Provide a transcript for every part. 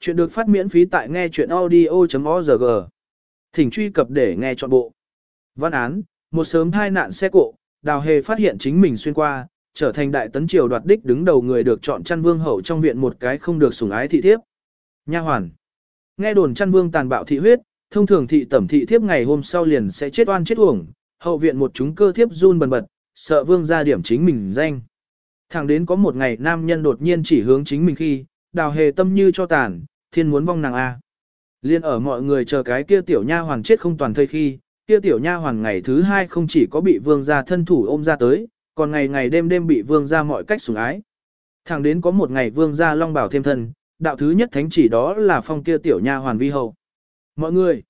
Chuyện được phát miễn phí tại nghe chuyện audio.org. Thỉnh truy cập để nghe trọn bộ. Văn án, một sớm thai nạn xe cộ, đào hề phát hiện chính mình xuyên qua, trở thành đại tấn triều đoạt đích đứng đầu người được chọn chăn vương hậu trong viện một cái không được sủng ái thị thiếp. Nha hoàn. Nghe đồn chăn vương tàn bạo thị huyết, thông thường thị tẩm thị thiếp ngày hôm sau liền sẽ chết oan chết uổng, hậu viện một chúng cơ thiếp run bần bật, sợ vương ra điểm chính mình danh. Thẳng đến có một ngày nam nhân đột nhiên chỉ hướng chính mình khi, đào hề tâm như cho tàn, thiên muốn vong nàng A. Liên ở mọi người chờ cái kia tiểu nha hoàng chết không toàn thây khi, kia tiểu nha hoàng ngày thứ hai không chỉ có bị vương gia thân thủ ôm ra tới, còn ngày ngày đêm đêm bị vương gia mọi cách sủng ái. Thẳng đến có một ngày vương gia long bảo thêm thân, đạo thứ nhất thánh chỉ đó là phong kia tiểu nha hoàn vi hậu. Mọi người,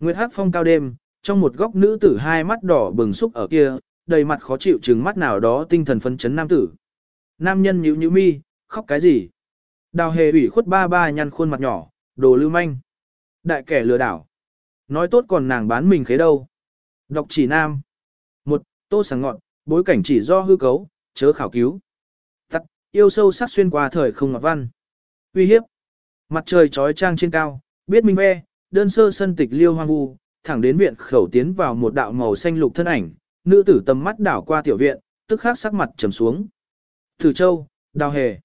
Nguyệt Hắc phong cao đêm, trong một góc nữ tử hai mắt đỏ bừng xúc ở kia, đầy mặt khó chịu trừng mắt nào đó tinh thần phấn chấn nam tử. Nam nhân nhíu nhíu mi, khóc cái gì? Đào hề ủy khuất ba ba nhăn khuôn mặt nhỏ, đồ lưu manh. Đại kẻ lừa đảo. Nói tốt còn nàng bán mình khế đâu. Đọc chỉ nam. Một, tô sáng ngọn, bối cảnh chỉ do hư cấu, chớ khảo cứu. Tắt, yêu sâu sắc xuyên qua thời không ngọt văn. Uy hiếp. Mặt trời trói trang trên cao, biết minh ve, đơn sơ sân tịch liêu hoang vu, thẳng đến viện khẩu tiến vào một đạo màu xanh lục thân ảnh, nữ tử tầm mắt đảo qua tiểu viện, tức khắc sắc mặt trầm xuống. Thử châu, đào hề.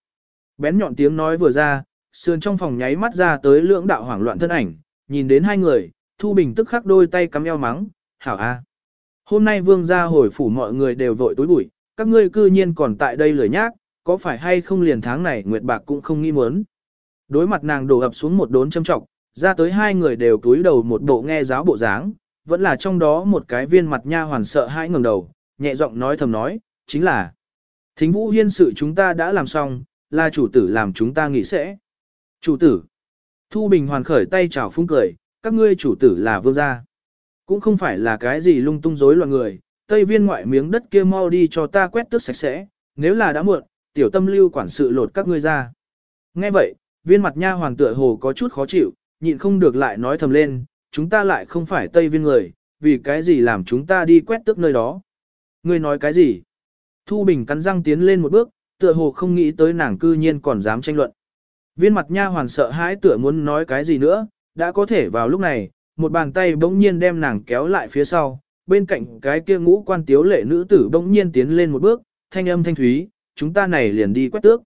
Bén nhọn tiếng nói vừa ra, sườn trong phòng nháy mắt ra tới lưỡng đạo hoảng loạn thân ảnh, nhìn đến hai người, Thu Bình tức khắc đôi tay cắm eo mắng, hảo a. Hôm nay vương gia hồi phủ mọi người đều vội tối bụi, các ngươi cư nhiên còn tại đây lười nhác, có phải hay không liền tháng này Nguyệt Bạc cũng không nghĩ muốn. Đối mặt nàng đổ ập xuống một đốn châm trọng, ra tới hai người đều túi đầu một bộ nghe giáo bộ dáng, vẫn là trong đó một cái viên mặt nha hoàn sợ hãi ngẩng đầu, nhẹ giọng nói thầm nói, chính là Thính vũ hiên sự chúng ta đã làm xong, là chủ tử làm chúng ta nghĩ sẽ. Chủ tử. Thu Bình hoàn khởi tay chào phúng cười, các ngươi chủ tử là vương gia. Cũng không phải là cái gì lung tung rối loạn người, tây viên ngoại miếng đất kia mau đi cho ta quét tước sạch sẽ, nếu là đã muộn, tiểu tâm lưu quản sự lột các ngươi ra. Nghe vậy, viên mặt nha hoàng tựa hồ có chút khó chịu, nhịn không được lại nói thầm lên, chúng ta lại không phải tây viên người, vì cái gì làm chúng ta đi quét tước nơi đó. Ngươi nói cái gì? Thu Bình cắn răng tiến lên một bước, tựa hồ không nghĩ tới nàng cư nhiên còn dám tranh luận. Viên mặt nha hoàn sợ hãi tựa muốn nói cái gì nữa, đã có thể vào lúc này, một bàn tay bỗng nhiên đem nàng kéo lại phía sau, bên cạnh cái kia ngũ quan tiếu lệ nữ tử bỗng nhiên tiến lên một bước, thanh âm thanh thúy, chúng ta này liền đi quét tước.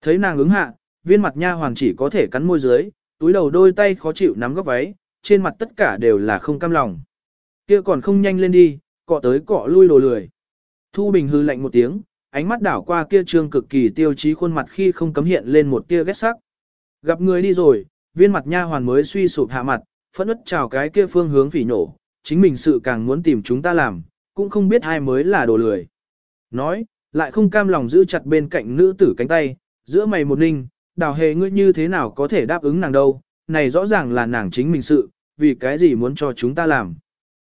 Thấy nàng ứng hạ, viên mặt nha hoàn chỉ có thể cắn môi dưới, túi đầu đôi tay khó chịu nắm góc váy, trên mặt tất cả đều là không cam lòng. Kia còn không nhanh lên đi, cọ tới cọ lui đồ lười. Thu Bình hư lạnh một tiếng, ánh mắt đảo qua kia trương cực kỳ tiêu chí khuôn mặt khi không cấm hiện lên một tia ghét sắc. Gặp người đi rồi, viên mặt nha hoàn mới suy sụp hạ mặt, phẫn ức chào cái kia phương hướng phỉ nổ, chính mình sự càng muốn tìm chúng ta làm, cũng không biết ai mới là đồ lười. Nói, lại không cam lòng giữ chặt bên cạnh nữ tử cánh tay, giữa mày một ninh, đào hề ngươi như thế nào có thể đáp ứng nàng đâu, này rõ ràng là nàng chính mình sự, vì cái gì muốn cho chúng ta làm.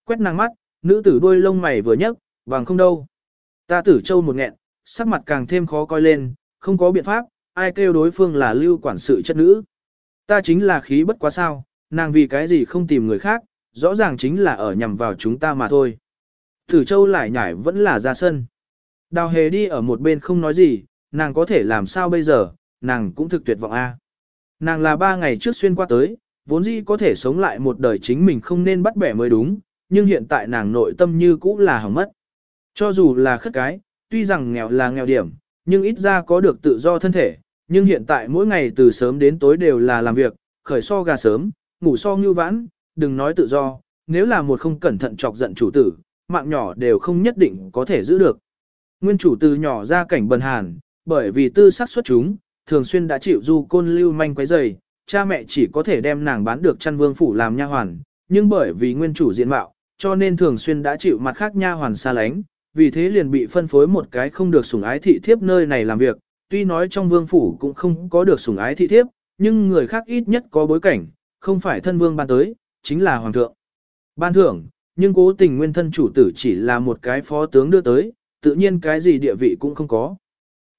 Quét nàng mắt, nữ tử đuôi lông mày vừa nhấc, vàng không đâu. Ta tử châu một nghẹn, sắc mặt càng thêm khó coi lên, không có biện pháp, ai kêu đối phương là lưu quản sự chất nữ. Ta chính là khí bất quá sao, nàng vì cái gì không tìm người khác, rõ ràng chính là ở nhằm vào chúng ta mà thôi. Tử châu lại nhảy vẫn là ra sân. Đào hề đi ở một bên không nói gì, nàng có thể làm sao bây giờ, nàng cũng thực tuyệt vọng a. Nàng là ba ngày trước xuyên qua tới, vốn dĩ có thể sống lại một đời chính mình không nên bắt bẻ mới đúng, nhưng hiện tại nàng nội tâm như cũ là hỏng mất. Cho dù là khất cái, tuy rằng nghèo là nghèo điểm, nhưng ít ra có được tự do thân thể, nhưng hiện tại mỗi ngày từ sớm đến tối đều là làm việc, khởi so gà sớm, ngủ so như vãn, đừng nói tự do, nếu là một không cẩn thận chọc giận chủ tử, mạng nhỏ đều không nhất định có thể giữ được. Nguyên chủ từ nhỏ ra cảnh bần hàn, bởi vì tư sắc xuất chúng, thường xuyên đã chịu du côn lưu manh quấy rầy, cha mẹ chỉ có thể đem nàng bán được chăn vương phủ làm nha hoàn, nhưng bởi vì nguyên chủ diện mạo, cho nên thường xuyên đã chịu mặt khác nha hoàn xa lánh, vì thế liền bị phân phối một cái không được sủng ái thị thiếp nơi này làm việc, tuy nói trong vương phủ cũng không có được sủng ái thị thiếp, nhưng người khác ít nhất có bối cảnh, không phải thân vương ban tới, chính là hoàng thượng. Ban thưởng, nhưng cố tình nguyên thân chủ tử chỉ là một cái phó tướng đưa tới, tự nhiên cái gì địa vị cũng không có.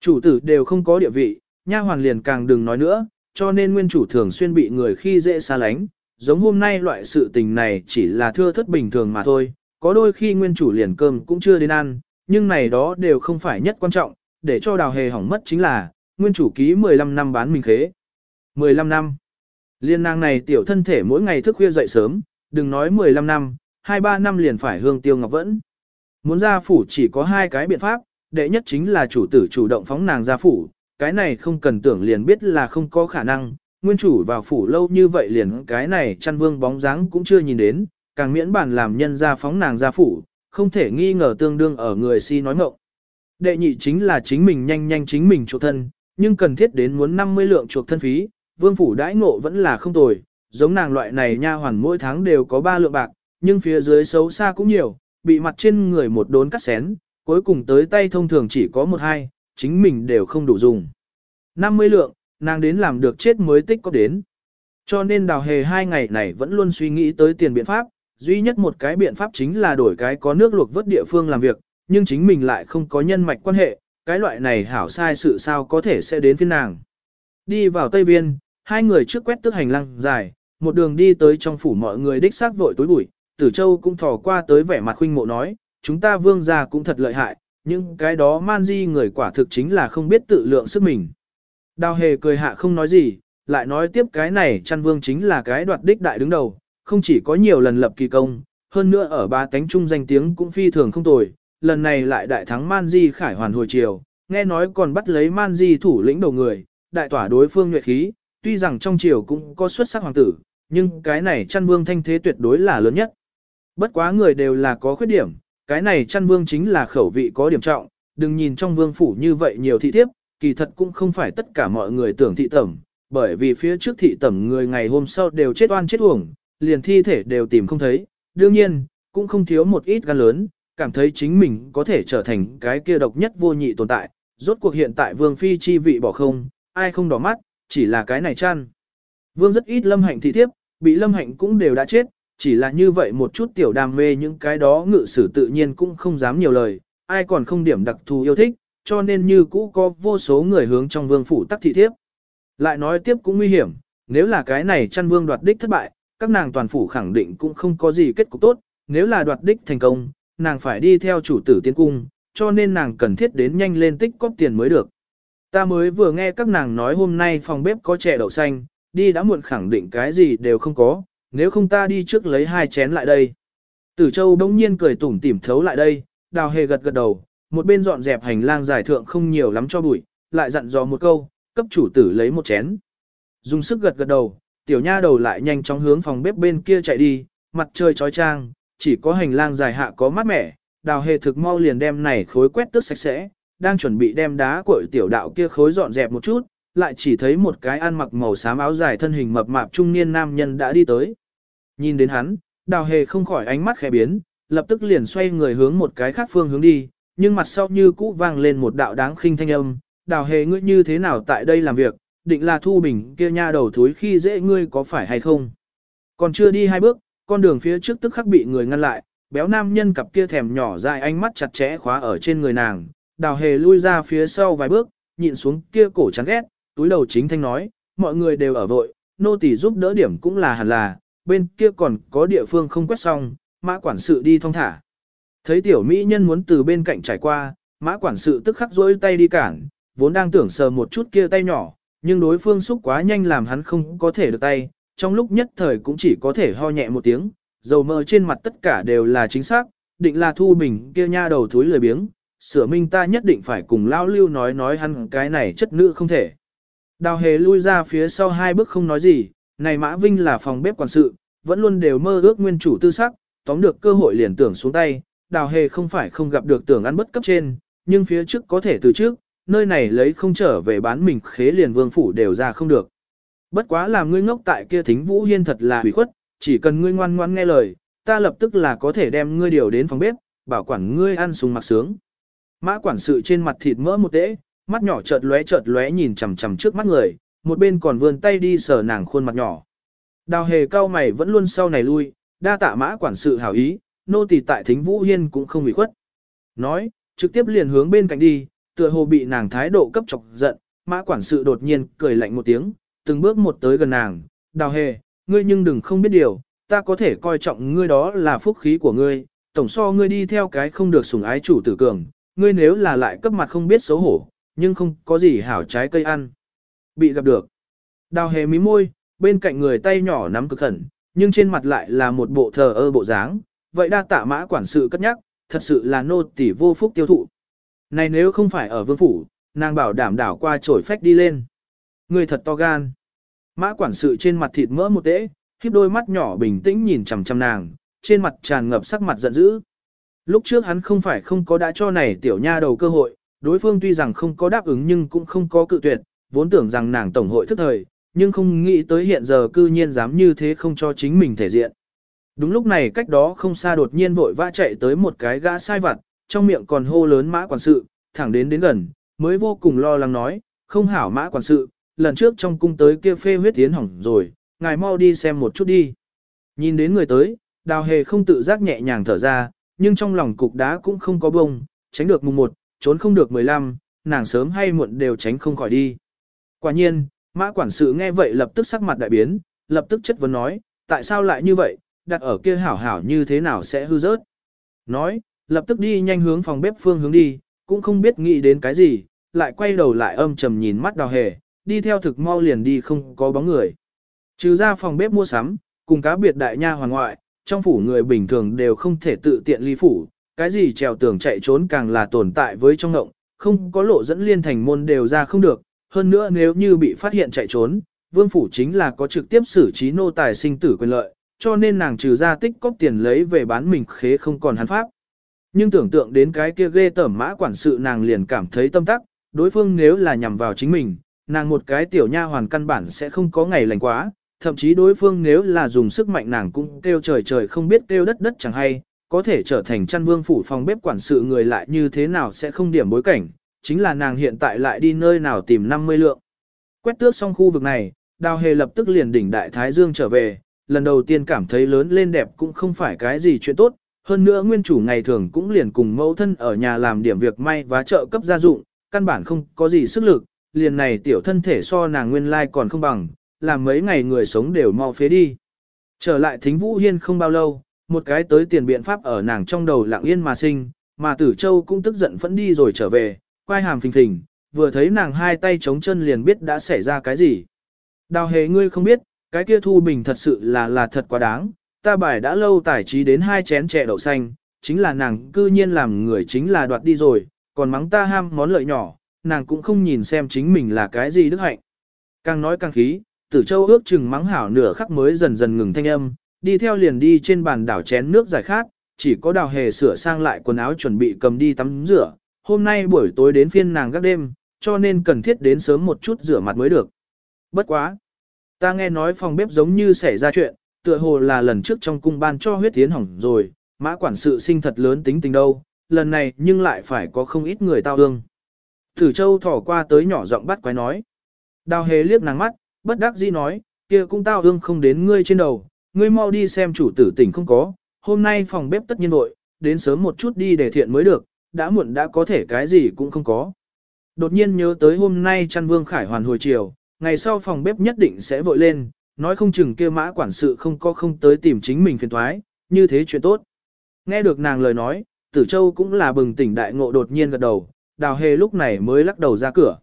Chủ tử đều không có địa vị, nha hoàn liền càng đừng nói nữa, cho nên nguyên chủ thường xuyên bị người khi dễ xa lánh, giống hôm nay loại sự tình này chỉ là thưa thất bình thường mà thôi, có đôi khi nguyên chủ liền cơm cũng chưa đến ăn, nhưng này đó đều không phải nhất quan trọng, để cho đào hề hỏng mất chính là, nguyên chủ ký 15 năm bán mình khế. 15 năm. Liên nàng này tiểu thân thể mỗi ngày thức khuya dậy sớm, đừng nói 15 năm, 2-3 năm liền phải hương tiêu ngọc vẫn. Muốn ra phủ chỉ có hai cái biện pháp, đệ nhất chính là chủ tử chủ động phóng nàng ra phủ, cái này không cần tưởng liền biết là không có khả năng, nguyên chủ vào phủ lâu như vậy liền cái này chăn vương bóng dáng cũng chưa nhìn đến, càng miễn bản làm nhân ra phóng nàng ra phủ, không thể nghi ngờ tương đương ở người si nói ngộng. Đệ nhị chính là chính mình nhanh nhanh chính mình chuộc thân, nhưng cần thiết đến muốn 50 lượng chuộc thân phí, vương phủ đãi ngộ vẫn là không tồi, giống nàng loại này nha hoàn mỗi tháng đều có 3 lượng bạc, nhưng phía dưới xấu xa cũng nhiều, bị mặt trên người một đốn cắt xén, cuối cùng tới tay thông thường chỉ có một hai, chính mình đều không đủ dùng. 50 lượng, nàng đến làm được chết mới tích có đến. Cho nên đào hề hai ngày này vẫn luôn suy nghĩ tới tiền biện pháp, duy nhất một cái biện pháp chính là đổi cái có nước luộc vớt địa phương làm việc, nhưng chính mình lại không có nhân mạch quan hệ, cái loại này hảo sai sự sao có thể sẽ đến phiên nàng. Đi vào Tây Viên, hai người trước quét tức hành lang dài, một đường đi tới trong phủ mọi người đích xác vội tối bụi, Tử Châu cũng thò qua tới vẻ mặt khuynh mộ nói, chúng ta vương gia cũng thật lợi hại, nhưng cái đó man di người quả thực chính là không biết tự lượng sức mình. Đào hề cười hạ không nói gì, lại nói tiếp cái này chăn vương chính là cái đoạt đích đại đứng đầu, không chỉ có nhiều lần lập kỳ công, hơn nữa ở ba tánh trung danh tiếng cũng phi thường không tồi, lần này lại đại thắng man di khải hoàn hồi chiều, nghe nói còn bắt lấy man di thủ lĩnh đầu người, đại tỏa đối phương nhuệ khí, tuy rằng trong triều cũng có xuất sắc hoàng tử, nhưng cái này chăn vương thanh thế tuyệt đối là lớn nhất. Bất quá người đều là có khuyết điểm, cái này chăn vương chính là khẩu vị có điểm trọng, đừng nhìn trong vương phủ như vậy nhiều thị thiếp, kỳ thật cũng không phải tất cả mọi người tưởng thị tẩm, bởi vì phía trước thị tẩm người ngày hôm sau đều chết oan chết uổng, liền thi thể đều tìm không thấy, đương nhiên, cũng không thiếu một ít gan lớn, cảm thấy chính mình có thể trở thành cái kia độc nhất vô nhị tồn tại, rốt cuộc hiện tại vương phi chi vị bỏ không, ai không đỏ mắt, chỉ là cái này chăn. Vương rất ít lâm hạnh thị thiếp, bị lâm hạnh cũng đều đã chết, chỉ là như vậy một chút tiểu đam mê những cái đó ngự sử tự nhiên cũng không dám nhiều lời, ai còn không điểm đặc thù yêu thích, cho nên như cũ có vô số người hướng trong vương phủ tắc thị thiếp. Lại nói tiếp cũng nguy hiểm, nếu là cái này chăn vương đoạt đích thất bại, các nàng toàn phủ khẳng định cũng không có gì kết cục tốt, nếu là đoạt đích thành công, nàng phải đi theo chủ tử tiến cung, cho nên nàng cần thiết đến nhanh lên tích cóp tiền mới được. Ta mới vừa nghe các nàng nói hôm nay phòng bếp có chè đậu xanh, đi đã muộn khẳng định cái gì đều không có, nếu không ta đi trước lấy hai chén lại đây. Tử Châu bỗng nhiên cười tủm tỉm thấu lại đây, đào hề gật gật đầu, một bên dọn dẹp hành lang giải thượng không nhiều lắm cho bụi, lại dặn dò một câu, cấp chủ tử lấy một chén. Dùng sức gật gật đầu, tiểu nha đầu lại nhanh chóng hướng phòng bếp bên kia chạy đi, mặt trời chói chang, chỉ có hành lang dài hạ có mát mẻ, đào hề thực mau liền đem này khối quét tước sạch sẽ, đang chuẩn bị đem đá của tiểu đạo kia khối dọn dẹp một chút, lại chỉ thấy một cái ăn mặc màu xám áo dài thân hình mập mạp trung niên nam nhân đã đi tới. Nhìn đến hắn, đào hề không khỏi ánh mắt khẽ biến, lập tức liền xoay người hướng một cái khác phương hướng đi, nhưng mặt sau như cũ vang lên một đạo đáng khinh thanh âm, đào hề ngươi như thế nào tại đây làm việc, định là thu bình kia nha đầu thúi khi dễ ngươi có phải hay không. Còn chưa đi hai bước, con đường phía trước tức khắc bị người ngăn lại, béo nam nhân cặp kia thèm nhỏ dài ánh mắt chặt chẽ khóa ở trên người nàng, đào hề lui ra phía sau vài bước, nhịn xuống kia cổ chán ghét, túi đầu chính thanh nói, mọi người đều ở vội, nô tỳ giúp đỡ điểm cũng là hẳn là, bên kia còn có địa phương không quét xong, mã quản sự đi thong thả. Thấy tiểu mỹ nhân muốn từ bên cạnh trải qua, mã quản sự tức khắc rỗi tay đi cản, vốn đang tưởng sờ một chút kia tay nhỏ, nhưng đối phương xúc quá nhanh làm hắn không có thể được tay, trong lúc nhất thời cũng chỉ có thể ho nhẹ một tiếng, dầu mỡ trên mặt tất cả đều là chính xác, định là thu bình kia nha đầu thúi lười biếng, sửa minh ta nhất định phải cùng lao lưu nói nói hắn cái này chất nữ không thể. Đào hề lui ra phía sau hai bước không nói gì, này Mã Vinh là phòng bếp quản sự, vẫn luôn đều mơ ước nguyên chủ tư sắc, tóm được cơ hội liền tưởng xuống tay, đào hề không phải không gặp được tưởng ăn bất cấp trên, nhưng phía trước có thể từ trước, nơi này lấy không trở về bán mình khế liền vương phủ đều ra không được. Bất quá làm ngươi ngốc tại kia thính vũ hiên thật là hủy khuất, chỉ cần ngươi ngoan ngoan nghe lời, ta lập tức là có thể đem ngươi điều đến phòng bếp, bảo quản ngươi ăn sung mặc sướng. Mã quản sự trên mặt thịt mỡ một tễ, mắt nhỏ chợt lóe chợt lóe nhìn chằm chằm trước mắt người, một bên còn vươn tay đi sờ nàng khuôn mặt nhỏ. Đào hề cao mày vẫn luôn sau này lui, đa tạ mã quản sự hảo ý, nô tỳ tại thính vũ hiên cũng không bị khuất. Nói, trực tiếp liền hướng bên cạnh đi, tựa hồ bị nàng thái độ cấp chọc giận, mã quản sự đột nhiên cười lạnh một tiếng, từng bước một tới gần nàng, đào hề, ngươi nhưng đừng không biết điều, ta có thể coi trọng ngươi đó là phúc khí của ngươi, tổng so ngươi đi theo cái không được sủng ái chủ tử cường, ngươi nếu là lại cấp mặt không biết xấu hổ, nhưng không có gì hảo trái cây ăn. Bị gặp được. Đào hề mí môi, bên cạnh người tay nhỏ nắm cực khẩn, nhưng trên mặt lại là một bộ thờ ơ bộ dáng, vậy đa tạ mã quản sự cất nhắc, thật sự là nô tỳ vô phúc tiêu thụ. Này nếu không phải ở vương phủ, nàng bảo đảm đảo qua trổi phách đi lên. Người thật to gan. Mã quản sự trên mặt thịt mỡ một tễ, khiếp đôi mắt nhỏ bình tĩnh nhìn chằm chằm nàng, trên mặt tràn ngập sắc mặt giận dữ. Lúc trước hắn không phải không có đã cho này tiểu nha đầu cơ hội, đối phương tuy rằng không có đáp ứng nhưng cũng không có cự tuyệt, vốn tưởng rằng nàng tổng hội thức thời, nhưng không nghĩ tới hiện giờ cư nhiên dám như thế không cho chính mình thể diện. Đúng lúc này cách đó không xa đột nhiên vội vã chạy tới một cái gã sai vặt, trong miệng còn hô lớn mã quản sự, thẳng đến đến gần, mới vô cùng lo lắng nói, không hảo mã quản sự, lần trước trong cung tới kia phê huyết tiến hỏng rồi, ngài mau đi xem một chút đi. Nhìn đến người tới, đào hề không tự giác nhẹ nhàng thở ra, nhưng trong lòng cục đá cũng không có bông, tránh được mùng 1, trốn không được 15, nàng sớm hay muộn đều tránh không khỏi đi. Quả nhiên, mã quản sự nghe vậy lập tức sắc mặt đại biến, lập tức chất vấn nói, tại sao lại như vậy, đặt ở kia hảo hảo như thế nào sẽ hư rớt. Nói, lập tức đi nhanh hướng phòng bếp phương hướng đi, cũng không biết nghĩ đến cái gì, lại quay đầu lại âm trầm nhìn mắt đào hề, đi theo thực mau liền đi không có bóng người. Trừ ra phòng bếp mua sắm, cùng cá biệt đại nha hoàng ngoại, trong phủ người bình thường đều không thể tự tiện ly phủ, cái gì trèo tường chạy trốn càng là tồn tại với trong ngộng, không có lộ dẫn liên thành môn đều ra không được, hơn nữa nếu như bị phát hiện chạy trốn, vương phủ chính là có trực tiếp xử trí nô tài sinh tử quyền lợi, cho nên nàng trừ ra tích cóp tiền lấy về bán mình khế không còn hắn pháp. Nhưng tưởng tượng đến cái kia ghê tởm mã quản sự nàng liền cảm thấy tâm tắc, đối phương nếu là nhằm vào chính mình, nàng một cái tiểu nha hoàn căn bản sẽ không có ngày lành quá, thậm chí đối phương nếu là dùng sức mạnh nàng cũng kêu trời trời không biết kêu đất đất chẳng hay, có thể trở thành chăn vương phủ phòng bếp quản sự người lại như thế nào sẽ không điểm bối cảnh, chính là nàng hiện tại lại đi nơi nào tìm 50 lượng. Quét tước xong khu vực này, đào hề lập tức liền đỉnh đại thái dương trở về, lần đầu tiên cảm thấy lớn lên đẹp cũng không phải cái gì chuyện tốt, hơn nữa nguyên chủ ngày thường cũng liền cùng mẫu thân ở nhà làm điểm việc may và trợ cấp gia dụng, căn bản không có gì sức lực, liền này tiểu thân thể so nàng nguyên lai còn không bằng, làm mấy ngày người sống đều mau phế đi. Trở lại thính vũ hiên không bao lâu, một cái tới tiền biện pháp ở nàng trong đầu lặng yên mà sinh, mà tử châu cũng tức giận phẫn đi rồi trở về, quay hàm phình phình, vừa thấy nàng hai tay chống chân liền biết đã xảy ra cái gì. Đào hề ngươi không biết, cái kia thu bình thật sự là là thật quá đáng, ta bài đã lâu tài trí đến hai chén chè đậu xanh, chính là nàng cư nhiên làm người chính là đoạt đi rồi, còn mắng ta ham món lợi nhỏ, nàng cũng không nhìn xem chính mình là cái gì đức hạnh. Càng nói càng khí, tử châu ước chừng mắng hảo nửa khắc mới dần dần ngừng thanh âm, đi theo liền đi trên bàn đảo chén nước giải khát, chỉ có đào hề sửa sang lại quần áo chuẩn bị cầm đi tắm rửa, hôm nay buổi tối đến phiên nàng gác đêm, cho nên cần thiết đến sớm một chút rửa mặt mới được. Bất quá. Ta nghe nói phòng bếp giống như xảy ra chuyện, tựa hồ là lần trước trong cung ban cho huyết tiến hỏng rồi, mã quản sự sinh thật lớn tính tình đâu, lần này nhưng lại phải có không ít người tao ương. Thử châu thỏ qua tới nhỏ giọng bắt quái nói. Đào hề liếc nàng mắt, bất đắc dĩ nói, kia cũng tao ương không đến ngươi trên đầu, ngươi mau đi xem chủ tử tỉnh không có, hôm nay phòng bếp tất nhiên vội, đến sớm một chút đi để thiện mới được, đã muộn đã có thể cái gì cũng không có. Đột nhiên nhớ tới hôm nay chăn vương khải hoàn hồi chiều, ngày sau phòng bếp nhất định sẽ vội lên, nói không chừng kia mã quản sự không có không tới tìm chính mình phiền thoái, như thế chuyện tốt. Nghe được nàng lời nói, tử châu cũng là bừng tỉnh đại ngộ đột nhiên gật đầu, đào hề lúc này mới lắc đầu ra cửa.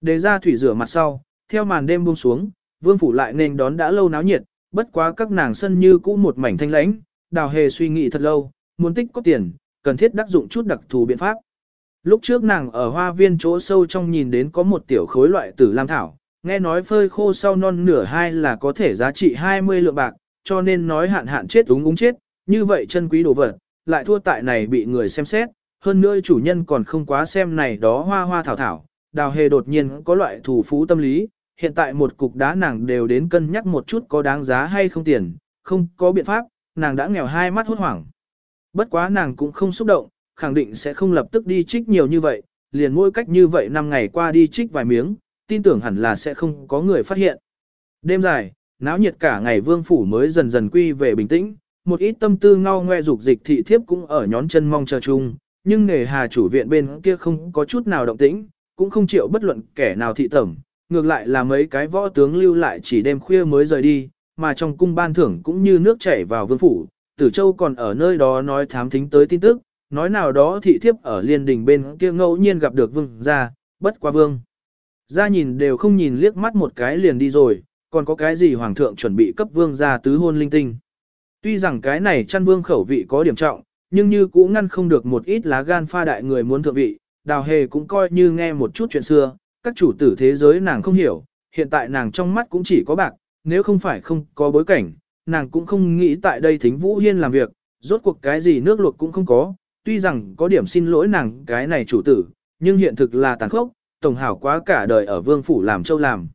Để ra thủy rửa mặt sau, theo màn đêm buông xuống, vương phủ lại nên đón đã lâu náo nhiệt, bất quá các nàng sân như cũ một mảnh thanh lãnh, đào hề suy nghĩ thật lâu, muốn tích có tiền, cần thiết đắc dụng chút đặc thù biện pháp. Lúc trước nàng ở hoa viên chỗ sâu trong nhìn đến có một tiểu khối loại tử lam thảo, nghe nói phơi khô sau non nửa hai là có thể giá trị 20 lượng bạc, cho nên nói hạn hạn chết úng úng chết, như vậy chân quý đồ vật, lại thua tại này bị người xem xét, hơn nữa chủ nhân còn không quá xem này đó hoa hoa thảo thảo, đào hề đột nhiên có loại thủ phú tâm lý, hiện tại một cục đá nàng đều đến cân nhắc một chút có đáng giá hay không tiền, không có biện pháp, nàng đã nghèo hai mắt hốt hoảng. Bất quá nàng cũng không xúc động, khẳng định sẽ không lập tức đi trích nhiều như vậy, liền mỗi cách như vậy năm ngày qua đi trích vài miếng, tin tưởng hẳn là sẽ không có người phát hiện. Đêm dài, náo nhiệt cả ngày vương phủ mới dần dần quy về bình tĩnh, một ít tâm tư ngao ngoe dục dịch thị thiếp cũng ở nhón chân mong chờ chung, nhưng nghề hà chủ viện bên kia không có chút nào động tĩnh, cũng không chịu bất luận kẻ nào thị tẩm, ngược lại là mấy cái võ tướng lưu lại chỉ đêm khuya mới rời đi, mà trong cung ban thưởng cũng như nước chảy vào vương phủ, Tử Châu còn ở nơi đó nói thám thính tới tin tức, nói nào đó thị thiếp ở liên đình bên kia ngẫu nhiên gặp được vương gia, bất qua vương. Ra nhìn đều không nhìn liếc mắt một cái liền đi rồi, còn có cái gì hoàng thượng chuẩn bị cấp vương gia tứ hôn linh tinh. Tuy rằng cái này chăn vương khẩu vị có điểm trọng, nhưng như cũng ngăn không được một ít lá gan pha đại người muốn thượng vị, đào hề cũng coi như nghe một chút chuyện xưa, các chủ tử thế giới nàng không hiểu, hiện tại nàng trong mắt cũng chỉ có bạc, nếu không phải không có bối cảnh, nàng cũng không nghĩ tại đây thính Vũ Hiên làm việc, rốt cuộc cái gì nước luộc cũng không có, tuy rằng có điểm xin lỗi nàng cái này chủ tử, nhưng hiện thực là tàn khốc, tổng hảo quá cả đời ở vương phủ làm châu làm.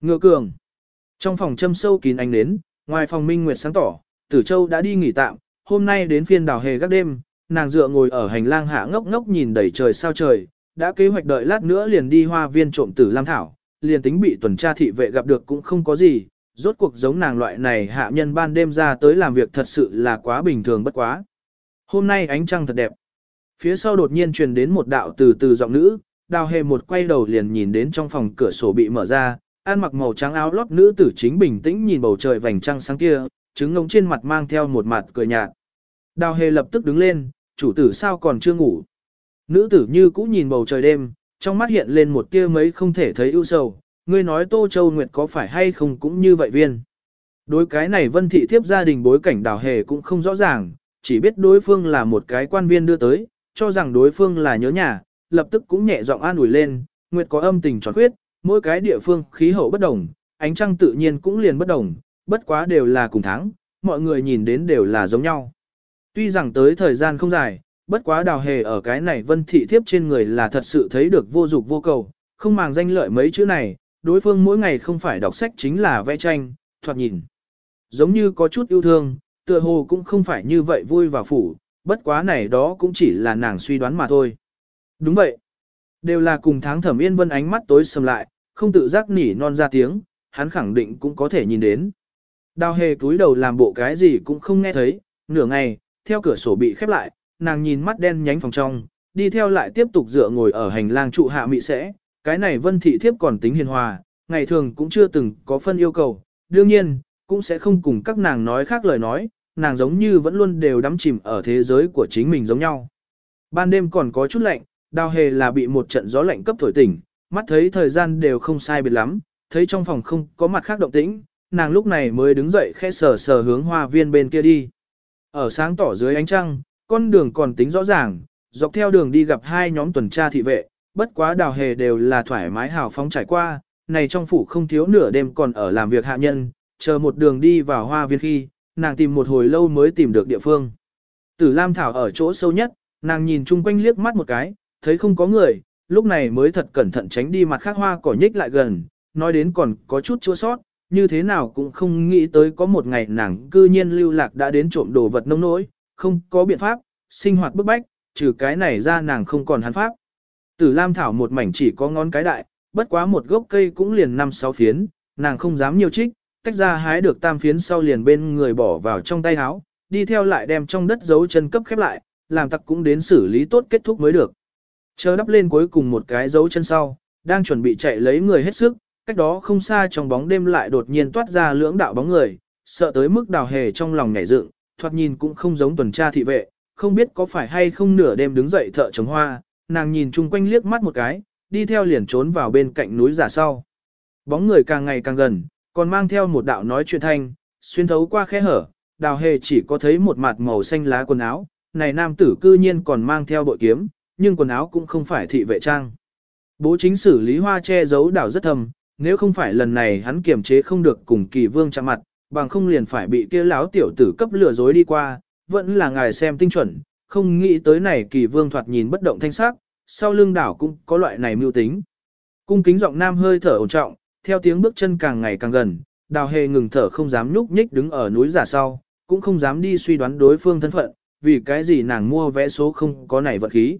Ngựa cường. Trong phòng châm sâu kín ánh nến, ngoài phòng minh nguyệt sáng tỏ, tử châu đã đi nghỉ tạm, hôm nay đến phiên đào hề các đêm, nàng dựa ngồi ở hành lang hạ ngốc ngốc nhìn đầy trời sao trời, đã kế hoạch đợi lát nữa liền đi hoa viên trộm tử lam thảo, liền tính bị tuần tra thị vệ gặp được cũng không có gì, rốt cuộc giống nàng loại này hạ nhân ban đêm ra tới làm việc thật sự là quá bình thường bất quá. Hôm nay ánh trăng thật đẹp. Phía sau đột nhiên truyền đến một đạo từ từ giọng nữ, đào hề một quay đầu liền nhìn đến trong phòng cửa sổ bị mở ra, ăn mặc màu trắng áo lót nữ tử chính bình tĩnh nhìn bầu trời vành trăng sáng kia, trứng ngống trên mặt mang theo một mặt cười nhạt. Đào hề lập tức đứng lên, chủ tử sao còn chưa ngủ. Nữ tử như cũ nhìn bầu trời đêm, trong mắt hiện lên một tia mấy không thể thấy ưu sầu, ngươi nói Tô Châu Nguyệt có phải hay không cũng như vậy viên. Đối cái này vân thị thiếp gia đình bối cảnh đào hề cũng không rõ ràng, chỉ biết đối phương là một cái quan viên đưa tới, cho rằng đối phương là nhớ nhà, lập tức cũng nhẹ giọng an ủi lên, Nguyệt có âm tình tròn khuyết, mỗi cái địa phương khí hậu bất đồng, ánh trăng tự nhiên cũng liền bất đồng, bất quá đều là cùng tháng, mọi người nhìn đến đều là giống nhau. Tuy rằng tới thời gian không dài, bất quá đào hề ở cái này vân thị thiếp trên người là thật sự thấy được vô dục vô cầu, không màng danh lợi mấy chữ này, đối phương mỗi ngày không phải đọc sách chính là vẽ tranh, thoạt nhìn. Giống như có chút yêu thương, tựa hồ cũng không phải như vậy vui và phủ, bất quá này đó cũng chỉ là nàng suy đoán mà thôi. Đúng vậy. Đều là cùng tháng thẩm yên vân ánh mắt tối sầm lại, không tự giác nỉ non ra tiếng, hắn khẳng định cũng có thể nhìn đến. Đào hề túi đầu làm bộ cái gì cũng không nghe thấy, nửa ngày, theo cửa sổ bị khép lại, nàng nhìn mắt đen nhánh phòng trong, đi theo lại tiếp tục dựa ngồi ở hành lang trụ hạ mị sẽ, cái này vân thị thiếp còn tính hiền hòa, ngày thường cũng chưa từng có phân yêu cầu, đương nhiên, cũng sẽ không cùng các nàng nói khác lời nói, nàng giống như vẫn luôn đều đắm chìm ở thế giới của chính mình giống nhau. Ban đêm còn có chút lạnh, đào hề là bị một trận gió lạnh cấp thổi tỉnh, mắt thấy thời gian đều không sai biệt lắm, thấy trong phòng không có mặt khác động tĩnh, nàng lúc này mới đứng dậy khẽ sờ sờ hướng hoa viên bên kia đi. Ở sáng tỏ dưới ánh trăng, con đường còn tính rõ ràng, dọc theo đường đi gặp hai nhóm tuần tra thị vệ, bất quá đào hề đều là thoải mái hào phóng trải qua, này trong phủ không thiếu nửa đêm còn ở làm việc hạ nhân, chờ một đường đi vào hoa viên khi, nàng tìm một hồi lâu mới tìm được địa phương. Tử Lam Thảo ở chỗ sâu nhất, nàng nhìn chung quanh liếc mắt một cái, thấy không có người, lúc này mới thật cẩn thận tránh đi mặt khác hoa cỏ nhích lại gần, nói đến còn có chút chua sót, như thế nào cũng không nghĩ tới có một ngày nàng cư nhiên lưu lạc đã đến trộm đồ vật nông nỗi, không có biện pháp, sinh hoạt bức bách, trừ cái này ra nàng không còn hắn pháp. Tử Lam Thảo một mảnh chỉ có ngón cái đại, bất quá một gốc cây cũng liền năm sáu phiến, nàng không dám nhiều trích, tách ra hái được tam phiến sau liền bên người bỏ vào trong tay áo, đi theo lại đem trong đất dấu chân cấp khép lại, làm tặc cũng đến xử lý tốt kết thúc mới được. Chờ đắp lên cuối cùng một cái dấu chân sau, đang chuẩn bị chạy lấy người hết sức, cách đó không xa trong bóng đêm lại đột nhiên toát ra lưỡng đạo bóng người, sợ tới mức đào hề trong lòng nhảy dựng, thoạt nhìn cũng không giống tuần tra thị vệ, không biết có phải hay không nửa đêm đứng dậy thợ trồng hoa, nàng nhìn chung quanh liếc mắt một cái, đi theo liền trốn vào bên cạnh núi giả sau. Bóng người càng ngày càng gần, còn mang theo một đạo nói chuyện thanh, xuyên thấu qua khe hở, đào hề chỉ có thấy một mặt màu xanh lá quần áo, này nam tử cư nhiên còn mang theo bội kiếm, nhưng quần áo cũng không phải thị vệ trang. Bố chính xử lý hoa che giấu đảo rất thầm, nếu không phải lần này hắn kiềm chế không được cùng kỳ vương chạm mặt, bằng không liền phải bị kia láo tiểu tử cấp lừa dối đi qua, vẫn là ngài xem tinh chuẩn, không nghĩ tới này kỳ vương thoạt nhìn bất động thanh sắc, sau lưng đảo cũng có loại này mưu tính. Cung kính giọng nam hơi thở ổn trọng, theo tiếng bước chân càng ngày càng gần, đào hề ngừng thở không dám nhúc nhích đứng ở núi giả sau, cũng không dám đi suy đoán đối phương thân phận, vì cái gì nàng mua vé số không có này vật khí.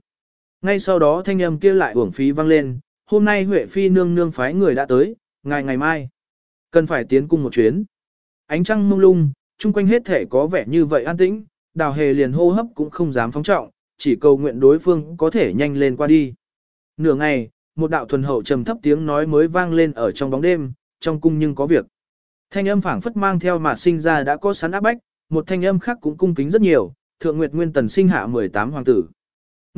Ngay sau đó thanh âm kia lại uổng phí vang lên, hôm nay Huệ Phi nương nương phái người đã tới, ngày ngày mai. Cần phải tiến cung một chuyến. Ánh trăng mông lung, chung quanh hết thể có vẻ như vậy an tĩnh, đào hề liền hô hấp cũng không dám phóng trọng, chỉ cầu nguyện đối phương có thể nhanh lên qua đi. Nửa ngày, một đạo thuần hậu trầm thấp tiếng nói mới vang lên ở trong bóng đêm, trong cung nhưng có việc. Thanh âm phảng phất mang theo mà sinh ra đã có sẵn áp bách, một thanh âm khác cũng cung kính rất nhiều, thượng nguyệt nguyên tần sinh hạ 18 hoàng tử.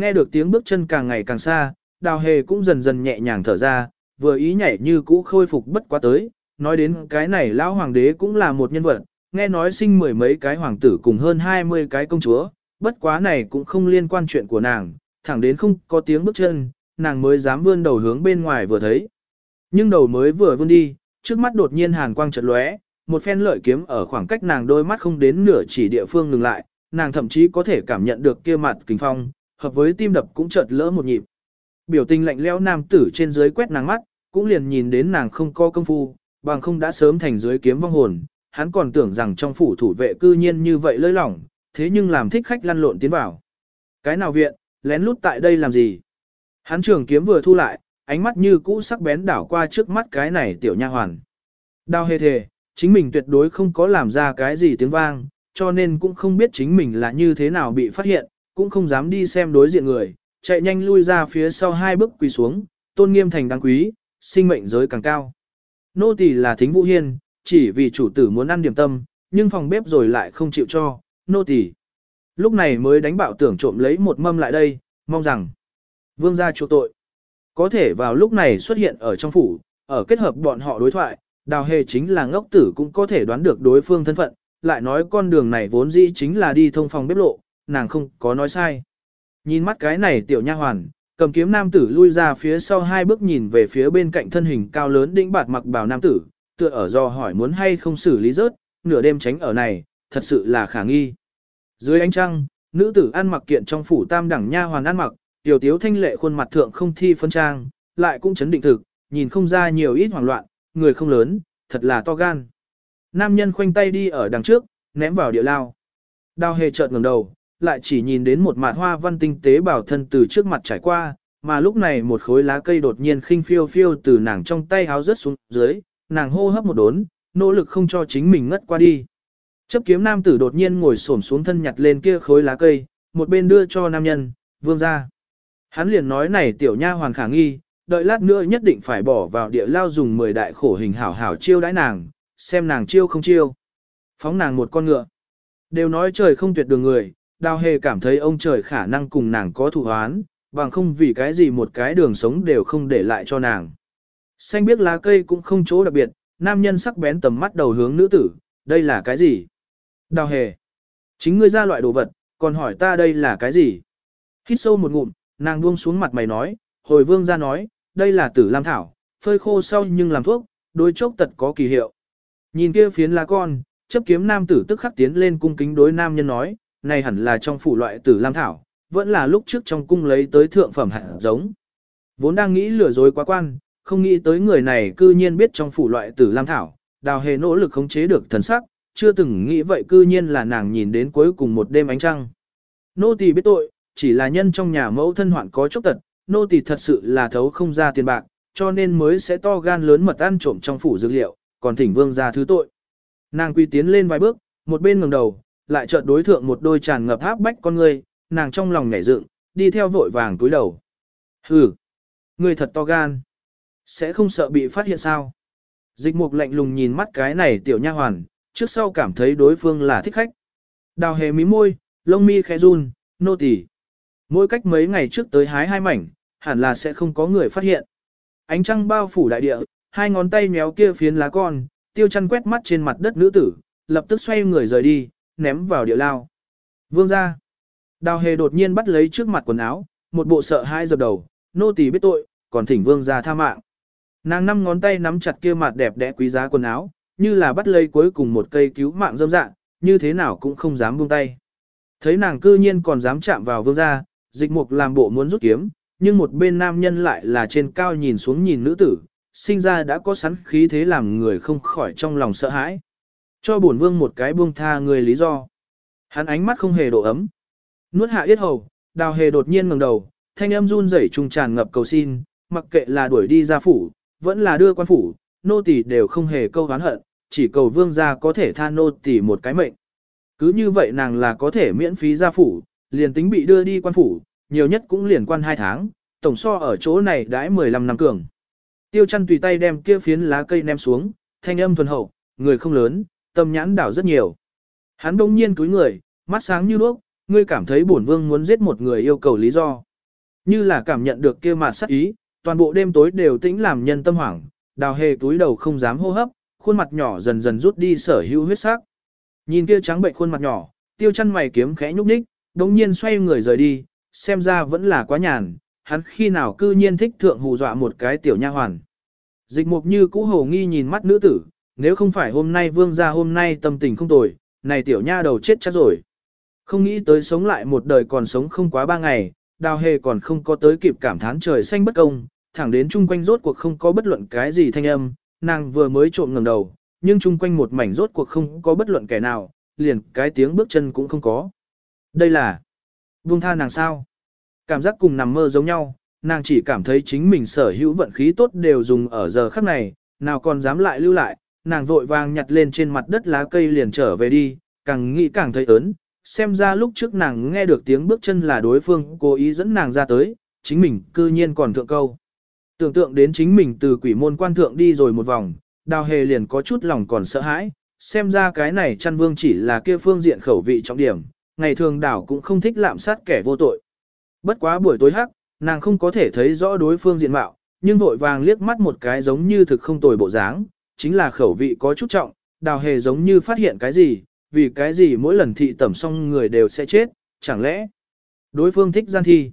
Nghe được tiếng bước chân càng ngày càng xa, đào hề cũng dần dần nhẹ nhàng thở ra, vừa ý nhảy như cũ khôi phục bất quá tới, nói đến cái này lão hoàng đế cũng là một nhân vật, nghe nói sinh mười mấy cái hoàng tử cùng hơn 20 cái công chúa, bất quá này cũng không liên quan chuyện của nàng, thẳng đến không có tiếng bước chân, nàng mới dám vươn đầu hướng bên ngoài vừa thấy. Nhưng đầu mới vừa vươn đi, trước mắt đột nhiên hàn quang chợt lóe, một phen lợi kiếm ở khoảng cách nàng đôi mắt không đến nửa chỉ địa phương ngừng lại, nàng thậm chí có thể cảm nhận được kia mặt kinh phong, hợp với tim đập cũng chợt lỡ một nhịp. Biểu tình lạnh lẽo nam tử trên dưới quét nàng mắt, cũng liền nhìn đến nàng không có công phu, bằng không đã sớm thành dưới kiếm vong hồn, hắn còn tưởng rằng trong phủ thủ vệ cư nhiên như vậy lơi lỏng, thế nhưng làm thích khách lăn lộn tiến vào. Cái nào viện, lén lút tại đây làm gì? Hắn trường kiếm vừa thu lại, ánh mắt như cũ sắc bén đảo qua trước mắt cái này tiểu nha hoàn. đao hề thề, chính mình tuyệt đối không có làm ra cái gì tiếng vang, cho nên cũng không biết chính mình là như thế nào bị phát hiện, cũng không dám đi xem đối diện người, chạy nhanh lui ra phía sau hai bước quỳ xuống, tôn nghiêm thành đáng quý, sinh mệnh giới càng cao. Nô tỳ là thính vũ hiên, chỉ vì chủ tử muốn ăn điểm tâm, nhưng phòng bếp rồi lại không chịu cho, nô tỳ. Lúc này mới đánh bạo tưởng trộm lấy một mâm lại đây, mong rằng vương gia chỗ tội. Có thể vào lúc này xuất hiện ở trong phủ, ở kết hợp bọn họ đối thoại, đào hề chính là ngốc tử cũng có thể đoán được đối phương thân phận, lại nói con đường này vốn dĩ chính là đi thông phòng bếp lộ, nàng không có nói sai. Nhìn mắt cái này tiểu nha hoàn, cầm kiếm nam tử lui ra phía sau hai bước nhìn về phía bên cạnh thân hình cao lớn đĩnh bạt mặc bào nam tử, tựa ở do hỏi muốn hay không xử lý rớt, nửa đêm tránh ở này, thật sự là khả nghi. Dưới ánh trăng, nữ tử ăn mặc kiện trong phủ tam đẳng nha hoàn ăn mặc, tiểu tiếu thanh lệ khuôn mặt thượng không thi phân trang, lại cũng chấn định thực, nhìn không ra nhiều ít hoảng loạn, người không lớn, thật là to gan. Nam nhân khoanh tay đi ở đằng trước, ném vào địa lao. Đào hề chợt ngẩng đầu, lại chỉ nhìn đến một mạt hoa văn tinh tế bảo thân từ trước mặt trải qua, mà lúc này một khối lá cây đột nhiên khinh phiêu phiêu từ nàng trong tay háo rớt xuống dưới, nàng hô hấp một đốn, nỗ lực không cho chính mình ngất qua đi. Chấp kiếm nam tử đột nhiên ngồi xổm xuống thân nhặt lên kia khối lá cây, một bên đưa cho nam nhân, vương ra. Hắn liền nói này tiểu nha hoàn khả nghi, đợi lát nữa nhất định phải bỏ vào địa lao dùng 10 đại khổ hình hảo hảo chiêu đãi nàng, xem nàng chiêu không chiêu. Phóng nàng một con ngựa. Đều nói trời không tuyệt đường người, đào hề cảm thấy ông trời khả năng cùng nàng có thủ hoán, bằng không vì cái gì một cái đường sống đều không để lại cho nàng. Xanh biết lá cây cũng không chỗ đặc biệt, nam nhân sắc bén tầm mắt đầu hướng nữ tử, đây là cái gì? Đào hề. Chính ngươi ra loại đồ vật, còn hỏi ta đây là cái gì? Hít sâu một ngụm, nàng buông xuống mặt mày nói, hồi vương ra nói, đây là tử lam thảo, phơi khô sau nhưng làm thuốc, đôi chốc tật có kỳ hiệu. Nhìn kia phiến lá con, chấp kiếm nam tử tức khắc tiến lên cung kính đối nam nhân nói, này hẳn là trong phủ loại tử lam thảo, vẫn là lúc trước trong cung lấy tới thượng phẩm hạt giống. Vốn đang nghĩ lừa dối quá quan, không nghĩ tới người này cư nhiên biết trong phủ loại tử lam thảo, đào hề nỗ lực khống chế được thần sắc, chưa từng nghĩ vậy cư nhiên là nàng nhìn đến cuối cùng một đêm ánh trăng. Nô tỳ biết tội, chỉ là nhân trong nhà mẫu thân hoạn có chốc tật, nô tỳ thật sự là thấu không ra tiền bạc, cho nên mới sẽ to gan lớn mật ăn trộm trong phủ dược liệu, còn thỉnh vương ra thứ tội. Nàng quy tiến lên vài bước, một bên ngẩng đầu, lại chợt đối thượng một đôi tràn ngập áp bách con ngươi, nàng trong lòng nhảy dựng, đi theo vội vàng túi đầu. Hừ, ngươi thật to gan. Sẽ không sợ bị phát hiện sao? Dịch mục lạnh lùng nhìn mắt cái này tiểu nha hoàn, trước sau cảm thấy đối phương là thích khách. Đào hề mí môi, lông mi khẽ run, nô tỳ. Mỗi cách mấy ngày trước tới hái hai mảnh, hẳn là sẽ không có người phát hiện. Ánh trăng bao phủ đại địa, hai ngón tay méo kia phiến lá con, tiêu chăn quét mắt trên mặt đất nữ tử, lập tức xoay người rời đi, ném vào địa lao. Vương ra. Đào hề đột nhiên bắt lấy trước mặt quần áo, một bộ sợ hai dập đầu, nô tỳ biết tội, còn thỉnh vương ra tha mạng. Nàng năm ngón tay nắm chặt kia mặt đẹp đẽ quý giá quần áo, như là bắt lấy cuối cùng một cây cứu mạng dâm dạng, như thế nào cũng không dám buông tay. Thấy nàng cư nhiên còn dám chạm vào vương gia, dịch mục làm bộ muốn rút kiếm, nhưng một bên nam nhân lại là trên cao nhìn xuống nhìn nữ tử, sinh ra đã có sẵn khí thế làm người không khỏi trong lòng sợ hãi. Cho bổn vương một cái buông tha người lý do. Hắn ánh mắt không hề độ ấm. Nuốt hạ yết hầu, đào hề đột nhiên ngẩng đầu, thanh âm run rẩy trung tràn ngập cầu xin, mặc kệ là đuổi đi ra phủ, vẫn là đưa quan phủ, nô tỳ đều không hề câu oán hận, chỉ cầu vương gia có thể tha nô tỳ một cái mệnh. Cứ như vậy nàng là có thể miễn phí ra phủ, liền tính bị đưa đi quan phủ, nhiều nhất cũng liền quan hai tháng, tổng so ở chỗ này đãi 15 năm cường. Tiêu chăn tùy tay đem kia phiến lá cây ném xuống, thanh âm thuần hậu, người không lớn, tâm nhãn đảo rất nhiều. Hắn đông nhiên túi người, mắt sáng như đuốc, ngươi cảm thấy bổn vương muốn giết một người yêu cầu lý do. Như là cảm nhận được kia mặt sắc ý, toàn bộ đêm tối đều tĩnh làm nhân tâm hoảng, đào hề túi đầu không dám hô hấp, khuôn mặt nhỏ dần dần rút đi sở hữu huyết sắc. Nhìn kia trắng bệnh khuôn mặt nhỏ, tiêu chăn mày kiếm khẽ nhúc nhích, đống nhiên xoay người rời đi, xem ra vẫn là quá nhàn, hắn khi nào cư nhiên thích thượng hù dọa một cái tiểu nha hoàn. Dịch mục như cũ hồ nghi nhìn mắt nữ tử, nếu không phải hôm nay vương gia hôm nay tâm tình không tồi, này tiểu nha đầu chết chắc rồi. Không nghĩ tới sống lại một đời còn sống không quá ba ngày, đào hề còn không có tới kịp cảm thán trời xanh bất công, thẳng đến chung quanh rốt cuộc không có bất luận cái gì thanh âm, nàng vừa mới trộm ngẩng đầu, nhưng chung quanh một mảnh rốt cuộc không có bất luận kẻ nào, liền cái tiếng bước chân cũng không có. Đây là buông tha nàng sao? Cảm giác cùng nằm mơ giống nhau, nàng chỉ cảm thấy chính mình sở hữu vận khí tốt đều dùng ở giờ khắc này, nào còn dám lại lưu lại, nàng vội vàng nhặt lên trên mặt đất lá cây liền trở về đi, càng nghĩ càng thấy ớn, xem ra lúc trước nàng nghe được tiếng bước chân là đối phương cố ý dẫn nàng ra tới, chính mình cư nhiên còn thượng câu. Tưởng tượng đến chính mình từ quỷ môn quan thượng đi rồi một vòng, đào hề liền có chút lòng còn sợ hãi, xem ra cái này chăn vương chỉ là kia phương diện khẩu vị trọng điểm, ngày thường đảo cũng không thích lạm sát kẻ vô tội. Bất quá buổi tối hắc, nàng không có thể thấy rõ đối phương diện mạo, nhưng vội vàng liếc mắt một cái giống như thực không tồi bộ dáng, chính là khẩu vị có chút trọng, đào hề giống như phát hiện cái gì, vì cái gì mỗi lần thị tẩm xong người đều sẽ chết, chẳng lẽ đối phương thích gian thi.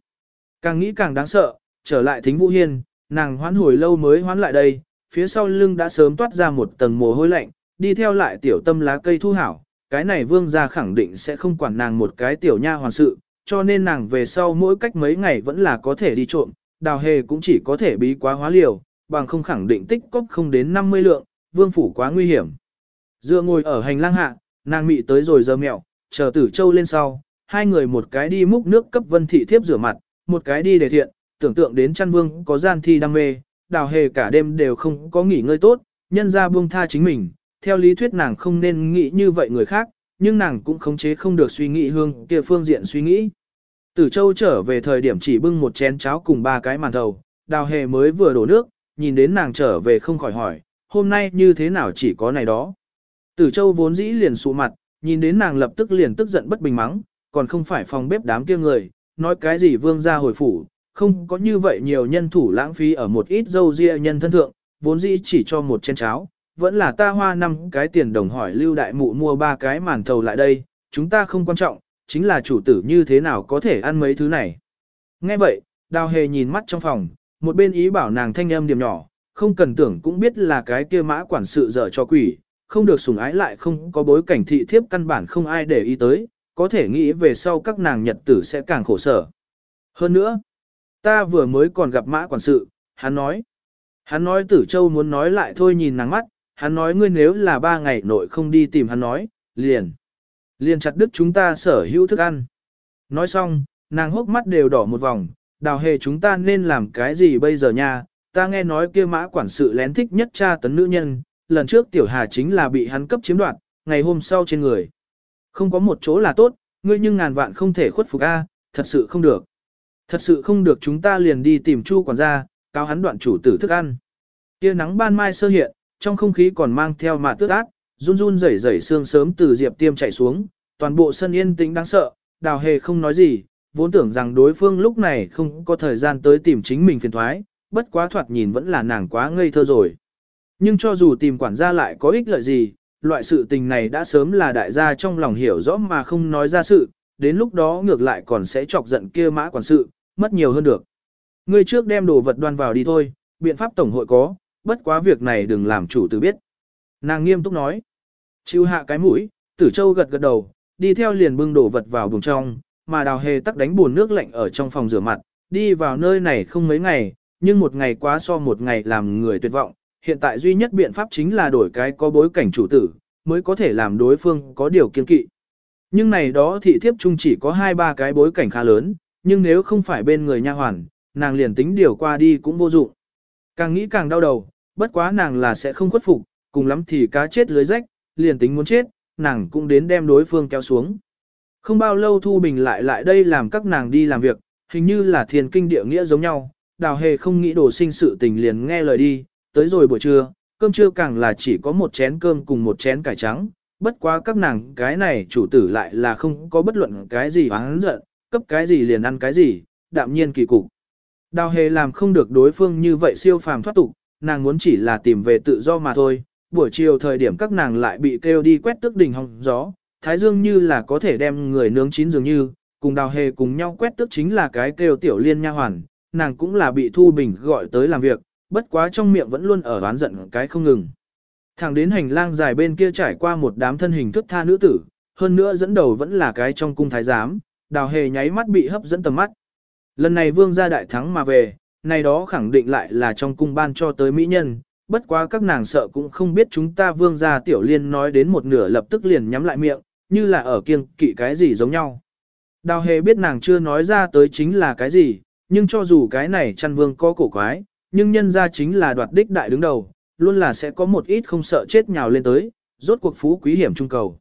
Càng nghĩ càng đáng sợ, trở lại thính vũ hiên, nàng hoán hồi lâu mới hoán lại đây, phía sau lưng đã sớm toát ra một tầng mồ hôi lạnh, đi theo lại tiểu tâm lá cây thu hảo, cái này vương gia khẳng định sẽ không quản nàng một cái tiểu nha hoàn sự, cho nên nàng về sau mỗi cách mấy ngày vẫn là có thể đi trộm, đào hề cũng chỉ có thể bí quá hóa liều, bằng không khẳng định tích cốc không đến 50 lượng, vương phủ quá nguy hiểm. Dựa ngồi ở hành lang hạ, nàng mị tới rồi giờ mẹo, chờ tử châu lên sau, hai người một cái đi múc nước cấp vân thị thiếp rửa mặt, một cái đi để thiện, tưởng tượng đến chăn vương có gian thi đam mê, đào hề cả đêm đều không có nghỉ ngơi tốt, nhân ra buông tha chính mình, theo lý thuyết nàng không nên nghĩ như vậy người khác, nhưng nàng cũng khống chế không được suy nghĩ hương kia phương diện suy nghĩ. Tử Châu trở về thời điểm chỉ bưng một chén cháo cùng ba cái màn thầu, đào hề mới vừa đổ nước, nhìn đến nàng trở về không khỏi hỏi, hôm nay như thế nào chỉ có này đó. Tử Châu vốn dĩ liền sụ mặt, nhìn đến nàng lập tức liền tức giận bất bình mắng, còn không phải phòng bếp đám kia người, nói cái gì vương gia hồi phủ, không có như vậy nhiều nhân thủ lãng phí ở một ít dâu ria nhân thân thượng, vốn dĩ chỉ cho một chén cháo, vẫn là ta hoa năm cái tiền đồng hỏi lưu đại mụ mua ba cái màn thầu lại đây, chúng ta không quan trọng, chính là chủ tử như thế nào có thể ăn mấy thứ này. Nghe vậy, đào hề nhìn mắt trong phòng, một bên ý bảo nàng thanh âm điểm nhỏ, không cần tưởng cũng biết là cái kia mã quản sự dở cho quỷ, không được sủng ái lại không có bối cảnh thị thiếp căn bản không ai để ý tới, có thể nghĩ về sau các nàng nhật tử sẽ càng khổ sở. Hơn nữa, ta vừa mới còn gặp mã quản sự, hắn nói, hắn nói tử châu muốn nói lại thôi nhìn nàng mắt, hắn nói ngươi nếu là ba ngày nội không đi tìm hắn nói, liền. Liền chặt đứt chúng ta sở hữu thức ăn. Nói xong, nàng hốc mắt đều đỏ một vòng, đào hề chúng ta nên làm cái gì bây giờ nha, ta nghe nói kia mã quản sự lén thích nhất cha tấn nữ nhân, lần trước tiểu hà chính là bị hắn cấp chiếm đoạt, ngày hôm sau trên người. Không có một chỗ là tốt, ngươi nhưng ngàn vạn không thể khuất phục a, thật sự không được. Thật sự không được chúng ta liền đi tìm chu quản gia, cáo hắn đoạn chủ tử thức ăn. Kia nắng ban mai sơ hiện, trong không khí còn mang theo mạt tước ác, run run rẩy rẩy xương sớm từ diệp tiêm chạy xuống, toàn bộ sân yên tĩnh đáng sợ, đào hề không nói gì, vốn tưởng rằng đối phương lúc này không có thời gian tới tìm chính mình phiền thoái, bất quá thoạt nhìn vẫn là nàng quá ngây thơ rồi. Nhưng cho dù tìm quản gia lại có ích lợi gì, loại sự tình này đã sớm là đại gia trong lòng hiểu rõ mà không nói ra sự, đến lúc đó ngược lại còn sẽ chọc giận kia mã quản sự, mất nhiều hơn được. Ngươi trước đem đồ vật đoan vào đi thôi, biện pháp tổng hội có, bất quá việc này đừng làm chủ tử biết. Nàng nghiêm túc nói. Chịu hạ cái mũi, tử châu gật gật đầu, đi theo liền bưng đồ vật vào buồng trong, mà đào hề tắc đánh buồn nước lạnh ở trong phòng rửa mặt, đi vào nơi này không mấy ngày, nhưng một ngày quá so một ngày làm người tuyệt vọng, hiện tại duy nhất biện pháp chính là đổi cái có bối cảnh chủ tử, mới có thể làm đối phương có điều kiên kỵ. Nhưng này đó thị thiếp chung chỉ có hai ba cái bối cảnh khá lớn, nhưng nếu không phải bên người nha hoàn, nàng liền tính điều qua đi cũng vô dụng. Càng nghĩ càng đau đầu, bất quá nàng là sẽ không khuất phục, cùng lắm thì cá chết lưới rách, liền tính muốn chết, nàng cũng đến đem đối phương kéo xuống. Không bao lâu Thu Bình lại lại đây làm các nàng đi làm việc, hình như là thiền kinh địa nghĩa giống nhau, đào hề không nghĩ đồ sinh sự tình liền nghe lời đi, tới rồi buổi trưa, cơm trưa càng là chỉ có một chén cơm cùng một chén cải trắng, bất quá các nàng cái này chủ tử lại là không có bất luận cái gì oán giận, cấp cái gì liền ăn cái gì, đạm nhiên kỳ cục. Đào hề làm không được đối phương như vậy siêu phàm thoát tục, nàng muốn chỉ là tìm về tự do mà thôi, buổi chiều thời điểm các nàng lại bị kêu đi quét tước đỉnh hong gió, thái dương như là có thể đem người nướng chín dường như, cùng đào hề cùng nhau quét tước chính là cái kêu tiểu liên nha hoàn, nàng cũng là bị Thu Bình gọi tới làm việc, bất quá trong miệng vẫn luôn ở oán giận cái không ngừng. Thẳng đến hành lang dài bên kia trải qua một đám thân hình thức tha nữ tử, hơn nữa dẫn đầu vẫn là cái trong cung thái giám, đào hề nháy mắt bị hấp dẫn tầm mắt. Lần này vương gia đại thắng mà về, này đó khẳng định lại là trong cung ban cho tới mỹ nhân, bất quá các nàng sợ cũng không biết chúng ta vương gia tiểu liên nói đến một nửa lập tức liền nhắm lại miệng, như là ở kiêng kỵ cái gì giống nhau. Đào hề biết nàng chưa nói ra tới chính là cái gì, nhưng cho dù cái này chăn vương có cổ quái, nhưng nhân ra chính là đoạt đích đại đứng đầu, luôn là sẽ có một ít không sợ chết nhào lên tới, rốt cuộc phú quý hiểm trung cầu.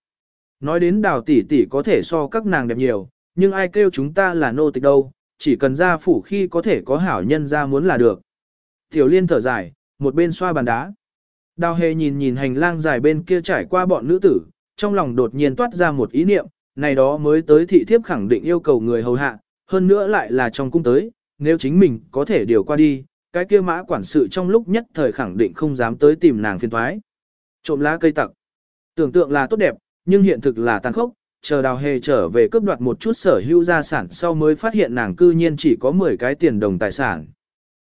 Nói đến đào tỷ tỷ có thể so các nàng đẹp nhiều, nhưng ai kêu chúng ta là nô tịch đâu, chỉ cần ra phủ khi có thể có hảo nhân ra muốn là được. Tiểu liên thở dài, một bên xoa bàn đá. Đào hề nhìn nhìn hành lang dài bên kia trải qua bọn nữ tử, trong lòng đột nhiên toát ra một ý niệm, này đó mới tới thị thiếp khẳng định yêu cầu người hầu hạ, hơn nữa lại là trong cung tới, nếu chính mình có thể điều qua đi, cái kia mã quản sự trong lúc nhất thời khẳng định không dám tới tìm nàng phiền thoái. Trộm lá cây tặc. Tưởng tượng là tốt đẹp, nhưng hiện thực là tàn khốc, chờ đào hề trở về cướp đoạt một chút sở hữu gia sản sau mới phát hiện nàng cư nhiên chỉ có 10 cái tiền đồng tài sản.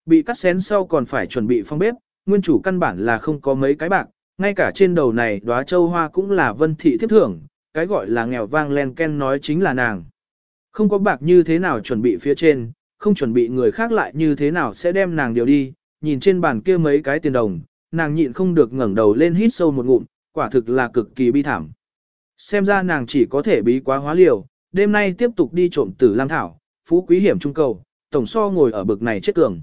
Bị cắt xén sau còn phải chuẩn bị phong bếp, nguyên chủ căn bản là không có mấy cái bạc, ngay cả trên đầu này đóa châu hoa cũng là vân thị thiết thưởng, cái gọi là nghèo vang len ken nói chính là nàng. Không có bạc như thế nào chuẩn bị phía trên, không chuẩn bị người khác lại như thế nào sẽ đem nàng điều đi, nhìn trên bàn kia mấy cái tiền đồng, nàng nhịn không được ngẩng đầu lên hít sâu một ngụm, quả thực là cực kỳ bi thảm. Xem ra nàng chỉ có thể bí quá hóa liều, đêm nay tiếp tục đi trộm tử lam thảo, phú quý hiểm trung cầu, tổng so ngồi ở bực này chết cường.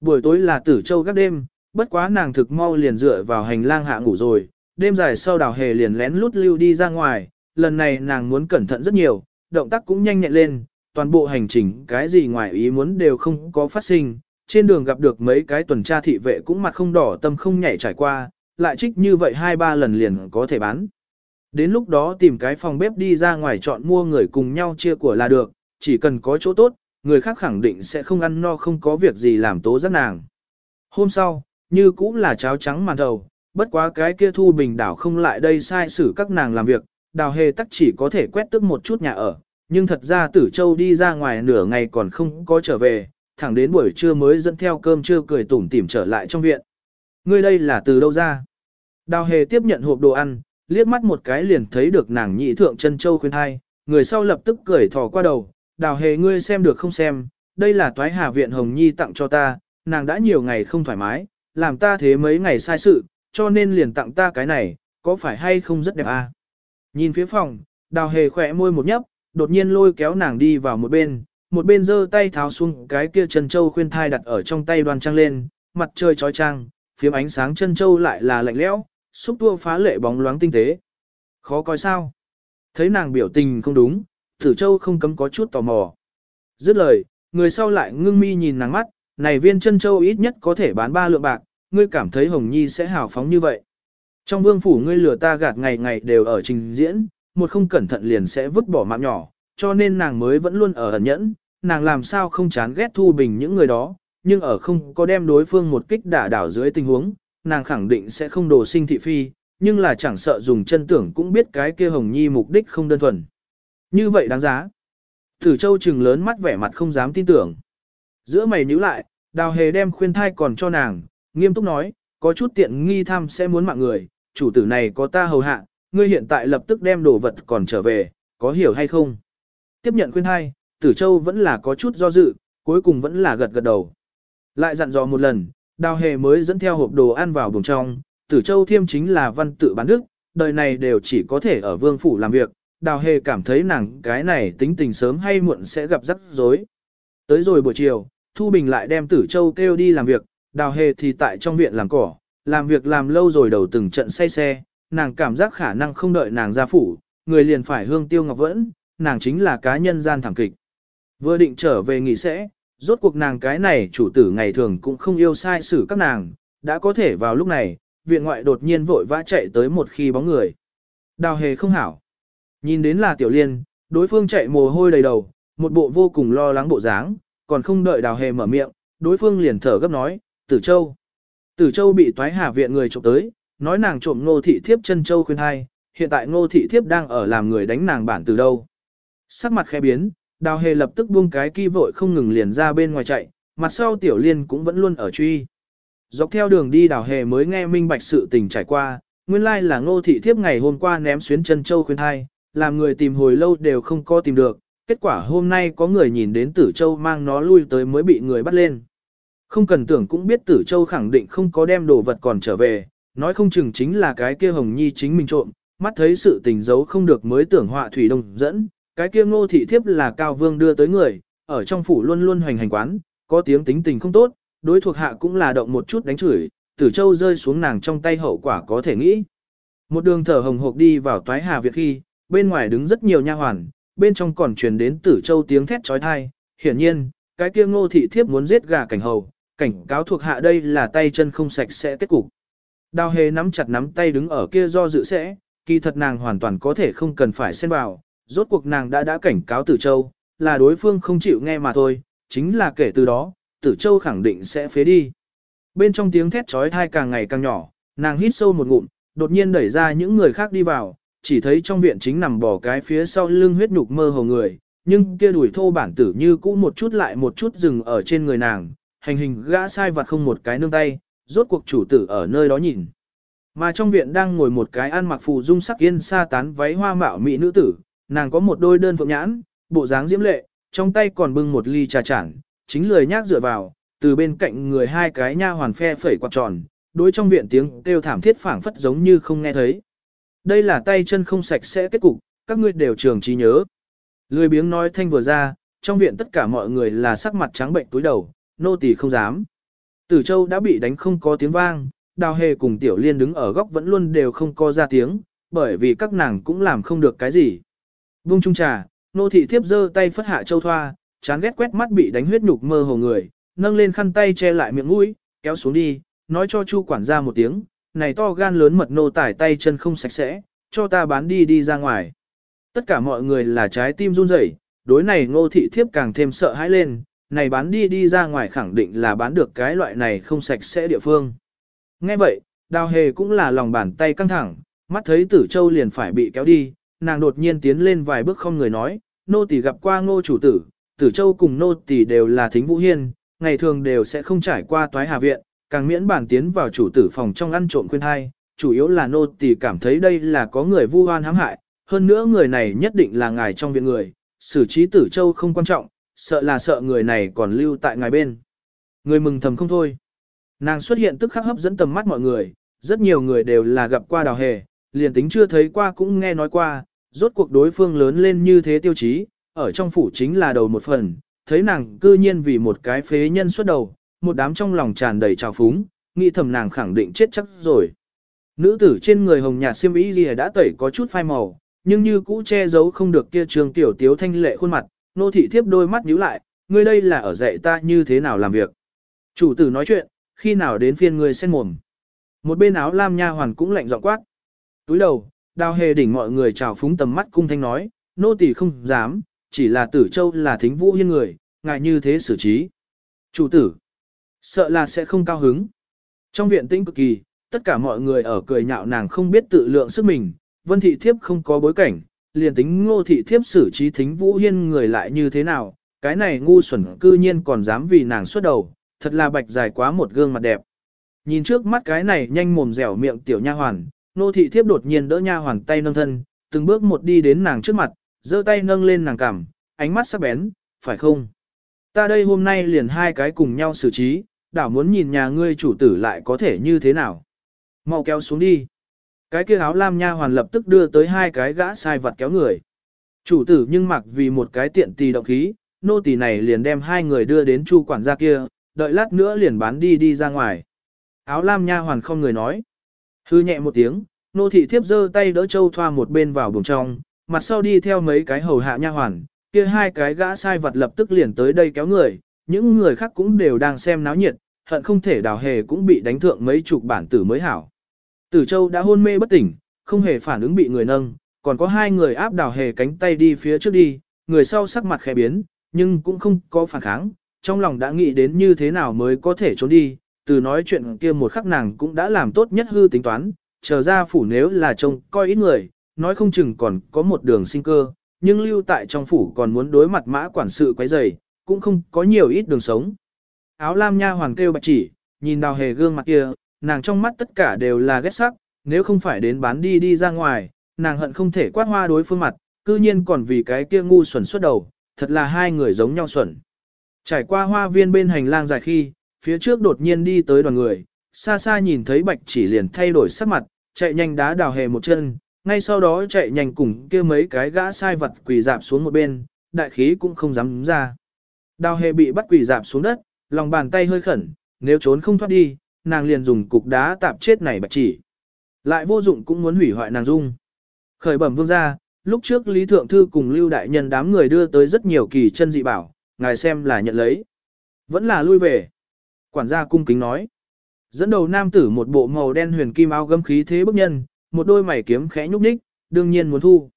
Buổi tối là tử châu các đêm, bất quá nàng thực mau liền dựa vào hành lang hạ ngủ rồi, đêm dài sau đào hề liền lén lút lưu đi ra ngoài, lần này nàng muốn cẩn thận rất nhiều, động tác cũng nhanh nhẹn lên, toàn bộ hành trình cái gì ngoài ý muốn đều không có phát sinh, trên đường gặp được mấy cái tuần tra thị vệ cũng mặt không đỏ tâm không nhảy trải qua, lại trích như vậy hai ba lần liền có thể bán. Đến lúc đó tìm cái phòng bếp đi ra ngoài chọn mua người cùng nhau chia của là được, chỉ cần có chỗ tốt, người khác khẳng định sẽ không ăn no không có việc gì làm tố giác nàng. Hôm sau, như cũng là cháo trắng màn đầu, bất quá cái kia thu bình đảo không lại đây sai xử các nàng làm việc, đào hề tắc chỉ có thể quét tức một chút nhà ở, nhưng thật ra tử châu đi ra ngoài nửa ngày còn không có trở về, thẳng đến buổi trưa mới dẫn theo cơm trưa cười tủm tỉm trở lại trong viện. Ngươi đây là từ đâu ra? Đào hề tiếp nhận hộp đồ ăn, liếc mắt một cái liền thấy được nàng nhị thượng chân châu khuyên thai, người sau lập tức cười thò qua đầu, đào hề ngươi xem được không xem, đây là toái hà viện Hồng Nhi tặng cho ta, nàng đã nhiều ngày không thoải mái, làm ta thế mấy ngày sai sự, cho nên liền tặng ta cái này, có phải hay không rất đẹp à? Nhìn phía phòng, đào hề khỏe môi một nhấp, đột nhiên lôi kéo nàng đi vào một bên, một bên giơ tay tháo xuống cái kia chân châu khuyên thai đặt ở trong tay đoan trang lên, mặt trời trói trang, phiếm ánh sáng chân châu lại là lạnh lẽo, xúc tua phá lệ bóng loáng tinh tế. Khó coi sao? Thấy nàng biểu tình không đúng, Tử Châu không cấm có chút tò mò. Dứt lời, người sau lại ngưng mi nhìn nàng mắt, này viên chân châu ít nhất có thể bán ba lượng bạc, ngươi cảm thấy Hồng Nhi sẽ hào phóng như vậy. Trong vương phủ ngươi lừa ta gạt ngày ngày đều ở trình diễn, một không cẩn thận liền sẽ vứt bỏ mạng nhỏ, cho nên nàng mới vẫn luôn ở ẩn nhẫn, nàng làm sao không chán ghét thu bình những người đó, nhưng ở không có đem đối phương một kích đả đảo dưới tình huống, nàng khẳng định sẽ không đồ sinh thị phi, nhưng là chẳng sợ dùng chân tưởng cũng biết cái kia hồng nhi mục đích không đơn thuần. Như vậy đáng giá. Thử châu trừng lớn mắt vẻ mặt không dám tin tưởng. Giữa mày nhíu lại, đào hề đem khuyên thai còn cho nàng, nghiêm túc nói, có chút tiện nghi tham sẽ muốn mạng người, chủ tử này có ta hầu hạ, ngươi hiện tại lập tức đem đồ vật còn trở về, có hiểu hay không? Tiếp nhận khuyên hai, tử châu vẫn là có chút do dự, cuối cùng vẫn là gật gật đầu. Lại dặn dò một lần, đào hề mới dẫn theo hộp đồ ăn vào buồng trong, tử châu thiêm chính là văn tự bán đức, đời này đều chỉ có thể ở vương phủ làm việc, đào hề cảm thấy nàng cái này tính tình sớm hay muộn sẽ gặp rắc rối. Tới rồi buổi chiều, Thu Bình lại đem tử châu kêu đi làm việc, đào hề thì tại trong viện làm cỏ, làm việc làm lâu rồi đầu từng trận say xe, nàng cảm giác khả năng không đợi nàng ra phủ, người liền phải hương tiêu ngọc vẫn, nàng chính là cá nhân gian thảm kịch. Vừa định trở về nghỉ sẽ, rốt cuộc nàng cái này chủ tử ngày thường cũng không yêu sai xử các nàng, đã có thể vào lúc này, viện ngoại đột nhiên vội vã chạy tới một khi bóng người. Đào hề không hảo. Nhìn đến là tiểu liên, đối phương chạy mồ hôi đầy đầu, một bộ vô cùng lo lắng bộ dáng, còn không đợi đào hề mở miệng, đối phương liền thở gấp nói, tử châu. Tử châu bị toái hà viện người trộm tới, nói nàng trộm ngô thị thiếp chân châu khuyên hai, hiện tại ngô thị thiếp đang ở làm người đánh nàng bản từ đâu. Sắc mặt khẽ biến, đào hề lập tức buông cái kỳ vội không ngừng liền ra bên ngoài chạy, mặt sau tiểu liên cũng vẫn luôn ở truy. Dọc theo đường đi đào hề mới nghe minh bạch sự tình trải qua, nguyên lai là ngô thị thiếp ngày hôm qua ném xuyến chân châu khuyên hai, làm người tìm hồi lâu đều không có tìm được, kết quả hôm nay có người nhìn đến tử châu mang nó lui tới mới bị người bắt lên. Không cần tưởng cũng biết tử châu khẳng định không có đem đồ vật còn trở về, nói không chừng chính là cái kia hồng nhi chính mình trộm, mắt thấy sự tình giấu không được mới tưởng họa thủy đông dẫn, cái kia ngô thị thiếp là cao vương đưa tới người, ở trong phủ luôn luôn hoành hành quán, có tiếng tính tình không tốt, đối thuộc hạ cũng là động một chút đánh chửi, tử châu rơi xuống nàng trong tay hậu quả có thể nghĩ. Một đường thở hồng hộc đi vào toái hà việt khi, bên ngoài đứng rất nhiều nha hoàn, bên trong còn truyền đến tử châu tiếng thét trói thai, hiển nhiên, cái kia ngô thị thiếp muốn giết gà cảnh hầu, cảnh cáo thuộc hạ đây là tay chân không sạch sẽ kết cục. Đào hề nắm chặt nắm tay đứng ở kia do dự sẽ, kỳ thật nàng hoàn toàn có thể không cần phải xen vào, rốt cuộc nàng đã đã cảnh cáo tử châu, là đối phương không chịu nghe mà thôi, chính là kể từ đó, tử châu khẳng định sẽ phế đi. Bên trong tiếng thét trói thai càng ngày càng nhỏ, nàng hít sâu một ngụm, đột nhiên đẩy ra những người khác đi vào, chỉ thấy trong viện chính nằm bỏ cái phía sau lưng huyết nhục mơ hồ người, nhưng kia đuổi thô bản tử như cũ một chút lại một chút dừng ở trên người nàng, hành hình gã sai vặt không một cái nương tay, rốt cuộc chủ tử ở nơi đó nhìn. Mà trong viện đang ngồi một cái ăn mặc phù dung sắc yên sa tán váy hoa mạo mỹ nữ tử, nàng có một đôi đơn phượng nhãn, bộ dáng diễm lệ, trong tay còn bưng một ly trà chản, chính lười nhác dựa vào, từ bên cạnh người hai cái nha hoàn phe phẩy quạt tròn, đối trong viện tiếng kêu thảm thiết phảng phất giống như không nghe thấy. Đây là tay chân không sạch sẽ kết cục, các ngươi đều trường trí nhớ. Lười biếng nói thanh vừa ra, trong viện tất cả mọi người là sắc mặt trắng bệnh túi đầu, nô tỳ không dám. Tử Châu đã bị đánh không có tiếng vang, Đào Hề cùng Tiểu Liên đứng ở góc vẫn luôn đều không có ra tiếng, bởi vì các nàng cũng làm không được cái gì. Vung trung trà, nô thị thiếp giơ tay phất hạ châu thoa, chán ghét quét mắt bị đánh huyết nhục mơ hồ người, nâng lên khăn tay che lại miệng mũi, kéo xuống đi, nói cho Chu quản gia một tiếng, này to gan lớn mật nô tải tay chân không sạch sẽ, cho ta bán đi đi ra ngoài. Tất cả mọi người là trái tim run rẩy, đối này ngô thị thiếp càng thêm sợ hãi lên, này bán đi đi ra ngoài khẳng định là bán được cái loại này không sạch sẽ địa phương. Nghe vậy, đào hề cũng là lòng bàn tay căng thẳng, mắt thấy tử châu liền phải bị kéo đi, nàng đột nhiên tiến lên vài bước không người nói, nô tỳ gặp qua ngô chủ tử, tử châu cùng nô tỳ đều là thính vũ hiên, ngày thường đều sẽ không trải qua toái hà viện, càng miễn bản tiến vào chủ tử phòng trong ăn trộm khuyên hai, chủ yếu là nô tỳ cảm thấy đây là có người vu oan hãm hại, hơn nữa người này nhất định là ngài trong viện người, xử trí tử châu không quan trọng, sợ là sợ người này còn lưu tại ngài bên. Người mừng thầm không thôi. Nàng xuất hiện tức khắc hấp dẫn tầm mắt mọi người, rất nhiều người đều là gặp qua đào hề, liền tính chưa thấy qua cũng nghe nói qua, rốt cuộc đối phương lớn lên như thế tiêu chí, ở trong phủ chính là đầu một phần, thấy nàng cư nhiên vì một cái phế nhân xuất đầu, một đám trong lòng tràn đầy trào phúng, nghĩ thầm nàng khẳng định chết chắc rồi. Nữ tử trên người hồng nhạt xiêm y lìa đã tẩy có chút phai màu, nhưng như cũ che giấu không được kia trường tiểu tiếu thanh lệ khuôn mặt, nô thị thiếp đôi mắt nhíu lại, ngươi đây là ở dạy ta như thế nào làm việc. Chủ tử nói chuyện, khi nào đến phiên ngươi sen mồm. Một bên áo lam nha hoàn cũng lạnh giọng quát. Túi đầu, đào hề đỉnh mọi người chào phúng tầm mắt cung thanh nói, nô tỳ không dám, chỉ là tử châu là thính vũ hiên người, ngại như thế xử trí. Chủ tử, sợ là sẽ không cao hứng. Trong viện tĩnh cực kỳ, tất cả mọi người ở cười nhạo nàng không biết tự lượng sức mình, vân thị thiếp không có bối cảnh, liền tính ngô thị thiếp xử trí thính vũ hiên người lại như thế nào, cái này ngu xuẩn cư nhiên còn dám vì nàng xuất đầu, thật là bạch dài quá một gương mặt đẹp. Nhìn trước mắt cái này nhanh mồm dẻo miệng tiểu nha hoàn, nô thị thiếp đột nhiên đỡ nha hoàn tay nâng thân, từng bước một đi đến nàng trước mặt, giơ tay nâng lên nàng cằm, ánh mắt sắc bén, phải không? Ta đây hôm nay liền hai cái cùng nhau xử trí, đảo muốn nhìn nhà ngươi chủ tử lại có thể như thế nào. Mau kéo xuống đi. Cái kia áo lam nha hoàn lập tức đưa tới hai cái gã sai vật kéo người. Chủ tử nhưng mặc vì một cái tiện tì động khí, nô tỳ này liền đem hai người đưa đến chu quản gia kia, đợi lát nữa liền bán đi đi ra ngoài. Áo lam nha hoàn không người nói. Hư nhẹ một tiếng, nô thị thiếp giơ tay đỡ châu thoa một bên vào buồng trong, mặt sau đi theo mấy cái hầu hạ nha hoàn, kia hai cái gã sai vật lập tức liền tới đây kéo người, những người khác cũng đều đang xem náo nhiệt, hận không thể đào hề cũng bị đánh thượng mấy chục bản tử mới hảo. Tử Châu đã hôn mê bất tỉnh, không hề phản ứng bị người nâng, còn có hai người áp đào hề cánh tay đi phía trước đi, người sau sắc mặt khẽ biến, nhưng cũng không có phản kháng, trong lòng đã nghĩ đến như thế nào mới có thể trốn đi, từ nói chuyện kia một khắc nàng cũng đã làm tốt nhất hư tính toán, chờ ra phủ nếu là trông coi ít người, nói không chừng còn có một đường sinh cơ, nhưng lưu tại trong phủ còn muốn đối mặt mã quản sự quấy rầy, cũng không có nhiều ít đường sống. Áo lam nha hoàng kêu bạch chỉ, nhìn đào hề gương mặt kia, nàng trong mắt tất cả đều là ghét sắc, nếu không phải đến bán đi đi ra ngoài, nàng hận không thể quát hoa đối phương mặt, cư nhiên còn vì cái kia ngu xuẩn xuất đầu, thật là hai người giống nhau xuẩn. Trải qua hoa viên bên hành lang dài khi, phía trước đột nhiên đi tới đoàn người, xa xa nhìn thấy bạch chỉ liền thay đổi sắc mặt, chạy nhanh đá đào hề một chân, ngay sau đó chạy nhanh cùng kia mấy cái gã sai vật quỳ dạp xuống một bên, đại khí cũng không dám ra. Đào hề bị bắt quỳ dạp xuống đất, lòng bàn tay hơi khẩn, nếu trốn không thoát đi, nàng liền dùng cục đá tạp chết này bạch chỉ. Lại vô dụng cũng muốn hủy hoại nàng dung. Khởi bẩm vương gia lúc trước Lý Thượng Thư cùng Lưu Đại Nhân đám người đưa tới rất nhiều kỳ chân dị bảo, ngài xem là nhận lấy. Vẫn là lui về. Quản gia cung kính nói. Dẫn đầu nam tử một bộ màu đen huyền kim áo gấm khí thế bức nhân, một đôi mày kiếm khẽ nhúc nhích, đương nhiên muốn thu.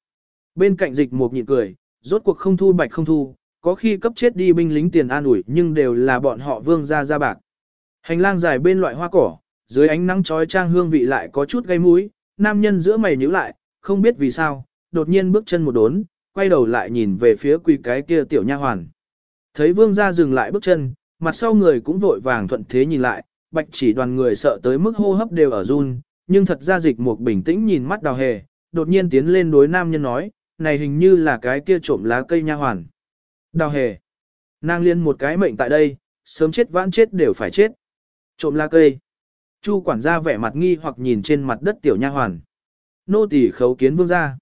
Bên cạnh dịch một nhịn cười, rốt cuộc không thu bạch không thu, có khi cấp chết đi binh lính tiền an ủi nhưng đều là bọn họ vương gia gia bạc. Hành lang dài bên loại hoa cỏ, dưới ánh nắng chói trang hương vị lại có chút gây mũi, nam nhân giữa mày nhíu lại, không biết vì sao, đột nhiên bước chân một đốn, quay đầu lại nhìn về phía quỳ cái kia tiểu nha hoàn. Thấy vương gia dừng lại bước chân, mặt sau người cũng vội vàng thuận thế nhìn lại, bạch chỉ đoàn người sợ tới mức hô hấp đều ở run, nhưng thật ra dịch một bình tĩnh nhìn mắt đào hề, đột nhiên tiến lên đối nam nhân nói, này hình như là cái kia trộm lá cây nha hoàn. Đào hề, nàng liên một cái mệnh tại đây, sớm chết vãn chết đều phải chết. Trộm lá cây. Chu quản gia vẻ mặt nghi hoặc nhìn trên mặt đất tiểu nha hoàn. Nô tỳ khấu kiến vương gia.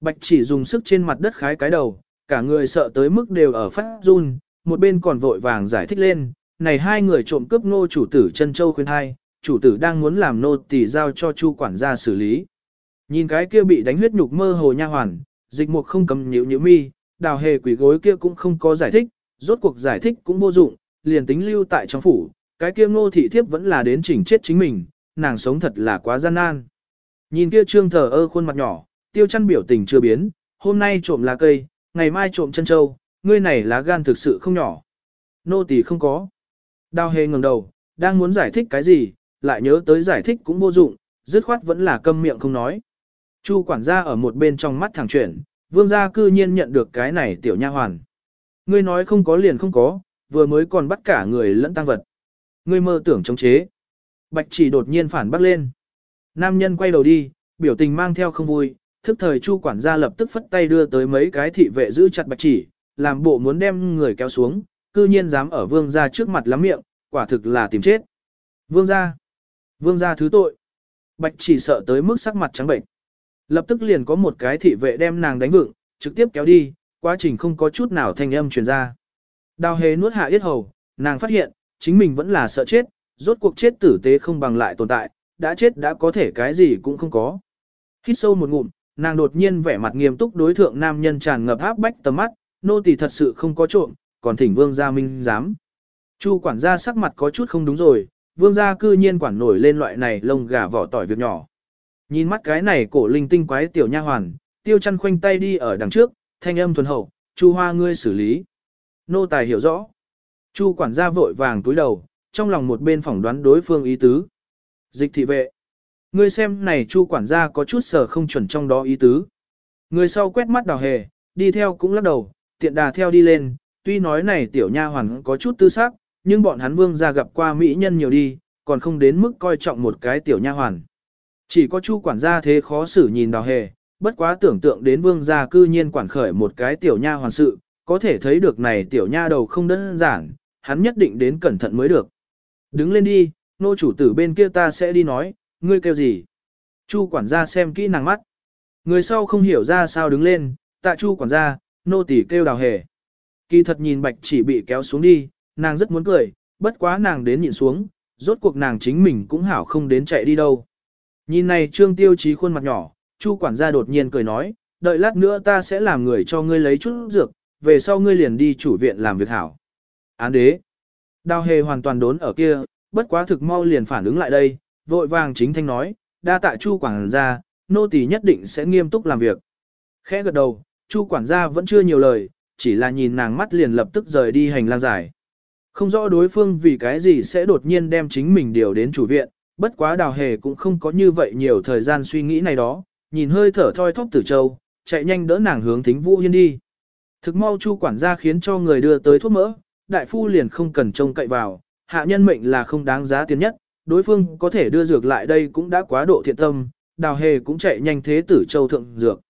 Bạch chỉ dùng sức trên mặt đất khái cái đầu, cả người sợ tới mức đều ở phát run, một bên còn vội vàng giải thích lên, này hai người trộm cướp nô chủ tử chân châu khuyên hai, chủ tử đang muốn làm nô tỳ giao cho chu quản gia xử lý. Nhìn cái kia bị đánh huyết nhục mơ hồ nha hoàn, dịch mục không cầm nhíu nhíu mi, đào hề quỷ gối kia cũng không có giải thích, rốt cuộc giải thích cũng vô dụng, liền tính lưu tại trong phủ, cái kia ngô thị thiếp vẫn là đến chỉnh chết chính mình, nàng sống thật là quá gian nan. Nhìn kia trương thờ ơ khuôn mặt nhỏ, tiêu chăn biểu tình chưa biến, hôm nay trộm lá cây, ngày mai trộm chân châu, ngươi này lá gan thực sự không nhỏ. Nô tỳ không có. Đào hề ngẩng đầu, đang muốn giải thích cái gì, lại nhớ tới giải thích cũng vô dụng, dứt khoát vẫn là câm miệng không nói. Chu quản gia ở một bên trong mắt thẳng chuyển, vương gia cư nhiên nhận được cái này tiểu nha hoàn. Ngươi nói không có liền không có, vừa mới còn bắt cả người lẫn tăng vật. Ngươi mơ tưởng chống chế. Bạch chỉ đột nhiên phản bắt lên. Nam nhân quay đầu đi, biểu tình mang theo không vui, thức thời chu quản gia lập tức phất tay đưa tới mấy cái thị vệ giữ chặt bạch chỉ, làm bộ muốn đem người kéo xuống, cư nhiên dám ở vương gia trước mặt lắm miệng, quả thực là tìm chết. Vương gia, vương gia thứ tội. Bạch chỉ sợ tới mức sắc mặt trắng bệnh. Lập tức liền có một cái thị vệ đem nàng đánh vựng, trực tiếp kéo đi, quá trình không có chút nào thanh âm truyền ra. Đào hề nuốt hạ yết hầu, nàng phát hiện, chính mình vẫn là sợ chết, rốt cuộc chết tử tế không bằng lại tồn tại, đã chết đã có thể cái gì cũng không có. Hít sâu một ngụm, nàng đột nhiên vẻ mặt nghiêm túc đối thượng nam nhân tràn ngập áp bách tầm mắt, nô tỳ thật sự không có trộm, còn thỉnh vương gia minh dám. Chu quản gia sắc mặt có chút không đúng rồi, vương gia cư nhiên quản nổi lên loại này lông gà vỏ tỏi việc nhỏ. Nhìn mắt cái này cổ linh tinh quái tiểu nha hoàn, tiêu chăn khoanh tay đi ở đằng trước, thanh âm thuần hậu, chu hoa ngươi xử lý. Nô tài hiểu rõ. Chu quản gia vội vàng túi đầu, trong lòng một bên phỏng đoán đối phương ý tứ. Dịch thị vệ. Ngươi xem này chu quản gia có chút sở không chuẩn trong đó ý tứ. Người sau quét mắt đào hề, đi theo cũng lắc đầu, tiện đà theo đi lên, tuy nói này tiểu nha hoàn có chút tư xác, nhưng bọn hắn vương gia gặp qua mỹ nhân nhiều đi, còn không đến mức coi trọng một cái tiểu nha hoàn. Chỉ có chu quản gia thế khó xử nhìn đào hề, bất quá tưởng tượng đến vương gia cư nhiên quản khởi một cái tiểu nha hoàn sự, có thể thấy được này tiểu nha đầu không đơn giản, hắn nhất định đến cẩn thận mới được. Đứng lên đi, nô chủ tử bên kia ta sẽ đi nói, ngươi kêu gì? Chu quản gia xem kỹ nàng mắt. Người sau không hiểu ra sao đứng lên, tạ chu quản gia, nô tỳ kêu đào hề. Kỳ thật nhìn bạch chỉ bị kéo xuống đi, nàng rất muốn cười, bất quá nàng đến nhịn xuống, rốt cuộc nàng chính mình cũng hảo không đến chạy đi đâu. Nhìn này trương tiêu chí khuôn mặt nhỏ, chu quản gia đột nhiên cười nói, đợi lát nữa ta sẽ làm người cho ngươi lấy chút dược, về sau ngươi liền đi chủ viện làm việc hảo. Án đế. Đào hề hoàn toàn đốn ở kia, bất quá thực mau liền phản ứng lại đây, vội vàng chính thanh nói, đa tạ chu quản gia, nô tỳ nhất định sẽ nghiêm túc làm việc. Khẽ gật đầu, chu quản gia vẫn chưa nhiều lời, chỉ là nhìn nàng mắt liền lập tức rời đi hành lang dài. Không rõ đối phương vì cái gì sẽ đột nhiên đem chính mình điều đến chủ viện, bất quá đào hề cũng không có như vậy nhiều thời gian suy nghĩ này đó, nhìn hơi thở thoi thóp tử châu, chạy nhanh đỡ nàng hướng thính vũ hiên đi. Thực mau chu quản gia khiến cho người đưa tới thuốc mỡ, đại phu liền không cần trông cậy vào, hạ nhân mệnh là không đáng giá tiền nhất, đối phương có thể đưa dược lại đây cũng đã quá độ thiện tâm, đào hề cũng chạy nhanh thế tử châu thượng dược.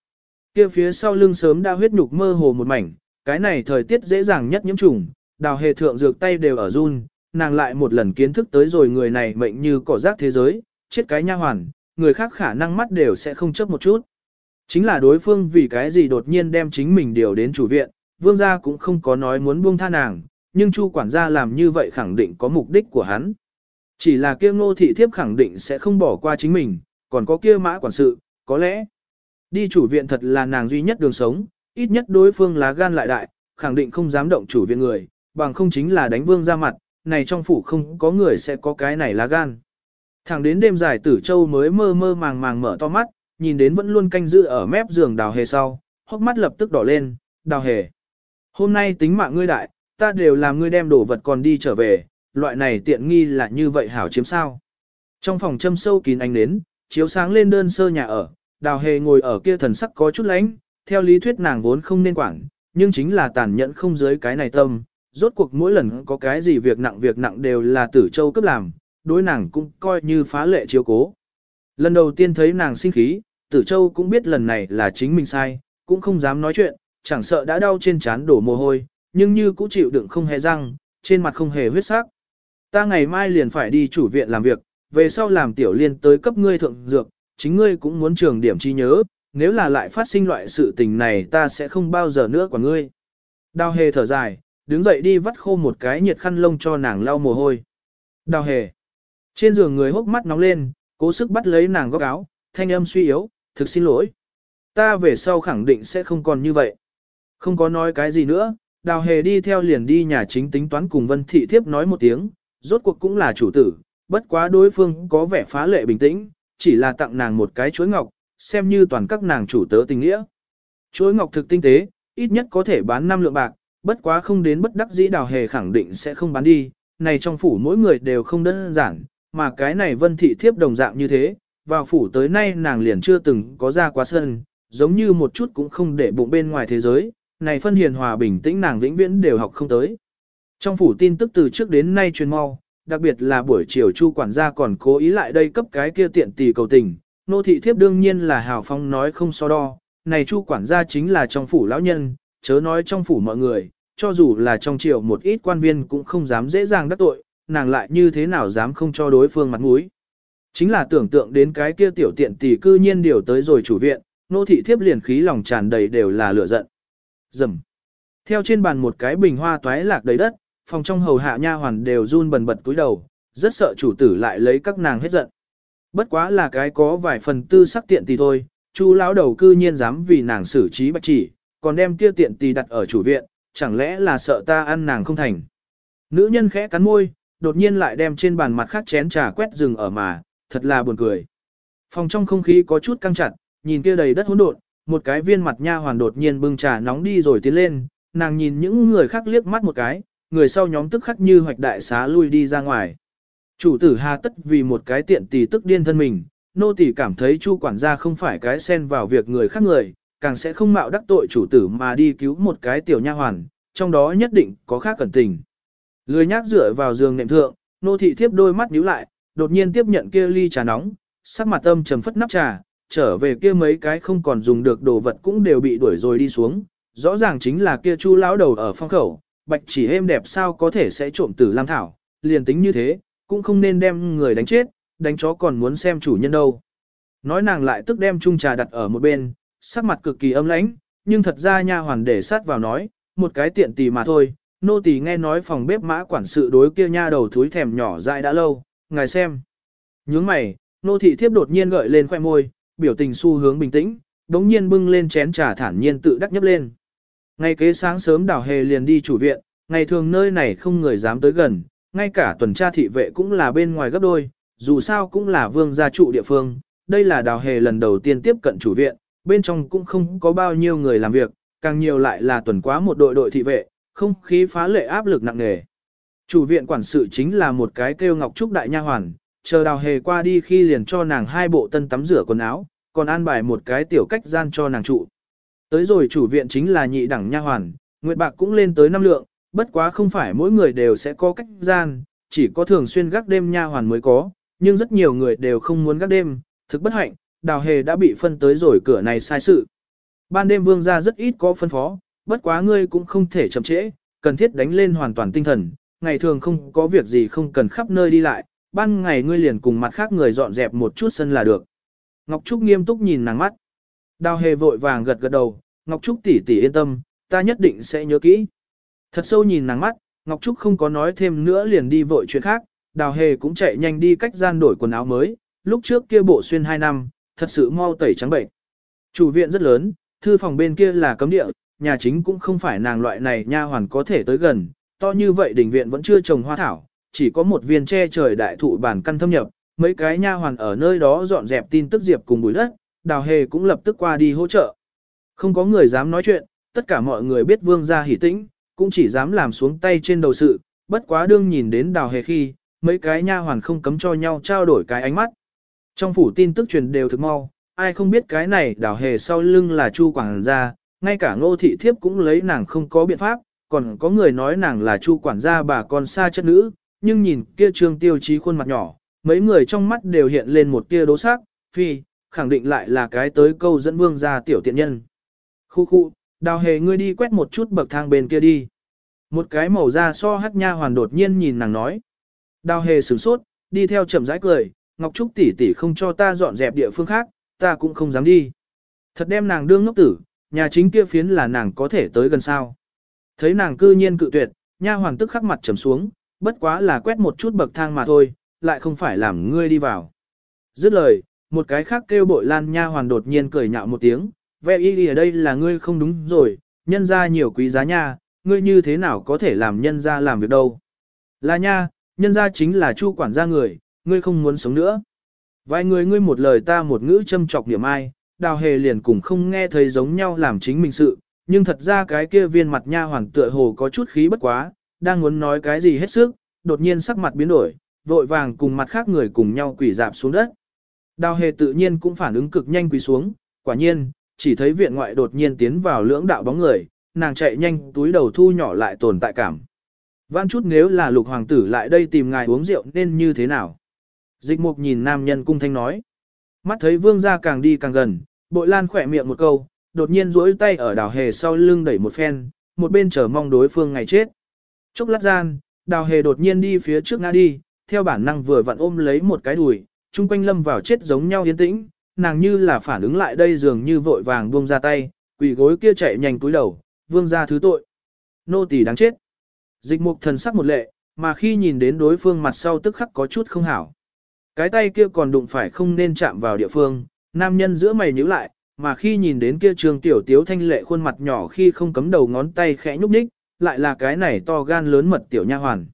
Kia phía sau lưng sớm đã huyết nhục mơ hồ một mảnh, cái này thời tiết dễ dàng nhất nhiễm trùng, đào hề thượng dược tay đều ở run, nàng lại một lần kiến thức tới rồi người này mệnh như cỏ rác thế giới, chết cái nha hoàn, người khác khả năng mắt đều sẽ không chấp một chút. Chính là đối phương vì cái gì đột nhiên đem chính mình điều đến chủ viện, vương gia cũng không có nói muốn buông tha nàng, nhưng chu quản gia làm như vậy khẳng định có mục đích của hắn. Chỉ là kia ngô thị thiếp khẳng định sẽ không bỏ qua chính mình, còn có kia mã quản sự, có lẽ đi chủ viện thật là nàng duy nhất đường sống, ít nhất đối phương lá gan lại đại, khẳng định không dám động chủ viện người, bằng không chính là đánh vương ra mặt, này trong phủ không có người sẽ có cái này lá gan. Thẳng đến đêm dài tử châu mới mơ mơ màng màng mở to mắt, nhìn đến vẫn luôn canh giữ ở mép giường đào hề sau, hốc mắt lập tức đỏ lên, đào hề. Hôm nay tính mạng ngươi đại, ta đều làm ngươi đem đồ vật còn đi trở về, loại này tiện nghi là như vậy hảo chiếm sao. Trong phòng châm sâu kín ánh nến, chiếu sáng lên đơn sơ nhà ở, đào hề ngồi ở kia thần sắc có chút lánh, theo lý thuyết nàng vốn không nên quản, nhưng chính là tàn nhẫn không dưới cái này tâm, rốt cuộc mỗi lần có cái gì việc nặng việc nặng đều là tử châu cấp làm, đối nàng cũng coi như phá lệ chiếu cố. Lần đầu tiên thấy nàng sinh khí, tử châu cũng biết lần này là chính mình sai, cũng không dám nói chuyện, chẳng sợ đã đau trên trán đổ mồ hôi, nhưng như cũng chịu đựng không hề răng, trên mặt không hề huyết sắc. Ta ngày mai liền phải đi chủ viện làm việc, về sau làm tiểu liên tới cấp ngươi thượng dược, chính ngươi cũng muốn trường điểm chi nhớ, nếu là lại phát sinh loại sự tình này ta sẽ không bao giờ nữa của ngươi. Đào hề thở dài, đứng dậy đi vắt khô một cái nhiệt khăn lông cho nàng lau mồ hôi. Đào hề. Trên giường người hốc mắt nóng lên, cố sức bắt lấy nàng góc áo, thanh âm suy yếu, thực xin lỗi. Ta về sau khẳng định sẽ không còn như vậy. Không có nói cái gì nữa, đào hề đi theo liền đi nhà chính tính toán cùng Vân Thị Thiếp nói một tiếng, rốt cuộc cũng là chủ tử, bất quá đối phương có vẻ phá lệ bình tĩnh, chỉ là tặng nàng một cái chuối ngọc, xem như toàn các nàng chủ tớ tình nghĩa. Chuối ngọc thực tinh tế, ít nhất có thể bán 5 lượng bạc, bất quá không đến bất đắc dĩ đào hề khẳng định sẽ không bán đi, này trong phủ mỗi người đều không đơn giản, mà cái này vân thị thiếp đồng dạng như thế, vào phủ tới nay nàng liền chưa từng có ra quá sân, giống như một chút cũng không để bụng bên ngoài thế giới, này phân hiền hòa bình tĩnh nàng vĩnh viễn đều học không tới. Trong phủ tin tức từ trước đến nay truyền mau, đặc biệt là buổi chiều chu quản gia còn cố ý lại đây cấp cái kia tiện tỷ cầu tình, nô thị thiếp đương nhiên là hào phong nói không so đo, này chu quản gia chính là trong phủ lão nhân, chớ nói trong phủ mọi người, cho dù là trong triều một ít quan viên cũng không dám dễ dàng đắc tội, nàng lại như thế nào dám không cho đối phương mặt mũi. Chính là tưởng tượng đến cái kia tiểu tiện tỷ cư nhiên điều tới rồi chủ viện, nô thị thiếp liền khí lòng tràn đầy đều là lửa giận. Dầm. Theo trên bàn một cái bình hoa toái lạc đầy đất, phòng trong hầu hạ nha hoàn đều run bần bật cúi đầu, rất sợ chủ tử lại lấy các nàng hết giận. Bất quá là cái có vài phần tư sắc tiện thì thôi, chu lão đầu cư nhiên dám vì nàng xử trí bạch chỉ, còn đem kia tiện tì đặt ở chủ viện, chẳng lẽ là sợ ta ăn nàng không thành. Nữ nhân khẽ cắn môi, đột nhiên lại đem trên bàn mặt khác chén trà quét rừng ở mà, thật là buồn cười. Phòng trong không khí có chút căng chặt, nhìn kia đầy đất hỗn độn, một cái viên mặt nha hoàn đột nhiên bưng trà nóng đi rồi tiến lên, nàng nhìn những người khác liếc mắt một cái, người sau nhóm tức khắc như hoạch đại xá lui đi ra ngoài. Chủ tử hà tất vì một cái tiện tỷ tức điên thân mình, nô tỷ cảm thấy chu quản gia không phải cái xen vào việc người khác người, càng sẽ không mạo đắc tội chủ tử mà đi cứu một cái tiểu nha hoàn, trong đó nhất định có khác cẩn tình. Lười nhác dựa vào giường nệm thượng, nô thị thiếp đôi mắt nhíu lại, đột nhiên tiếp nhận kia ly trà nóng, sắc mặt âm trầm phất nắp trà, trở về kia mấy cái không còn dùng được đồ vật cũng đều bị đuổi rồi đi xuống, rõ ràng chính là kia chu lão đầu ở phong khẩu, bạch chỉ êm đẹp sao có thể sẽ trộm tử lam thảo, liền tính như thế, cũng không nên đem người đánh chết, đánh chó còn muốn xem chủ nhân đâu. Nói nàng lại tức đem chung trà đặt ở một bên, sắc mặt cực kỳ âm lãnh, nhưng thật ra nha hoàn để sát vào nói, một cái tiện tì mà thôi, nô tỳ nghe nói phòng bếp mã quản sự đối kia nha đầu thúi thèm nhỏ dại đã lâu, ngài xem. Nhướng mày, nô thị thiếp đột nhiên gợi lên khoe môi, biểu tình xu hướng bình tĩnh, đống nhiên bưng lên chén trà thản nhiên tự đắc nhấp lên. Ngay kế sáng sớm đào hề liền đi chủ viện, ngày thường nơi này không người dám tới gần, ngay cả tuần tra thị vệ cũng là bên ngoài gấp đôi, dù sao cũng là vương gia trụ địa phương, đây là đào hề lần đầu tiên tiếp cận chủ viện, bên trong cũng không có bao nhiêu người làm việc, càng nhiều lại là tuần quá một đội đội thị vệ, không khí phá lệ áp lực nặng nề. Chủ viện quản sự chính là một cái kêu Ngọc Trúc đại nha hoàn, chờ đào hề qua đi khi liền cho nàng hai bộ tân tắm rửa quần áo, còn an bài một cái tiểu cách gian cho nàng trụ. Tới rồi chủ viện chính là nhị đẳng nha hoàn, Nguyệt Bạc cũng lên tới năm lượng, bất quá không phải mỗi người đều sẽ có cách gian, chỉ có thường xuyên gác đêm nha hoàn mới có, nhưng rất nhiều người đều không muốn gác đêm, thực bất hạnh, đào hề đã bị phân tới rồi cửa này sai sự. Ban đêm vương gia rất ít có phân phó, bất quá ngươi cũng không thể chậm trễ, cần thiết đánh lên hoàn toàn tinh thần, ngày thường không có việc gì không cần khắp nơi đi lại, ban ngày ngươi liền cùng mặt khác người dọn dẹp một chút sân là được. Ngọc Trúc nghiêm túc nhìn nàng mắt. Đào hề vội vàng gật gật đầu, Ngọc Trúc tỷ tỷ yên tâm, ta nhất định sẽ nhớ kỹ. Thật sâu nhìn nàng mắt, Ngọc Trúc không có nói thêm nữa liền đi vội chuyện khác, đào hề cũng chạy nhanh đi cách gian đổi quần áo mới, lúc trước kia bộ xuyên 2 năm, thật sự mau tẩy trắng bệnh. Chủ viện rất lớn, thư phòng bên kia là cấm địa, nhà chính cũng không phải nàng loại này nha hoàn có thể tới gần, to như vậy đình viện vẫn chưa trồng hoa thảo, chỉ có một viên tre trời đại thụ bản căn thâm nhập, mấy cái nha hoàn ở nơi đó dọn dẹp tin tức diệp cùng bùi đất, đào hề cũng lập tức qua đi hỗ trợ. Không có người dám nói chuyện, tất cả mọi người biết vương gia hỉ tĩnh, cũng chỉ dám làm xuống tay trên đầu sự, bất quá đương nhìn đến đào hề khi, mấy cái nha hoàn không cấm cho nhau trao đổi cái ánh mắt. Trong phủ tin tức truyền đều thực mau, ai không biết cái này đào hề sau lưng là chu quảng gia, ngay cả ngô thị thiếp cũng lấy nàng không có biện pháp, còn có người nói nàng là chu quản gia bà con xa chất nữ, nhưng nhìn kia trương tiêu chí khuôn mặt nhỏ, mấy người trong mắt đều hiện lên một tia đố sắc, phi, khẳng định lại là cái tới câu dẫn vương ra tiểu tiện nhân. Khu khu, đào hề ngươi đi quét một chút bậc thang bên kia đi. Một cái màu da so hắc nha hoàn đột nhiên nhìn nàng nói. Đào hề sửng sốt, đi theo chậm rãi cười, Ngọc Trúc tỷ tỷ không cho ta dọn dẹp địa phương khác, ta cũng không dám đi. Thật đem nàng đương ngốc tử, nhà chính kia phiến là nàng có thể tới gần sao. Thấy nàng cư nhiên cự tuyệt, nha hoàn tức khắc mặt trầm xuống, bất quá là quét một chút bậc thang mà thôi, lại không phải làm ngươi đi vào. Dứt lời, một cái khác kêu bội lan nha hoàn đột nhiên cười nhạo một tiếng, vẻ y ở đây là ngươi không đúng rồi, nhân ra nhiều quý giá nha, ngươi như thế nào có thể làm nhân ra làm việc đâu. Là nha, nhân ra chính là chu quản gia người, ngươi không muốn sống nữa. Vài người ngươi một lời ta một ngữ châm chọc niệm ai, đào hề liền cùng không nghe thấy giống nhau làm chính mình sự, nhưng thật ra cái kia viên mặt nha hoàn tựa hồ có chút khí bất quá, đang muốn nói cái gì hết sức, đột nhiên sắc mặt biến đổi, vội vàng cùng mặt khác người cùng nhau quỳ dạp xuống đất. Đào hề tự nhiên cũng phản ứng cực nhanh quỳ xuống, quả nhiên, chỉ thấy viện ngoại đột nhiên tiến vào lưỡng đạo bóng người, nàng chạy nhanh túi đầu thu nhỏ lại tồn tại cảm. Vãn chút nếu là lục hoàng tử lại đây tìm ngài uống rượu nên như thế nào? Dịch mục nhìn nam nhân cung thanh nói. Mắt thấy vương gia càng đi càng gần, bội lan khỏe miệng một câu, đột nhiên duỗi tay ở đào hề sau lưng đẩy một phen, một bên chờ mong đối phương ngày chết. Chốc lát gian, đào hề đột nhiên đi phía trước ngã đi, theo bản năng vừa vặn ôm lấy một cái đùi, chung quanh lâm vào chết giống nhau yên tĩnh, nàng như là phản ứng lại đây dường như vội vàng buông ra tay, quỷ gối kia chạy nhanh túi đầu, vương ra thứ tội. Nô tỳ đáng chết. Dịch mục thần sắc một lệ, mà khi nhìn đến đối phương mặt sau tức khắc có chút không hảo. Cái tay kia còn đụng phải không nên chạm vào địa phương, nam nhân giữa mày nhíu lại, mà khi nhìn đến kia trường tiểu tiếu thanh lệ khuôn mặt nhỏ khi không cấm đầu ngón tay khẽ nhúc nhích, lại là cái này to gan lớn mật tiểu nha hoàn.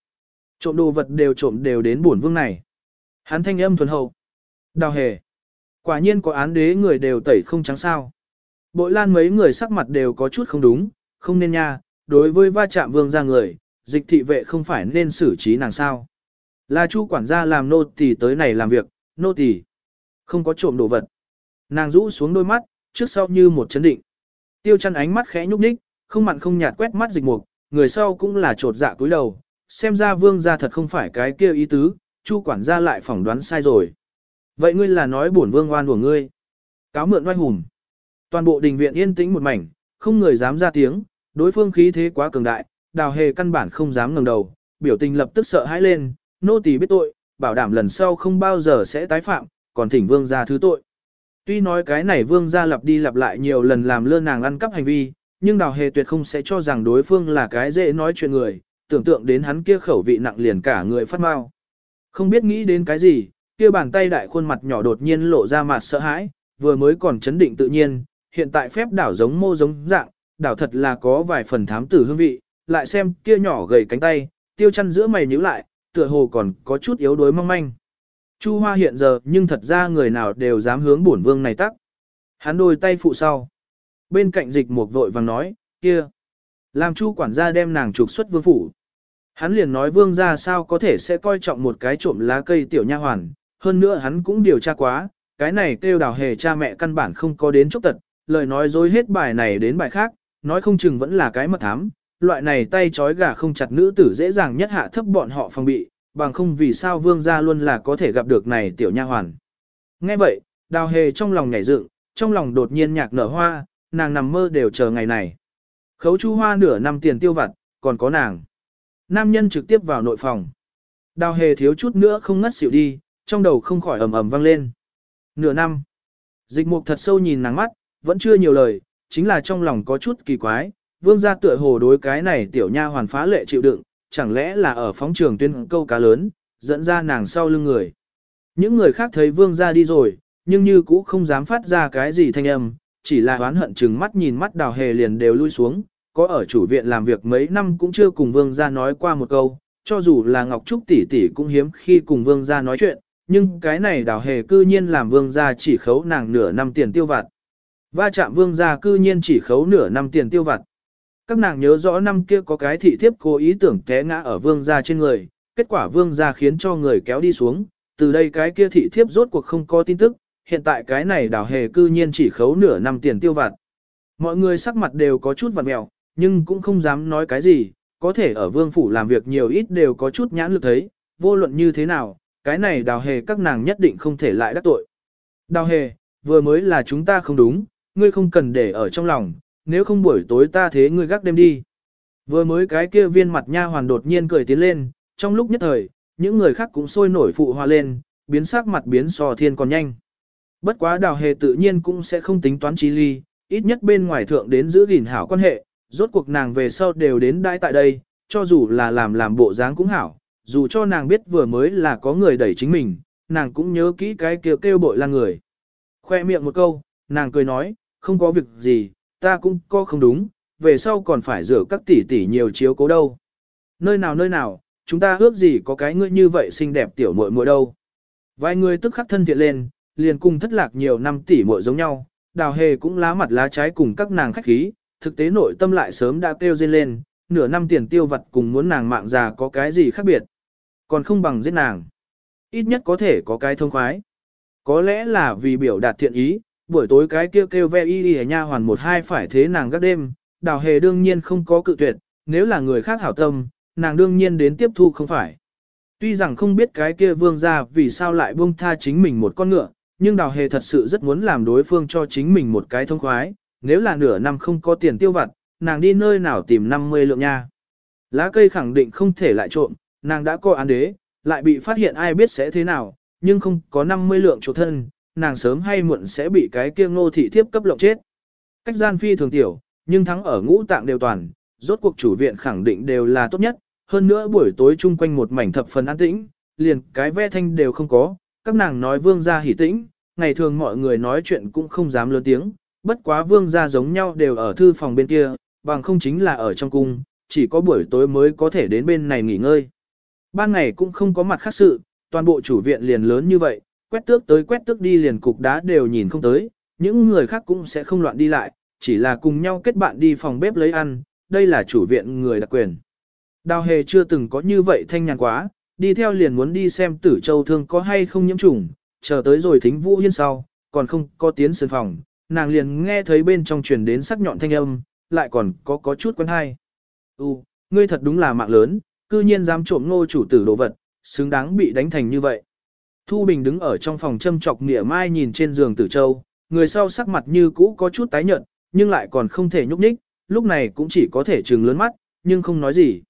Trộm đồ vật đều trộm đều đến bổn vương này. Hắn thanh âm thuần hậu. Đào hề. Quả nhiên có án đế người đều tẩy không trắng sao. Bội lan mấy người sắc mặt đều có chút không đúng, không nên nha, đối với va chạm vương ra người, dịch thị vệ không phải nên xử trí nàng sao. Là chu quản gia làm nô tỳ tới này làm việc, nô tỳ không có trộm đồ vật. Nàng rũ xuống đôi mắt, trước sau như một chấn định. Tiêu chăn ánh mắt khẽ nhúc nhích, không mặn không nhạt quét mắt dịch mục, người sau cũng là trột dạ cúi đầu, xem ra vương gia thật không phải cái kia ý tứ, chu quản gia lại phỏng đoán sai rồi. Vậy ngươi là nói bổn vương oan của ngươi. Cáo mượn oai hùng. Toàn bộ đình viện yên tĩnh một mảnh, không người dám ra tiếng, đối phương khí thế quá cường đại, đào hề căn bản không dám ngẩng đầu, biểu tình lập tức sợ hãi lên, nô tỳ biết tội, bảo đảm lần sau không bao giờ sẽ tái phạm, còn thỉnh vương gia thứ tội. Tuy nói cái này vương gia lặp đi lặp lại nhiều lần làm lơ nàng ăn cắp hành vi, nhưng đào hề tuyệt không sẽ cho rằng đối phương là cái dễ nói chuyện người, tưởng tượng đến hắn kia khẩu vị nặng liền cả người phát mau. Không biết nghĩ đến cái gì, kia bàn tay đại khuôn mặt nhỏ đột nhiên lộ ra mặt sợ hãi, vừa mới còn chấn định tự nhiên, hiện tại phép đảo giống mô giống dạng, đảo thật là có vài phần thám tử hương vị, lại xem kia nhỏ gầy cánh tay, tiêu chăn giữa mày nhíu lại, tựa hồ còn có chút yếu đuối mong manh. Chu Hoa hiện giờ nhưng thật ra người nào đều dám hướng bổn vương này tắc. Hắn đôi tay phụ sau. Bên cạnh dịch một vội vàng nói, kia. Làm chu quản gia đem nàng trục xuất vương phủ. Hắn liền nói vương gia sao có thể sẽ coi trọng một cái trộm lá cây tiểu nha hoàn, hơn nữa hắn cũng điều tra quá, cái này kêu đào hề cha mẹ căn bản không có đến chốc tật, lời nói dối hết bài này đến bài khác, nói không chừng vẫn là cái mật thám, loại này tay trói gà không chặt nữ tử dễ dàng nhất hạ thấp bọn họ phòng bị, bằng không vì sao vương gia luôn là có thể gặp được này tiểu nha hoàn. Nghe vậy, đào hề trong lòng nhảy dựng, trong lòng đột nhiên nhạc nở hoa, nàng nằm mơ đều chờ ngày này. Khấu chu hoa nửa năm tiền tiêu vặt, còn có nàng. Nam nhân trực tiếp vào nội phòng. Đào hề thiếu chút nữa không ngất xỉu đi, trong đầu không khỏi ầm ầm vang lên. Nửa năm. Dịch mục thật sâu nhìn nàng mắt, vẫn chưa nhiều lời, chính là trong lòng có chút kỳ quái, vương gia tựa hồ đối cái này tiểu nha hoàn phá lệ chịu đựng, chẳng lẽ là ở phóng trường tuyên câu cá lớn, dẫn ra nàng sau lưng người. Những người khác thấy vương gia đi rồi, nhưng như cũ không dám phát ra cái gì thanh âm, chỉ là oán hận chừng mắt nhìn mắt đào hề liền đều lui xuống, có ở chủ viện làm việc mấy năm cũng chưa cùng vương gia nói qua một câu, cho dù là Ngọc Trúc tỷ tỷ cũng hiếm khi cùng vương gia nói chuyện, nhưng cái này đào hề cư nhiên làm vương gia chỉ khấu nàng nửa năm tiền tiêu vặt. Va chạm vương gia cư nhiên chỉ khấu nửa năm tiền tiêu vặt. Các nàng nhớ rõ năm kia có cái thị thiếp cố ý tưởng té ngã ở vương gia trên người, kết quả vương gia khiến cho người kéo đi xuống, từ đây cái kia thị thiếp rốt cuộc không có tin tức, hiện tại cái này đào hề cư nhiên chỉ khấu nửa năm tiền tiêu vặt. Mọi người sắc mặt đều có chút vặt mèo nhưng cũng không dám nói cái gì, có thể ở vương phủ làm việc nhiều ít đều có chút nhãn lực thấy, vô luận như thế nào, cái này đào hề các nàng nhất định không thể lại đắc tội. Đào hề, vừa mới là chúng ta không đúng, ngươi không cần để ở trong lòng, nếu không buổi tối ta thế ngươi gác đêm đi. Vừa mới cái kia viên mặt nha hoàn đột nhiên cười tiến lên, trong lúc nhất thời, những người khác cũng sôi nổi phụ hoa lên, biến sắc mặt biến so thiên còn nhanh. Bất quá đào hề tự nhiên cũng sẽ không tính toán chi ly, ít nhất bên ngoài thượng đến giữ gìn hảo quan hệ, rốt cuộc nàng về sau đều đến đãi tại đây, cho dù là làm làm bộ dáng cũng hảo, dù cho nàng biết vừa mới là có người đẩy chính mình, nàng cũng nhớ kỹ cái kêu kêu bội là người. Khoe miệng một câu, nàng cười nói, không có việc gì, ta cũng có không đúng, về sau còn phải rửa các tỷ tỷ nhiều chiếu cố đâu. Nơi nào nơi nào, chúng ta ước gì có cái ngươi như vậy xinh đẹp tiểu muội muội đâu. Vài người tức khắc thân thiện lên, liền cùng thất lạc nhiều năm tỷ muội giống nhau, đào hề cũng lá mặt lá trái cùng các nàng khách khí, thực tế nội tâm lại sớm đã kêu dên lên, nửa năm tiền tiêu vật cùng muốn nàng mạng già có cái gì khác biệt. Còn không bằng giết nàng. Ít nhất có thể có cái thông khoái. Có lẽ là vì biểu đạt thiện ý, buổi tối cái kêu kêu ve y đi nha hoàn một hai phải thế nàng gác đêm, đào hề đương nhiên không có cự tuyệt, nếu là người khác hảo tâm, nàng đương nhiên đến tiếp thu không phải. Tuy rằng không biết cái kia vương ra vì sao lại buông tha chính mình một con ngựa, nhưng đào hề thật sự rất muốn làm đối phương cho chính mình một cái thông khoái, nếu là nửa năm không có tiền tiêu vặt, nàng đi nơi nào tìm 50 lượng nha. Lá cây khẳng định không thể lại trộm, nàng đã coi án đế, lại bị phát hiện ai biết sẽ thế nào, nhưng không có 50 lượng chỗ thân, nàng sớm hay muộn sẽ bị cái kia ngô thị thiếp cấp lộng chết. Cách gian phi thường tiểu, nhưng thắng ở ngũ tạng đều toàn, rốt cuộc chủ viện khẳng định đều là tốt nhất, hơn nữa buổi tối chung quanh một mảnh thập phần an tĩnh, liền cái ve thanh đều không có, các nàng nói vương gia hỉ tĩnh, ngày thường mọi người nói chuyện cũng không dám lớn tiếng, bất quá vương gia giống nhau đều ở thư phòng bên kia, bằng không chính là ở trong cung, chỉ có buổi tối mới có thể đến bên này nghỉ ngơi. Ban ngày cũng không có mặt khác sự, toàn bộ chủ viện liền lớn như vậy, quét tước tới quét tước đi liền cục đá đều nhìn không tới, những người khác cũng sẽ không loạn đi lại, chỉ là cùng nhau kết bạn đi phòng bếp lấy ăn, đây là chủ viện người đặc quyền. Đào hề chưa từng có như vậy thanh nhàn quá, đi theo liền muốn đi xem tử châu thương có hay không nhiễm trùng, chờ tới rồi thính vũ hiên sau, còn không có tiến sân phòng, nàng liền nghe thấy bên trong truyền đến sắc nhọn thanh âm, lại còn có có chút quen hay. U, ngươi thật đúng là mạng lớn, cư nhiên dám trộm ngô chủ tử đồ vật, xứng đáng bị đánh thành như vậy. Thu Bình đứng ở trong phòng châm chọc nỉa mai nhìn trên giường tử châu, người sau sắc mặt như cũ có chút tái nhợt, nhưng lại còn không thể nhúc nhích, lúc này cũng chỉ có thể trừng lớn mắt, nhưng không nói gì.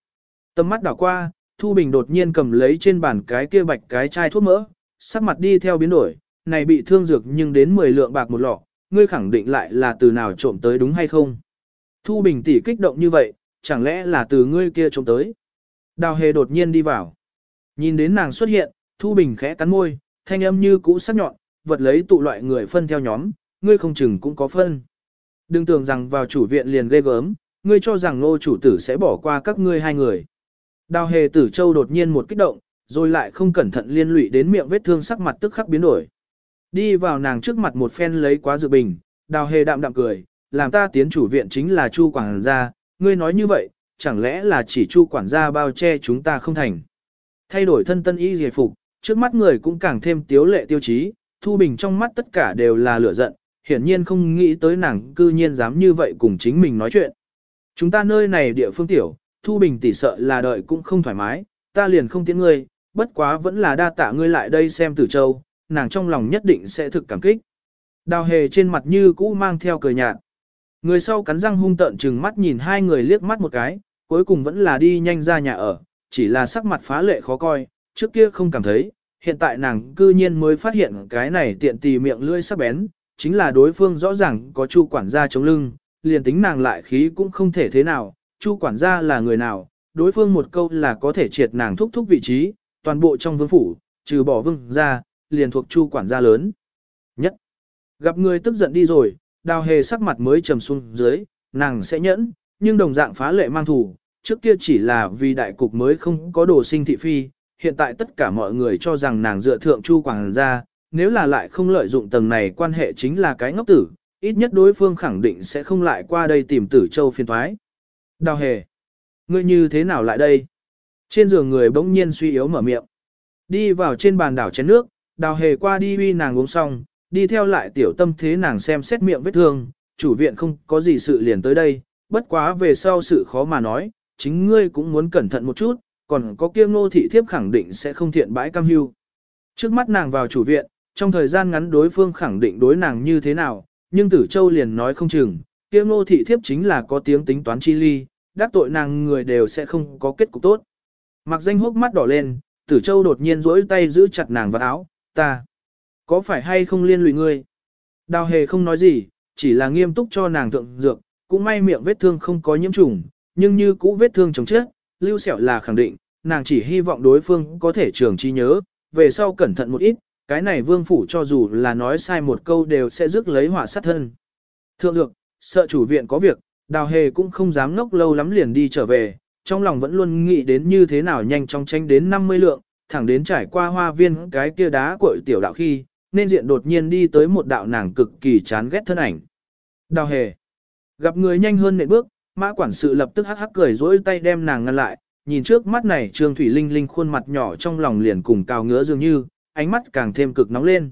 Tâm mắt đảo qua, Thu Bình đột nhiên cầm lấy trên bàn cái kia bạch cái chai thuốc mỡ, sắc mặt đi theo biến đổi, này bị thương dược nhưng đến 10 lượng bạc một lọ, ngươi khẳng định lại là từ nào trộm tới đúng hay không? Thu Bình tỷ kích động như vậy, chẳng lẽ là từ ngươi kia trộm tới? Đào hề đột nhiên đi vào. Nhìn đến nàng xuất hiện, Thu Bình khẽ cắn môi, thanh âm như cũ sắc nhọn, vật lấy tụ loại người phân theo nhóm, ngươi không chừng cũng có phân. Đừng tưởng rằng vào chủ viện liền ghê gớm, ngươi cho rằng nô chủ tử sẽ bỏ qua các ngươi hai người. Đào hề tử châu đột nhiên một kích động, rồi lại không cẩn thận liên lụy đến miệng vết thương sắc mặt tức khắc biến đổi. Đi vào nàng trước mặt một phen lấy quá dự bình, đào hề đạm đạm cười, làm ta tiến chủ viện chính là chu quản gia, ngươi nói như vậy, chẳng lẽ là chỉ chu quản gia bao che chúng ta không thành. Thay đổi thân tân y giải phục, trước mắt người cũng càng thêm tiếu lệ tiêu chí, Thu Bình trong mắt tất cả đều là lửa giận, hiển nhiên không nghĩ tới nàng cư nhiên dám như vậy cùng chính mình nói chuyện. Chúng ta nơi này địa phương tiểu, Thu Bình tỷ sợ là đợi cũng không thoải mái, ta liền không tiễn ngươi, bất quá vẫn là đa tạ ngươi lại đây xem Tử Châu, nàng trong lòng nhất định sẽ thực cảm kích. Đào hề trên mặt như cũ mang theo cười nhạt. Người sau cắn răng hung tợn chừng mắt nhìn hai người liếc mắt một cái, cuối cùng vẫn là đi nhanh ra nhà ở, chỉ là sắc mặt phá lệ khó coi, trước kia không cảm thấy, hiện tại nàng cư nhiên mới phát hiện cái này tiện tì miệng lưỡi sắc bén, chính là đối phương rõ ràng có chu quản gia chống lưng, liền tính nàng lại khí cũng không thể thế nào, chu quản gia là người nào, đối phương một câu là có thể triệt nàng thúc thúc vị trí, toàn bộ trong vương phủ, trừ bỏ vương ra, liền thuộc chu quản gia lớn. Nhất, gặp người tức giận đi rồi, đào hề sắc mặt mới trầm xuống dưới, nàng sẽ nhẫn, nhưng đồng dạng phá lệ mang thủ, trước kia chỉ là vì đại cục mới không có đồ sinh thị phi, hiện tại tất cả mọi người cho rằng nàng dựa thượng chu quản gia, nếu là lại không lợi dụng tầng này quan hệ chính là cái ngốc tử, ít nhất đối phương khẳng định sẽ không lại qua đây tìm tử châu phiên thoái. Đào hề, ngươi như thế nào lại đây? Trên giường người bỗng nhiên suy yếu mở miệng. Đi vào trên bàn đảo chén nước, đào hề qua đi uy nàng uống xong, đi theo lại tiểu tâm thế nàng xem xét miệng vết thương, chủ viện không có gì sự liền tới đây, bất quá về sau sự khó mà nói, chính ngươi cũng muốn cẩn thận một chút, còn có kia ngô thị thiếp khẳng định sẽ không thiện bãi cam hưu. Trước mắt nàng vào chủ viện, trong thời gian ngắn đối phương khẳng định đối nàng như thế nào, nhưng tử châu liền nói không chừng, kia ngô thị thiếp chính là có tiếng tính toán chi ly, đắc tội nàng người đều sẽ không có kết cục tốt. Mặc danh hốc mắt đỏ lên, tử châu đột nhiên rỗi tay giữ chặt nàng vào áo, ta, có phải hay không liên lụy ngươi? Đào hề không nói gì, chỉ là nghiêm túc cho nàng thượng dược, cũng may miệng vết thương không có nhiễm trùng, nhưng như cũ vết thương chống chết, lưu sẹo là khẳng định, nàng chỉ hy vọng đối phương có thể trường trí nhớ, về sau cẩn thận một ít, cái này vương phủ cho dù là nói sai một câu đều sẽ rước lấy họa sát thân. Thượng dược, sợ chủ viện có việc, đào hề cũng không dám ngốc lâu lắm liền đi trở về, trong lòng vẫn luôn nghĩ đến như thế nào nhanh chóng tranh đến 50 lượng, thẳng đến trải qua hoa viên cái kia đá cội tiểu đạo khi, nên diện đột nhiên đi tới một đạo nàng cực kỳ chán ghét thân ảnh. Đào hề, gặp người nhanh hơn nệm bước, mã quản sự lập tức hắc hắc cười dỗi tay đem nàng ngăn lại, nhìn trước mắt này Trương Thủy Linh Linh khuôn mặt nhỏ trong lòng liền cùng cao ngứa dường như, ánh mắt càng thêm cực nóng lên.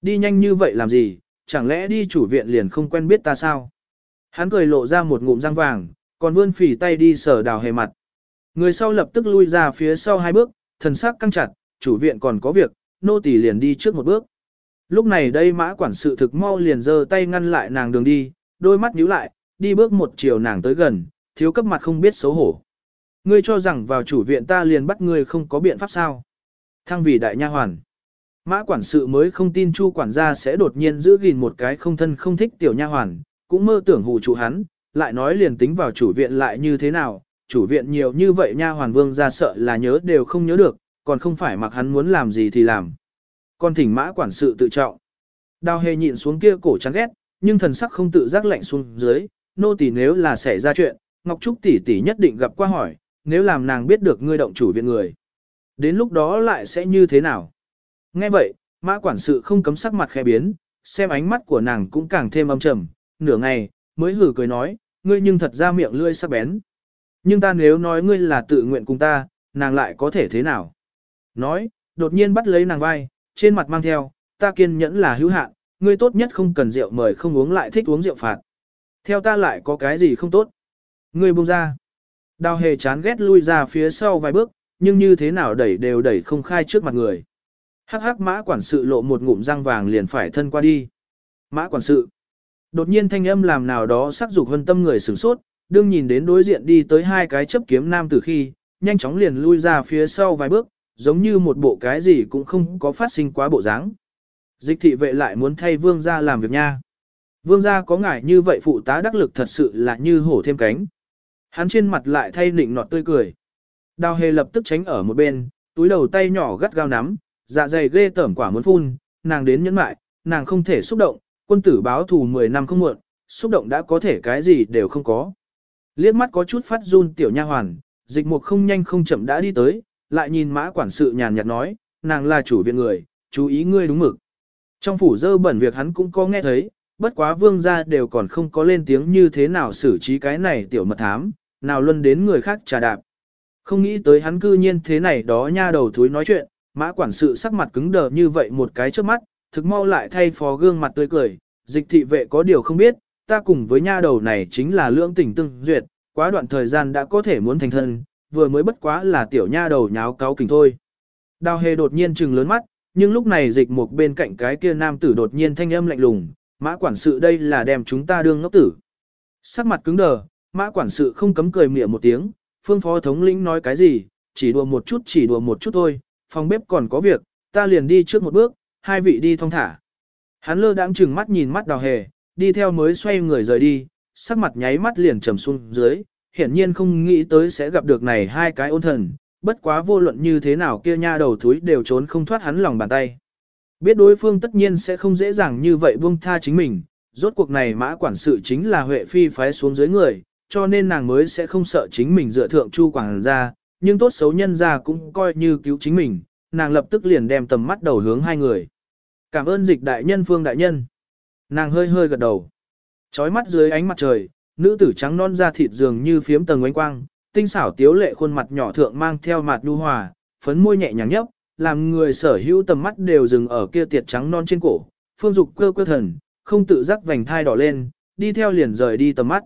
Đi nhanh như vậy làm gì, chẳng lẽ đi chủ viện liền không quen biết ta sao? Hắn cười lộ ra một ngụm răng vàng, còn vươn phỉ tay đi sở đào hề mặt. Người sau lập tức lui ra phía sau hai bước, thần sắc căng chặt, chủ viện còn có việc, nô tỳ liền đi trước một bước. Lúc này đây mã quản sự thực mau liền giơ tay ngăn lại nàng đường đi, đôi mắt nhíu lại, đi bước một chiều nàng tới gần, thiếu cấp mặt không biết xấu hổ. Ngươi cho rằng vào chủ viện ta liền bắt ngươi không có biện pháp sao. Thăng vì đại nha hoàn. Mã quản sự mới không tin chu quản gia sẽ đột nhiên giữ gìn một cái không thân không thích tiểu nha hoàn, cũng mơ tưởng hù chủ hắn, lại nói liền tính vào chủ viện lại như thế nào, chủ viện nhiều như vậy nha hoàn vương ra sợ là nhớ đều không nhớ được, còn không phải mặc hắn muốn làm gì thì làm. Con thỉnh mã quản sự tự trọng. Đào hề nhịn xuống kia cổ chán ghét, nhưng thần sắc không tự giác lạnh xuống dưới, nô tỳ nếu là xảy ra chuyện, Ngọc Trúc tỷ tỷ nhất định gặp qua hỏi, nếu làm nàng biết được ngươi động chủ viện người. Đến lúc đó lại sẽ như thế nào? Nghe vậy, mã quản sự không cấm sắc mặt khẽ biến, xem ánh mắt của nàng cũng càng thêm âm trầm, nửa ngày, mới hử cười nói, ngươi nhưng thật ra miệng lươi sắc bén. Nhưng ta nếu nói ngươi là tự nguyện cùng ta, nàng lại có thể thế nào? Nói, đột nhiên bắt lấy nàng vai, trên mặt mang theo, ta kiên nhẫn là hữu hạn, ngươi tốt nhất không cần rượu mời không uống lại thích uống rượu phạt. Theo ta lại có cái gì không tốt? Ngươi buông ra. Đào hề chán ghét lui ra phía sau vài bước, nhưng như thế nào đẩy đều đẩy không khai trước mặt người. Hắc hắc mã quản sự lộ một ngụm răng vàng liền phải thân qua đi. Mã quản sự. Đột nhiên thanh âm làm nào đó sắc dục hân tâm người sửng sốt, đương nhìn đến đối diện đi tới hai cái chấp kiếm nam tử khi, nhanh chóng liền lui ra phía sau vài bước, giống như một bộ cái gì cũng không có phát sinh quá bộ dáng. Dịch thị vệ lại muốn thay vương gia làm việc nha. Vương gia có ngại như vậy phụ tá đắc lực thật sự là như hổ thêm cánh. Hắn trên mặt lại thay nịnh nọt tươi cười. Đào hề lập tức tránh ở một bên, túi đầu tay nhỏ gắt gao nắm, dạ dày ghê tởm quả muốn phun, nàng đến nhẫn mại, nàng không thể xúc động, quân tử báo thù 10 năm không muộn, xúc động đã có thể cái gì đều không có. Liếc mắt có chút phát run tiểu nha hoàn, dịch mục không nhanh không chậm đã đi tới, lại nhìn mã quản sự nhàn nhạt nói, nàng là chủ viện người, chú ý ngươi đúng mực. Trong phủ dơ bẩn việc hắn cũng có nghe thấy, bất quá vương gia đều còn không có lên tiếng như thế nào xử trí cái này tiểu mật thám, nào luân đến người khác trà đạp. Không nghĩ tới hắn cư nhiên thế này đó nha đầu thúi nói chuyện, mã quản sự sắc mặt cứng đờ như vậy một cái trước mắt, thực mau lại thay phó gương mặt tươi cười, dịch thị vệ có điều không biết, ta cùng với nha đầu này chính là lưỡng tình tương duyệt, quá đoạn thời gian đã có thể muốn thành thân, vừa mới bất quá là tiểu nha đầu nháo cáo kình thôi. Đào hề đột nhiên trừng lớn mắt, nhưng lúc này dịch một bên cạnh cái kia nam tử đột nhiên thanh âm lạnh lùng, mã quản sự đây là đem chúng ta đương ngốc tử. Sắc mặt cứng đờ, mã quản sự không cấm cười mỉa một tiếng, phương phó thống lĩnh nói cái gì, chỉ đùa một chút chỉ đùa một chút thôi, phòng bếp còn có việc, ta liền đi trước một bước, hai vị đi thong thả. Hắn lơ đãng chừng mắt nhìn mắt đào hề, đi theo mới xoay người rời đi, sắc mặt nháy mắt liền trầm xuống dưới, hiển nhiên không nghĩ tới sẽ gặp được này hai cái ôn thần, bất quá vô luận như thế nào kia nha đầu thúi đều trốn không thoát hắn lòng bàn tay. Biết đối phương tất nhiên sẽ không dễ dàng như vậy buông tha chính mình, rốt cuộc này mã quản sự chính là Huệ Phi phái xuống dưới người, cho nên nàng mới sẽ không sợ chính mình dựa thượng chu quảng ra, nhưng tốt xấu nhân ra cũng coi như cứu chính mình, nàng lập tức liền đem tầm mắt đầu hướng hai người. Cảm ơn dịch đại nhân phương đại nhân. Nàng hơi hơi gật đầu. Chói mắt dưới ánh mặt trời, nữ tử trắng non da thịt dường như phiếm tầng ánh quang, tinh xảo tiếu lệ khuôn mặt nhỏ thượng mang theo mặt nhu hòa, phấn môi nhẹ nhàng nhấp, làm người sở hữu tầm mắt đều dừng ở kia tiệt trắng non trên cổ. Phương Dục cơ cơ thần, không tự giác vành thai đỏ lên, đi theo liền rời đi tầm mắt.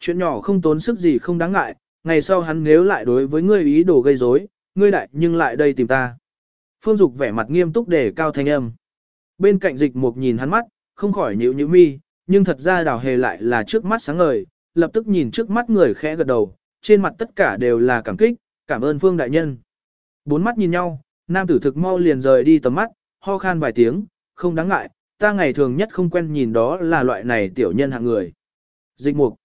Chuyện nhỏ không tốn sức gì không đáng ngại, ngày sau hắn nếu lại đối với ngươi ý đồ gây rối, ngươi đại nhưng lại đây tìm ta. Phương Dục vẻ mặt nghiêm túc để cao thanh âm. Bên cạnh dịch mục nhìn hắn mắt, không khỏi nhíu nhíu mi, nhưng thật ra đào hề lại là trước mắt sáng ngời, lập tức nhìn trước mắt người khẽ gật đầu, trên mặt tất cả đều là cảm kích, cảm ơn Phương Đại Nhân. Bốn mắt nhìn nhau, nam tử thực mau liền rời đi tầm mắt, ho khan vài tiếng, không đáng ngại, ta ngày thường nhất không quen nhìn đó là loại này tiểu nhân hạng người. Dịch mục.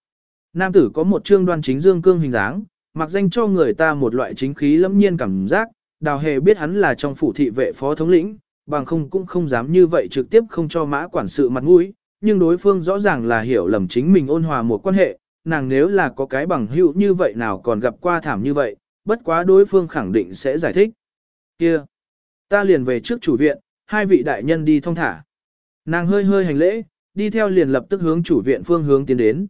Nam tử có một trương đoan chính dương cương hình dáng, mặc danh cho người ta một loại chính khí lâm nhiên cảm giác, đào hề biết hắn là trong phủ thị vệ phó thống lĩnh, bằng không cũng không dám như vậy trực tiếp không cho mã quản sự mặt mũi, nhưng đối phương rõ ràng là hiểu lầm chính mình ôn hòa một quan hệ, nàng nếu là có cái bằng hữu như vậy nào còn gặp qua thảm như vậy, bất quá đối phương khẳng định sẽ giải thích. Kia, ta liền về trước chủ viện, hai vị đại nhân đi thong thả. Nàng hơi hơi hành lễ, đi theo liền lập tức hướng chủ viện phương hướng tiến đến.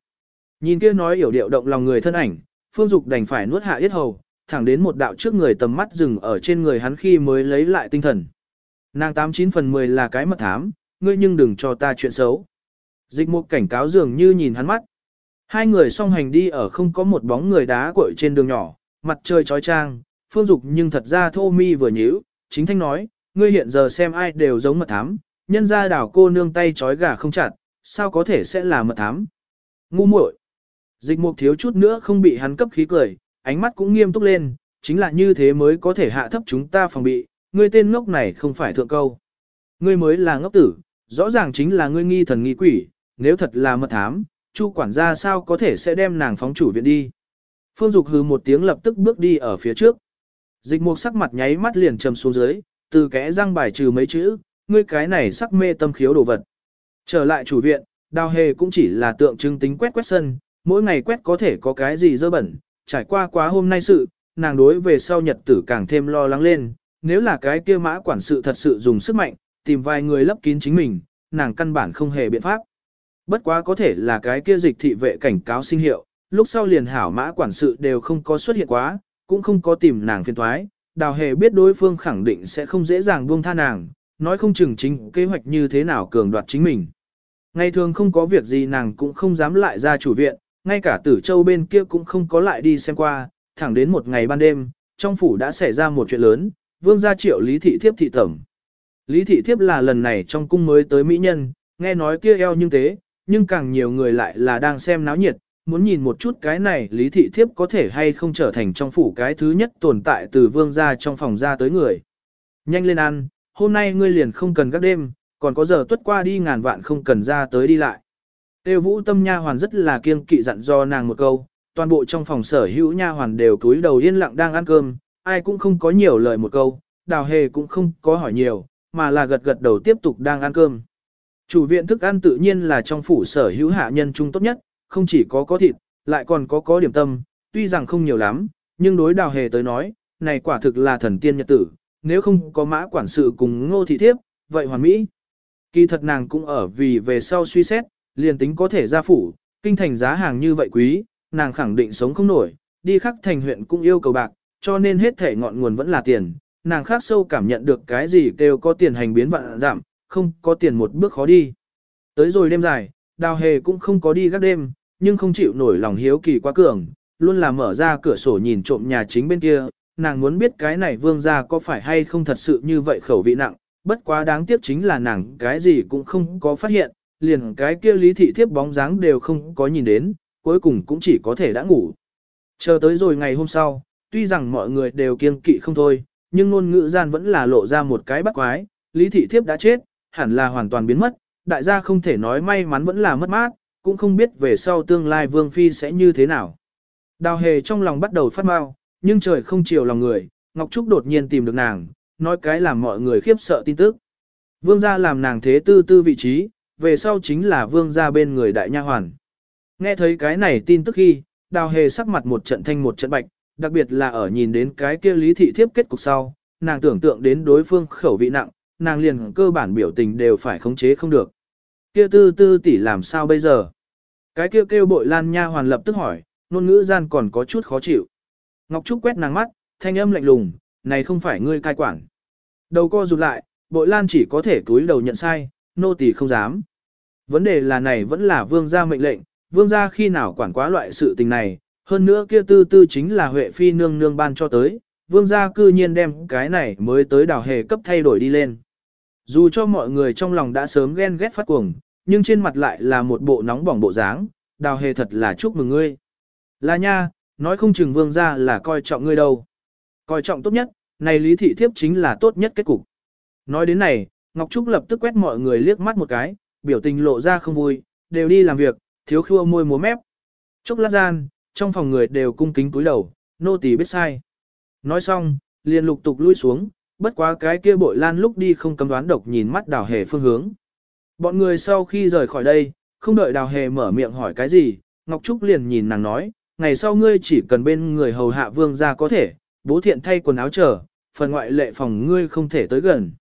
Nhìn kia nói hiểu điệu động lòng người thân ảnh, phương dục đành phải nuốt hạ yết hầu, thẳng đến một đạo trước người tầm mắt dừng ở trên người hắn khi mới lấy lại tinh thần. Nàng 89 phần 10 là cái mật thám, ngươi nhưng đừng cho ta chuyện xấu. Dịch mục cảnh cáo dường như nhìn hắn mắt. Hai người song hành đi ở không có một bóng người đá cội trên đường nhỏ, mặt trời trói trang, phương dục nhưng thật ra thô mi vừa nhíu, chính thanh nói, ngươi hiện giờ xem ai đều giống mật thám, nhân ra đảo cô nương tay trói gà không chặt, sao có thể sẽ là mật thám. Ngu muội. Dịch mục thiếu chút nữa không bị hắn cấp khí cười, ánh mắt cũng nghiêm túc lên, chính là như thế mới có thể hạ thấp chúng ta phòng bị, ngươi tên ngốc này không phải thượng câu. Ngươi mới là ngốc tử, rõ ràng chính là ngươi nghi thần nghi quỷ, nếu thật là mật thám, chu quản gia sao có thể sẽ đem nàng phóng chủ viện đi. Phương Dục hừ một tiếng lập tức bước đi ở phía trước. Dịch mục sắc mặt nháy mắt liền trầm xuống dưới, từ kẽ răng bài trừ mấy chữ, ngươi cái này sắc mê tâm khiếu đồ vật. Trở lại chủ viện, đào hề cũng chỉ là tượng trưng tính quét quét sân, mỗi ngày quét có thể có cái gì dơ bẩn, trải qua quá hôm nay sự, nàng đối về sau nhật tử càng thêm lo lắng lên, nếu là cái kia mã quản sự thật sự dùng sức mạnh, tìm vài người lấp kín chính mình, nàng căn bản không hề biện pháp. Bất quá có thể là cái kia dịch thị vệ cảnh cáo sinh hiệu, lúc sau liền hảo mã quản sự đều không có xuất hiện quá, cũng không có tìm nàng phiền thoái, đào hề biết đối phương khẳng định sẽ không dễ dàng buông tha nàng, nói không chừng chính kế hoạch như thế nào cường đoạt chính mình. Ngày thường không có việc gì nàng cũng không dám lại ra chủ viện, ngay cả tử châu bên kia cũng không có lại đi xem qua, thẳng đến một ngày ban đêm, trong phủ đã xảy ra một chuyện lớn, vương gia triệu lý thị thiếp thị tẩm. Lý thị thiếp là lần này trong cung mới tới mỹ nhân, nghe nói kia eo nhưng thế, nhưng càng nhiều người lại là đang xem náo nhiệt, muốn nhìn một chút cái này lý thị thiếp có thể hay không trở thành trong phủ cái thứ nhất tồn tại từ vương gia trong phòng ra tới người. Nhanh lên ăn, hôm nay ngươi liền không cần các đêm, còn có giờ tuất qua đi ngàn vạn không cần ra tới đi lại. Tiêu vũ tâm nha hoàn rất là kiêng kỵ dặn do nàng một câu, toàn bộ trong phòng sở hữu nha hoàn đều cúi đầu yên lặng đang ăn cơm, ai cũng không có nhiều lời một câu, đào hề cũng không có hỏi nhiều, mà là gật gật đầu tiếp tục đang ăn cơm. Chủ viện thức ăn tự nhiên là trong phủ sở hữu hạ nhân trung tốt nhất, không chỉ có có thịt, lại còn có có điểm tâm, tuy rằng không nhiều lắm, nhưng đối đào hề tới nói, này quả thực là thần tiên nhật tử, nếu không có mã quản sự cùng ngô thị thiếp, vậy hoàn mỹ. Kỳ thật nàng cũng ở vì về sau suy xét, liền tính có thể ra phủ, kinh thành giá hàng như vậy quý, nàng khẳng định sống không nổi, đi khắc thành huyện cũng yêu cầu bạc, cho nên hết thể ngọn nguồn vẫn là tiền, nàng khác sâu cảm nhận được cái gì kêu có tiền hành biến vạn giảm, không có tiền một bước khó đi. Tới rồi đêm dài, đào hề cũng không có đi gác đêm, nhưng không chịu nổi lòng hiếu kỳ quá cường, luôn là mở ra cửa sổ nhìn trộm nhà chính bên kia, nàng muốn biết cái này vương gia có phải hay không thật sự như vậy khẩu vị nặng, bất quá đáng tiếc chính là nàng cái gì cũng không có phát hiện, liền cái kia lý thị thiếp bóng dáng đều không có nhìn đến, cuối cùng cũng chỉ có thể đã ngủ. Chờ tới rồi ngày hôm sau, tuy rằng mọi người đều kiêng kỵ không thôi, nhưng ngôn ngữ gian vẫn là lộ ra một cái bắt quái, lý thị thiếp đã chết, hẳn là hoàn toàn biến mất, đại gia không thể nói may mắn vẫn là mất mát, cũng không biết về sau tương lai vương phi sẽ như thế nào. Đào hề trong lòng bắt đầu phát mau, nhưng trời không chiều lòng người, Ngọc Trúc đột nhiên tìm được nàng, nói cái làm mọi người khiếp sợ tin tức. Vương gia làm nàng thế tư tư vị trí, về sau chính là vương gia bên người đại nha hoàn. Nghe thấy cái này tin tức khi, đào hề sắc mặt một trận thanh một trận bạch, đặc biệt là ở nhìn đến cái kia lý thị thiếp kết cục sau, nàng tưởng tượng đến đối phương khẩu vị nặng, nàng liền cơ bản biểu tình đều phải khống chế không được. Kia tư tư tỷ làm sao bây giờ? Cái kia kêu bội lan nha hoàn lập tức hỏi, ngôn ngữ gian còn có chút khó chịu. Ngọc Trúc quét nàng mắt, thanh âm lạnh lùng, này không phải ngươi cai quản. Đầu co rụt lại, bội lan chỉ có thể túi đầu nhận sai, nô tỳ không dám. Vấn đề là này vẫn là vương gia mệnh lệnh, vương gia khi nào quản quá loại sự tình này, hơn nữa kia tư tư chính là Huệ Phi nương nương ban cho tới, vương gia cư nhiên đem cái này mới tới đào hề cấp thay đổi đi lên. Dù cho mọi người trong lòng đã sớm ghen ghét phát cuồng, nhưng trên mặt lại là một bộ nóng bỏng bộ dáng, đào hề thật là chúc mừng ngươi. Là nha, nói không chừng vương gia là coi trọng ngươi đâu. Coi trọng tốt nhất, này lý thị thiếp chính là tốt nhất kết cục. Nói đến này, Ngọc Trúc lập tức quét mọi người liếc mắt một cái, biểu tình lộ ra không vui, đều đi làm việc, thiếu khua môi múa mép. Trúc lát gian, trong phòng người đều cung kính cúi đầu, nô tỳ biết sai. Nói xong, liền lục tục lui xuống, bất quá cái kia bội lan lúc đi không cấm đoán độc nhìn mắt đào hề phương hướng. Bọn người sau khi rời khỏi đây, không đợi đào hề mở miệng hỏi cái gì, Ngọc Trúc liền nhìn nàng nói, ngày sau ngươi chỉ cần bên người hầu hạ vương ra có thể, bố thiện thay quần áo chờ, phần ngoại lệ phòng ngươi không thể tới gần.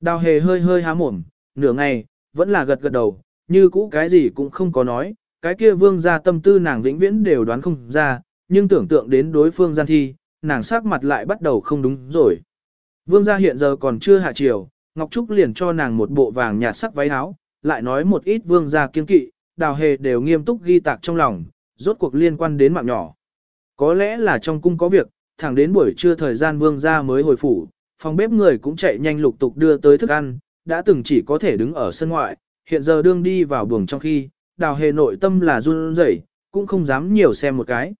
Đào hề hơi hơi há mồm, nửa ngày, vẫn là gật gật đầu, như cũ cái gì cũng không có nói, cái kia vương ra tâm tư nàng vĩnh viễn đều đoán không ra, nhưng tưởng tượng đến đối phương gian thi, nàng sắc mặt lại bắt đầu không đúng rồi. Vương gia hiện giờ còn chưa hạ chiều, Ngọc Trúc liền cho nàng một bộ vàng nhạt sắc váy áo, lại nói một ít vương gia kiên kỵ, đào hề đều nghiêm túc ghi tạc trong lòng, rốt cuộc liên quan đến mạng nhỏ. Có lẽ là trong cung có việc, thẳng đến buổi trưa thời gian vương gia mới hồi phủ, phòng bếp người cũng chạy nhanh lục tục đưa tới thức ăn, đã từng chỉ có thể đứng ở sân ngoại, hiện giờ đương đi vào buồng trong khi, đào hề nội tâm là run rẩy, cũng không dám nhiều xem một cái.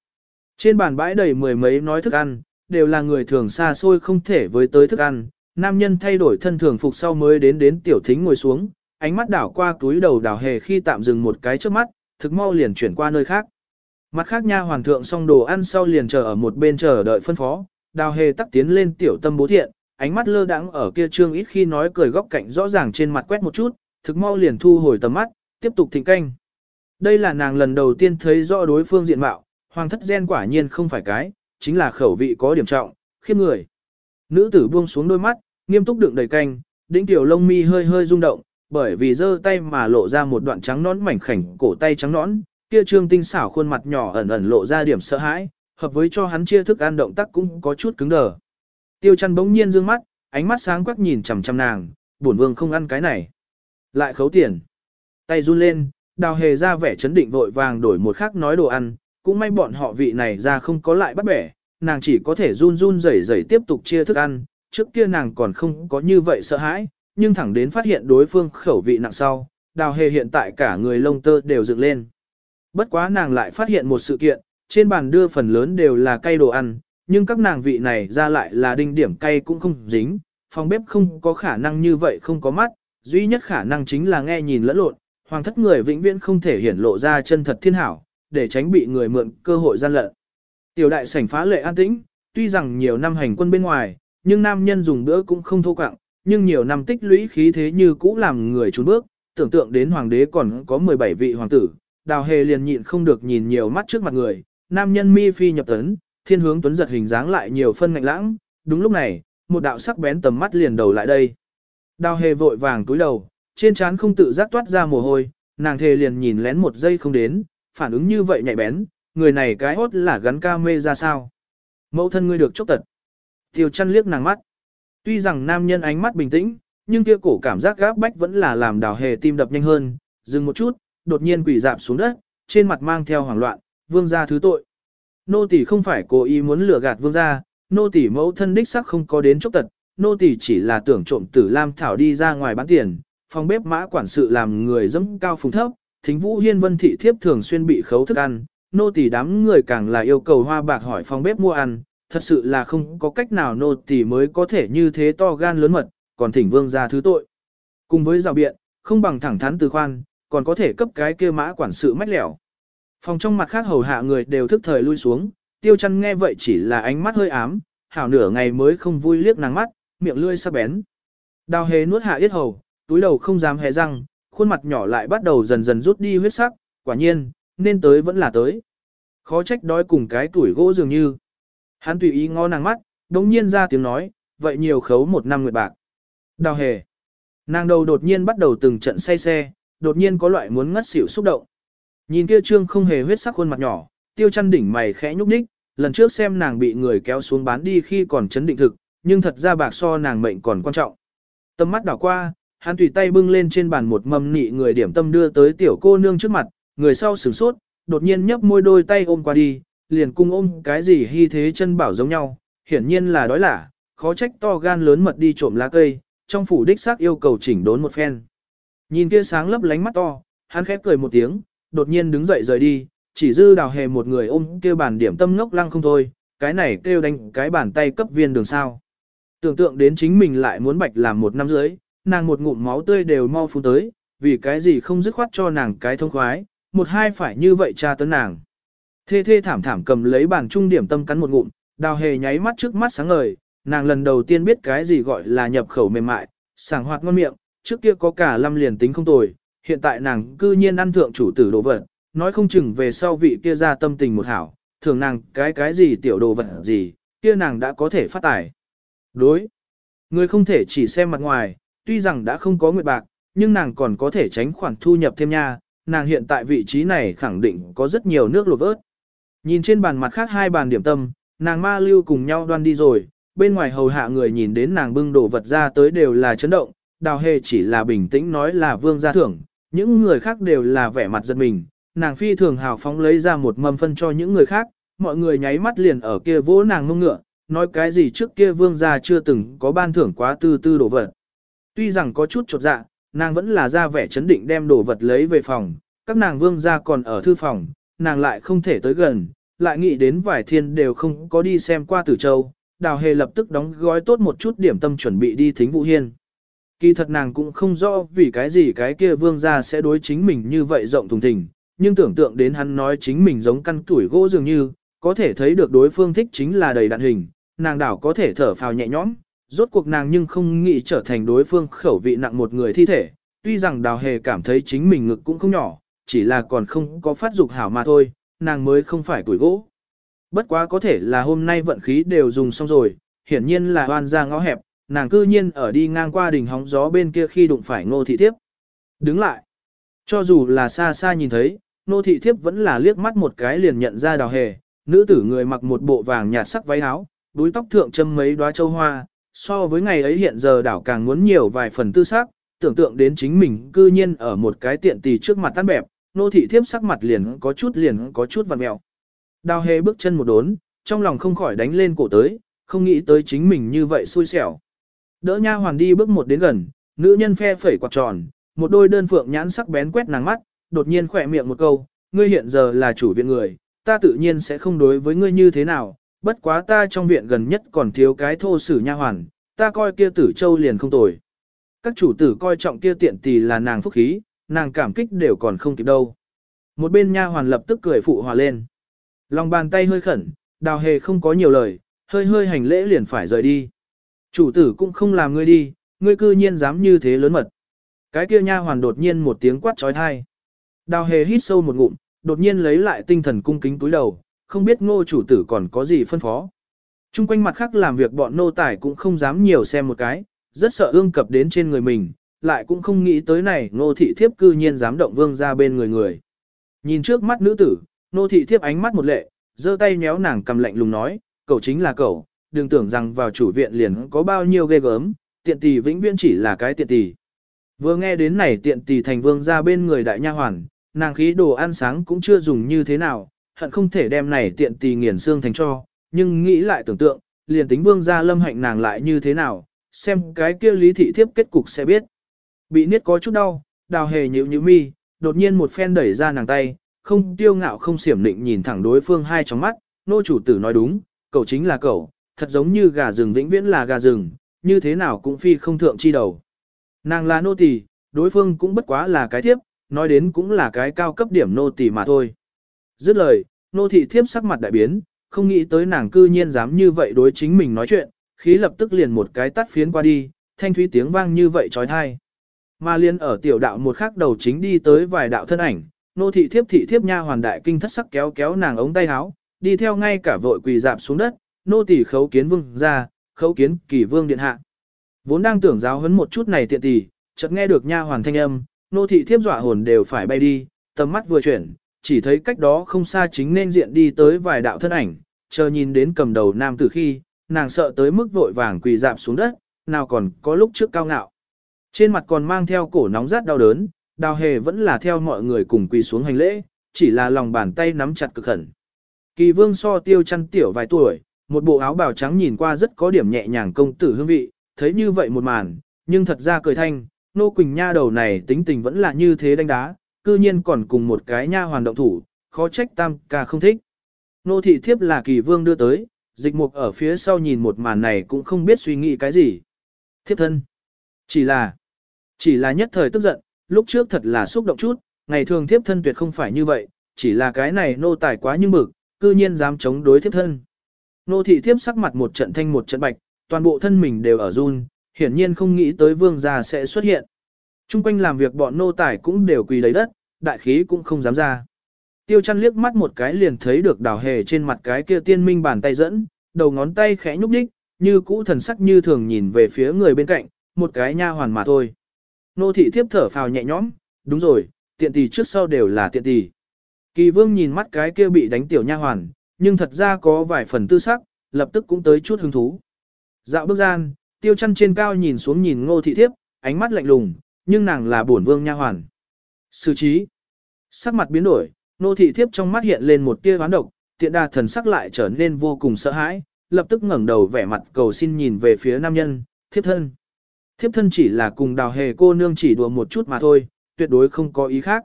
Trên bàn bãi đầy mười mấy nói thức ăn, đều là người thường xa xôi không thể với tới thức ăn, nam nhân thay đổi thân thường phục sau mới đến đến tiểu thính ngồi xuống, ánh mắt đảo qua túi đầu đào hề khi tạm dừng một cái trước mắt, thực mau liền chuyển qua nơi khác. Mặt khác nha hoàng thượng xong đồ ăn sau liền chờ ở một bên chờ đợi phân phó, đào hề tắc tiến lên tiểu tâm bố thiện, ánh mắt lơ đãng ở kia trương ít khi nói cười góc cạnh rõ ràng trên mặt quét một chút, thực mau liền thu hồi tầm mắt, tiếp tục thịnh canh. Đây là nàng lần đầu tiên thấy rõ đối phương diện mạo, hoàng thất gen quả nhiên không phải cái, chính là khẩu vị có điểm trọng, khiếp người. Nữ tử buông xuống đôi mắt, nghiêm túc đựng đầy canh, đỉnh tiểu lông mi hơi hơi rung động, bởi vì giơ tay mà lộ ra một đoạn trắng nón mảnh khảnh cổ tay trắng nón, kia trương tinh xảo khuôn mặt nhỏ ẩn ẩn lộ ra điểm sợ hãi, hợp với cho hắn chia thức ăn động tác cũng có chút cứng đờ. Tiêu chăn bỗng nhiên dương mắt, ánh mắt sáng quắc nhìn chằm chằm nàng, bổn vương không ăn cái này. Lại khấu tiền. Tay run lên, đào hề ra vẻ chấn định vội vàng đổi một khác nói đồ ăn, cũng may bọn họ vị này ra không có lại bắt bẻ, nàng chỉ có thể run run rẩy rẩy tiếp tục chia thức ăn, trước kia nàng còn không có như vậy sợ hãi, nhưng thẳng đến phát hiện đối phương khẩu vị nặng sau, đào hề hiện tại cả người lông tơ đều dựng lên. Bất quá nàng lại phát hiện một sự kiện, trên bàn đưa phần lớn đều là cay đồ ăn, nhưng các nàng vị này ra lại là đinh điểm cay cũng không dính, phòng bếp không có khả năng như vậy không có mắt, duy nhất khả năng chính là nghe nhìn lẫn lộn, hoàng thất người vĩnh viễn không thể hiển lộ ra chân thật thiên hảo, để tránh bị người mượn cơ hội gian lận. Tiểu đại sảnh phá lệ an tĩnh, tuy rằng nhiều năm hành quân bên ngoài, nhưng nam nhân dùng bữa cũng không thô quạng, nhưng nhiều năm tích lũy khí thế như cũ làm người trốn bước, tưởng tượng đến hoàng đế còn có 17 vị hoàng tử, đào hề liền nhịn không được nhìn nhiều mắt trước mặt người, nam nhân mi phi nhập tấn, thiên hướng tuấn giật hình dáng lại nhiều phân ngạnh lãng, đúng lúc này, một đạo sắc bén tầm mắt liền đầu lại đây. Đào hề vội vàng túi đầu, trên trán không tự giác toát ra mồ hôi, nàng thề liền nhìn lén một giây không đến, phản ứng như vậy nhạy bén, người này cái hốt là gắn ca mê ra sao. Mẫu thân ngươi được chốc tật. Tiêu chăn liếc nàng mắt. Tuy rằng nam nhân ánh mắt bình tĩnh, nhưng kia cổ cảm giác gáp bách vẫn là làm đào hề tim đập nhanh hơn, dừng một chút, đột nhiên quỷ dạp xuống đất, trên mặt mang theo hoảng loạn, vương gia thứ tội. Nô tỷ không phải cố ý muốn lừa gạt vương gia, nô tỷ mẫu thân đích sắc không có đến chốc tật, nô tỷ chỉ là tưởng trộm tử lam thảo đi ra ngoài bán tiền, phòng bếp mã quản sự làm người dẫm cao phùng thấp, thính vũ hiên vân thị thiếp thường xuyên bị khấu thức ăn, nô tỳ đám người càng là yêu cầu hoa bạc hỏi phòng bếp mua ăn, thật sự là không có cách nào nô tỳ mới có thể như thế to gan lớn mật, còn thỉnh vương ra thứ tội. Cùng với rào biện, không bằng thẳng thắn từ khoan, còn có thể cấp cái kia mã quản sự mách lẻo. Phòng trong mặt khác hầu hạ người đều thức thời lui xuống, tiêu chăn nghe vậy chỉ là ánh mắt hơi ám, hảo nửa ngày mới không vui liếc nàng mắt, miệng lươi sắc bén. Đào hề nuốt hạ yết hầu, túi đầu không dám hé răng, khuôn mặt nhỏ lại bắt đầu dần dần rút đi huyết sắc, quả nhiên, nên tới vẫn là tới. Khó trách đói cùng cái tuổi gỗ dường như. Hắn tùy ý ngó nàng mắt, đống nhiên ra tiếng nói, vậy nhiều khấu một năm nguyệt bạc. Đào hề. Nàng đầu đột nhiên bắt đầu từng trận say xe, đột nhiên có loại muốn ngất xỉu xúc động. Nhìn kia trương không hề huyết sắc khuôn mặt nhỏ, tiêu chăn đỉnh mày khẽ nhúc nhích, lần trước xem nàng bị người kéo xuống bán đi khi còn chấn định thực, nhưng thật ra bạc so nàng mệnh còn quan trọng. Tâm mắt đảo qua, hắn tùy tay bưng lên trên bàn một mâm nị người điểm tâm đưa tới tiểu cô nương trước mặt, người sau sửng sốt, đột nhiên nhấp môi đôi tay ôm qua đi, liền cung ôm cái gì hy thế chân bảo giống nhau, hiển nhiên là đói lả, khó trách to gan lớn mật đi trộm lá cây, trong phủ đích xác yêu cầu chỉnh đốn một phen. Nhìn kia sáng lấp lánh mắt to, hắn khẽ cười một tiếng, đột nhiên đứng dậy rời đi, chỉ dư đào hề một người ôm kêu bàn điểm tâm ngốc lăng không thôi, cái này kêu đánh cái bàn tay cấp viên đường sao. Tưởng tượng đến chính mình lại muốn bạch làm một năm dưới, nàng một ngụm máu tươi đều mau phun tới, vì cái gì không dứt khoát cho nàng cái thông khoái, một hai phải như vậy tra tấn nàng. Thê thê thảm thảm cầm lấy bàn trung điểm tâm cắn một ngụm, đào hề nháy mắt trước mắt sáng ngời, nàng lần đầu tiên biết cái gì gọi là nhập khẩu mềm mại, sảng hoạt ngon miệng, trước kia có cả lâm liền tính không tồi, hiện tại nàng cư nhiên ăn thượng chủ tử đồ vật, nói không chừng về sau vị kia ra tâm tình một hảo, thường nàng cái cái gì tiểu đồ vật gì, kia nàng đã có thể phát tài. Đối, người không thể chỉ xem mặt ngoài, tuy rằng đã không có nguyệt bạc, nhưng nàng còn có thể tránh khoản thu nhập thêm nha, nàng hiện tại vị trí này khẳng định có rất nhiều nước lột vớt. Nhìn trên bàn mặt khác hai bàn điểm tâm, nàng ma lưu cùng nhau đoan đi rồi, bên ngoài hầu hạ người nhìn đến nàng bưng đồ vật ra tới đều là chấn động, đào hề chỉ là bình tĩnh nói là vương gia thưởng, những người khác đều là vẻ mặt giật mình, nàng phi thường hào phóng lấy ra một mâm phân cho những người khác, mọi người nháy mắt liền ở kia vỗ nàng mông ngựa, nói cái gì trước kia vương gia chưa từng có ban thưởng quá tư tư đồ vật. Tuy rằng có chút chột dạ, nàng vẫn là ra vẻ chấn định đem đồ vật lấy về phòng, các nàng vương gia còn ở thư phòng, nàng lại không thể tới gần, lại nghĩ đến vài thiên đều không có đi xem qua tử châu, đào hề lập tức đóng gói tốt một chút điểm tâm chuẩn bị đi thính vũ hiên. Kỳ thật nàng cũng không rõ vì cái gì cái kia vương gia sẽ đối chính mình như vậy rộng thùng thình, nhưng tưởng tượng đến hắn nói chính mình giống căn tuổi gỗ dường như, có thể thấy được đối phương thích chính là đầy đạn hình, nàng đảo có thể thở phào nhẹ nhõm, rốt cuộc nàng nhưng không nghĩ trở thành đối phương khẩu vị nặng một người thi thể, tuy rằng đào hề cảm thấy chính mình ngực cũng không nhỏ, chỉ là còn không có phát dục hảo mà thôi, nàng mới không phải tuổi gỗ. Bất quá có thể là hôm nay vận khí đều dùng xong rồi, hiển nhiên là hoan ra ngõ hẹp, nàng cư nhiên ở đi ngang qua đỉnh hóng gió bên kia khi đụng phải ngô thị thiếp. Đứng lại, cho dù là xa xa nhìn thấy, ngô thị thiếp vẫn là liếc mắt một cái liền nhận ra đào hề, nữ tử người mặc một bộ vàng nhạt sắc váy áo, đuôi tóc thượng châm mấy đóa châu hoa, so với ngày ấy hiện giờ đảo càng muốn nhiều vài phần tư sắc, tưởng tượng đến chính mình cư nhiên ở một cái tiện tì trước mặt tan bẹp, nô thị thiếp sắc mặt liền có chút liền có chút vằn mẹo. Đào hề bước chân một đốn, trong lòng không khỏi đánh lên cổ tới, không nghĩ tới chính mình như vậy xui xẻo. Đỡ nha hoàn đi bước một đến gần, nữ nhân phe phẩy quạt tròn, một đôi đơn phượng nhãn sắc bén quét nàng mắt, đột nhiên khỏe miệng một câu, ngươi hiện giờ là chủ viện người, ta tự nhiên sẽ không đối với ngươi như thế nào, bất quá ta trong viện gần nhất còn thiếu cái thô sử nha hoàn, ta coi kia tử châu liền không tồi. Các chủ tử coi trọng kia tiện tỷ là nàng phúc khí, nàng cảm kích đều còn không kịp đâu. Một bên nha hoàn lập tức cười phụ hòa lên. Lòng bàn tay hơi khẩn, đào hề không có nhiều lời, hơi hơi hành lễ liền phải rời đi. Chủ tử cũng không làm ngươi đi, ngươi cư nhiên dám như thế lớn mật. Cái kia nha hoàn đột nhiên một tiếng quát trói thai. Đào hề hít sâu một ngụm, đột nhiên lấy lại tinh thần cung kính túi đầu, không biết ngô chủ tử còn có gì phân phó. Trung quanh mặt khác làm việc bọn nô tài cũng không dám nhiều xem một cái, rất sợ ương cập đến trên người mình, lại cũng không nghĩ tới này ngô thị thiếp cư nhiên dám động vương ra bên người người. Nhìn trước mắt nữ tử, nô thị thiếp ánh mắt một lệ, giơ tay nhéo nàng cầm lạnh lùng nói, cậu chính là cậu, đừng tưởng rằng vào chủ viện liền có bao nhiêu ghê gớm, tiện tỷ vĩnh viễn chỉ là cái tiện tỷ. Vừa nghe đến này tiện tỷ thành vương ra bên người đại nha hoàn, nàng khí đồ ăn sáng cũng chưa dùng như thế nào, hận không thể đem này tiện tì nghiền xương thành cho, nhưng nghĩ lại tưởng tượng, liền tính vương gia lâm hạnh nàng lại như thế nào, xem cái kia lý thị thiếp kết cục sẽ biết. Bị niết có chút đau, đào hề nhịu nhịu mi, đột nhiên một phen đẩy ra nàng tay, không tiêu ngạo không xiểm định nhìn thẳng đối phương hai tròng mắt, nô chủ tử nói đúng, cậu chính là cậu, thật giống như gà rừng vĩnh viễn là gà rừng, như thế nào cũng phi không thượng chi đầu. Nàng là nô tỳ, đối phương cũng bất quá là cái thiếp, nói đến cũng là cái cao cấp điểm nô tỳ mà thôi. Dứt lời, nô thị thiếp sắc mặt đại biến, không nghĩ tới nàng cư nhiên dám như vậy đối chính mình nói chuyện, khí lập tức liền một cái tắt phiến qua đi, thanh thúy tiếng vang như vậy trói thai. Mà liên ở tiểu đạo một khắc đầu chính đi tới vài đạo thân ảnh, nô thị thiếp thị thiếp nha hoàn đại kinh thất sắc kéo kéo nàng ống tay áo, đi theo ngay cả vội quỳ dạp xuống đất, nô tỳ khấu kiến vương ra, khấu kiến kỳ vương điện hạ. Vốn đang tưởng giáo huấn một chút này tiện tỷ, chợt nghe được nha hoàn thanh âm, nô thị thiếp dọa hồn đều phải bay đi, tầm mắt vừa chuyển, chỉ thấy cách đó không xa chính nên diện đi tới vài đạo thân ảnh, chờ nhìn đến cầm đầu nam tử khi, nàng sợ tới mức vội vàng quỳ dạp xuống đất, nào còn có lúc trước cao ngạo. Trên mặt còn mang theo cổ nóng rát đau đớn, đào hề vẫn là theo mọi người cùng quỳ xuống hành lễ, chỉ là lòng bàn tay nắm chặt cực khẩn. Kỳ vương so tiêu chăn tiểu vài tuổi, một bộ áo bào trắng nhìn qua rất có điểm nhẹ nhàng công tử hương vị, thấy như vậy một màn, nhưng thật ra cười thanh, nô quỳnh nha đầu này tính tình vẫn là như thế đánh đá, cư nhiên còn cùng một cái nha hoàn động thủ, khó trách tam ca không thích. Nô thị thiếp là kỳ vương đưa tới, dịch mục ở phía sau nhìn một màn này cũng không biết suy nghĩ cái gì. Thiếp thân. Chỉ là, chỉ là nhất thời tức giận, lúc trước thật là xúc động chút, ngày thường thiếp thân tuyệt không phải như vậy, chỉ là cái này nô tài quá như mực, cư nhiên dám chống đối thiếp thân. Nô thị thiếp sắc mặt một trận thanh một trận bạch, toàn bộ thân mình đều ở run, hiển nhiên không nghĩ tới vương gia sẽ xuất hiện. Trung quanh làm việc bọn nô tài cũng đều quỳ lấy đất, đại khí cũng không dám ra. Tiêu chăn liếc mắt một cái liền thấy được đào hề trên mặt cái kia tiên minh bàn tay dẫn, đầu ngón tay khẽ nhúc nhích, như cũ thần sắc như thường nhìn về phía người bên cạnh, một cái nha hoàn mà thôi. Nô thị thiếp thở phào nhẹ nhõm, đúng rồi, tiện tỷ trước sau đều là tiện tỷ. Kỳ vương nhìn mắt cái kia bị đánh tiểu nha hoàn, nhưng thật ra có vài phần tư sắc, lập tức cũng tới chút hứng thú. Dạo bước gian, tiêu chăn trên cao nhìn xuống nhìn ngô thị thiếp, ánh mắt lạnh lùng, nhưng nàng là bổn vương nha hoàn. Sử trí. Sắc mặt biến đổi, nô thị thiếp trong mắt hiện lên một tia hoán độc, tiện đà thần sắc lại trở nên vô cùng sợ hãi, lập tức ngẩng đầu vẻ mặt cầu xin nhìn về phía nam nhân, thiếp thân. Thiếp thân chỉ là cùng đào hề cô nương chỉ đùa một chút mà thôi, tuyệt đối không có ý khác.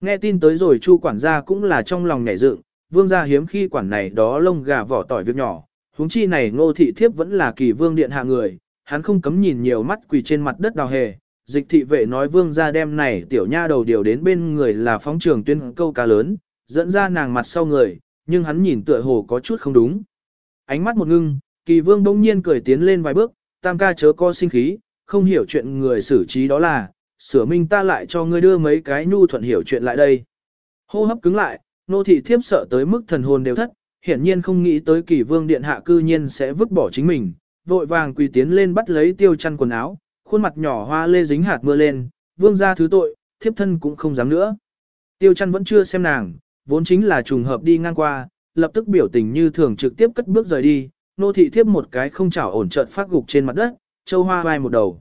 Nghe tin tới rồi chu quản gia cũng là trong lòng nhảy dựng, vương gia hiếm khi quản này đó lông gà vỏ tỏi việc nhỏ, huống chi này ngô thị thiếp vẫn là kỳ vương điện hạ người, hắn không cấm nhìn nhiều mắt quỳ trên mặt đất đào hề, dịch thị vệ nói vương gia đem này tiểu nha đầu điều đến bên người là phóng trường tuyên câu cá lớn, dẫn ra nàng mặt sau người, nhưng hắn nhìn tựa hồ có chút không đúng. Ánh mắt một ngưng, kỳ vương bỗng nhiên cười tiến lên vài bước, tam ca chớ co sinh khí, không hiểu chuyện người xử trí đó là, sửa minh ta lại cho ngươi đưa mấy cái nhu thuận hiểu chuyện lại đây. Hô hấp cứng lại, nô thị thiếp sợ tới mức thần hồn đều thất, hiển nhiên không nghĩ tới kỳ vương điện hạ cư nhiên sẽ vứt bỏ chính mình, vội vàng quỳ tiến lên bắt lấy tiêu chăn quần áo, khuôn mặt nhỏ hoa lê dính hạt mưa lên, vương ra thứ tội, thiếp thân cũng không dám nữa. Tiêu chăn vẫn chưa xem nàng, vốn chính là trùng hợp đi ngang qua, lập tức biểu tình như thường trực tiếp cất bước rời đi, nô thị thiếp một cái không chảo ổn trợn phát gục trên mặt đất, châu hoa vai một đầu.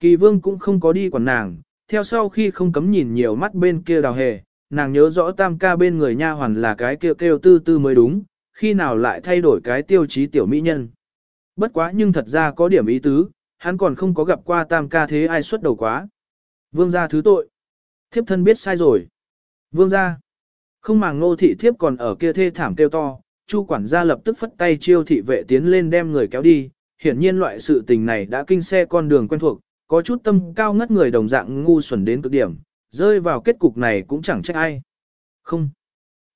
Kỳ vương cũng không có đi quản nàng, theo sau khi không cấm nhìn nhiều mắt bên kia đào hề, nàng nhớ rõ tam ca bên người nha hoàn là cái kêu kêu tư tư mới đúng, khi nào lại thay đổi cái tiêu chí tiểu mỹ nhân. Bất quá nhưng thật ra có điểm ý tứ, hắn còn không có gặp qua tam ca thế ai xuất đầu quá. Vương gia thứ tội. Thiếp thân biết sai rồi. Vương gia. Không màng ngô thị thiếp còn ở kia thê thảm kêu to, chu quản gia lập tức phất tay chiêu thị vệ tiến lên đem người kéo đi. Hiển nhiên loại sự tình này đã kinh xe con đường quen thuộc, có chút tâm cao ngất người đồng dạng ngu xuẩn đến cực điểm, rơi vào kết cục này cũng chẳng trách ai. Không.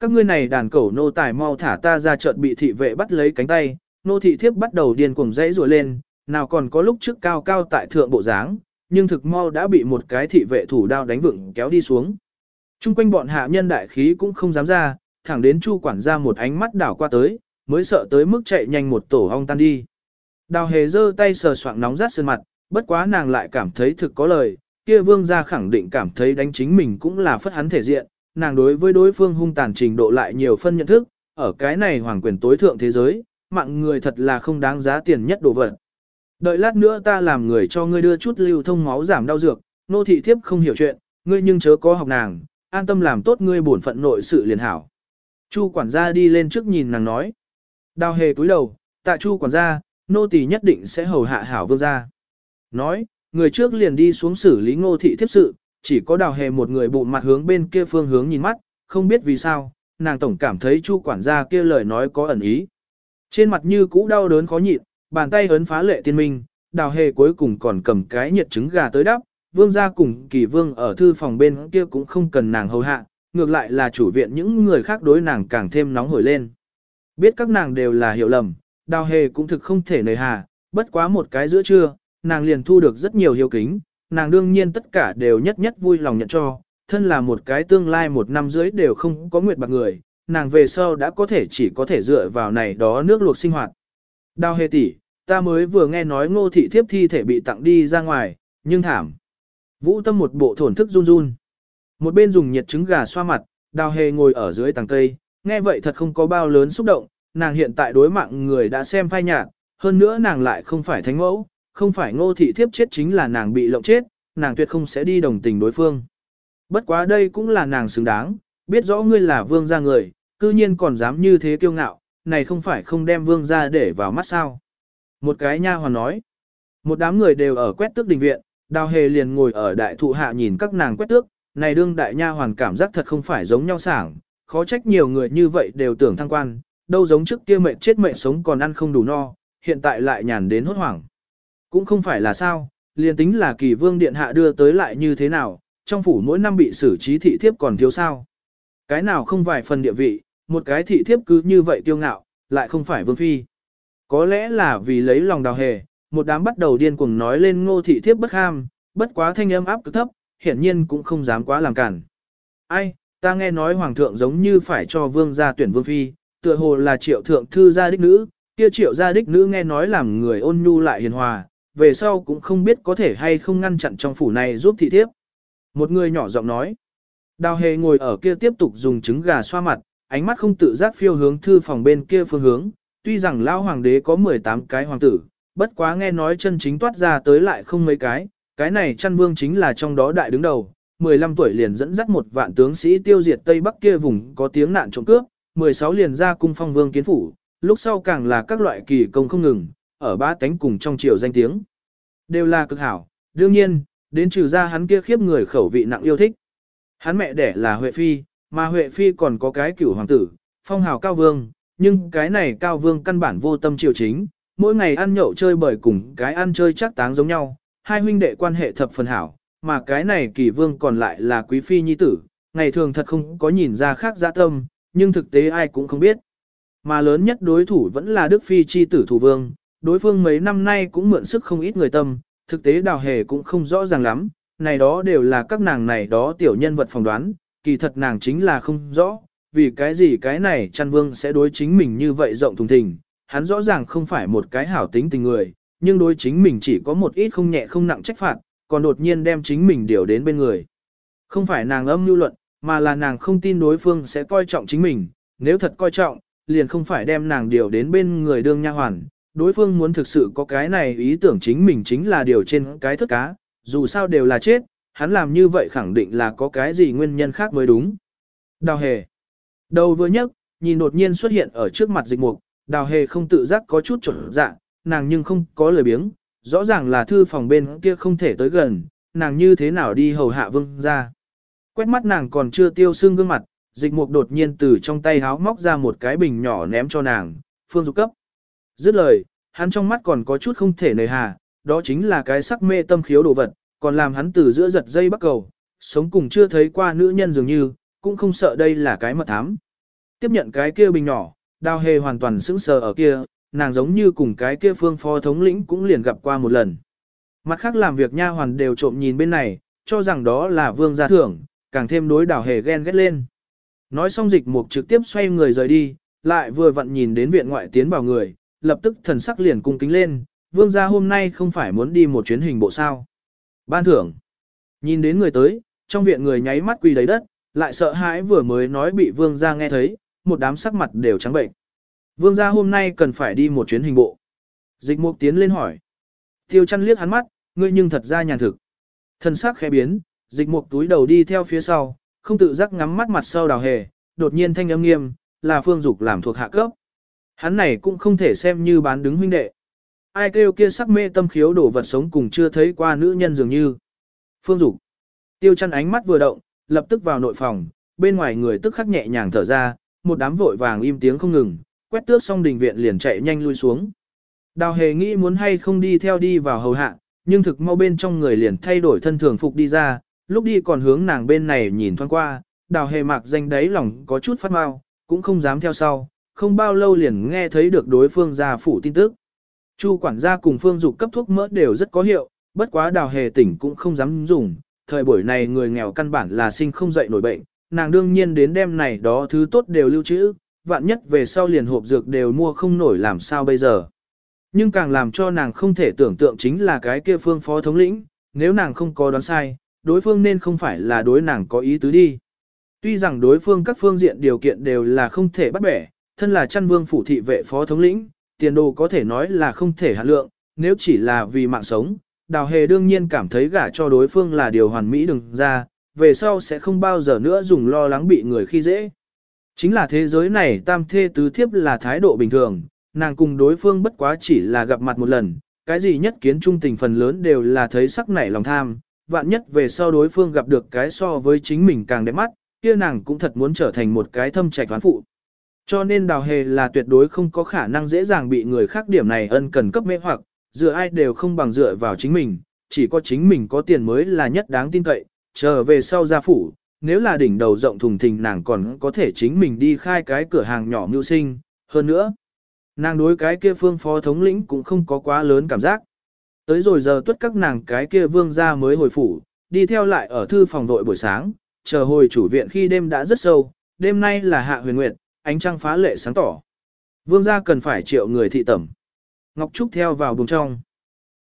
Các ngươi này đàn cẩu nô tài mau thả ta ra chợt bị thị vệ bắt lấy cánh tay, nô thị thiếp bắt đầu điên cuồng dãy rùa lên, nào còn có lúc trước cao cao tại thượng bộ dáng, nhưng thực mau đã bị một cái thị vệ thủ đao đánh vựng kéo đi xuống. Trung quanh bọn hạ nhân đại khí cũng không dám ra, thẳng đến chu quản ra một ánh mắt đảo qua tới, mới sợ tới mức chạy nhanh một tổ hong tan đi. Đào hề giơ tay sờ soạng nóng rát sơn mặt, bất quá nàng lại cảm thấy thực có lời, kia vương gia khẳng định cảm thấy đánh chính mình cũng là phất hắn thể diện, nàng đối với đối phương hung tàn trình độ lại nhiều phân nhận thức, ở cái này hoàng quyền tối thượng thế giới, mạng người thật là không đáng giá tiền nhất đồ vật. Đợi lát nữa ta làm người cho ngươi đưa chút lưu thông máu giảm đau dược, nô thị thiếp không hiểu chuyện, ngươi nhưng chớ có học nàng, an tâm làm tốt ngươi bổn phận nội sự liền hảo. Chu quản gia đi lên trước nhìn nàng nói. Đào hề cúi đầu, tạ chu quản gia, nô tỳ nhất định sẽ hầu hạ hảo vương gia. Nói, người trước liền đi xuống xử lý ngô thị thiếp sự, chỉ có đào hề một người bụng mặt hướng bên kia phương hướng nhìn mắt, không biết vì sao, nàng tổng cảm thấy chu quản gia kia lời nói có ẩn ý. Trên mặt như cũ đau đớn khó nhịn, bàn tay ấn phá lệ tiên minh, đào hề cuối cùng còn cầm cái nhiệt trứng gà tới đắp, vương gia cùng kỳ vương ở thư phòng bên kia cũng không cần nàng hầu hạ, ngược lại là chủ viện những người khác đối nàng càng thêm nóng hổi lên. Biết các nàng đều là hiểu lầm, đào hề cũng thực không thể nề hà, bất quá một cái giữa trưa, nàng liền thu được rất nhiều hiếu kính, nàng đương nhiên tất cả đều nhất nhất vui lòng nhận cho, thân là một cái tương lai một năm dưới đều không có nguyệt bạc người, nàng về sau đã có thể chỉ có thể dựa vào này đó nước luộc sinh hoạt. Đào hề tỷ, ta mới vừa nghe nói ngô thị thiếp thi thể bị tặng đi ra ngoài, nhưng thảm. Vũ tâm một bộ thổn thức run run. Một bên dùng nhiệt trứng gà xoa mặt, đào hề ngồi ở dưới tàng cây, nghe vậy thật không có bao lớn xúc động, nàng hiện tại đối mạng người đã xem phai nhạt, hơn nữa nàng lại không phải thánh mẫu, không phải ngô thị thiếp chết chính là nàng bị lộng chết, nàng tuyệt không sẽ đi đồng tình đối phương. Bất quá đây cũng là nàng xứng đáng, biết rõ ngươi là vương gia người, cư nhiên còn dám như thế kiêu ngạo, này không phải không đem vương gia để vào mắt sao. Một cái nha hoàn nói, một đám người đều ở quét tước đình viện, đào hề liền ngồi ở đại thụ hạ nhìn các nàng quét tước, này đương đại nha hoàn cảm giác thật không phải giống nhau sảng, khó trách nhiều người như vậy đều tưởng thăng quan, đâu giống trước kia mệnh chết mệnh sống còn ăn không đủ no, hiện tại lại nhàn đến hốt hoảng. Cũng không phải là sao, liền tính là kỳ vương điện hạ đưa tới lại như thế nào, trong phủ mỗi năm bị xử trí thị thiếp còn thiếu sao. Cái nào không vài phần địa vị, một cái thị thiếp cứ như vậy tiêu ngạo, lại không phải vương phi. Có lẽ là vì lấy lòng đào hề, một đám bắt đầu điên cuồng nói lên ngô thị thiếp bất ham, bất quá thanh âm áp cực thấp, hiển nhiên cũng không dám quá làm cản. Ai, ta nghe nói hoàng thượng giống như phải cho vương gia tuyển vương phi, tựa hồ là triệu thượng thư gia đích nữ, kia triệu gia đích nữ nghe nói làm người ôn nhu lại hiền hòa, về sau cũng không biết có thể hay không ngăn chặn trong phủ này giúp thị thiếp. Một người nhỏ giọng nói, đào hề ngồi ở kia tiếp tục dùng trứng gà xoa mặt, ánh mắt không tự giác phiêu hướng thư phòng bên kia phương hướng, tuy rằng lão hoàng đế có 18 cái hoàng tử, bất quá nghe nói chân chính toát ra tới lại không mấy cái, cái này chăn vương chính là trong đó đại đứng đầu, 15 tuổi liền dẫn dắt một vạn tướng sĩ tiêu diệt Tây Bắc kia vùng có tiếng nạn trộm cướp, 16 liền ra cung phong vương kiến phủ, lúc sau càng là các loại kỳ công không ngừng, ở ba tánh cùng trong triều danh tiếng. Đều là cực hảo, đương nhiên, đến trừ ra hắn kia khiếp người khẩu vị nặng yêu thích. Hắn mẹ đẻ là Huệ Phi, mà Huệ Phi còn có cái cửu hoàng tử, phong hào cao vương, nhưng cái này cao vương căn bản vô tâm triều chính, mỗi ngày ăn nhậu chơi bời cùng cái ăn chơi chắc táng giống nhau, hai huynh đệ quan hệ thập phần hảo, mà cái này kỳ vương còn lại là quý phi nhi tử, ngày thường thật không có nhìn ra khác dạ tâm, nhưng thực tế ai cũng không biết. Mà lớn nhất đối thủ vẫn là Đức Phi chi tử thủ vương, đối phương mấy năm nay cũng mượn sức không ít người tâm, thực tế đào hề cũng không rõ ràng lắm, này đó đều là các nàng này đó tiểu nhân vật phỏng đoán, kỳ thật nàng chính là không rõ, vì cái gì cái này chăn vương sẽ đối chính mình như vậy rộng thùng thình, hắn rõ ràng không phải một cái hảo tính tình người, nhưng đối chính mình chỉ có một ít không nhẹ không nặng trách phạt, còn đột nhiên đem chính mình điều đến bên người. Không phải nàng âm mưu luận, mà là nàng không tin đối phương sẽ coi trọng chính mình, nếu thật coi trọng, liền không phải đem nàng điều đến bên người đương nha hoàn. Đối phương muốn thực sự có cái này ý tưởng chính mình chính là điều trên cái thức cá, dù sao đều là chết, hắn làm như vậy khẳng định là có cái gì nguyên nhân khác mới đúng. Đào hề. Đầu vừa nhấc, nhìn đột nhiên xuất hiện ở trước mặt dịch mục, đào hề không tự giác có chút trở dạ, nàng nhưng không có lời biếng, rõ ràng là thư phòng bên kia không thể tới gần, nàng như thế nào đi hầu hạ vương ra. Quét mắt nàng còn chưa tiêu xương gương mặt, dịch mục đột nhiên từ trong tay háo móc ra một cái bình nhỏ ném cho nàng, phương dục cấp. Dứt lời, hắn trong mắt còn có chút không thể nề hà, đó chính là cái sắc mê tâm khiếu đồ vật, còn làm hắn từ giữa giật dây bắt cầu, sống cùng chưa thấy qua nữ nhân dường như, cũng không sợ đây là cái mật thám. Tiếp nhận cái kia bình nhỏ, đào hề hoàn toàn sững sờ ở kia, nàng giống như cùng cái kia phương phó thống lĩnh cũng liền gặp qua một lần. Mặt khác làm việc nha hoàn đều trộm nhìn bên này, cho rằng đó là vương gia thưởng, càng thêm đối đào hề ghen ghét lên. Nói xong dịch mục trực tiếp xoay người rời đi, lại vừa vặn nhìn đến viện ngoại tiến vào người, lập tức thần sắc liền cung kính lên, vương gia hôm nay không phải muốn đi một chuyến hình bộ sao. Ban thưởng. Nhìn đến người tới, trong viện người nháy mắt quỳ đầy đất, lại sợ hãi vừa mới nói bị vương gia nghe thấy, một đám sắc mặt đều trắng bệnh. Vương gia hôm nay cần phải đi một chuyến hình bộ. Dịch mục tiến lên hỏi. Tiêu chăn liếc hắn mắt, ngươi nhưng thật ra nhàn thực. Thần sắc khẽ biến, dịch mục túi đầu đi theo phía sau, không tự giác ngắm mắt mặt sau đào hề, đột nhiên thanh âm nghiêm, là phương dục làm thuộc hạ cấp. Hắn này cũng không thể xem như bán đứng huynh đệ. Ai kêu kia sắc mê tâm khiếu đổ vật sống cùng chưa thấy qua nữ nhân dường như. Phương dục. Tiêu chăn ánh mắt vừa động, lập tức vào nội phòng, bên ngoài người tức khắc nhẹ nhàng thở ra, một đám vội vàng im tiếng không ngừng, quét tước xong đình viện liền chạy nhanh lui xuống. Đào hề nghĩ muốn hay không đi theo đi vào hầu hạ, nhưng thực mau bên trong người liền thay đổi thân thường phục đi ra, lúc đi còn hướng nàng bên này nhìn thoáng qua, đào hề mạc danh đáy lòng có chút phát mau, cũng không dám theo sau, không bao lâu liền nghe thấy được đối phương ra phủ tin tức. Chu quản gia cùng phương dục cấp thuốc mỡ đều rất có hiệu, bất quá đào hề tỉnh cũng không dám dùng, thời buổi này người nghèo căn bản là sinh không dậy nổi bệnh, nàng đương nhiên đến đêm này đó thứ tốt đều lưu trữ, vạn nhất về sau liền hộp dược đều mua không nổi làm sao bây giờ. Nhưng càng làm cho nàng không thể tưởng tượng chính là cái kia phương phó thống lĩnh, nếu nàng không có đoán sai, đối phương nên không phải là đối nàng có ý tứ đi. Tuy rằng đối phương các phương diện điều kiện đều là không thể bắt bẻ, thân là chăn vương phủ thị vệ phó thống lĩnh, tiền đồ có thể nói là không thể hạn lượng, nếu chỉ là vì mạng sống, đào hề đương nhiên cảm thấy gả cho đối phương là điều hoàn mỹ đừng ra, về sau sẽ không bao giờ nữa dùng lo lắng bị người khi dễ. Chính là thế giới này tam thê tứ thiếp là thái độ bình thường, nàng cùng đối phương bất quá chỉ là gặp mặt một lần, cái gì nhất kiến trung tình phần lớn đều là thấy sắc nảy lòng tham, vạn nhất về sau đối phương gặp được cái so với chính mình càng đẹp mắt, kia nàng cũng thật muốn trở thành một cái thâm trạch toán phụ. Cho nên đào hề là tuyệt đối không có khả năng dễ dàng bị người khác điểm này ân cần cấp mê hoặc, dựa ai đều không bằng dựa vào chính mình, chỉ có chính mình có tiền mới là nhất đáng tin cậy, trở về sau gia phủ, nếu là đỉnh đầu rộng thùng thình nàng còn có thể chính mình đi khai cái cửa hàng nhỏ mưu sinh, hơn nữa. Nàng đối cái kia phương phó thống lĩnh cũng không có quá lớn cảm giác. Tới rồi giờ tuất các nàng cái kia vương gia mới hồi phủ, đi theo lại ở thư phòng vội buổi sáng, chờ hồi chủ viện khi đêm đã rất sâu, đêm nay là hạ huyền nguyệt, ánh trăng phá lệ sáng tỏ. Vương gia cần phải triệu người thị tẩm. Ngọc Trúc theo vào buồng trong.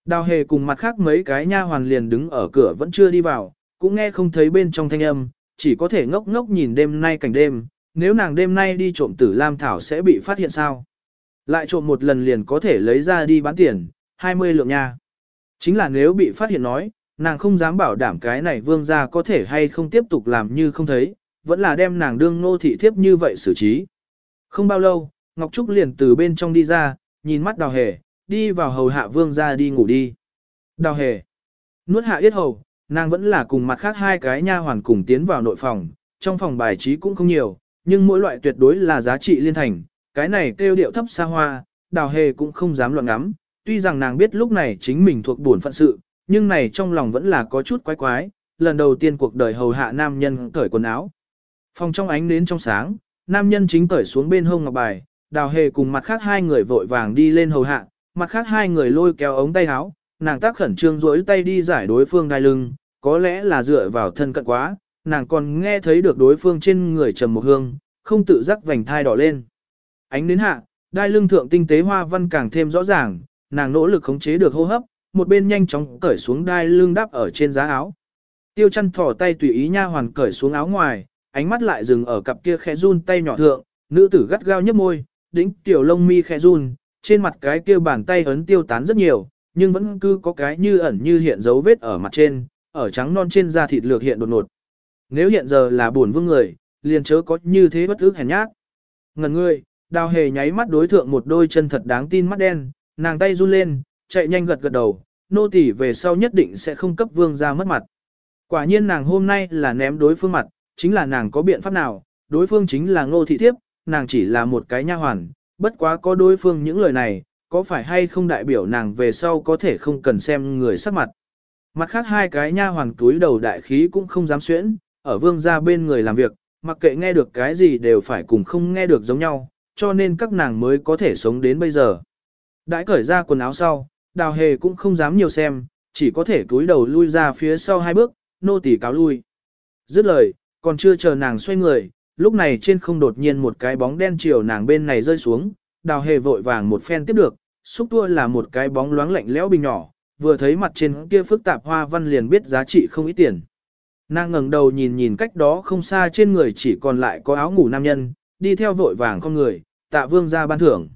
Đào hề cùng mặt khác mấy cái nha hoàn liền đứng ở cửa vẫn chưa đi vào, cũng nghe không thấy bên trong thanh âm, chỉ có thể ngốc ngốc nhìn đêm nay cảnh đêm, nếu nàng đêm nay đi trộm tử lam thảo sẽ bị phát hiện sao. Lại trộm một lần liền có thể lấy ra đi bán tiền, 20 lượng nha. Chính là nếu bị phát hiện nói, nàng không dám bảo đảm cái này vương gia có thể hay không tiếp tục làm như không thấy, vẫn là đem nàng đương nô thị thiếp như vậy xử trí. Không bao lâu, Ngọc Trúc liền từ bên trong đi ra, nhìn mắt đào hề, đi vào hầu hạ vương gia đi ngủ đi. Đào hề, nuốt hạ yết hầu, nàng vẫn là cùng mặt khác hai cái nha hoàn cùng tiến vào nội phòng, trong phòng bài trí cũng không nhiều, nhưng mỗi loại tuyệt đối là giá trị liên thành, cái này kêu điệu thấp xa hoa, đào hề cũng không dám loạn ngắm, tuy rằng nàng biết lúc này chính mình thuộc buồn phận sự, nhưng này trong lòng vẫn là có chút quái quái, lần đầu tiên cuộc đời hầu hạ nam nhân cởi quần áo. Phòng trong ánh nến trong sáng, nam nhân chính cởi xuống bên hông ngọc bài, đào hề cùng mặt khác hai người vội vàng đi lên hầu hạ, mặt khác hai người lôi kéo ống tay áo, nàng tác khẩn trương rỗi tay đi giải đối phương đai lưng, có lẽ là dựa vào thân cận quá, nàng còn nghe thấy được đối phương trên người trầm một hương, không tự giác vành thai đỏ lên. Ánh đến hạ, đai lưng thượng tinh tế hoa văn càng thêm rõ ràng, nàng nỗ lực khống chế được hô hấp, một bên nhanh chóng cởi xuống đai lưng đắp ở trên giá áo. Tiêu chăn thỏ tay tùy ý nha hoàn cởi xuống áo ngoài, ánh mắt lại dừng ở cặp kia khẽ run tay nhỏ thượng, nữ tử gắt gao nhấp môi, đỉnh tiểu lông mi khẽ run, trên mặt cái kia bàn tay ấn tiêu tán rất nhiều, nhưng vẫn cứ có cái như ẩn như hiện dấu vết ở mặt trên, ở trắng non trên da thịt lược hiện đột ngột. Nếu hiện giờ là buồn vương người, liền chớ có như thế bất ức hèn nhát. Ngần ngươi, đào hề nháy mắt đối thượng một đôi chân thật đáng tin mắt đen, nàng tay run lên, chạy nhanh gật gật đầu, nô tỳ về sau nhất định sẽ không cấp vương ra mất mặt. Quả nhiên nàng hôm nay là ném đối phương mặt, chính là nàng có biện pháp nào, đối phương chính là ngô thị thiếp, nàng chỉ là một cái nha hoàn, bất quá có đối phương những lời này, có phải hay không đại biểu nàng về sau có thể không cần xem người sắc mặt. Mặt khác hai cái nha hoàn túi đầu đại khí cũng không dám xuyễn, ở vương gia bên người làm việc, mặc kệ nghe được cái gì đều phải cùng không nghe được giống nhau, cho nên các nàng mới có thể sống đến bây giờ. Đãi cởi ra quần áo sau, đào hề cũng không dám nhiều xem, chỉ có thể túi đầu lui ra phía sau hai bước, nô tỳ cáo lui. Dứt lời, còn chưa chờ nàng xoay người, lúc này trên không đột nhiên một cái bóng đen chiều nàng bên này rơi xuống, đào hề vội vàng một phen tiếp được, xúc tua là một cái bóng loáng lạnh lẽo bình nhỏ, vừa thấy mặt trên kia phức tạp hoa văn liền biết giá trị không ít tiền. Nàng ngẩng đầu nhìn nhìn cách đó không xa trên người chỉ còn lại có áo ngủ nam nhân, đi theo vội vàng con người, tạ vương ra ban thưởng.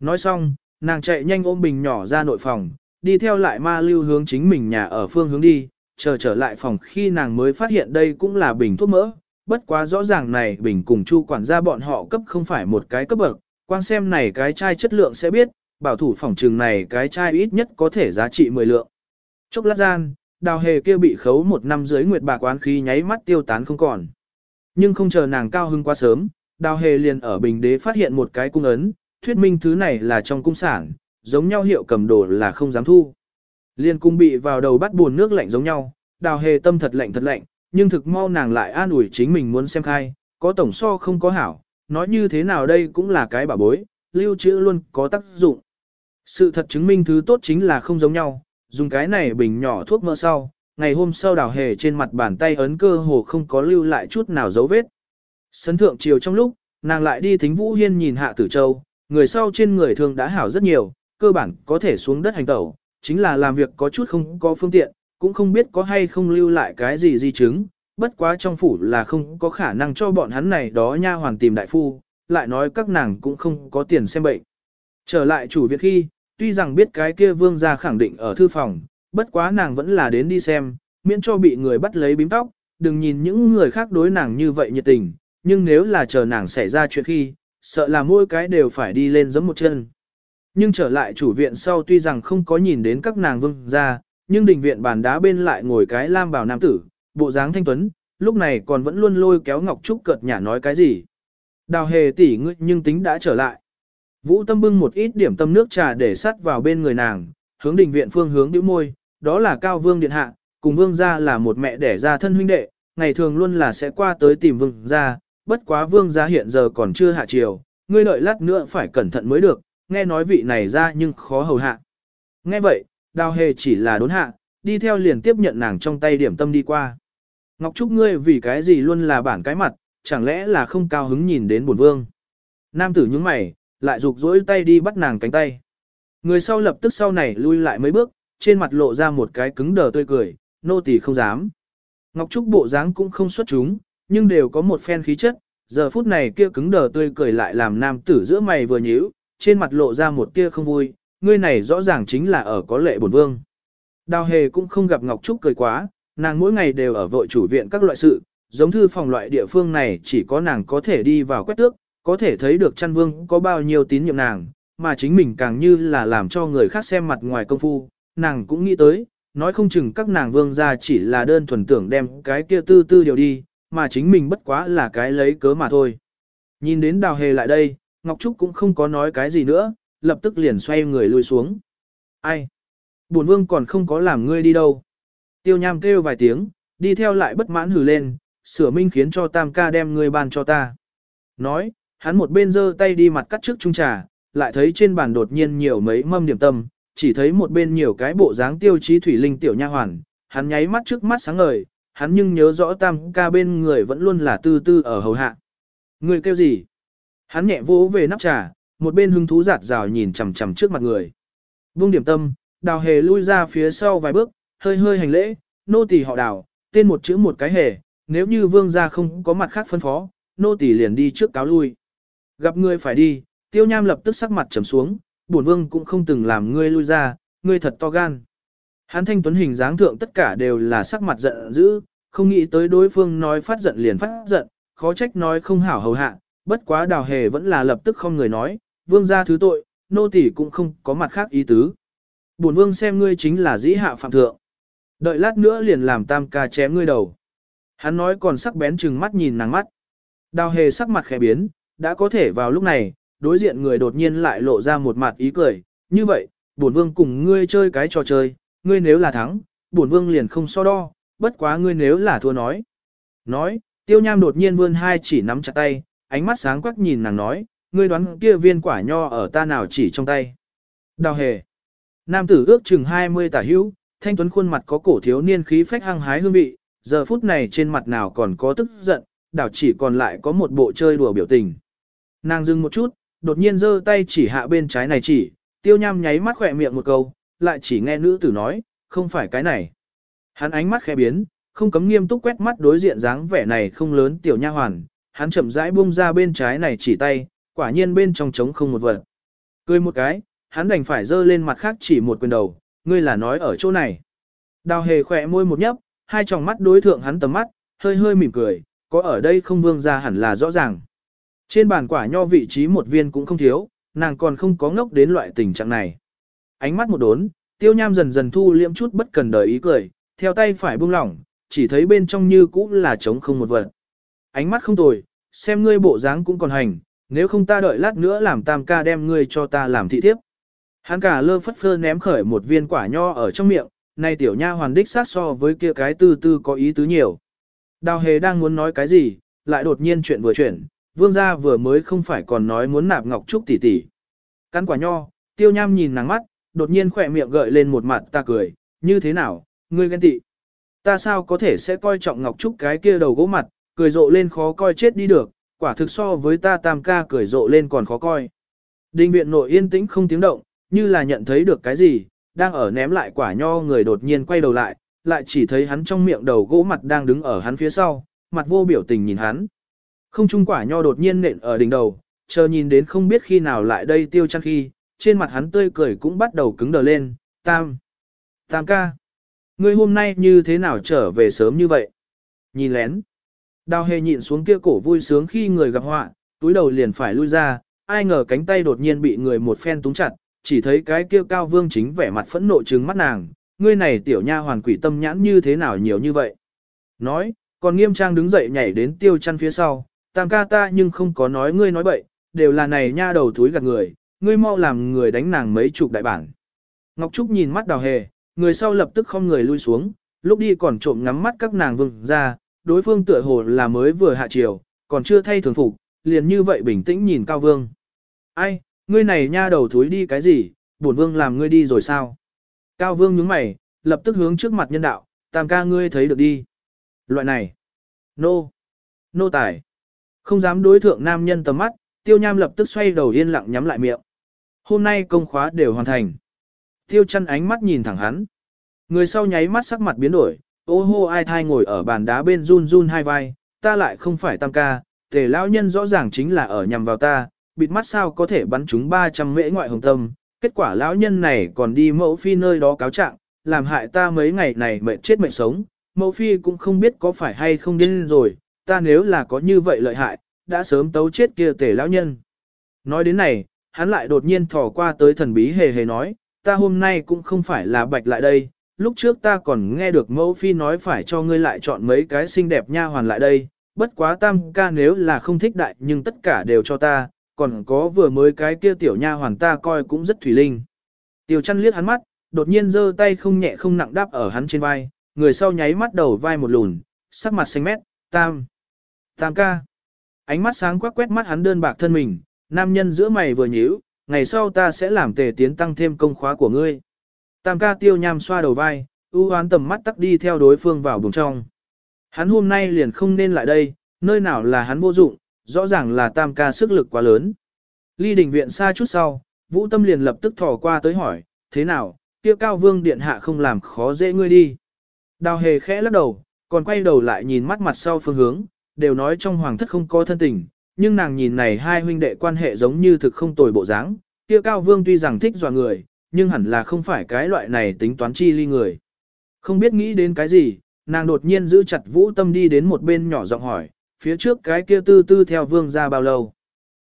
Nói xong, nàng chạy nhanh ôm bình nhỏ ra nội phòng, đi theo lại ma lưu hướng chính mình nhà ở phương hướng đi, chờ trở lại phòng khi nàng mới phát hiện đây cũng là bình thuốc mỡ, bất quá rõ ràng này bình cùng chu quản gia bọn họ cấp không phải một cái cấp bậc, quan xem này cái chai chất lượng sẽ biết, bảo thủ phòng trường này cái chai ít nhất có thể giá trị 10 lượng. Chốc lát gian, đào hề kia bị khấu một năm dưới nguyệt bạc quán khí nháy mắt tiêu tán không còn. Nhưng không chờ nàng cao hưng quá sớm, đào hề liền ở bình đế phát hiện một cái cung ấn, thuyết minh thứ này là trong cung sản, giống nhau hiệu cầm đồ là không dám thu. Liên cung bị vào đầu bắt buồn nước lạnh giống nhau, đào hề tâm thật lạnh thật lạnh, nhưng thực mau nàng lại an ủi chính mình muốn xem khai, có tổng so không có hảo, nói như thế nào đây cũng là cái bảo bối, lưu trữ luôn có tác dụng. Sự thật chứng minh thứ tốt chính là không giống nhau, dùng cái này bình nhỏ thuốc mỡ sau, ngày hôm sau đào hề trên mặt bàn tay ấn cơ hồ không có lưu lại chút nào dấu vết. Sấn thượng chiều trong lúc, nàng lại đi thính Vũ Hiên nhìn Hạ Tử Châu, người sau trên người thường đã hảo rất nhiều, cơ bản có thể xuống đất hành tẩu, chính là làm việc có chút không có phương tiện, cũng không biết có hay không lưu lại cái gì di chứng, bất quá trong phủ là không có khả năng cho bọn hắn này đó nha hoàn tìm đại phu, lại nói các nàng cũng không có tiền xem bệnh. Trở lại chủ viện khi, tuy rằng biết cái kia vương gia khẳng định ở thư phòng, bất quá nàng vẫn là đến đi xem, miễn cho bị người bắt lấy bím tóc, đừng nhìn những người khác đối nàng như vậy nhiệt tình, nhưng nếu là chờ nàng xảy ra chuyện khi, sợ là mỗi cái đều phải đi lên giẫm một chân. Nhưng trở lại chủ viện sau tuy rằng không có nhìn đến các nàng vương gia, nhưng đình viện bàn đá bên lại ngồi cái lam bảo nam tử, bộ dáng thanh tuấn, lúc này còn vẫn luôn lôi kéo Ngọc Trúc cợt nhả nói cái gì. Đào hề tỷ ngươi nhưng tính đã trở lại. Vũ tâm bưng một ít điểm tâm nước trà để sắt vào bên người nàng, hướng đình viện phương hướng điếu môi, đó là cao vương điện hạ, cùng vương gia là một mẹ đẻ ra thân huynh đệ, ngày thường luôn là sẽ qua tới tìm vương gia, bất quá vương gia hiện giờ còn chưa hạ chiều, ngươi đợi lát nữa phải cẩn thận mới được, nghe nói vị này ra nhưng khó hầu hạ. Nghe vậy, đào hề chỉ là đốn hạ, đi theo liền tiếp nhận nàng trong tay điểm tâm đi qua. Ngọc Trúc ngươi vì cái gì luôn là bản cái mặt, chẳng lẽ là không cao hứng nhìn đến bổn vương. Nam tử nhướng mày, lại rục rỗi tay đi bắt nàng cánh tay. Người sau lập tức sau này lui lại mấy bước, trên mặt lộ ra một cái cứng đờ tươi cười, nô tỳ không dám. Ngọc Trúc bộ dáng cũng không xuất chúng, nhưng đều có một phen khí chất, giờ phút này kia cứng đờ tươi cười lại làm nam tử giữa mày vừa nhíu, trên mặt lộ ra một tia không vui, ngươi này rõ ràng chính là ở có lệ bổn vương. Đào hề cũng không gặp Ngọc Trúc cười quá, nàng mỗi ngày đều ở vội chủ viện các loại sự, giống thư phòng loại địa phương này chỉ có nàng có thể đi vào quét tước, có thể thấy được chăn vương có bao nhiêu tín nhiệm nàng, mà chính mình càng như là làm cho người khác xem mặt ngoài công phu, nàng cũng nghĩ tới, nói không chừng các nàng vương gia chỉ là đơn thuần tưởng đem cái kia tư tư điều đi, mà chính mình bất quá là cái lấy cớ mà thôi. Nhìn đến đào hề lại đây, Ngọc Trúc cũng không có nói cái gì nữa, lập tức liền xoay người lui xuống. Ai? Bổn vương còn không có làm ngươi đi đâu. Tiêu nham kêu vài tiếng, đi theo lại bất mãn hừ lên, sửa minh khiến cho tam ca đem ngươi ban cho ta. Nói, hắn một bên giơ tay đi mặt cắt trước trung trà, lại thấy trên bàn đột nhiên nhiều mấy mâm điểm tâm, chỉ thấy một bên nhiều cái bộ dáng tiêu chí thủy linh tiểu nha hoàn, hắn nháy mắt trước mắt sáng ngời, hắn nhưng nhớ rõ tam ca bên người vẫn luôn là tư tư ở hầu hạ. Người kêu gì? Hắn nhẹ vỗ về nắp trà, một bên hứng thú giạt rào nhìn chằm chằm trước mặt người. vương điểm tâm, đào hề lui ra phía sau vài bước, hơi hơi hành lễ, nô tỳ họ đào, tên một chữ một cái hề, nếu như vương gia không có mặt khác phân phó, nô tỳ liền đi trước cáo lui. Gặp ngươi phải đi, tiêu nham lập tức sắc mặt trầm xuống, bổn vương cũng không từng làm ngươi lui ra, ngươi thật to gan. Hắn thanh tuấn hình dáng thượng tất cả đều là sắc mặt giận dữ, không nghĩ tới đối phương nói phát giận liền phát giận, khó trách nói không hảo hầu hạ, bất quá đào hề vẫn là lập tức không người nói, vương gia thứ tội, nô tỳ cũng không có mặt khác ý tứ. Bổn vương xem ngươi chính là dĩ hạ phạm thượng. Đợi lát nữa liền làm tam ca chém ngươi đầu. Hắn nói còn sắc bén chừng mắt nhìn nàng mắt. Đào hề sắc mặt khẽ biến, đã có thể vào lúc này, đối diện người đột nhiên lại lộ ra một mặt ý cười. Như vậy, bổn vương cùng ngươi chơi cái trò chơi, ngươi nếu là thắng, bổn vương liền không so đo, bất quá ngươi nếu là thua nói. Nói, tiêu nham đột nhiên vươn hai chỉ nắm chặt tay, ánh mắt sáng quắc nhìn nàng nói, ngươi đoán kia viên quả nho ở ta nào chỉ trong tay. Đào hề. Nam tử ước chừng 20 tả hữu, thanh tuấn khuôn mặt có cổ thiếu niên khí phách hăng hái hương vị, giờ phút này trên mặt nào còn có tức giận, đảo chỉ còn lại có một bộ chơi đùa biểu tình. Nàng dừng một chút, đột nhiên giơ tay chỉ hạ bên trái này chỉ, tiêu nham nháy mắt khỏe miệng một câu, lại chỉ nghe nữ tử nói, không phải cái này. Hắn ánh mắt khẽ biến, không cấm nghiêm túc quét mắt đối diện dáng vẻ này không lớn tiểu nha hoàn, hắn chậm rãi buông ra bên trái này chỉ tay, quả nhiên bên trong trống không một vật. Cười một cái, hắn đành phải dơ lên mặt khác chỉ một quyền đầu, ngươi là nói ở chỗ này. Đào hề khỏe môi một nhấp, hai tròng mắt đối thượng hắn tầm mắt, hơi hơi mỉm cười, có ở đây không vương ra hẳn là rõ ràng. Trên bàn quả nho vị trí một viên cũng không thiếu, nàng còn không có ngốc đến loại tình trạng này. Ánh mắt một đốn, tiêu nham dần dần thu liễm chút bất cần đời ý cười, theo tay phải buông lỏng, chỉ thấy bên trong như cũ là trống không một vật. Ánh mắt không tồi, xem ngươi bộ dáng cũng còn hành, nếu không ta đợi lát nữa làm tam ca đem ngươi cho ta làm thị thiếp. Hắn cả lơ phất phơ ném khởi một viên quả nho ở trong miệng, này tiểu nha hoàn đích sát so với kia cái tư tư có ý tứ nhiều. Đào hề đang muốn nói cái gì, lại đột nhiên chuyện vừa chuyển, vương gia vừa mới không phải còn nói muốn nạp ngọc trúc tỷ tỷ. Căn quả nho, tiêu nham nhìn nắng mắt, đột nhiên khỏe miệng gợi lên một mặt ta cười, như thế nào, ngươi ghen tị. Ta sao có thể sẽ coi trọng ngọc trúc cái kia đầu gỗ mặt, cười rộ lên khó coi chết đi được, quả thực so với ta tam ca cười rộ lên còn khó coi. Đinh viện nội yên tĩnh không tiếng động, như là nhận thấy được cái gì, đang ở ném lại quả nho người đột nhiên quay đầu lại, lại chỉ thấy hắn trong miệng đầu gỗ mặt đang đứng ở hắn phía sau, mặt vô biểu tình nhìn hắn. Không trung quả nho đột nhiên nện ở đỉnh đầu, chờ nhìn đến không biết khi nào lại đây tiêu chăn khi, trên mặt hắn tươi cười cũng bắt đầu cứng đờ lên, tam, tam ca. Ngươi hôm nay như thế nào trở về sớm như vậy? Nhìn lén. Đào hề nhịn xuống kia cổ vui sướng khi người gặp họa, túi đầu liền phải lui ra, ai ngờ cánh tay đột nhiên bị người một phen túng chặt, chỉ thấy cái kia cao vương chính vẻ mặt phẫn nộ trừng mắt nàng, ngươi này tiểu nha hoàn quỷ tâm nhãn như thế nào nhiều như vậy. Nói, còn nghiêm trang đứng dậy nhảy đến tiêu chăn phía sau, tam ca ta nhưng không có nói ngươi nói bậy, đều là này nha đầu túi gạt người, ngươi mau làm người đánh nàng mấy chục đại bản. Ngọc Trúc nhìn mắt đào hề, người sau lập tức không người lui xuống, lúc đi còn trộm ngắm mắt các nàng vương ra, đối phương tựa hồ là mới vừa hạ chiều, còn chưa thay thường phục, liền như vậy bình tĩnh nhìn Cao Vương. Ai, ngươi này nha đầu thúi đi cái gì, bổn vương làm ngươi đi rồi sao? Cao Vương nhướng mày, lập tức hướng trước mặt nhân đạo, tam ca ngươi thấy được đi. Loại này, nô, nô tài, không dám đối thượng nam nhân tầm mắt, tiêu nham lập tức xoay đầu yên lặng nhắm lại miệng. Hôm nay công khóa đều hoàn thành. Tiêu chăn ánh mắt nhìn thẳng hắn. Người sau nháy mắt sắc mặt biến đổi, ô hô ai thai ngồi ở bàn đá bên run run hai vai, ta lại không phải tam ca, tề lão nhân rõ ràng chính là ở nhằm vào ta, bịt mắt sao có thể bắn chúng 300 mễ ngoại hồng tâm, kết quả lão nhân này còn đi mẫu phi nơi đó cáo trạng, làm hại ta mấy ngày này mệt chết mệt sống, mẫu phi cũng không biết có phải hay không điên rồi, ta nếu là có như vậy lợi hại, đã sớm tấu chết kia tề lão nhân. Nói đến này, hắn lại đột nhiên thỏ qua tới thần bí hề hề nói, ta hôm nay cũng không phải là bạch lại đây, lúc trước ta còn nghe được mẫu phi nói phải cho ngươi lại chọn mấy cái xinh đẹp nha hoàn lại đây, bất quá tam ca nếu là không thích đại nhưng tất cả đều cho ta, còn có vừa mới cái kia tiểu nha hoàn ta coi cũng rất thủy linh. Tiểu chăn liếc hắn mắt, đột nhiên giơ tay không nhẹ không nặng đáp ở hắn trên vai, người sau nháy mắt đầu vai một lùn, sắc mặt xanh mét, tam, tam ca. Ánh mắt sáng quắc quét mắt hắn đơn bạc thân mình, nam nhân giữa mày vừa nhíu, ngày sau ta sẽ làm tề tiến tăng thêm công khóa của ngươi. Tam ca tiêu nham xoa đầu vai, ưu hoán tầm mắt tắc đi theo đối phương vào buồng trong. Hắn hôm nay liền không nên lại đây, nơi nào là hắn vô dụng, rõ ràng là tam ca sức lực quá lớn. Ly đình viện xa chút sau, vũ tâm liền lập tức thò qua tới hỏi, thế nào, kia cao vương điện hạ không làm khó dễ ngươi đi. Đào hề khẽ lắc đầu, còn quay đầu lại nhìn mắt mặt sau phương hướng, đều nói trong hoàng thất không có thân tình, nhưng nàng nhìn này hai huynh đệ quan hệ giống như thực không tồi bộ dáng. Kia cao vương tuy rằng thích dò người, nhưng hẳn là không phải cái loại này tính toán chi ly người. Không biết nghĩ đến cái gì, nàng đột nhiên giữ chặt vũ tâm đi đến một bên nhỏ giọng hỏi, phía trước cái kia tư tư theo vương ra bao lâu.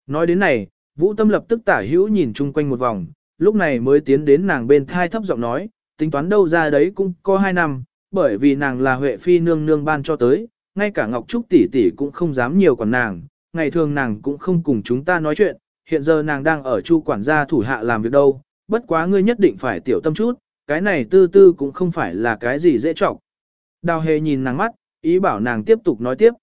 Nói đến này, vũ tâm lập tức tả hữu nhìn chung quanh một vòng, lúc này mới tiến đến nàng bên thai thấp giọng nói, tính toán đâu ra đấy cũng có hai năm, bởi vì nàng là Huệ Phi nương nương ban cho tới, ngay cả Ngọc Trúc tỷ tỷ cũng không dám nhiều còn nàng, ngày thường nàng cũng không cùng chúng ta nói chuyện, hiện giờ nàng đang ở chu quản gia thủ hạ làm việc đâu, bất quá ngươi nhất định phải tiểu tâm chút, cái này tư tư cũng không phải là cái gì dễ trọng. Đào hề nhìn nàng mắt, ý bảo nàng tiếp tục nói tiếp.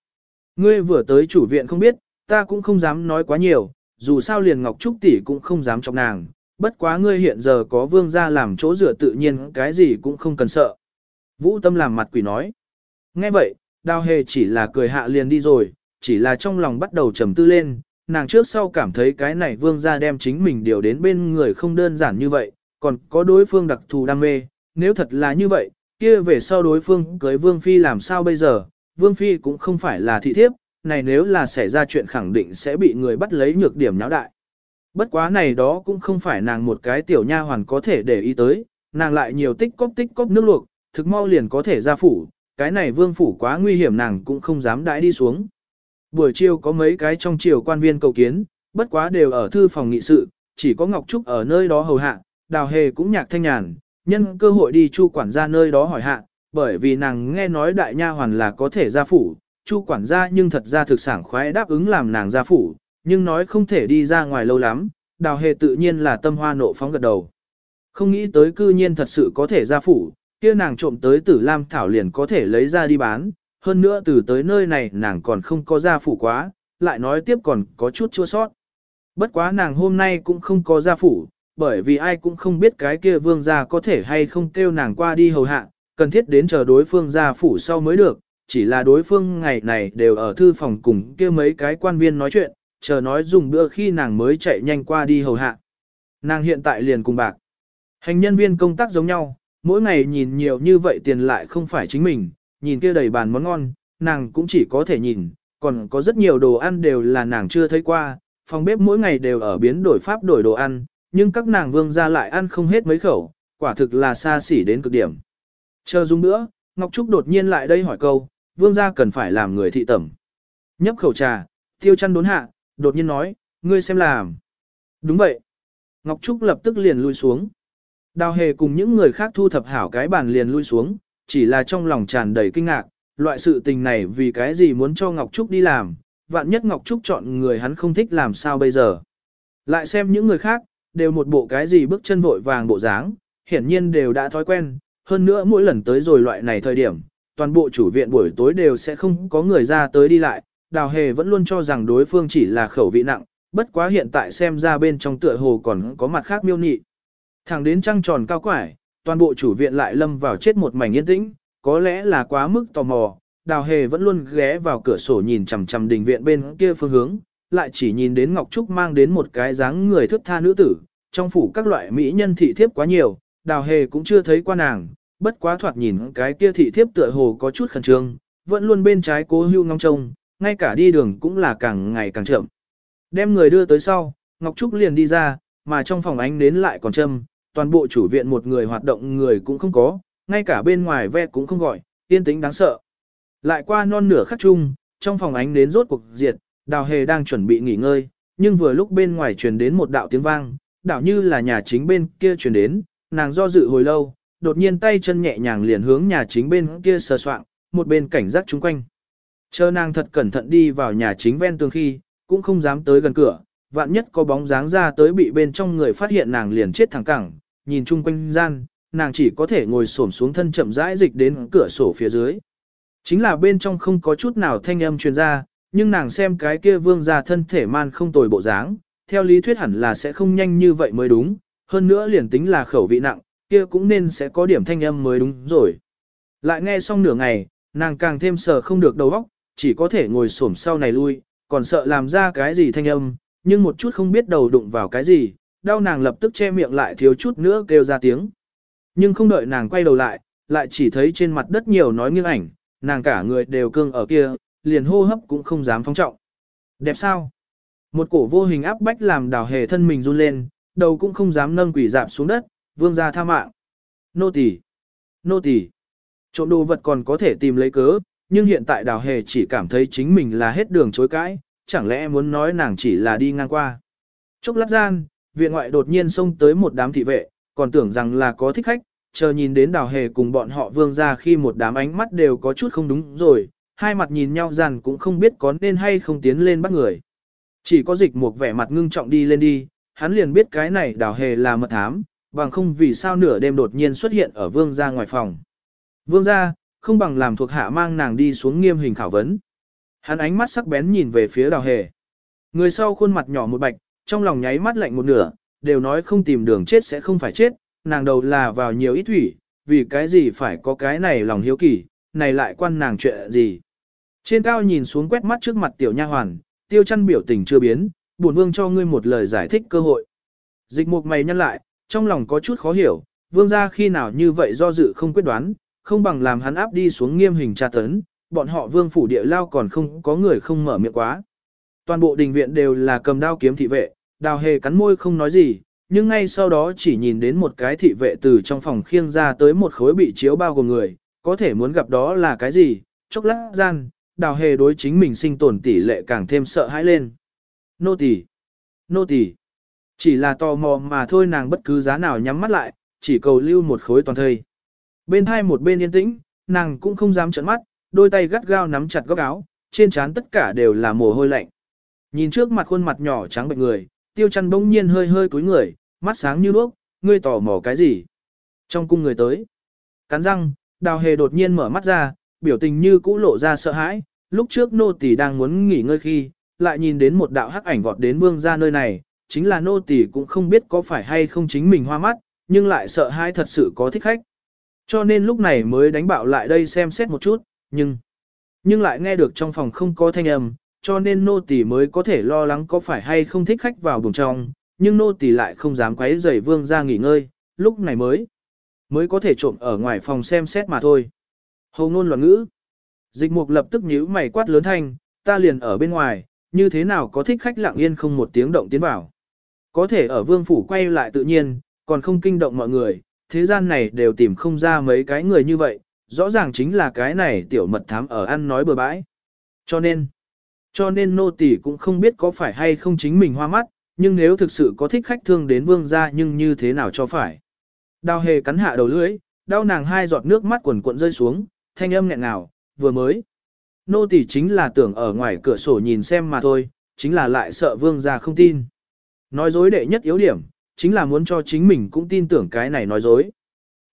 Ngươi vừa tới chủ viện không biết, ta cũng không dám nói quá nhiều, dù sao liền Ngọc Trúc tỷ cũng không dám chọc nàng, bất quá ngươi hiện giờ có vương gia làm chỗ dựa tự nhiên cái gì cũng không cần sợ. Vũ Tâm làm mặt quỷ nói. Nghe vậy, đào hề chỉ là cười hạ liền đi rồi, chỉ là trong lòng bắt đầu trầm tư lên, nàng trước sau cảm thấy cái này vương gia đem chính mình điều đến bên người không đơn giản như vậy, còn có đối phương đặc thù đam mê, nếu thật là như vậy, kia về sau đối phương cưới vương phi làm sao bây giờ, vương phi cũng không phải là thị thiếp, này nếu là xảy ra chuyện khẳng định sẽ bị người bắt lấy nhược điểm nháo đại. Bất quá này đó cũng không phải nàng một cái tiểu nha hoàn có thể để ý tới, nàng lại nhiều tích cóp tích cóp nước luộc, thực mau liền có thể ra phủ, cái này vương phủ quá nguy hiểm nàng cũng không dám đãi đi xuống. Buổi chiều có mấy cái trong triều quan viên cầu kiến, bất quá đều ở thư phòng nghị sự, chỉ có Ngọc Trúc ở nơi đó hầu hạ, đào hề cũng nhạc thanh nhàn, nhân cơ hội đi chu quản gia nơi đó hỏi hạ, bởi vì nàng nghe nói đại nha hoàn là có thể ra phủ, chu quản gia nhưng thật ra thực sản khoái đáp ứng làm nàng ra phủ, nhưng nói không thể đi ra ngoài lâu lắm, đào hề tự nhiên là tâm hoa nộ phóng gật đầu. Không nghĩ tới cư nhiên thật sự có thể ra phủ, kia nàng trộm tới tử lam thảo liền có thể lấy ra đi bán, hơn nữa từ tới nơi này nàng còn không có ra phủ quá, lại nói tiếp còn có chút chua sót. Bất quá nàng hôm nay cũng không có ra phủ, bởi vì ai cũng không biết cái kia vương gia có thể hay không kêu nàng qua đi hầu hạ, cần thiết đến chờ đối phương ra phủ sau mới được, chỉ là đối phương ngày này đều ở thư phòng cùng kia mấy cái quan viên nói chuyện, chờ nói dùng bữa khi nàng mới chạy nhanh qua đi hầu hạ. Nàng hiện tại liền cùng bạc. Hành nhân viên công tác giống nhau, mỗi ngày nhìn nhiều như vậy tiền lại không phải chính mình, nhìn kia đầy bàn món ngon, nàng cũng chỉ có thể nhìn, còn có rất nhiều đồ ăn đều là nàng chưa thấy qua, phòng bếp mỗi ngày đều ở biến đổi pháp đổi đồ ăn, nhưng các nàng vương ra lại ăn không hết mấy khẩu, quả thực là xa xỉ đến cực điểm. Chờ dung nữa, Ngọc Trúc đột nhiên lại đây hỏi câu, vương gia cần phải làm người thị tẩm. Nhấp khẩu trà, tiêu chăn đốn hạ, đột nhiên nói, ngươi xem làm. Đúng vậy. Ngọc Trúc lập tức liền lui xuống. Đào hề cùng những người khác thu thập hảo cái bàn liền lui xuống, chỉ là trong lòng tràn đầy kinh ngạc, loại sự tình này vì cái gì muốn cho Ngọc Trúc đi làm, vạn nhất Ngọc Trúc chọn người hắn không thích làm sao bây giờ. Lại xem những người khác, đều một bộ cái gì bước chân vội vàng bộ dáng, hiển nhiên đều đã thói quen, hơn nữa mỗi lần tới rồi loại này thời điểm, toàn bộ chủ viện buổi tối đều sẽ không có người ra tới đi lại, đào hề vẫn luôn cho rằng đối phương chỉ là khẩu vị nặng, bất quá hiện tại xem ra bên trong tựa hồ còn có mặt khác miêu nị. Thẳng đến trăng tròn cao quải, toàn bộ chủ viện lại lâm vào chết một mảnh yên tĩnh, có lẽ là quá mức tò mò, đào hề vẫn luôn ghé vào cửa sổ nhìn chằm chằm đình viện bên kia phương hướng, lại chỉ nhìn đến Ngọc Trúc mang đến một cái dáng người thức tha nữ tử, trong phủ các loại mỹ nhân thị thiếp quá nhiều, đào hề cũng chưa thấy qua nàng, bất quá thoạt nhìn cái kia thị thiếp tựa hồ có chút khẩn trương, vẫn luôn bên trái cố hưu ngong trông, ngay cả đi đường cũng là càng ngày càng chậm. Đem người đưa tới sau, Ngọc Trúc liền đi ra, mà trong phòng ánh đến lại còn châm, toàn bộ chủ viện một người hoạt động người cũng không có, ngay cả bên ngoài ve cũng không gọi, yên tĩnh đáng sợ. Lại qua non nửa khắc chung, trong phòng ánh đến rốt cuộc diệt, đào hề đang chuẩn bị nghỉ ngơi, nhưng vừa lúc bên ngoài truyền đến một đạo tiếng vang, đạo như là nhà chính bên kia truyền đến, nàng do dự hồi lâu, đột nhiên tay chân nhẹ nhàng liền hướng nhà chính bên kia sờ soạng, một bên cảnh giác chung quanh. Chờ nàng thật cẩn thận đi vào nhà chính ven tường khi, cũng không dám tới gần cửa, vạn nhất có bóng dáng ra tới bị bên trong người phát hiện nàng liền chết thẳng cẳng, nhìn chung quanh gian, nàng chỉ có thể ngồi xổm xuống thân chậm rãi dịch đến cửa sổ phía dưới. Chính là bên trong không có chút nào thanh âm truyền ra, nhưng nàng xem cái kia vương ra thân thể man không tồi bộ dáng, theo lý thuyết hẳn là sẽ không nhanh như vậy mới đúng, hơn nữa liền tính là khẩu vị nặng, kia cũng nên sẽ có điểm thanh âm mới đúng rồi. Lại nghe xong nửa ngày, nàng càng thêm sợ không được đầu óc, chỉ có thể ngồi xổm sau này lui, còn sợ làm ra cái gì thanh âm, nhưng một chút không biết đầu đụng vào cái gì, đau nàng lập tức che miệng lại thiếu chút nữa kêu ra tiếng. Nhưng không đợi nàng quay đầu lại, lại chỉ thấy trên mặt đất nhiều nói nghiêng ảnh, nàng cả người đều cương ở kia, liền hô hấp cũng không dám phóng trọng. Đẹp sao? Một cổ vô hình áp bách làm đào hề thân mình run lên, đầu cũng không dám nâng quỷ dạp xuống đất, vương ra tha mạng. Nô tỳ, Nô tỳ, Trộm đồ vật còn có thể tìm lấy cớ, nhưng hiện tại đào hề chỉ cảm thấy chính mình là hết đường chối cãi, chẳng lẽ muốn nói nàng chỉ là đi ngang qua. Chốc lát gian, viện ngoại đột nhiên xông tới một đám thị vệ, còn tưởng rằng là có thích khách, chờ nhìn đến đào hề cùng bọn họ vương ra khi một đám ánh mắt đều có chút không đúng rồi, hai mặt nhìn nhau rằng cũng không biết có nên hay không tiến lên bắt người. Chỉ có dịch một vẻ mặt ngưng trọng đi lên đi, hắn liền biết cái này đào hề là mật thám, bằng không vì sao nửa đêm đột nhiên xuất hiện ở vương gia ngoài phòng. Vương gia, không bằng làm thuộc hạ mang nàng đi xuống nghiêm hình khảo vấn. Hắn ánh mắt sắc bén nhìn về phía đào hề. Người sau khuôn mặt nhỏ một bạch, trong lòng nháy mắt lạnh một nửa, đều nói không tìm đường chết sẽ không phải chết, nàng đầu là vào nhiều ít thủy, vì cái gì phải có cái này lòng hiếu kỳ, này lại quan nàng chuyện gì. Trên cao nhìn xuống quét mắt trước mặt tiểu nha hoàn, tiêu chăn biểu tình chưa biến, buồn vương cho ngươi một lời giải thích cơ hội. Dịch mục mày nhăn lại, trong lòng có chút khó hiểu, vương gia khi nào như vậy do dự không quyết đoán, không bằng làm hắn áp đi xuống nghiêm hình tra tấn, bọn họ vương phủ địa lao còn không có người không mở miệng quá. Toàn bộ đình viện đều là cầm đao kiếm thị vệ, đào hề cắn môi không nói gì, nhưng ngay sau đó chỉ nhìn đến một cái thị vệ từ trong phòng khiêng ra tới một khối bị chiếu bao gồm người, có thể muốn gặp đó là cái gì, chốc lát gian, đào hề đối chính mình sinh tồn tỷ lệ càng thêm sợ hãi lên. Nô tỳ, nô tỳ, chỉ là tò mò mà thôi nàng bất cứ giá nào nhắm mắt lại, chỉ cầu lưu một khối toàn thây. Bên hai một bên yên tĩnh, nàng cũng không dám trợn mắt, đôi tay gắt gao nắm chặt góc áo, trên trán tất cả đều là mồ hôi lạnh. Nhìn trước mặt khuôn mặt nhỏ trắng bệnh người, tiêu chăn bỗng nhiên hơi hơi cúi người, mắt sáng như đuốc, ngươi tò mò cái gì? Trong cung người tới, cắn răng, đào hề đột nhiên mở mắt ra, biểu tình như cũ lộ ra sợ hãi, lúc trước nô tỳ đang muốn nghỉ ngơi khi, lại nhìn đến một đạo hắc ảnh vọt đến vương ra nơi này, chính là nô tỳ cũng không biết có phải hay không chính mình hoa mắt, nhưng lại sợ hãi thật sự có thích khách. Cho nên lúc này mới đánh bạo lại đây xem xét một chút, nhưng nhưng lại nghe được trong phòng không có thanh âm, cho nên nô tỳ mới có thể lo lắng có phải hay không thích khách vào buồng trong, nhưng nô tỳ lại không dám quấy rầy vương ra nghỉ ngơi, lúc này mới mới có thể trộm ở ngoài phòng xem xét mà thôi. Hầu ngôn loạn ngữ. Dịch mục lập tức nhíu mày quát lớn thanh, ta liền ở bên ngoài, như thế nào có thích khách lặng yên không một tiếng động tiến vào. Có thể ở vương phủ quay lại tự nhiên, còn không kinh động mọi người, thế gian này đều tìm không ra mấy cái người như vậy, rõ ràng chính là cái này tiểu mật thám ở ăn nói bừa bãi. Cho nên, cho nên nô tỳ cũng không biết có phải hay không chính mình hoa mắt, nhưng nếu thực sự có thích khách thương đến vương gia nhưng như thế nào cho phải. Đào hề cắn hạ đầu lưỡi, đau nàng hai giọt nước mắt quần cuộn rơi xuống, thanh âm nghẹn ngào, vừa mới. Nô tỳ chính là tưởng ở ngoài cửa sổ nhìn xem mà thôi, chính là lại sợ vương gia không tin. Nói dối đệ nhất yếu điểm, chính là muốn cho chính mình cũng tin tưởng cái này nói dối.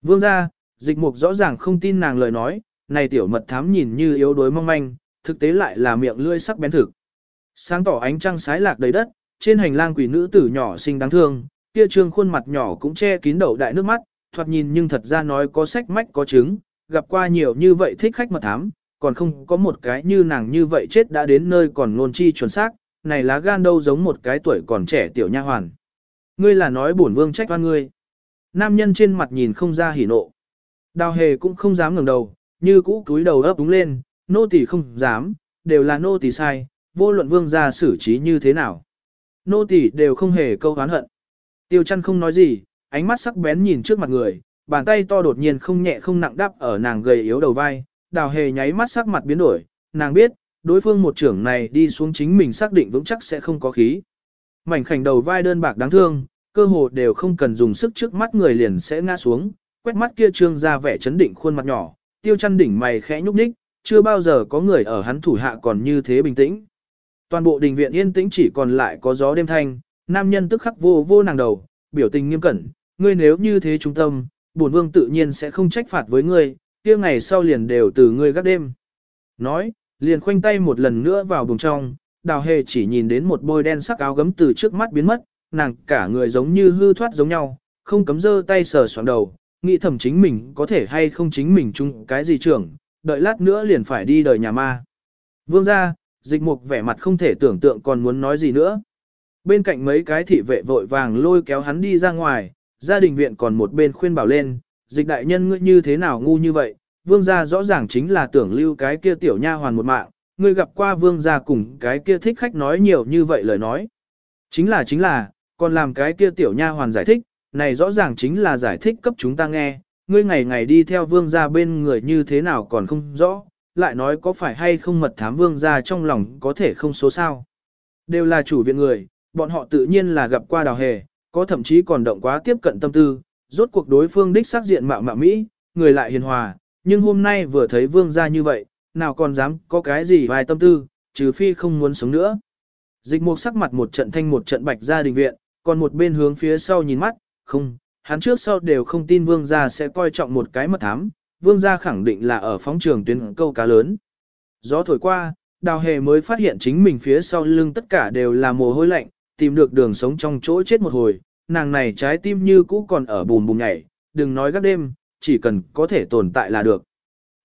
Vương gia, dịch mục rõ ràng không tin nàng lời nói, này tiểu mật thám nhìn như yếu đuối mong manh, thực tế lại là miệng lưỡi sắc bén thực. Sáng tỏ ánh trăng sái lạc đầy đất, trên hành lang quỷ nữ tử nhỏ xinh đáng thương, kia trương khuôn mặt nhỏ cũng che kín đầu đại nước mắt, thoạt nhìn nhưng thật ra nói có sách mách có chứng, gặp qua nhiều như vậy thích khách mật thám, còn không có một cái như nàng như vậy chết đã đến nơi còn ngôn chi chuẩn xác, này lá gan đâu giống một cái tuổi còn trẻ tiểu nha hoàn. Ngươi là nói bổn vương trách oan ngươi. Nam nhân trên mặt nhìn không ra hỉ nộ. Đào hề cũng không dám ngẩng đầu, như cũ túi đầu ấp đúng lên, nô tỳ không dám, đều là nô tỳ sai, vô luận vương gia xử trí như thế nào. Nô tỳ đều không hề câu oán hận. Tiêu chăn không nói gì, ánh mắt sắc bén nhìn trước mặt người, bàn tay to đột nhiên không nhẹ không nặng đáp ở nàng gầy yếu đầu vai, đào hề nháy mắt sắc mặt biến đổi, nàng biết, đối phương một trưởng này đi xuống chính mình xác định vững chắc sẽ không có khí. Mảnh khảnh đầu vai đơn bạc đáng thương, cơ hồ đều không cần dùng sức trước mắt người liền sẽ ngã xuống, quét mắt kia trương ra vẻ chấn định khuôn mặt nhỏ, tiêu chăn đỉnh mày khẽ nhúc nhích, chưa bao giờ có người ở hắn thủ hạ còn như thế bình tĩnh. Toàn bộ đình viện yên tĩnh chỉ còn lại có gió đêm thanh, nam nhân tức khắc vô vô nàng đầu, biểu tình nghiêm cẩn, ngươi nếu như thế trung tâm, bổn vương tự nhiên sẽ không trách phạt với ngươi, kia ngày sau liền đều từ ngươi gác đêm. Nói, liền khoanh tay một lần nữa vào buồng trong, đào hề chỉ nhìn đến một bôi đen sắc áo gấm từ trước mắt biến mất, nàng cả người giống như hư thoát giống nhau, không cấm dơ tay sờ soạn đầu, nghĩ thầm chính mình có thể hay không chính mình chung cái gì trưởng, đợi lát nữa liền phải đi đời nhà ma. Vương ra, dịch mục vẻ mặt không thể tưởng tượng còn muốn nói gì nữa. Bên cạnh mấy cái thị vệ vội vàng lôi kéo hắn đi ra ngoài, gia đình viện còn một bên khuyên bảo lên, dịch đại nhân ngươi như thế nào ngu như vậy, vương gia rõ ràng chính là tưởng lưu cái kia tiểu nha hoàn một mạng, ngươi gặp qua vương gia cùng cái kia thích khách nói nhiều như vậy lời nói. Chính là chính là, còn làm cái kia tiểu nha hoàn giải thích, này rõ ràng chính là giải thích cấp chúng ta nghe, ngươi ngày ngày đi theo vương gia bên người như thế nào còn không rõ, lại nói có phải hay không mật thám vương gia trong lòng có thể không số sao. Đều là chủ viện người, bọn họ tự nhiên là gặp qua đào hề, có thậm chí còn động quá tiếp cận tâm tư, rốt cuộc đối phương đích xác diện mạo mạo Mỹ, người lại hiền hòa, nhưng hôm nay vừa thấy vương gia như vậy, nào còn dám có cái gì vài tâm tư, trừ phi không muốn sống nữa. Dịch mục sắc mặt một trận thanh một trận bạch ra đình viện, còn một bên hướng phía sau nhìn mắt, không, hắn trước sau đều không tin vương gia sẽ coi trọng một cái mật thám, vương gia khẳng định là ở phóng trường tuyến câu cá lớn. Gió thổi qua, đào hề mới phát hiện chính mình phía sau lưng tất cả đều là mồ hôi lạnh, tìm được đường sống trong chỗ chết một hồi, nàng này trái tim như cũ còn ở bùm bùm nhảy, đừng nói gác đêm, chỉ cần có thể tồn tại là được.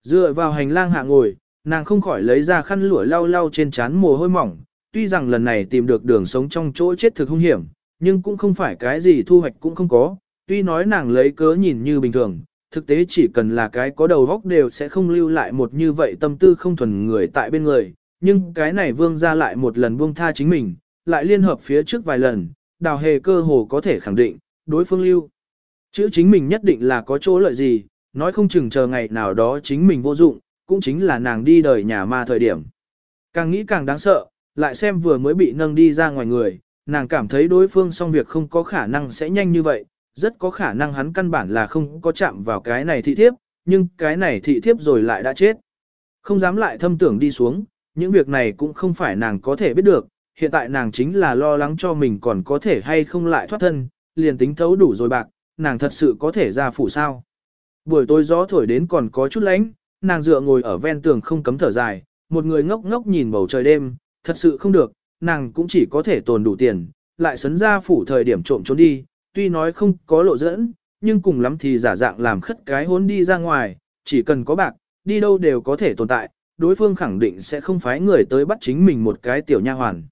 Dựa vào hành lang hạ ngồi, nàng không khỏi lấy ra khăn lụa lau lau trên trán mồ hôi mỏng, tuy rằng lần này tìm được đường sống trong chỗ chết thực hung hiểm, nhưng cũng không phải cái gì thu hoạch cũng không có, tuy nói nàng lấy cớ nhìn như bình thường, thực tế chỉ cần là cái có đầu góc đều sẽ không lưu lại một như vậy tâm tư không thuần người tại bên người, nhưng cái này vương ra lại một lần buông tha chính mình, lại liên hợp phía trước vài lần, đào hề cơ hồ có thể khẳng định, đối phương lưu. Chữ chính mình nhất định là có chỗ lợi gì, nói không chừng chờ ngày nào đó chính mình vô dụng, cũng chính là nàng đi đời nhà ma thời điểm. Càng nghĩ càng đáng sợ, lại xem vừa mới bị nâng đi ra ngoài người, nàng cảm thấy đối phương xong việc không có khả năng sẽ nhanh như vậy, rất có khả năng hắn căn bản là không có chạm vào cái này thị thiếp, nhưng cái này thị thiếp rồi lại đã chết. Không dám lại thâm tưởng đi xuống, những việc này cũng không phải nàng có thể biết được, hiện tại nàng chính là lo lắng cho mình còn có thể hay không lại thoát thân, liền tính thấu đủ rồi bạc, nàng thật sự có thể ra phủ sao. Buổi tối gió thổi đến còn có chút lạnh, nàng dựa ngồi ở ven tường không cấm thở dài, một người ngốc ngốc nhìn bầu trời đêm, thật sự không được, nàng cũng chỉ có thể tồn đủ tiền, lại sấn ra phủ thời điểm trộm trốn đi, tuy nói không có lộ dẫn, nhưng cùng lắm thì giả dạng làm khất cái hốn đi ra ngoài, chỉ cần có bạc, đi đâu đều có thể tồn tại, đối phương khẳng định sẽ không phái người tới bắt chính mình một cái tiểu nha hoàn.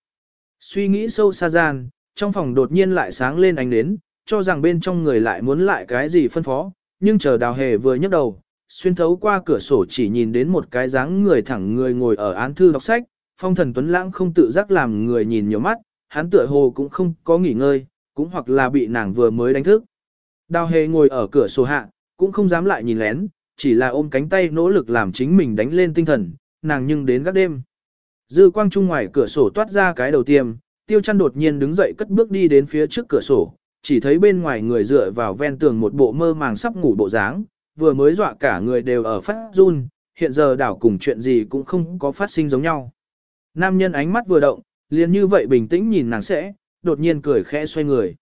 Suy nghĩ sâu xa gian, trong phòng đột nhiên lại sáng lên ánh nến, cho rằng bên trong người lại muốn lại cái gì phân phó, nhưng chờ đào hề vừa nhấc đầu, xuyên thấu qua cửa sổ chỉ nhìn đến một cái dáng người thẳng người ngồi ở án thư đọc sách, phong thần tuấn lãng không tự giác làm người nhìn nhiều mắt, hắn tựa hồ cũng không có nghỉ ngơi, cũng hoặc là bị nàng vừa mới đánh thức. Đào hề ngồi ở cửa sổ hạ, cũng không dám lại nhìn lén, chỉ là ôm cánh tay nỗ lực làm chính mình đánh lên tinh thần, nàng nhưng đến gác đêm. Dư quang trung ngoài cửa sổ toát ra cái đầu tiêm, tiêu chăn đột nhiên đứng dậy cất bước đi đến phía trước cửa sổ, chỉ thấy bên ngoài người dựa vào ven tường một bộ mơ màng sắp ngủ bộ dáng, vừa mới dọa cả người đều ở phát run, hiện giờ đảo cùng chuyện gì cũng không có phát sinh giống nhau. Nam nhân ánh mắt vừa động, liền như vậy bình tĩnh nhìn nàng sẽ, đột nhiên cười khẽ xoay người.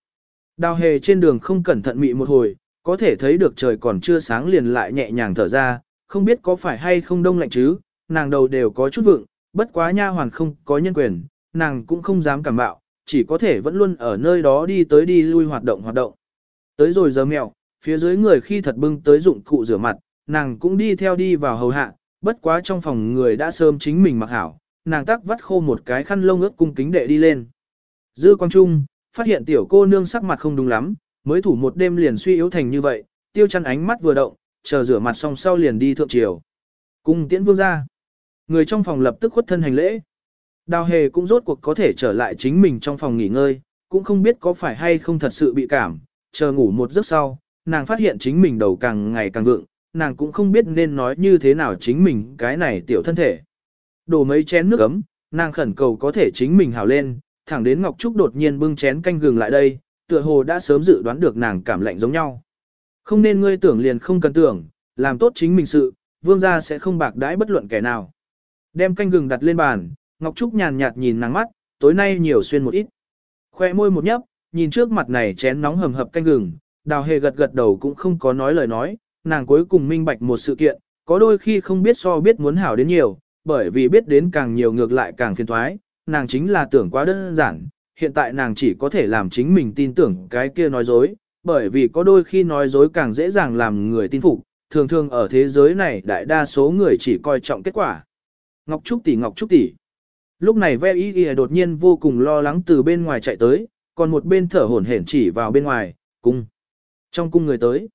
Đào hề trên đường không cẩn thận mị một hồi, có thể thấy được trời còn chưa sáng liền lại nhẹ nhàng thở ra, không biết có phải hay không đông lạnh chứ, nàng đầu đều có chút vượng, bất quá nha hoàn không có nhân quyền, nàng cũng không dám cảm bạo, chỉ có thể vẫn luôn ở nơi đó đi tới đi lui hoạt động hoạt động. Tới rồi giờ mèo, phía dưới người khi thật bưng tới dụng cụ rửa mặt, nàng cũng đi theo đi vào hầu hạ, bất quá trong phòng người đã sớm chính mình mặc hảo, nàng tắc vắt khô một cái khăn lông ướt cung kính đệ đi lên. Dư quang trung, phát hiện tiểu cô nương sắc mặt không đúng lắm, mới thủ một đêm liền suy yếu thành như vậy, tiêu chăn ánh mắt vừa động, chờ rửa mặt xong sau liền đi thượng triều. Cung tiễn vương ra. Người trong phòng lập tức khuất thân hành lễ. Đào hề cũng rốt cuộc có thể trở lại chính mình trong phòng nghỉ ngơi, cũng không biết có phải hay không thật sự bị cảm, chờ ngủ một giấc sau, nàng phát hiện chính mình đầu càng ngày càng vượng, nàng cũng không biết nên nói như thế nào chính mình cái này tiểu thân thể. Đổ mấy chén nước ấm, nàng khẩn cầu có thể chính mình hào lên, thẳng đến Ngọc Trúc đột nhiên bưng chén canh gừng lại đây, tựa hồ đã sớm dự đoán được nàng cảm lạnh giống nhau. Không nên ngươi tưởng liền không cần tưởng, làm tốt chính mình sự, vương gia sẽ không bạc đãi bất luận kẻ nào. Đem canh gừng đặt lên bàn, Ngọc Trúc nhàn nhạt nhìn nàng mắt, tối nay nhiều xuyên một ít. Khoe môi một nhấp, nhìn trước mặt này chén nóng hầm hập canh gừng, đào hề gật gật đầu cũng không có nói lời nói, nàng cuối cùng minh bạch một sự kiện, có đôi khi không biết so biết muốn hảo đến nhiều, bởi vì biết đến càng nhiều ngược lại càng phiền thoái, nàng chính là tưởng quá đơn giản, hiện tại nàng chỉ có thể làm chính mình tin tưởng cái kia nói dối, bởi vì có đôi khi nói dối càng dễ dàng làm người tin phục, thường thường ở thế giới này đại đa số người chỉ coi trọng kết quả. Ngọc Trúc tỷ Ngọc Trúc tỷ. Lúc này ve y y đột nhiên vô cùng lo lắng từ bên ngoài chạy tới, còn một bên thở hổn hển chỉ vào bên ngoài, cung. Trong cung người tới.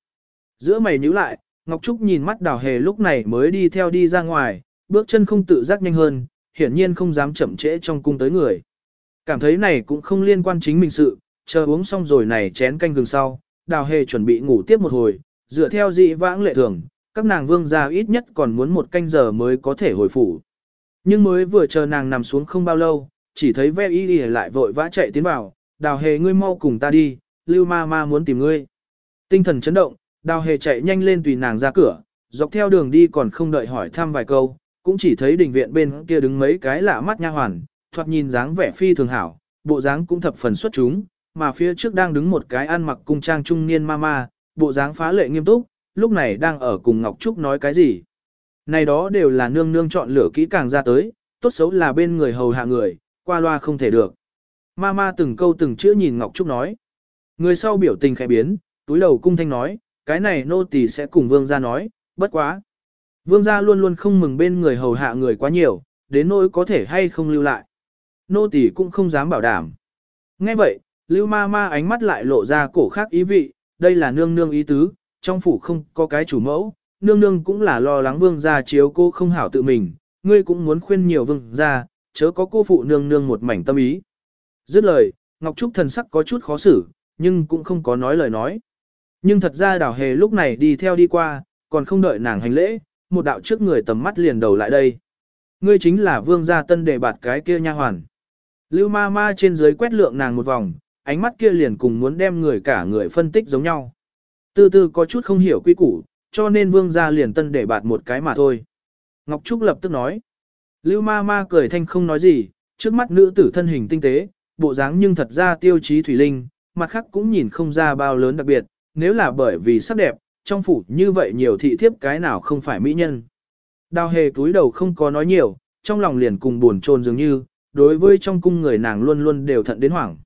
Giữa mày nhíu lại, Ngọc Trúc nhìn mắt đào hề lúc này mới đi theo đi ra ngoài, bước chân không tự giác nhanh hơn, hiển nhiên không dám chậm trễ trong cung tới người. Cảm thấy này cũng không liên quan chính mình sự, chờ uống xong rồi này chén canh gừng sau, đào hề chuẩn bị ngủ tiếp một hồi, dựa theo dị vãng lệ thường, các nàng vương gia ít nhất còn muốn một canh giờ mới có thể hồi phủ. Nhưng mới vừa chờ nàng nằm xuống không bao lâu, chỉ thấy ve y y lại vội vã chạy tiến vào, đào hề ngươi mau cùng ta đi, lưu ma ma muốn tìm ngươi. Tinh thần chấn động, đào hề chạy nhanh lên tùy nàng ra cửa, dọc theo đường đi còn không đợi hỏi thăm vài câu, cũng chỉ thấy đình viện bên kia đứng mấy cái lạ mắt nha hoàn, thoạt nhìn dáng vẻ phi thường hảo, bộ dáng cũng thập phần xuất chúng, mà phía trước đang đứng một cái ăn mặc cung trang trung niên mama, bộ dáng phá lệ nghiêm túc, lúc này đang ở cùng Ngọc Trúc nói cái gì. Này đó đều là nương nương chọn lửa kỹ càng ra tới, tốt xấu là bên người hầu hạ người, qua loa không thể được. Mama từng câu từng chữ nhìn Ngọc Trúc nói. Người sau biểu tình khẽ biến, túi đầu cung thanh nói, cái này nô tỳ sẽ cùng vương gia nói, bất quá. Vương gia luôn luôn không mừng bên người hầu hạ người quá nhiều, đến nỗi có thể hay không lưu lại. Nô tỳ cũng không dám bảo đảm. Nghe vậy, lưu ma ma ánh mắt lại lộ ra cổ khác ý vị, đây là nương nương ý tứ, trong phủ không có cái chủ mẫu, nương nương cũng là lo lắng vương gia chiếu cô không hảo tự mình, ngươi cũng muốn khuyên nhiều vương gia, chớ có cô phụ nương nương một mảnh tâm ý. Dứt lời, Ngọc Trúc thần sắc có chút khó xử, nhưng cũng không có nói lời nói. Nhưng thật ra đảo hề lúc này đi theo đi qua, còn không đợi nàng hành lễ, một đạo trước người tầm mắt liền đầu lại đây. Ngươi chính là vương gia tân đề bạt cái kia nha hoàn. Lưu ma ma trên dưới quét lượng nàng một vòng, ánh mắt kia liền cùng muốn đem người cả người phân tích giống nhau. Tư tư có chút không hiểu quy củ, cho nên vương gia liền tân để bạt một cái mà thôi. Ngọc Trúc lập tức nói. Lưu ma ma cười thanh không nói gì, trước mắt nữ tử thân hình tinh tế, bộ dáng nhưng thật ra tiêu chí thủy linh, mặt khác cũng nhìn không ra bao lớn đặc biệt, nếu là bởi vì sắc đẹp, trong phủ như vậy nhiều thị thiếp cái nào không phải mỹ nhân. Đào hề túi đầu không có nói nhiều, trong lòng liền cùng buồn chôn dường như, đối với trong cung người nàng luôn luôn đều thận đến hoảng.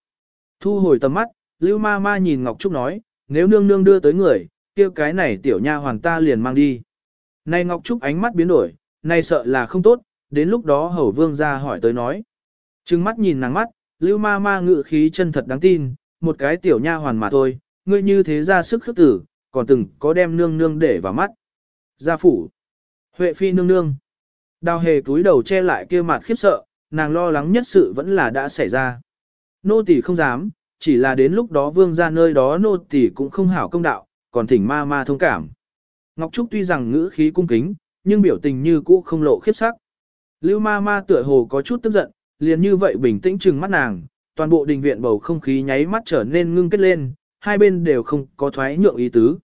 Thu hồi tầm mắt, Lưu ma ma nhìn Ngọc Trúc nói, nếu nương nương đưa tới người, kia cái này tiểu nha hoàng ta liền mang đi. Này Ngọc Trúc ánh mắt biến đổi, nay sợ là không tốt, đến lúc đó hầu vương ra hỏi tới nói. Trừng mắt nhìn nàng mắt, lưu ma ma ngự khí chân thật đáng tin, một cái tiểu nha hoàn mà thôi, ngươi như thế ra sức khước tử, còn từng có đem nương nương để vào mắt. Gia phủ. Huệ phi nương nương. Đào hề túi đầu che lại kia mặt khiếp sợ, nàng lo lắng nhất sự vẫn là đã xảy ra. Nô tỳ không dám, chỉ là đến lúc đó vương ra nơi đó nô tỳ cũng không hảo công đạo, còn thỉnh ma ma thông cảm. Ngọc Trúc tuy rằng ngữ khí cung kính, nhưng biểu tình như cũ không lộ khiếp sắc. Lưu ma ma tựa hồ có chút tức giận, liền như vậy bình tĩnh trừng mắt nàng, toàn bộ đình viện bầu không khí nháy mắt trở nên ngưng kết lên, hai bên đều không có thoái nhượng ý tứ.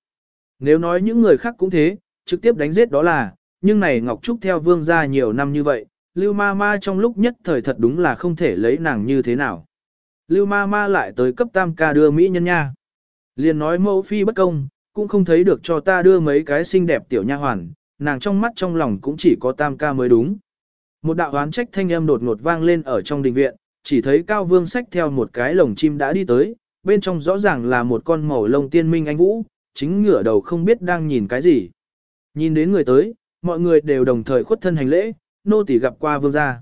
Nếu nói những người khác cũng thế, trực tiếp đánh giết đó là, nhưng này Ngọc Trúc theo vương gia nhiều năm như vậy, Lưu ma ma trong lúc nhất thời thật đúng là không thể lấy nàng như thế nào. Lưu ma ma lại tới cấp tam ca đưa Mỹ nhân nha. Liền nói mẫu phi bất công, cũng không thấy được cho ta đưa mấy cái xinh đẹp tiểu nha hoàn, nàng trong mắt trong lòng cũng chỉ có tam ca mới đúng. Một đạo oán trách thanh âm đột ngột vang lên ở trong đình viện, chỉ thấy cao vương sách theo một cái lồng chim đã đi tới, bên trong rõ ràng là một con màu lông tiên minh anh vũ, chính ngửa đầu không biết đang nhìn cái gì. Nhìn đến người tới, mọi người đều đồng thời khuất thân hành lễ, nô tỳ gặp qua vương gia.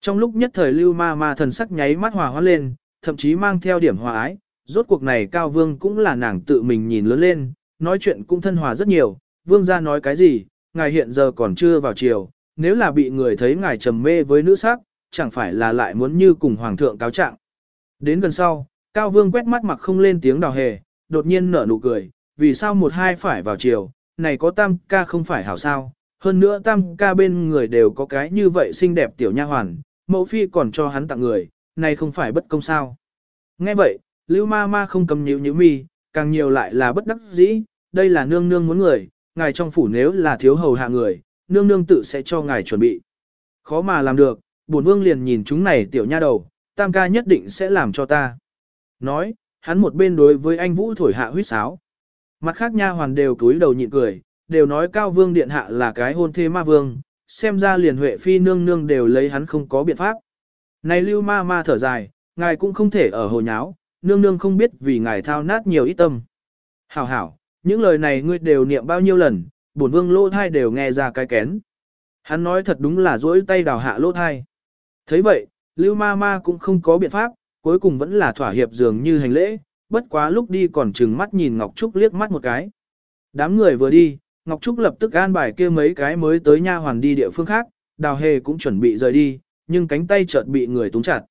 Trong lúc nhất thời lưu ma ma thần sắc nháy mắt hòa hóa lên, thậm chí mang theo điểm hòa ái, rốt cuộc này cao vương cũng là nàng tự mình nhìn lớn lên, nói chuyện cũng thân hòa rất nhiều, vương gia nói cái gì, ngài hiện giờ còn chưa vào chiều, nếu là bị người thấy ngài trầm mê với nữ sắc, chẳng phải là lại muốn như cùng hoàng thượng cáo trạng. Đến gần sau, cao vương quét mắt mặc không lên tiếng đào hề, đột nhiên nở nụ cười, vì sao một hai phải vào chiều, này có tam ca không phải hảo sao, hơn nữa tam ca bên người đều có cái như vậy xinh đẹp tiểu nha hoàn, mẫu phi còn cho hắn tặng người, này không phải bất công sao. Nghe vậy, lưu ma ma không cầm nhíu nhíu mi, càng nhiều lại là bất đắc dĩ, đây là nương nương muốn người, ngài trong phủ nếu là thiếu hầu hạ người, nương nương tự sẽ cho ngài chuẩn bị. Khó mà làm được, bổn vương liền nhìn chúng này tiểu nha đầu, tam ca nhất định sẽ làm cho ta. Nói, hắn một bên đối với anh Vũ thổi hạ huyết sáo. Mặt khác nha hoàn đều cúi đầu nhịn cười, đều nói cao vương điện hạ là cái hôn thê ma vương, xem ra liền huệ phi nương nương đều lấy hắn không có biện pháp. Này lưu ma ma thở dài, ngài cũng không thể ở hồ nháo, nương nương không biết vì ngài thao nát nhiều ít tâm. Hảo hảo, những lời này ngươi đều niệm bao nhiêu lần, bổn vương lỗ thai đều nghe ra cái kén. Hắn nói thật đúng là duỗi tay đào hạ lỗ thai. thấy vậy, lưu ma ma cũng không có biện pháp, cuối cùng vẫn là thỏa hiệp dường như hành lễ, bất quá lúc đi còn chừng mắt nhìn Ngọc Trúc liếc mắt một cái. Đám người vừa đi, Ngọc Trúc lập tức an bài kia mấy cái mới tới nha hoàn đi địa phương khác, đào hề cũng chuẩn bị rời đi, nhưng cánh tay chợt bị người túng chặt.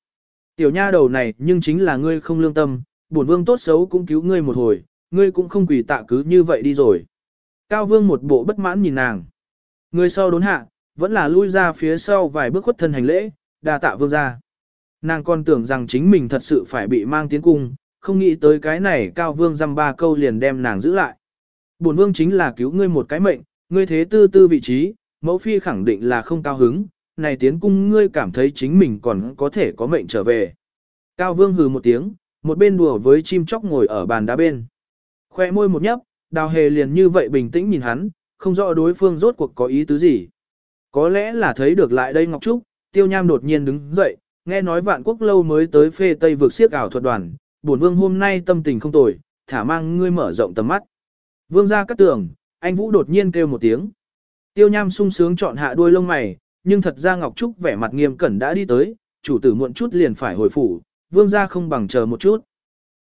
Tiểu nha đầu này nhưng chính là ngươi không lương tâm, bổn vương tốt xấu cũng cứu ngươi một hồi, ngươi cũng không quỳ tạ cứ như vậy đi rồi. Cao vương một bộ bất mãn nhìn nàng. Người sau đốn hạ, vẫn là lui ra phía sau vài bước khuất thân hành lễ, đa tạ vương ra. Nàng còn tưởng rằng chính mình thật sự phải bị mang tiến cung, không nghĩ tới cái này cao vương dăm ba câu liền đem nàng giữ lại. Bổn vương chính là cứu ngươi một cái mệnh, ngươi thế tư tư vị trí, mẫu phi khẳng định là không cao hứng, này tiến cung ngươi cảm thấy chính mình còn có thể có mệnh trở về. Cao vương hừ một tiếng, một bên đùa với chim chóc ngồi ở bàn đá bên. Khoe môi một nhấp, đào hề liền như vậy bình tĩnh nhìn hắn, không rõ đối phương rốt cuộc có ý tứ gì. Có lẽ là thấy được lại đây Ngọc Trúc, tiêu nham đột nhiên đứng dậy, nghe nói vạn quốc lâu mới tới phê tây vực siếc ảo thuật đoàn, bổn vương hôm nay tâm tình không tồi, thả mang ngươi mở rộng tầm mắt. Vương ra cắt tường, anh Vũ đột nhiên kêu một tiếng. Tiêu nham sung sướng chọn hạ đuôi lông mày, nhưng thật ra Ngọc Trúc vẻ mặt nghiêm cẩn đã đi tới, chủ tử muộn chút liền phải hồi phủ, vương ra không bằng chờ một chút.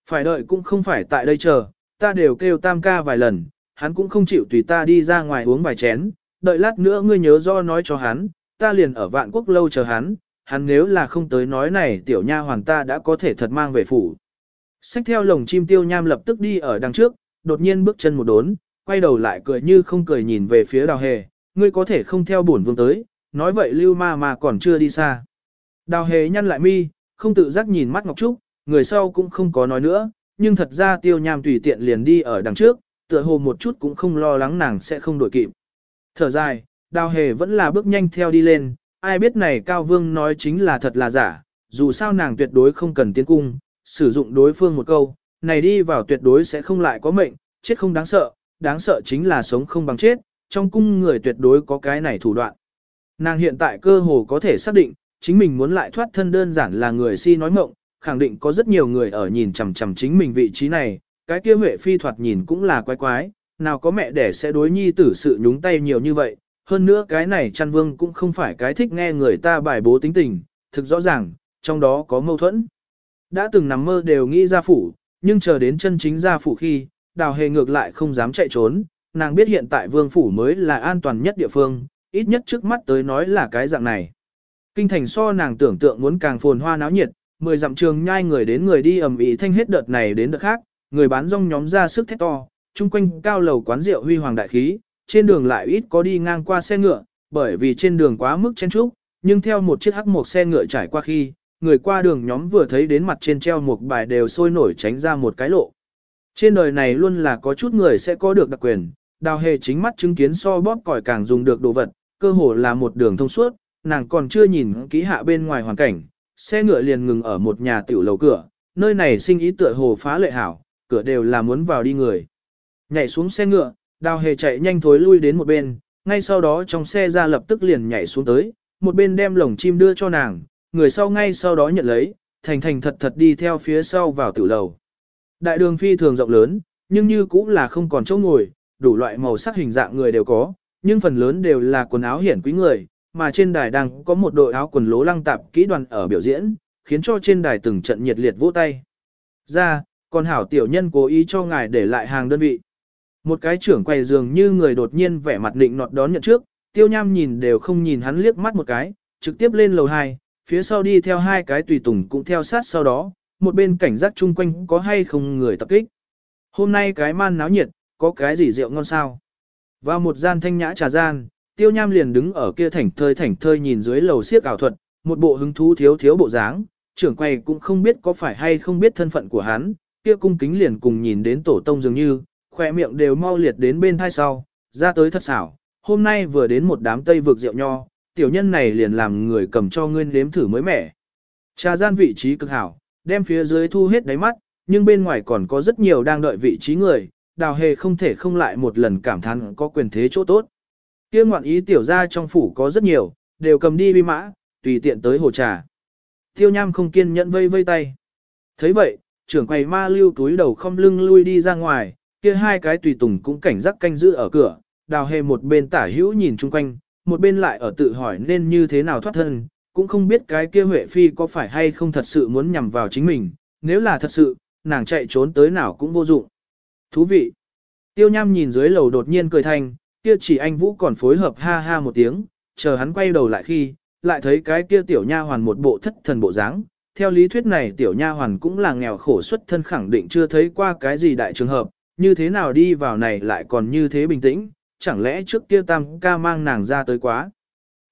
Phải đợi cũng không phải tại đây chờ, ta đều kêu tam ca vài lần, hắn cũng không chịu tùy ta đi ra ngoài uống vài chén, đợi lát nữa ngươi nhớ do nói cho hắn, ta liền ở vạn quốc lâu chờ hắn, hắn nếu là không tới nói này tiểu nha hoàng ta đã có thể thật mang về phủ. Xách theo lồng chim tiêu nham lập tức đi ở đằng trước, đột nhiên bước chân một đốn, quay đầu lại cười như không cười nhìn về phía đào hề, ngươi có thể không theo bổn vương tới, nói vậy lưu ma mà còn chưa đi xa. Đào hề nhăn lại mi, không tự giác nhìn mắt Ngọc Trúc, người sau cũng không có nói nữa, nhưng thật ra tiêu nham tùy tiện liền đi ở đằng trước, tựa hồ một chút cũng không lo lắng nàng sẽ không đổi kịp. Thở dài, đào hề vẫn là bước nhanh theo đi lên, ai biết này Cao Vương nói chính là thật là giả, dù sao nàng tuyệt đối không cần tiến cung, sử dụng đối phương một câu, này đi vào tuyệt đối sẽ không lại có mệnh, chết không đáng sợ, đáng sợ chính là sống không bằng chết, trong cung người tuyệt đối có cái này thủ đoạn. Nàng hiện tại cơ hồ có thể xác định, chính mình muốn lại thoát thân đơn giản là người si nói mộng, khẳng định có rất nhiều người ở nhìn chằm chằm chính mình vị trí này, cái kia Huệ Phi thoạt nhìn cũng là quái quái, nào có mẹ đẻ sẽ đối nhi tử sự nhúng tay nhiều như vậy, hơn nữa cái này chăn vương cũng không phải cái thích nghe người ta bài bố tính tình, thực rõ ràng, trong đó có mâu thuẫn. Đã từng nằm mơ đều nghĩ ra phủ, nhưng chờ đến chân chính ra phủ khi, đào hề ngược lại không dám chạy trốn, nàng biết hiện tại vương phủ mới là an toàn nhất địa phương, ít nhất trước mắt tới nói là cái dạng này. Kinh thành so nàng tưởng tượng muốn càng phồn hoa náo nhiệt, mười dặm trường nhai người đến người đi ầm ĩ thanh hết đợt này đến đợt khác, người bán rong nhóm ra sức thét to, chung quanh cao lầu quán rượu huy hoàng đại khí, trên đường lại ít có đi ngang qua xe ngựa, bởi vì trên đường quá mức chen trúc, nhưng theo một chiếc hắc một xe ngựa trải qua khi, người qua đường nhóm vừa thấy đến mặt trên treo một bài đều sôi nổi tránh ra một cái lộ. Trên đời này luôn là có chút người sẽ có được đặc quyền, đào hề chính mắt chứng kiến so bóp còi càng dùng được đồ vật, cơ hồ là một đường thông suốt, nàng còn chưa nhìn kỹ hạ bên ngoài hoàn cảnh, xe ngựa liền ngừng ở một nhà tiểu lầu cửa, nơi này sinh ý tựa hồ phá lệ hảo, cửa đều là muốn vào đi người. Nhảy xuống xe ngựa, đào hề chạy nhanh thối lui đến một bên, ngay sau đó trong xe ra lập tức liền nhảy xuống tới, một bên đem lồng chim đưa cho nàng, người sau ngay sau đó nhận lấy, thành thành thật thật đi theo phía sau vào tiểu lầu. Đại đường phi thường rộng lớn, nhưng như cũng là không còn chỗ ngồi, đủ loại màu sắc hình dạng người đều có, nhưng phần lớn đều là quần áo hiển quý người, mà trên đài đang có một đội áo quần lố lăng tạp kỹ đoàn ở biểu diễn, khiến cho trên đài từng trận nhiệt liệt vỗ tay. Ra, còn hảo tiểu nhân cố ý cho ngài để lại hàng đơn vị. Một cái trưởng quầy dường như người đột nhiên vẻ mặt định nọt đón nhận trước, tiêu nham nhìn đều không nhìn hắn liếc mắt một cái, trực tiếp lên lầu 2, phía sau đi theo hai cái tùy tùng cũng theo sát sau đó, một bên cảnh giác chung quanh có hay không người tập kích. Hôm nay cái man náo nhiệt, có cái gì rượu ngon sao? Vào một gian thanh nhã trà gian, tiêu nham liền đứng ở kia thảnh thơi thảnh thơi nhìn dưới lầu siếc ảo thuật, một bộ hứng thú thiếu thiếu bộ dáng, trưởng quầy cũng không biết có phải hay không biết thân phận của hắn, kia cung kính liền cùng nhìn đến tổ tông dường như, khỏe miệng đều mau liệt đến bên thai sau, ra tới thật xảo, hôm nay vừa đến một đám tây vực rượu nho, tiểu nhân này liền làm người cầm cho ngươi nếm thử mới mẻ. Trà gian vị trí cực hảo, đem phía dưới thu hết đáy mắt, nhưng bên ngoài còn có rất nhiều đang đợi vị trí người, đào hề không thể không lại một lần cảm thán có quyền thế chỗ tốt. Kia ngoạn ý tiểu ra trong phủ có rất nhiều, đều cầm đi bi mã, tùy tiện tới hồ trà. Tiêu nham không kiên nhẫn vây vây tay. thấy vậy, trưởng quầy ma lưu túi đầu không lưng lui đi ra ngoài, kia hai cái tùy tùng cũng cảnh giác canh giữ ở cửa, đào hề một bên tả hữu nhìn chung quanh, một bên lại ở tự hỏi nên như thế nào thoát thân, cũng không biết cái kia Huệ Phi có phải hay không thật sự muốn nhằm vào chính mình, nếu là thật sự, nàng chạy trốn tới nào cũng vô dụng. Thú vị. Tiêu nham nhìn dưới lầu đột nhiên cười thanh, kia chỉ anh Vũ còn phối hợp ha ha một tiếng, chờ hắn quay đầu lại khi, lại thấy cái kia tiểu nha hoàn một bộ thất thần bộ dáng. Theo lý thuyết này tiểu nha hoàn cũng là nghèo khổ xuất thân khẳng định chưa thấy qua cái gì đại trường hợp, như thế nào đi vào này lại còn như thế bình tĩnh, chẳng lẽ trước kia tam ca mang nàng ra tới quá.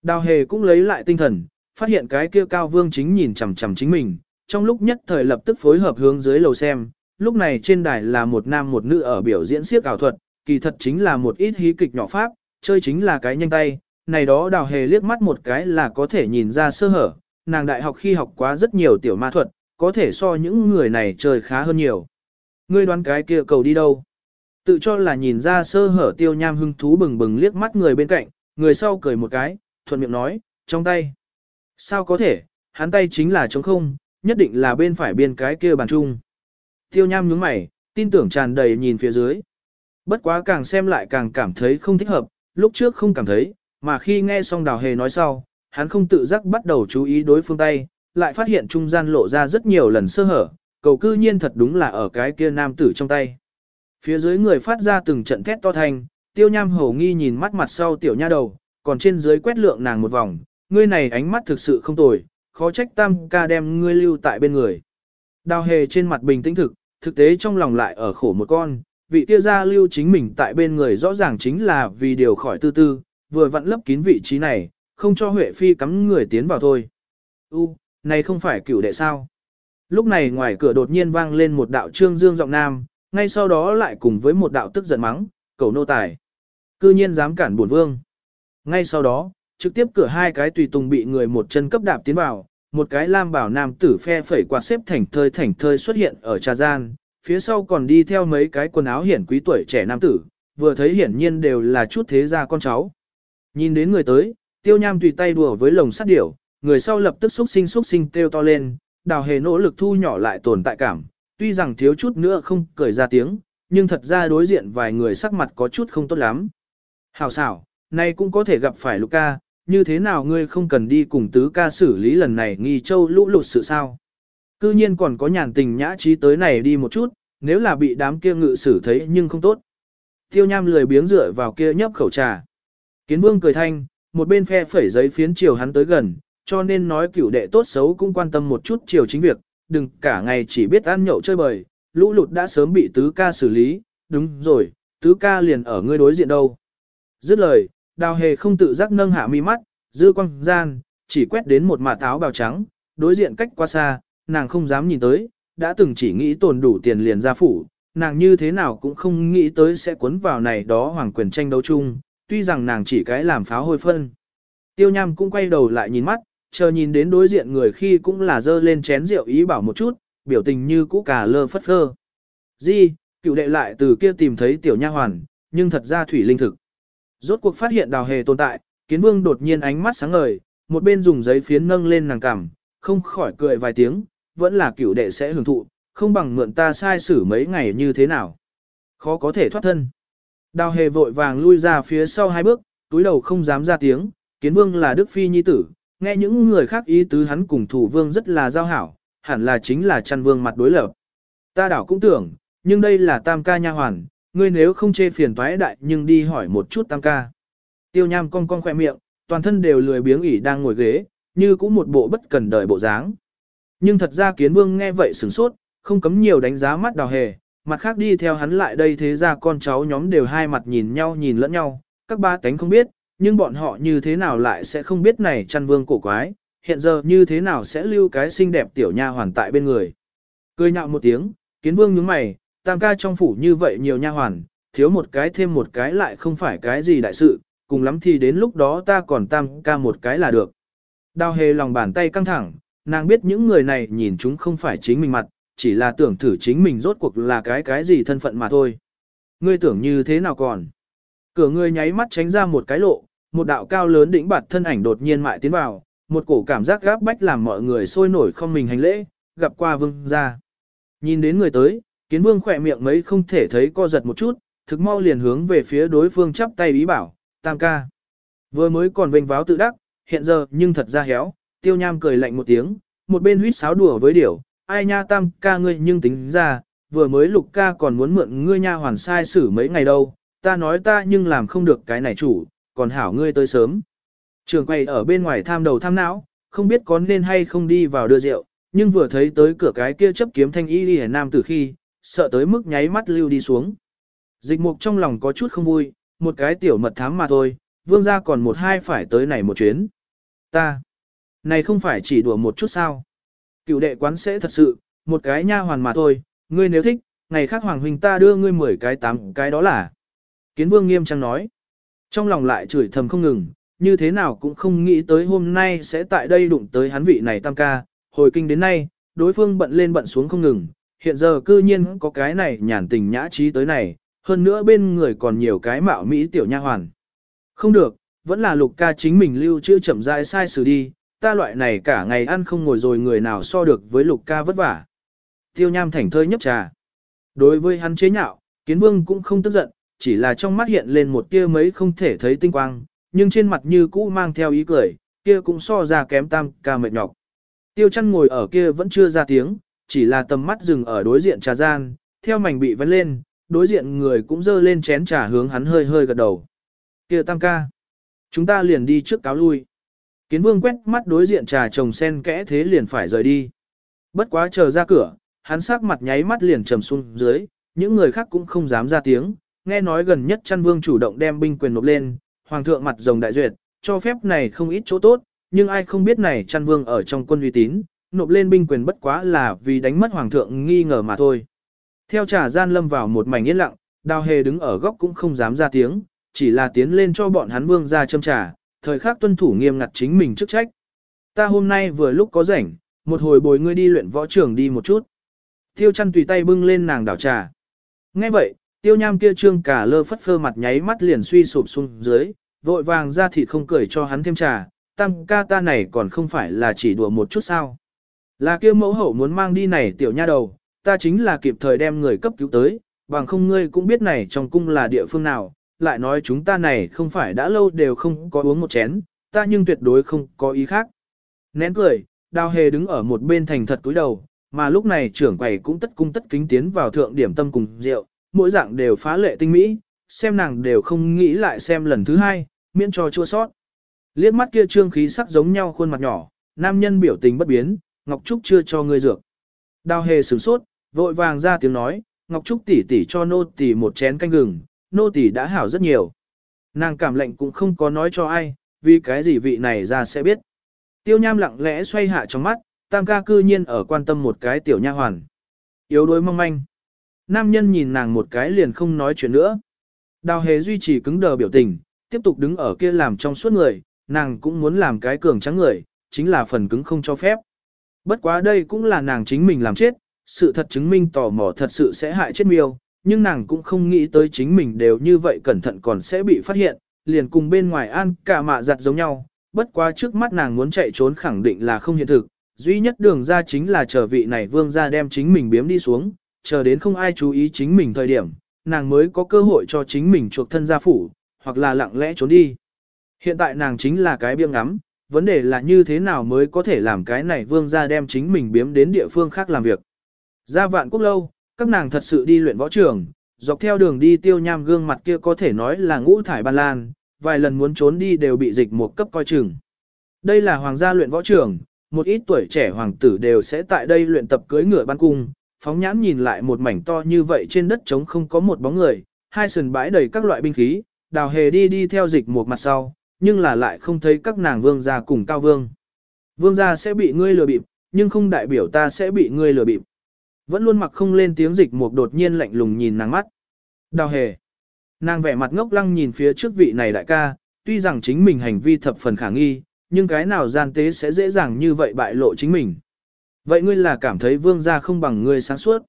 Đào hề cũng lấy lại tinh thần, phát hiện cái kia cao vương chính nhìn chằm chằm chính mình, trong lúc nhất thời lập tức phối hợp hướng dưới lầu xem, lúc này trên đài là một nam một nữ ở biểu diễn siếc ảo thuật, kỳ thật chính là một ít hí kịch nhỏ pháp, chơi chính là cái nhanh tay, này đó đào hề liếc mắt một cái là có thể nhìn ra sơ hở, nàng đại học khi học quá rất nhiều tiểu ma thuật, có thể so những người này chơi khá hơn nhiều. Ngươi đoán cái kia cầu đi đâu? Tự cho là nhìn ra sơ hở tiêu nham hưng thú bừng bừng liếc mắt người bên cạnh, người sau cười một cái, thuận miệng nói, trong tay. Sao có thể, hắn tay chính là trống không, nhất định là bên phải biên cái kia bàn chung. Tiêu nham nhướng mày, tin tưởng tràn đầy nhìn phía dưới. Bất quá càng xem lại càng cảm thấy không thích hợp, lúc trước không cảm thấy, mà khi nghe xong đào hề nói sau, hắn không tự giác bắt đầu chú ý đối phương tay, lại phát hiện trung gian lộ ra rất nhiều lần sơ hở, cầu cư nhiên thật đúng là ở cái kia nam tử trong tay. Phía dưới người phát ra từng trận thét to thanh, tiêu nham hầu nghi nhìn mắt mặt sau tiểu nha đầu, còn trên dưới quét lượng nàng một vòng, ngươi này ánh mắt thực sự không tồi, khó trách tam ca đem ngươi lưu tại bên người. Đào hề trên mặt bình tĩnh thực, thực tế trong lòng lại ở khổ một con, vị kia gia lưu chính mình tại bên người rõ ràng chính là vì điều khỏi tư tư, vừa vặn lấp kín vị trí này, không cho Huệ Phi cắm người tiến vào thôi. U, này không phải cửu đệ sao? Lúc này ngoài cửa đột nhiên vang lên một đạo trương dương giọng nam, ngay sau đó lại cùng với một đạo tức giận mắng, cầu nô tài. Cư nhiên dám cản bổn vương. Ngay sau đó, trực tiếp cửa hai cái tùy tùng bị người một chân cấp đạp tiến vào, một cái lam bảo nam tử phe phẩy quạt xếp thảnh thơi thảnh thơi xuất hiện ở trà gian, phía sau còn đi theo mấy cái quần áo hiển quý tuổi trẻ nam tử, vừa thấy hiển nhiên đều là chút thế gia con cháu. Nhìn đến người tới, tiêu nham tùy tay đùa với lồng sắt điểu, người sau lập tức xúc sinh xúc sinh kêu to lên, đào hề nỗ lực thu nhỏ lại tồn tại cảm, tuy rằng thiếu chút nữa không cười ra tiếng, nhưng thật ra đối diện vài người sắc mặt có chút không tốt lắm. Hảo xảo, nay cũng có thể gặp phải Luca, như thế nào ngươi không cần đi cùng tứ ca xử lý lần này nghi châu lũ lụt sự sao. Cư nhiên còn có nhàn tình nhã trí tới này đi một chút, nếu là bị đám kia ngự xử thấy nhưng không tốt. Tiêu nham lười biếng dựa vào kia nhấp khẩu trà. Kiến vương cười thanh, một bên phe phẩy giấy phiến chiều hắn tới gần, cho nên nói cửu đệ tốt xấu cũng quan tâm một chút chiều chính việc, đừng cả ngày chỉ biết ăn nhậu chơi bời, lũ lụt đã sớm bị tứ ca xử lý, đúng rồi, tứ ca liền ở ngươi đối diện đâu. Dứt lời, đào hề không tự giác nâng hạ mi mắt, dư quang gian, chỉ quét đến một mạ táo bào trắng, đối diện cách qua xa, nàng không dám nhìn tới, đã từng chỉ nghĩ tồn đủ tiền liền ra phủ, nàng như thế nào cũng không nghĩ tới sẽ cuốn vào này đó hoàng quyền tranh đấu chung, tuy rằng nàng chỉ cái làm pháo hôi phân. Tiêu nham cũng quay đầu lại nhìn mắt, chờ nhìn đến đối diện người khi cũng là dơ lên chén rượu ý bảo một chút, biểu tình như cũ cả lơ phất phơ. Di, cựu đệ lại từ kia tìm thấy tiểu nha hoàn, nhưng thật ra thủy linh thực. Rốt cuộc phát hiện đào hề tồn tại, kiến vương đột nhiên ánh mắt sáng ngời, một bên dùng giấy phiến nâng lên nàng cằm, không khỏi cười vài tiếng, vẫn là cựu đệ sẽ hưởng thụ, không bằng mượn ta sai xử mấy ngày như thế nào. Khó có thể thoát thân. Đào hề vội vàng lui ra phía sau hai bước, túi đầu không dám ra tiếng, kiến vương là Đức Phi Nhi tử, nghe những người khác ý tứ hắn cùng thủ vương rất là giao hảo, hẳn là chính là chăn vương mặt đối lập. Ta đảo cũng tưởng, nhưng đây là tam ca nha hoàn, ngươi nếu không chê phiền toái đại nhưng đi hỏi một chút tam ca. Tiêu nham cong cong khỏe miệng, toàn thân đều lười biếng ỉ đang ngồi ghế, như cũng một bộ bất cần đời bộ dáng. Nhưng thật ra kiến vương nghe vậy sửng sốt, không cấm nhiều đánh giá mắt đào hề, mặt khác đi theo hắn lại đây thế ra con cháu nhóm đều hai mặt nhìn nhau nhìn lẫn nhau, các ba tánh không biết, nhưng bọn họ như thế nào lại sẽ không biết này chăn vương cổ quái, hiện giờ như thế nào sẽ lưu cái xinh đẹp tiểu nha hoàn tại bên người. Cười nhạo một tiếng, kiến vương nhướng mày, tam ca trong phủ như vậy nhiều nha hoàn, thiếu một cái thêm một cái lại không phải cái gì đại sự, cùng lắm thì đến lúc đó ta còn tam ca một cái là được. Đào hề lòng bàn tay căng thẳng, nàng biết những người này nhìn chúng không phải chính mình mặt, chỉ là tưởng thử chính mình rốt cuộc là cái cái gì thân phận mà thôi. Ngươi tưởng như thế nào còn? Cửa người nháy mắt tránh ra một cái lộ, một đạo cao lớn đỉnh bạt thân ảnh đột nhiên mại tiến vào, một cổ cảm giác gáp bách làm mọi người sôi nổi không mình hành lễ, gặp qua vương ra. Nhìn đến người tới, kiến vương khỏe miệng mấy không thể thấy co giật một chút, thực mau liền hướng về phía đối phương chắp tay ý bảo, tam ca. Vừa mới còn vênh váo tự đắc, hiện giờ nhưng thật ra héo, tiêu nham cười lạnh một tiếng, một bên huýt sáo đùa với điểu, ai nha tam ca ngươi nhưng tính ra, vừa mới lục ca còn muốn mượn ngươi nha hoàn sai xử mấy ngày đâu, ta nói ta nhưng làm không được cái này chủ, còn hảo ngươi tới sớm. Trường quay ở bên ngoài tham đầu tham não, không biết có nên hay không đi vào đưa rượu, nhưng vừa thấy tới cửa cái kia chấp kiếm thanh y đi nam từ khi, sợ tới mức nháy mắt lưu đi xuống. Dịch mục trong lòng có chút không vui, một cái tiểu mật thám mà thôi, vương gia còn một hai phải tới này một chuyến. Ta, này không phải chỉ đùa một chút sao. Cựu đệ quán sẽ thật sự, một cái nha hoàn mà thôi, ngươi nếu thích, ngày khác hoàng huynh ta đưa ngươi mười cái tám cái đó là. Kiến vương nghiêm trang nói. Trong lòng lại chửi thầm không ngừng, như thế nào cũng không nghĩ tới hôm nay sẽ tại đây đụng tới hắn vị này tam ca. Hồi kinh đến nay, đối phương bận lên bận xuống không ngừng, hiện giờ cư nhiên có cái này nhàn tình nhã trí tới này, hơn nữa bên người còn nhiều cái mạo mỹ tiểu nha hoàn. Không được, vẫn là lục ca chính mình lưu trữ chậm rãi sai xử đi, ta loại này cả ngày ăn không ngồi rồi người nào so được với lục ca vất vả. Tiêu nham thảnh thơi nhấp trà. Đối với hắn chế nhạo, kiến vương cũng không tức giận, chỉ là trong mắt hiện lên một tia mấy không thể thấy tinh quang, nhưng trên mặt như cũ mang theo ý cười, kia cũng so ra kém tam ca mệt nhọc. Tiêu chăn ngồi ở kia vẫn chưa ra tiếng, chỉ là tầm mắt dừng ở đối diện trà gian, theo mảnh bị vấn lên, đối diện người cũng dơ lên chén trà hướng hắn hơi hơi gật đầu. kia tam ca. Chúng ta liền đi trước cáo lui. Kiến vương quét mắt đối diện trà chồng sen kẽ thế liền phải rời đi. Bất quá chờ ra cửa, hắn sắc mặt nháy mắt liền trầm xuống dưới, những người khác cũng không dám ra tiếng, nghe nói gần nhất chăn vương chủ động đem binh quyền nộp lên, hoàng thượng mặt rồng đại duyệt, cho phép này không ít chỗ tốt, nhưng ai không biết này chăn vương ở trong quân uy tín, nộp lên binh quyền bất quá là vì đánh mất hoàng thượng nghi ngờ mà thôi. Theo trà gian lâm vào một mảnh yên lặng, đào hề đứng ở góc cũng không dám ra tiếng, chỉ là tiến lên cho bọn hắn vương ra châm trà, thời khắc tuân thủ nghiêm ngặt chính mình chức trách. Ta hôm nay vừa lúc có rảnh, một hồi bồi ngươi đi luyện võ trường đi một chút. Tiêu chăn tùy tay bưng lên nàng đảo trà. Nghe vậy, tiêu nham kia trương cả lơ phất phơ mặt nháy mắt liền suy sụp xuống dưới, vội vàng ra thịt không cười cho hắn thêm trà, tam ca ta này còn không phải là chỉ đùa một chút sao. Là kia mẫu hậu muốn mang đi này tiểu nha đầu, ta chính là kịp thời đem người cấp cứu tới, bằng không ngươi cũng biết này trong cung là địa phương nào, lại nói chúng ta này không phải đã lâu đều không có uống một chén, ta nhưng tuyệt đối không có ý khác. Nén cười, đào hề đứng ở một bên thành thật túi đầu, mà lúc này trưởng quầy cũng tất cung tất kính tiến vào thượng điểm tâm cùng rượu, mỗi dạng đều phá lệ tinh mỹ, xem nàng đều không nghĩ lại xem lần thứ hai, miễn cho chua sót. Liếc mắt kia trương khí sắc giống nhau khuôn mặt nhỏ, nam nhân biểu tình bất biến, Ngọc Trúc chưa cho ngươi dược. Đào hề sửng sốt, vội vàng ra tiếng nói, Ngọc Trúc tỷ tỷ cho nô tỷ một chén canh gừng, nô tỷ đã hảo rất nhiều. Nàng cảm lệnh cũng không có nói cho ai, vì cái gì vị này ra sẽ biết. Tiêu nham lặng lẽ xoay hạ trong mắt, tam ca cư nhiên ở quan tâm một cái tiểu nha hoàn. Yếu đuối mong manh. Nam nhân nhìn nàng một cái liền không nói chuyện nữa. Đào hề duy trì cứng đờ biểu tình, tiếp tục đứng ở kia làm trong suốt người, nàng cũng muốn làm cái cường trắng người, chính là phần cứng không cho phép. Bất quá đây cũng là nàng chính mình làm chết, sự thật chứng minh tò mò thật sự sẽ hại chết miêu, nhưng nàng cũng không nghĩ tới chính mình đều như vậy cẩn thận còn sẽ bị phát hiện, liền cùng bên ngoài an cả mạ giặt giống nhau, bất quá trước mắt nàng muốn chạy trốn khẳng định là không hiện thực, duy nhất đường ra chính là chờ vị này vương ra đem chính mình biếm đi xuống, chờ đến không ai chú ý chính mình thời điểm, nàng mới có cơ hội cho chính mình chuộc thân gia phủ, hoặc là lặng lẽ trốn đi. Hiện tại nàng chính là cái biêng ngắm, vấn đề là như thế nào mới có thể làm cái này vương ra đem chính mình biếm đến địa phương khác làm việc. Ra vạn quốc lâu, các nàng thật sự đi luyện võ trường, dọc theo đường đi tiêu nham gương mặt kia có thể nói là ngũ thải ban lan, vài lần muốn trốn đi đều bị dịch một cấp coi chừng. Đây là hoàng gia luyện võ trường, một ít tuổi trẻ hoàng tử đều sẽ tại đây luyện tập cưới ngựa ban cung, phóng nhãn nhìn lại một mảnh to như vậy trên đất trống không có một bóng người, hai sườn bãi đầy các loại binh khí, đào hề đi đi theo dịch một mặt sau, nhưng là lại không thấy các nàng vương gia cùng cao vương. Vương gia sẽ bị ngươi lừa bịp, nhưng không đại biểu ta sẽ bị ngươi lừa bịp. Vẫn luôn mặc không lên tiếng dịch một đột nhiên lạnh lùng nhìn nàng mắt. Đào hề. Nàng vẻ mặt ngốc lăng nhìn phía trước vị này đại ca, tuy rằng chính mình hành vi thập phần khả nghi, nhưng cái nào gian tế sẽ dễ dàng như vậy bại lộ chính mình. Vậy ngươi là cảm thấy vương gia không bằng ngươi sáng suốt.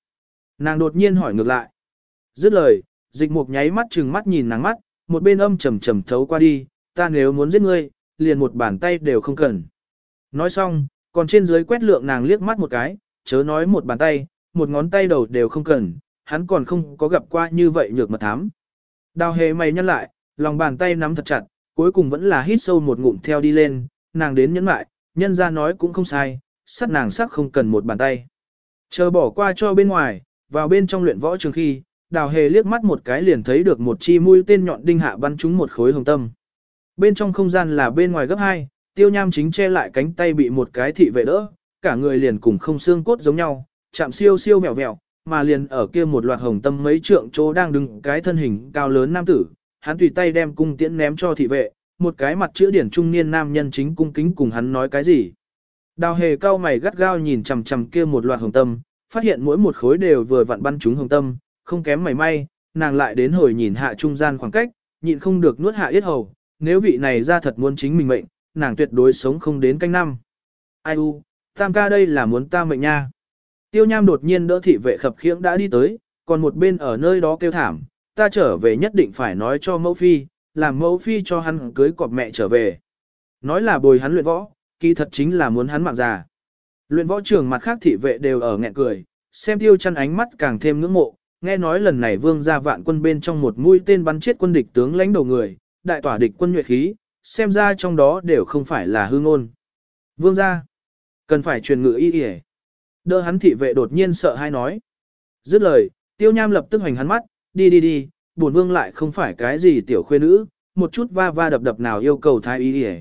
Nàng đột nhiên hỏi ngược lại. Dứt lời, dịch mục nháy mắt chừng mắt nhìn nàng mắt, một bên âm trầm trầm thấu qua đi, ta nếu muốn giết ngươi, liền một bàn tay đều không cần. Nói xong, còn trên dưới quét lượng nàng liếc mắt một cái, chớ nói một bàn tay, một ngón tay đầu đều không cần, hắn còn không có gặp qua như vậy nhược mật thám. Đào hề mày nhăn lại, lòng bàn tay nắm thật chặt, cuối cùng vẫn là hít sâu một ngụm theo đi lên, nàng đến nhẫn lại, nhân ra nói cũng không sai, sắt nàng sắc không cần một bàn tay. Chờ bỏ qua cho bên ngoài, vào bên trong luyện võ trường khi, đào hề liếc mắt một cái liền thấy được một chi mũi tên nhọn đinh hạ bắn trúng một khối hồng tâm. Bên trong không gian là bên ngoài gấp hai, tiêu nham chính che lại cánh tay bị một cái thị vệ đỡ, cả người liền cùng không xương cốt giống nhau, chạm siêu siêu vẹo vẹo, mà liền ở kia một loạt hồng tâm mấy trượng chỗ đang đứng cái thân hình cao lớn nam tử, hắn tùy tay đem cung tiễn ném cho thị vệ, một cái mặt chữ điển trung niên nam nhân chính cung kính cùng hắn nói cái gì. Đào hề cao mày gắt gao nhìn chằm chằm kia một loạt hồng tâm, phát hiện mỗi một khối đều vừa vặn bắn trúng hồng tâm, không kém mảy may, nàng lại đến hồi nhìn hạ trung gian khoảng cách, nhịn không được nuốt hạ yết hầu, nếu vị này ra thật muốn chính mình mệnh, nàng tuyệt đối sống không đến canh năm. Ai u, tam ca đây là muốn ta mệnh nha. Tiêu nham đột nhiên đỡ thị vệ khập khiễng đã đi tới, còn một bên ở nơi đó kêu thảm, ta trở về nhất định phải nói cho mẫu phi, làm mẫu phi cho hắn cưới cọp mẹ trở về. Nói là bồi hắn luyện võ, kỳ thật chính là muốn hắn mạng già. Luyện võ trường mặt khác thị vệ đều ở nghẹn cười, xem tiêu chăn ánh mắt càng thêm ngưỡng mộ, nghe nói lần này vương gia vạn quân bên trong một mũi tên bắn chết quân địch tướng lãnh đầu người, đại tỏa địch quân nhuệ khí, xem ra trong đó đều không phải là hư ngôn. Vương gia, cần phải truyền ngự y y Đỡ hắn thị vệ đột nhiên sợ hai nói. Dứt lời, tiêu nham lập tức hoành hắn mắt, đi đi đi, bổn vương lại không phải cái gì tiểu khuê nữ, một chút va va đập đập nào yêu cầu thái y y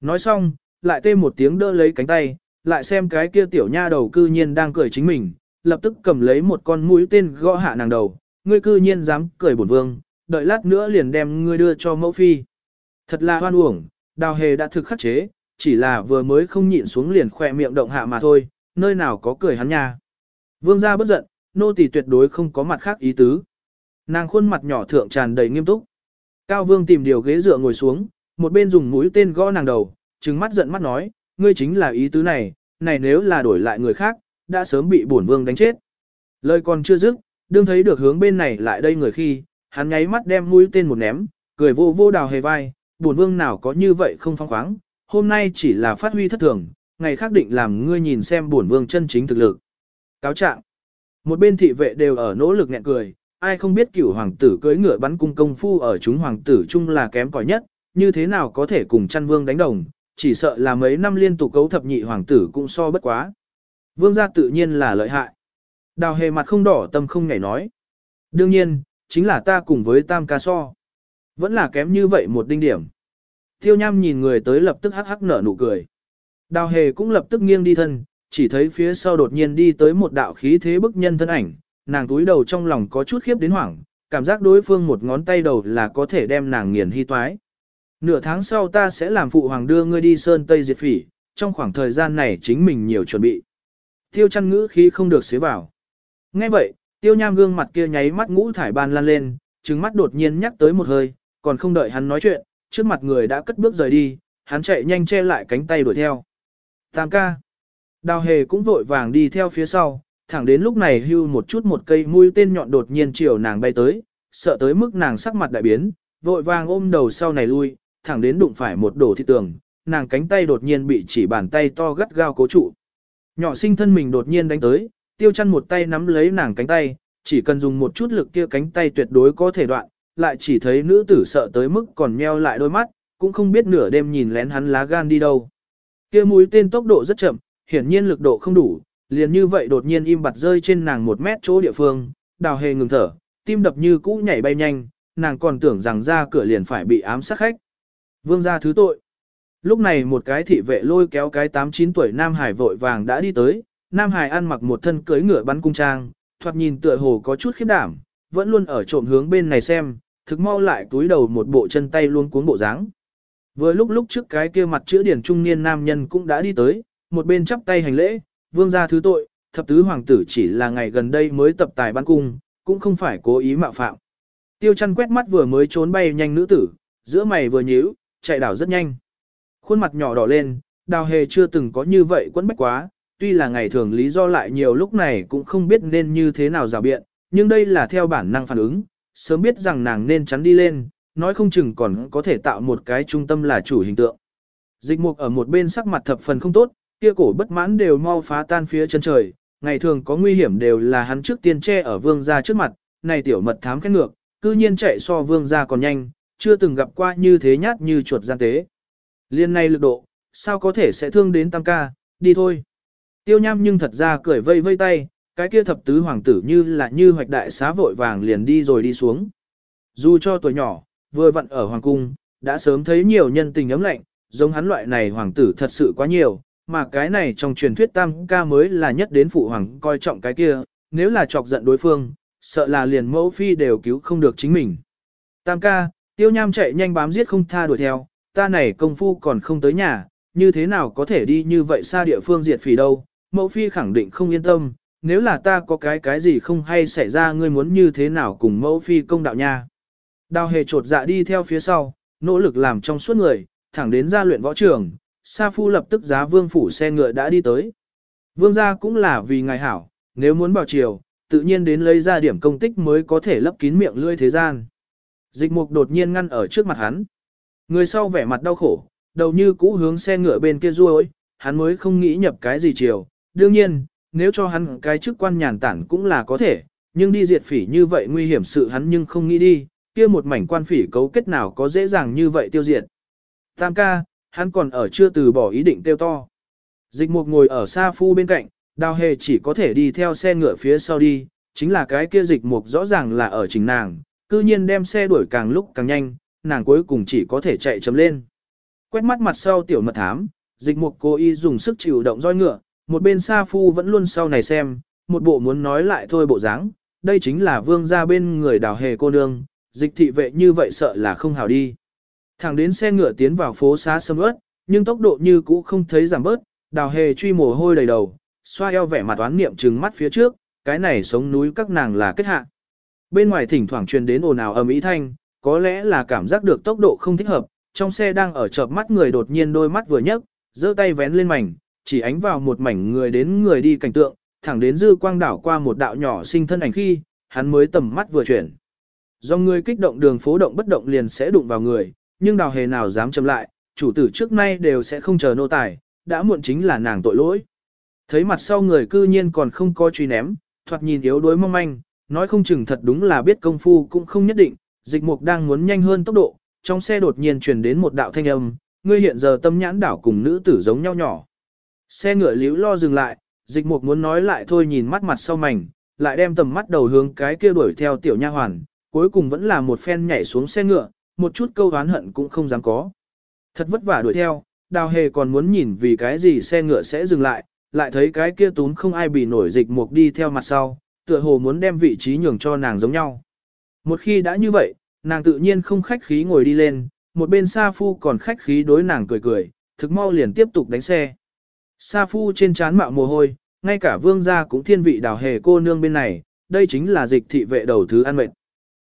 Nói xong, lại tê một tiếng đỡ lấy cánh tay, lại xem cái kia tiểu nha đầu cư nhiên đang cười chính mình, lập tức cầm lấy một con mũi tên gõ hạ nàng đầu, ngươi cư nhiên dám cười bổn vương, đợi lát nữa liền đem ngươi đưa cho mẫu phi. Thật là hoan uổng, đào hề đã thực khắc chế, chỉ là vừa mới không nhịn xuống liền khỏe miệng động hạ mà thôi, nơi nào có cười hắn nha. Vương gia bất giận, nô tỳ tuyệt đối không có mặt khác ý tứ. Nàng khuôn mặt nhỏ thượng tràn đầy nghiêm túc. Cao vương tìm điều ghế dựa ngồi xuống, một bên dùng mũi tên gõ nàng đầu, trừng mắt giận mắt nói, ngươi chính là ý tứ này, này nếu là đổi lại người khác, đã sớm bị bổn vương đánh chết. Lời còn chưa dứt, đương thấy được hướng bên này lại đây người khi, hắn nháy mắt đem mũi tên một ném, cười vô vô đào hề vai, bổn vương nào có như vậy không phong khoáng, hôm nay chỉ là phát huy thất thường, ngày khác định làm ngươi nhìn xem bổn vương chân chính thực lực. Cáo trạng. Một bên thị vệ đều ở nỗ lực nghẹn cười, ai không biết cửu hoàng tử cưỡi ngựa bắn cung công phu ở chúng hoàng tử chung là kém cỏi nhất, như thế nào có thể cùng chăn vương đánh đồng, chỉ sợ là mấy năm liên tục cấu thập nhị hoàng tử cũng so bất quá. Vương gia tự nhiên là lợi hại. Đào hề mặt không đỏ tâm không nhảy nói. Đương nhiên, chính là ta cùng với tam ca so. Vẫn là kém như vậy một đinh điểm. Tiêu nham nhìn người tới lập tức hắc hắc nở nụ cười. Đào hề cũng lập tức nghiêng đi thân, chỉ thấy phía sau đột nhiên đi tới một đạo khí thế bức nhân thân ảnh, nàng túi đầu trong lòng có chút khiếp đến hoảng, cảm giác đối phương một ngón tay đầu là có thể đem nàng nghiền hy toái. Nửa tháng sau ta sẽ làm phụ hoàng đưa ngươi đi sơn Tây diệt phỉ, trong khoảng thời gian này chính mình nhiều chuẩn bị. Tiêu chăn ngữ khí không được xế vào. Nghe vậy, tiêu nham gương mặt kia nháy mắt ngũ thải ban lan lên, trừng mắt đột nhiên nhắc tới một hơi, còn không đợi hắn nói chuyện, trước mặt người đã cất bước rời đi, hắn chạy nhanh che lại cánh tay đuổi theo. Tam ca. Đào hề cũng vội vàng đi theo phía sau, thẳng đến lúc này hưu một chút một cây mũi tên nhọn đột nhiên chiều nàng bay tới, sợ tới mức nàng sắc mặt đại biến, vội vàng ôm đầu sau này lui, thẳng đến đụng phải một đổ thị tường, nàng cánh tay đột nhiên bị chỉ bàn tay to gắt gao cố trụ. Nhỏ sinh thân mình đột nhiên đánh tới, tiêu chăn một tay nắm lấy nàng cánh tay, chỉ cần dùng một chút lực kia cánh tay tuyệt đối có thể đoạn, lại chỉ thấy nữ tử sợ tới mức còn meo lại đôi mắt, cũng không biết nửa đêm nhìn lén hắn lá gan đi đâu. Kia mũi tên tốc độ rất chậm, hiển nhiên lực độ không đủ, liền như vậy đột nhiên im bặt rơi trên nàng một mét chỗ địa phương, đào hề ngừng thở, tim đập như cũ nhảy bay nhanh, nàng còn tưởng rằng ra cửa liền phải bị ám sát khách. Vương gia thứ tội. Lúc này một cái thị vệ lôi kéo cái 8-9 tuổi Nam Hải vội vàng đã đi tới, Nam Hải ăn mặc một thân cưới ngựa bắn cung trang, thoạt nhìn tựa hồ có chút khiếp đảm, vẫn luôn ở trộm hướng bên này xem, thực mau lại túi đầu một bộ chân tay luôn cuốn bộ dáng. Vừa lúc lúc trước cái kia mặt chữ điển trung niên nam nhân cũng đã đi tới, một bên chắp tay hành lễ, vương gia thứ tội, thập tứ hoàng tử chỉ là ngày gần đây mới tập tài bắn cung, cũng không phải cố ý mạo phạm. Tiêu chăn quét mắt vừa mới trốn bay nhanh nữ tử, giữa mày vừa nhíu, chạy đảo rất nhanh. Khuôn mặt nhỏ đỏ lên, đào hề chưa từng có như vậy quấn bách quá, tuy là ngày thường lý do lại nhiều lúc này cũng không biết nên như thế nào rào biện, nhưng đây là theo bản năng phản ứng, sớm biết rằng nàng nên chắn đi lên, nói không chừng còn có thể tạo một cái trung tâm là chủ hình tượng. Dịch mục ở một bên sắc mặt thập phần không tốt, kia cổ bất mãn đều mau phá tan phía chân trời, ngày thường có nguy hiểm đều là hắn trước tiên che ở vương gia trước mặt, này tiểu mật thám khét ngược, cư nhiên chạy so vương gia còn nhanh, chưa từng gặp qua như thế nhát như chuột gian tế. Liên này lực độ, sao có thể sẽ thương đến tam ca, đi thôi. Tiêu nham nhưng thật ra cười vây vây tay, cái kia thập tứ hoàng tử như là như hoạch đại xá vội vàng liền đi rồi đi xuống. Dù cho tuổi nhỏ, vừa vặn ở hoàng cung, đã sớm thấy nhiều nhân tình ấm lạnh, giống hắn loại này hoàng tử thật sự quá nhiều, mà cái này trong truyền thuyết tam ca mới là nhất đến phụ hoàng coi trọng cái kia, nếu là chọc giận đối phương, sợ là liền mẫu phi đều cứu không được chính mình. Tam ca, tiêu nham chạy nhanh bám giết không tha đuổi theo, ta này công phu còn không tới nhà, như thế nào có thể đi như vậy xa địa phương diệt phỉ đâu, mẫu phi khẳng định không yên tâm, nếu là ta có cái cái gì không hay xảy ra ngươi muốn như thế nào cùng mẫu phi công đạo nha. Đào hề trột dạ đi theo phía sau, nỗ lực làm trong suốt người, thẳng đến ra luyện võ trường, Sa Phu lập tức giá vương phủ xe ngựa đã đi tới. Vương gia cũng là vì ngài hảo, nếu muốn bảo chiều, tự nhiên đến lấy ra điểm công tích mới có thể lấp kín miệng lưỡi thế gian. Dịch mục đột nhiên ngăn ở trước mặt hắn. Người sau vẻ mặt đau khổ, đầu như cũ hướng xe ngựa bên kia ruôi, hắn mới không nghĩ nhập cái gì chiều. Đương nhiên, nếu cho hắn cái chức quan nhàn tản cũng là có thể, nhưng đi diệt phỉ như vậy nguy hiểm sự hắn nhưng không nghĩ đi, kia một mảnh quan phỉ cấu kết nào có dễ dàng như vậy tiêu diệt. Tam ca, hắn còn ở chưa từ bỏ ý định tiêu to. Dịch mục ngồi ở xa phu bên cạnh, đào hề chỉ có thể đi theo xe ngựa phía sau đi, chính là cái kia dịch mục rõ ràng là ở trình nàng, cư nhiên đem xe đuổi càng lúc càng nhanh, nàng cuối cùng chỉ có thể chạy chấm lên. Quét mắt mặt sau tiểu mật thám, dịch mục cố ý dùng sức chịu động roi ngựa, một bên Sa Phu vẫn luôn sau này xem, một bộ muốn nói lại thôi bộ dáng, đây chính là vương gia bên người đào hề cô nương, dịch thị vệ như vậy sợ là không hào đi. Thẳng đến xe ngựa tiến vào phố xá sâm ớt, nhưng tốc độ như cũ không thấy giảm bớt, đào hề truy mồ hôi đầy đầu, xoa eo vẻ mặt oán niệm trừng mắt phía trước, cái này sống núi các nàng là kết hạ. Bên ngoài thỉnh thoảng truyền đến ồn ào ầm ĩ thanh, có lẽ là cảm giác được tốc độ không thích hợp, trong xe đang ở chợp mắt người đột nhiên đôi mắt vừa nhấc, giơ tay vén lên mảnh, chỉ ánh vào một mảnh người đến người đi cảnh tượng, thẳng đến dư quang đảo qua một đạo nhỏ sinh thân ảnh khi, hắn mới tầm mắt vừa chuyển. Do người kích động đường phố động bất động liền sẽ đụng vào người, nhưng đào hề nào dám chậm lại, chủ tử trước nay đều sẽ không chờ nô tài, đã muộn chính là nàng tội lỗi. Thấy mặt sau người cư nhiên còn không có truy ném, thoạt nhìn yếu đuối mong manh, nói không chừng thật đúng là biết công phu cũng không nhất định, dịch mục đang muốn nhanh hơn tốc độ, trong xe đột nhiên truyền đến một đạo thanh âm, ngươi hiện giờ tâm nhãn đảo cùng nữ tử giống nhau nhỏ. Xe ngựa liễu lo dừng lại, dịch mục muốn nói lại thôi nhìn mắt mặt sau mảnh, lại đem tầm mắt đầu hướng cái kia đuổi theo tiểu nha hoàn, cuối cùng vẫn là một phen nhảy xuống xe ngựa, một chút câu oán hận cũng không dám có. Thật vất vả đuổi theo, đào hề còn muốn nhìn vì cái gì xe ngựa sẽ dừng lại, lại thấy cái kia tún không ai bị nổi dịch mục đi theo mặt sau, tựa hồ muốn đem vị trí nhường cho nàng giống nhau. Một khi đã như vậy, nàng tự nhiên không khách khí ngồi đi lên, một bên Sa Phu còn khách khí đối nàng cười cười, thực mau liền tiếp tục đánh xe. Sa Phu trên trán mạo mồ hôi, ngay cả vương gia cũng thiên vị đào hề cô nương bên này, đây chính là dịch thị vệ đầu thứ ăn mệt.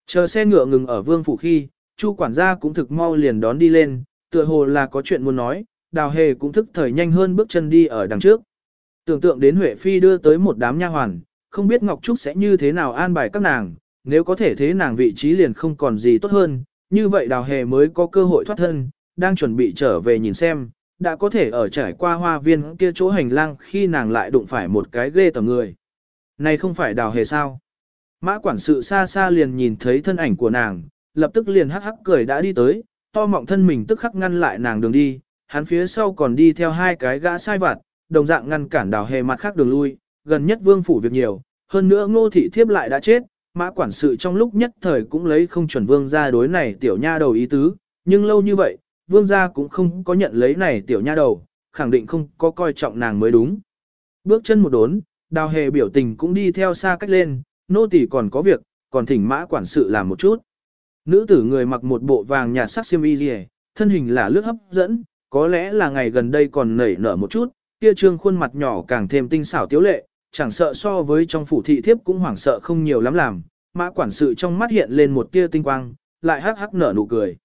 Chờ xe ngựa ngừng ở vương phủ khi, Chu quản gia cũng thực mau liền đón đi lên, tựa hồ là có chuyện muốn nói, đào hề cũng thức thời nhanh hơn bước chân đi ở đằng trước. Tưởng tượng đến Huệ Phi đưa tới một đám nha hoàn, không biết Ngọc Trúc sẽ như thế nào an bài các nàng, nếu có thể thế nàng vị trí liền không còn gì tốt hơn, như vậy đào hề mới có cơ hội thoát thân, đang chuẩn bị trở về nhìn xem, đã có thể ở trải qua hoa viên kia chỗ hành lang khi nàng lại đụng phải một cái ghê tầm người. Này không phải đào hề sao? Mã quản sự xa xa liền nhìn thấy thân ảnh của nàng, lập tức liền hắc hắc cười đã đi tới, to mọng thân mình tức khắc ngăn lại nàng đường đi, hắn phía sau còn đi theo hai cái gã sai vặt, đồng dạng ngăn cản đào hề mặt khác đường lui, gần nhất vương phủ việc nhiều, hơn nữa ngô thị thiếp lại đã chết, mã quản sự trong lúc nhất thời cũng lấy không chuẩn vương gia đối này tiểu nha đầu ý tứ, nhưng lâu như vậy, vương gia cũng không có nhận lấy này tiểu nha đầu, khẳng định không có coi trọng nàng mới đúng. Bước chân một đốn, đào hề biểu tình cũng đi theo xa cách lên, nô tỳ còn có việc, còn thỉnh mã quản sự làm một chút. Nữ tử người mặc một bộ vàng nhạt sắc xiêm y rìa, thân hình là lướt hấp dẫn, có lẽ là ngày gần đây còn nảy nở một chút, kia trương khuôn mặt nhỏ càng thêm tinh xảo tiếu lệ, chẳng sợ so với trong phủ thị thiếp cũng hoảng sợ không nhiều lắm làm, mã quản sự trong mắt hiện lên một tia tinh quang, lại hắc hắc nở nụ cười.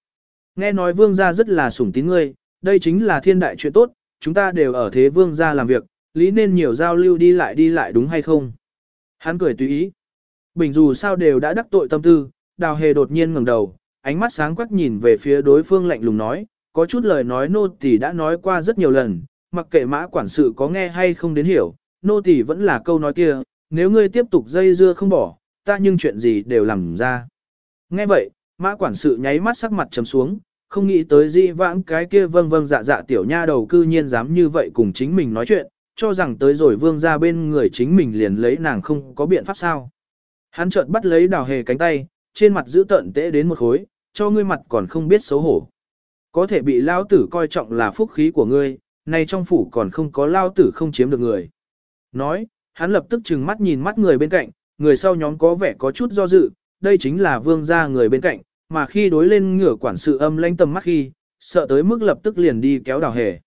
Nghe nói vương gia rất là sủng tín ngươi, đây chính là thiên đại chuyện tốt, chúng ta đều ở thế vương gia làm việc, lý nên nhiều giao lưu đi lại đi lại đúng hay không? Hắn cười tùy ý. Bình dù sao đều đã đắc tội tâm tư, đào hề đột nhiên ngẩng đầu, ánh mắt sáng quắc nhìn về phía đối phương lạnh lùng nói, có chút lời nói nô tỳ đã nói qua rất nhiều lần, mặc kệ mã quản sự có nghe hay không đến hiểu, nô tỳ vẫn là câu nói kia, nếu ngươi tiếp tục dây dưa không bỏ, ta nhưng chuyện gì đều làm ra. Nghe vậy, mã quản sự nháy mắt sắc mặt trầm xuống, không nghĩ tới di vãng cái kia vâng vâng dạ dạ tiểu nha đầu cư nhiên dám như vậy cùng chính mình nói chuyện, cho rằng tới rồi vương ra bên người chính mình liền lấy nàng không có biện pháp sao. Hắn chợt bắt lấy đào hề cánh tay, trên mặt giữ tận tễ đến một khối, cho ngươi mặt còn không biết xấu hổ. Có thể bị lao tử coi trọng là phúc khí của ngươi, nay trong phủ còn không có lao tử không chiếm được người. Nói, hắn lập tức trừng mắt nhìn mắt người bên cạnh, người sau nhóm có vẻ có chút do dự, đây chính là vương gia người bên cạnh, mà khi đối lên ngửa quản sự âm lanh tầm mắt khi, sợ tới mức lập tức liền đi kéo đào hề.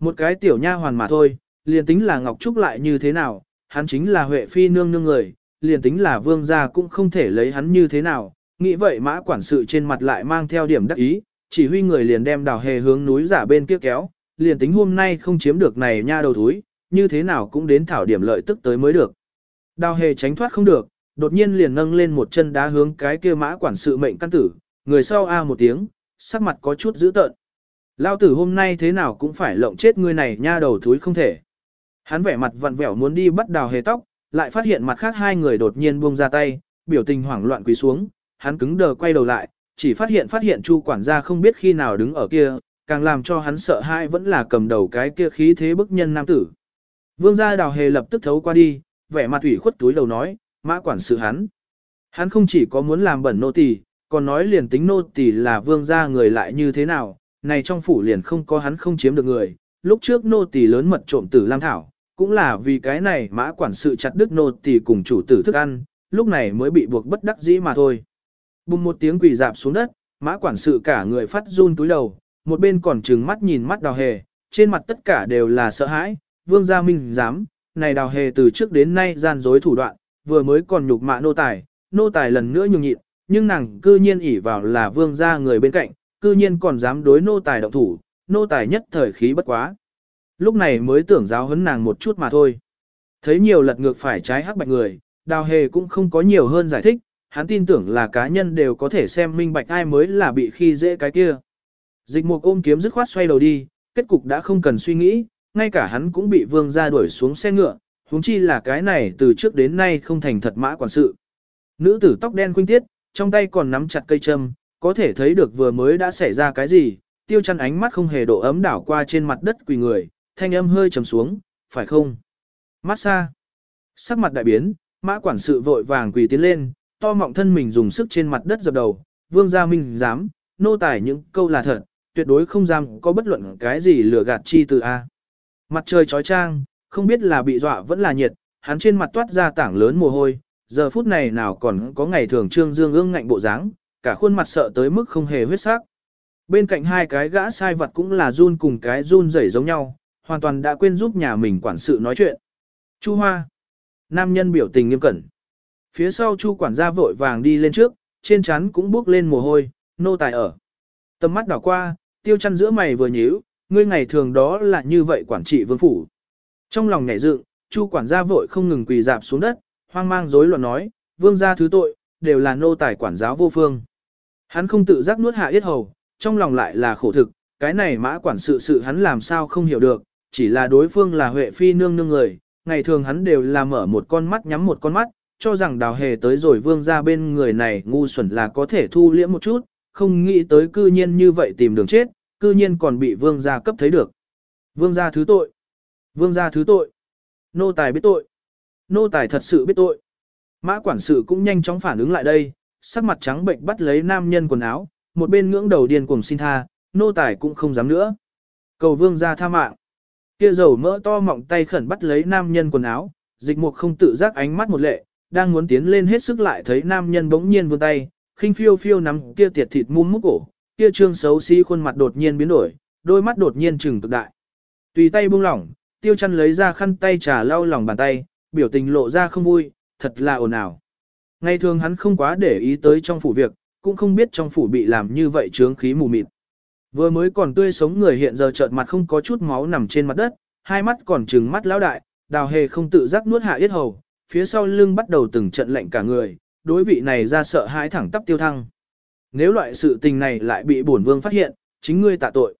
Một cái tiểu nha hoàn mà thôi, liền tính là Ngọc Trúc lại như thế nào, hắn chính là Huệ Phi nương nương người, liền tính là vương gia cũng không thể lấy hắn như thế nào, nghĩ vậy mã quản sự trên mặt lại mang theo điểm đắc ý, chỉ huy người liền đem đào hề hướng núi giả bên kia kéo, liền tính hôm nay không chiếm được này nha đầu thúi, như thế nào cũng đến thảo điểm lợi tức tới mới được. Đào hề tránh thoát không được, đột nhiên liền nâng lên một chân đá hướng cái kia mã quản sự mệnh căn tử, người sau a một tiếng, sắc mặt có chút dữ tợn. Lao tử hôm nay thế nào cũng phải lộng chết người này nha đầu thúi không thể. Hắn vẻ mặt vặn vẹo muốn đi bắt đào hề tóc, lại phát hiện mặt khác hai người đột nhiên buông ra tay, biểu tình hoảng loạn quỳ xuống, hắn cứng đờ quay đầu lại, chỉ phát hiện phát hiện chu quản gia không biết khi nào đứng ở kia, càng làm cho hắn sợ hãi vẫn là cầm đầu cái kia khí thế bức nhân nam tử. Vương gia đào hề lập tức thấu qua đi, vẻ mặt ủy khuất túi đầu nói, Mã quản sự hắn. Hắn không chỉ có muốn làm bẩn nô tỳ, còn nói liền tính nô tỳ là vương gia người lại như thế nào, này trong phủ liền không có hắn không chiếm được người. Lúc trước nô tỳ lớn mật trộm tử Lam Thảo, cũng là vì cái này mã quản sự chặt đứt nô tỳ cùng chủ tử thức ăn, lúc này mới bị buộc bất đắc dĩ mà thôi. Bùng một tiếng quỳ dạp xuống đất, mã quản sự cả người phát run túi đầu, một bên còn trừng mắt nhìn mắt đào hề, trên mặt tất cả đều là sợ hãi, vương gia minh dám, này đào hề từ trước đến nay gian dối thủ đoạn, vừa mới còn nhục mạ nô tài, nô tài lần nữa nhường nhịn, nhưng nàng cư nhiên ỉ vào là vương gia người bên cạnh, cư nhiên còn dám đối nô tài động thủ, nô tài nhất thời khí bất quá. Lúc này mới tưởng giáo huấn nàng một chút mà thôi. Thấy nhiều lật ngược phải trái hắc bạch người, đào hề cũng không có nhiều hơn giải thích, hắn tin tưởng là cá nhân đều có thể xem minh bạch ai mới là bị khi dễ cái kia. Dịch mục ôm kiếm dứt khoát xoay đầu đi, kết cục đã không cần suy nghĩ, ngay cả hắn cũng bị vương gia đuổi xuống xe ngựa, huống chi là cái này từ trước đến nay không thành thật mã quản sự. Nữ tử tóc đen khuynh tiết, trong tay còn nắm chặt cây châm, có thể thấy được vừa mới đã xảy ra cái gì, tiêu chăn ánh mắt không hề độ ấm đảo qua trên mặt đất quỳ người, thanh âm hơi trầm xuống, phải không? Mát xa. Sắc mặt đại biến, mã quản sự vội vàng quỳ tiến lên, to mọng thân mình dùng sức trên mặt đất dập đầu, vương gia minh dám, nô tài những câu là thật, tuyệt đối không dám có bất luận cái gì lừa gạt chi từ A. Mặt trời chói trang, không biết là bị dọa vẫn là nhiệt, hắn trên mặt toát ra tảng lớn mồ hôi, giờ phút này nào còn có ngày thường trương dương ương ngạnh bộ dáng, cả khuôn mặt sợ tới mức không hề huyết sắc. Bên cạnh hai cái gã sai vật cũng là run cùng cái run rẩy giống nhau, hoàn toàn đã quên giúp nhà mình quản sự nói chuyện. Chu Hoa. Nam nhân biểu tình nghiêm cẩn. Phía sau Chu quản gia vội vàng đi lên trước, trên chắn cũng bước lên mồ hôi, nô tài ở. Tầm mắt đảo qua, tiêu chăn giữa mày vừa nhíu, ngươi ngày thường đó là như vậy quản trị vương phủ. Trong lòng nhảy dựng, Chu quản gia vội không ngừng quỳ dạp xuống đất, hoang mang rối loạn nói, vương gia thứ tội, đều là nô tài quản giáo vô phương. Hắn không tự giác nuốt hạ yết hầu, trong lòng lại là khổ thực, cái này mã quản sự sự hắn làm sao không hiểu được, chỉ là đối phương là huệ phi nương nương người, ngày thường hắn đều là mở một con mắt nhắm một con mắt, cho rằng đào hề tới rồi vương gia bên người này ngu xuẩn là có thể thu liễm một chút, không nghĩ tới cư nhiên như vậy tìm đường chết, cư nhiên còn bị vương gia cấp thấy được. Vương gia thứ tội. Vương gia thứ tội. Nô tài biết tội. Nô tài thật sự biết tội. Mã quản sự cũng nhanh chóng phản ứng lại đây, sắc mặt trắng bệnh bắt lấy nam nhân quần áo, một bên ngưỡng đầu điên cuồng xin tha, nô tài cũng không dám nữa. Cầu vương gia tha mạng. Kia dầu mỡ to mọng tay khẩn bắt lấy nam nhân quần áo, dịch mục không tự giác ánh mắt một lệ, đang muốn tiến lên hết sức lại thấy nam nhân bỗng nhiên vươn tay, khinh phiêu phiêu nắm kia tiệt thịt mum mút cổ, kia trương xấu xí khuôn mặt đột nhiên biến đổi, đôi mắt đột nhiên trừng cực đại. Tùy tay buông lỏng, tiêu chăn lấy ra khăn tay trà lau lòng bàn tay, biểu tình lộ ra không vui, thật là ồn ào. Ngày thường hắn không quá để ý tới trong phủ việc, cũng không biết trong phủ bị làm như vậy trướng khí mù mịt. Vừa mới còn tươi sống người hiện giờ trợn mặt không có chút máu nằm trên mặt đất, hai mắt còn trừng mắt lão đại, đào hề không tự giác nuốt hạ yết hầu, phía sau lưng bắt đầu từng trận lạnh cả người, đối vị này ra sợ hãi thẳng tắp tiêu thăng. Nếu loại sự tình này lại bị bổn vương phát hiện, chính ngươi tạ tội.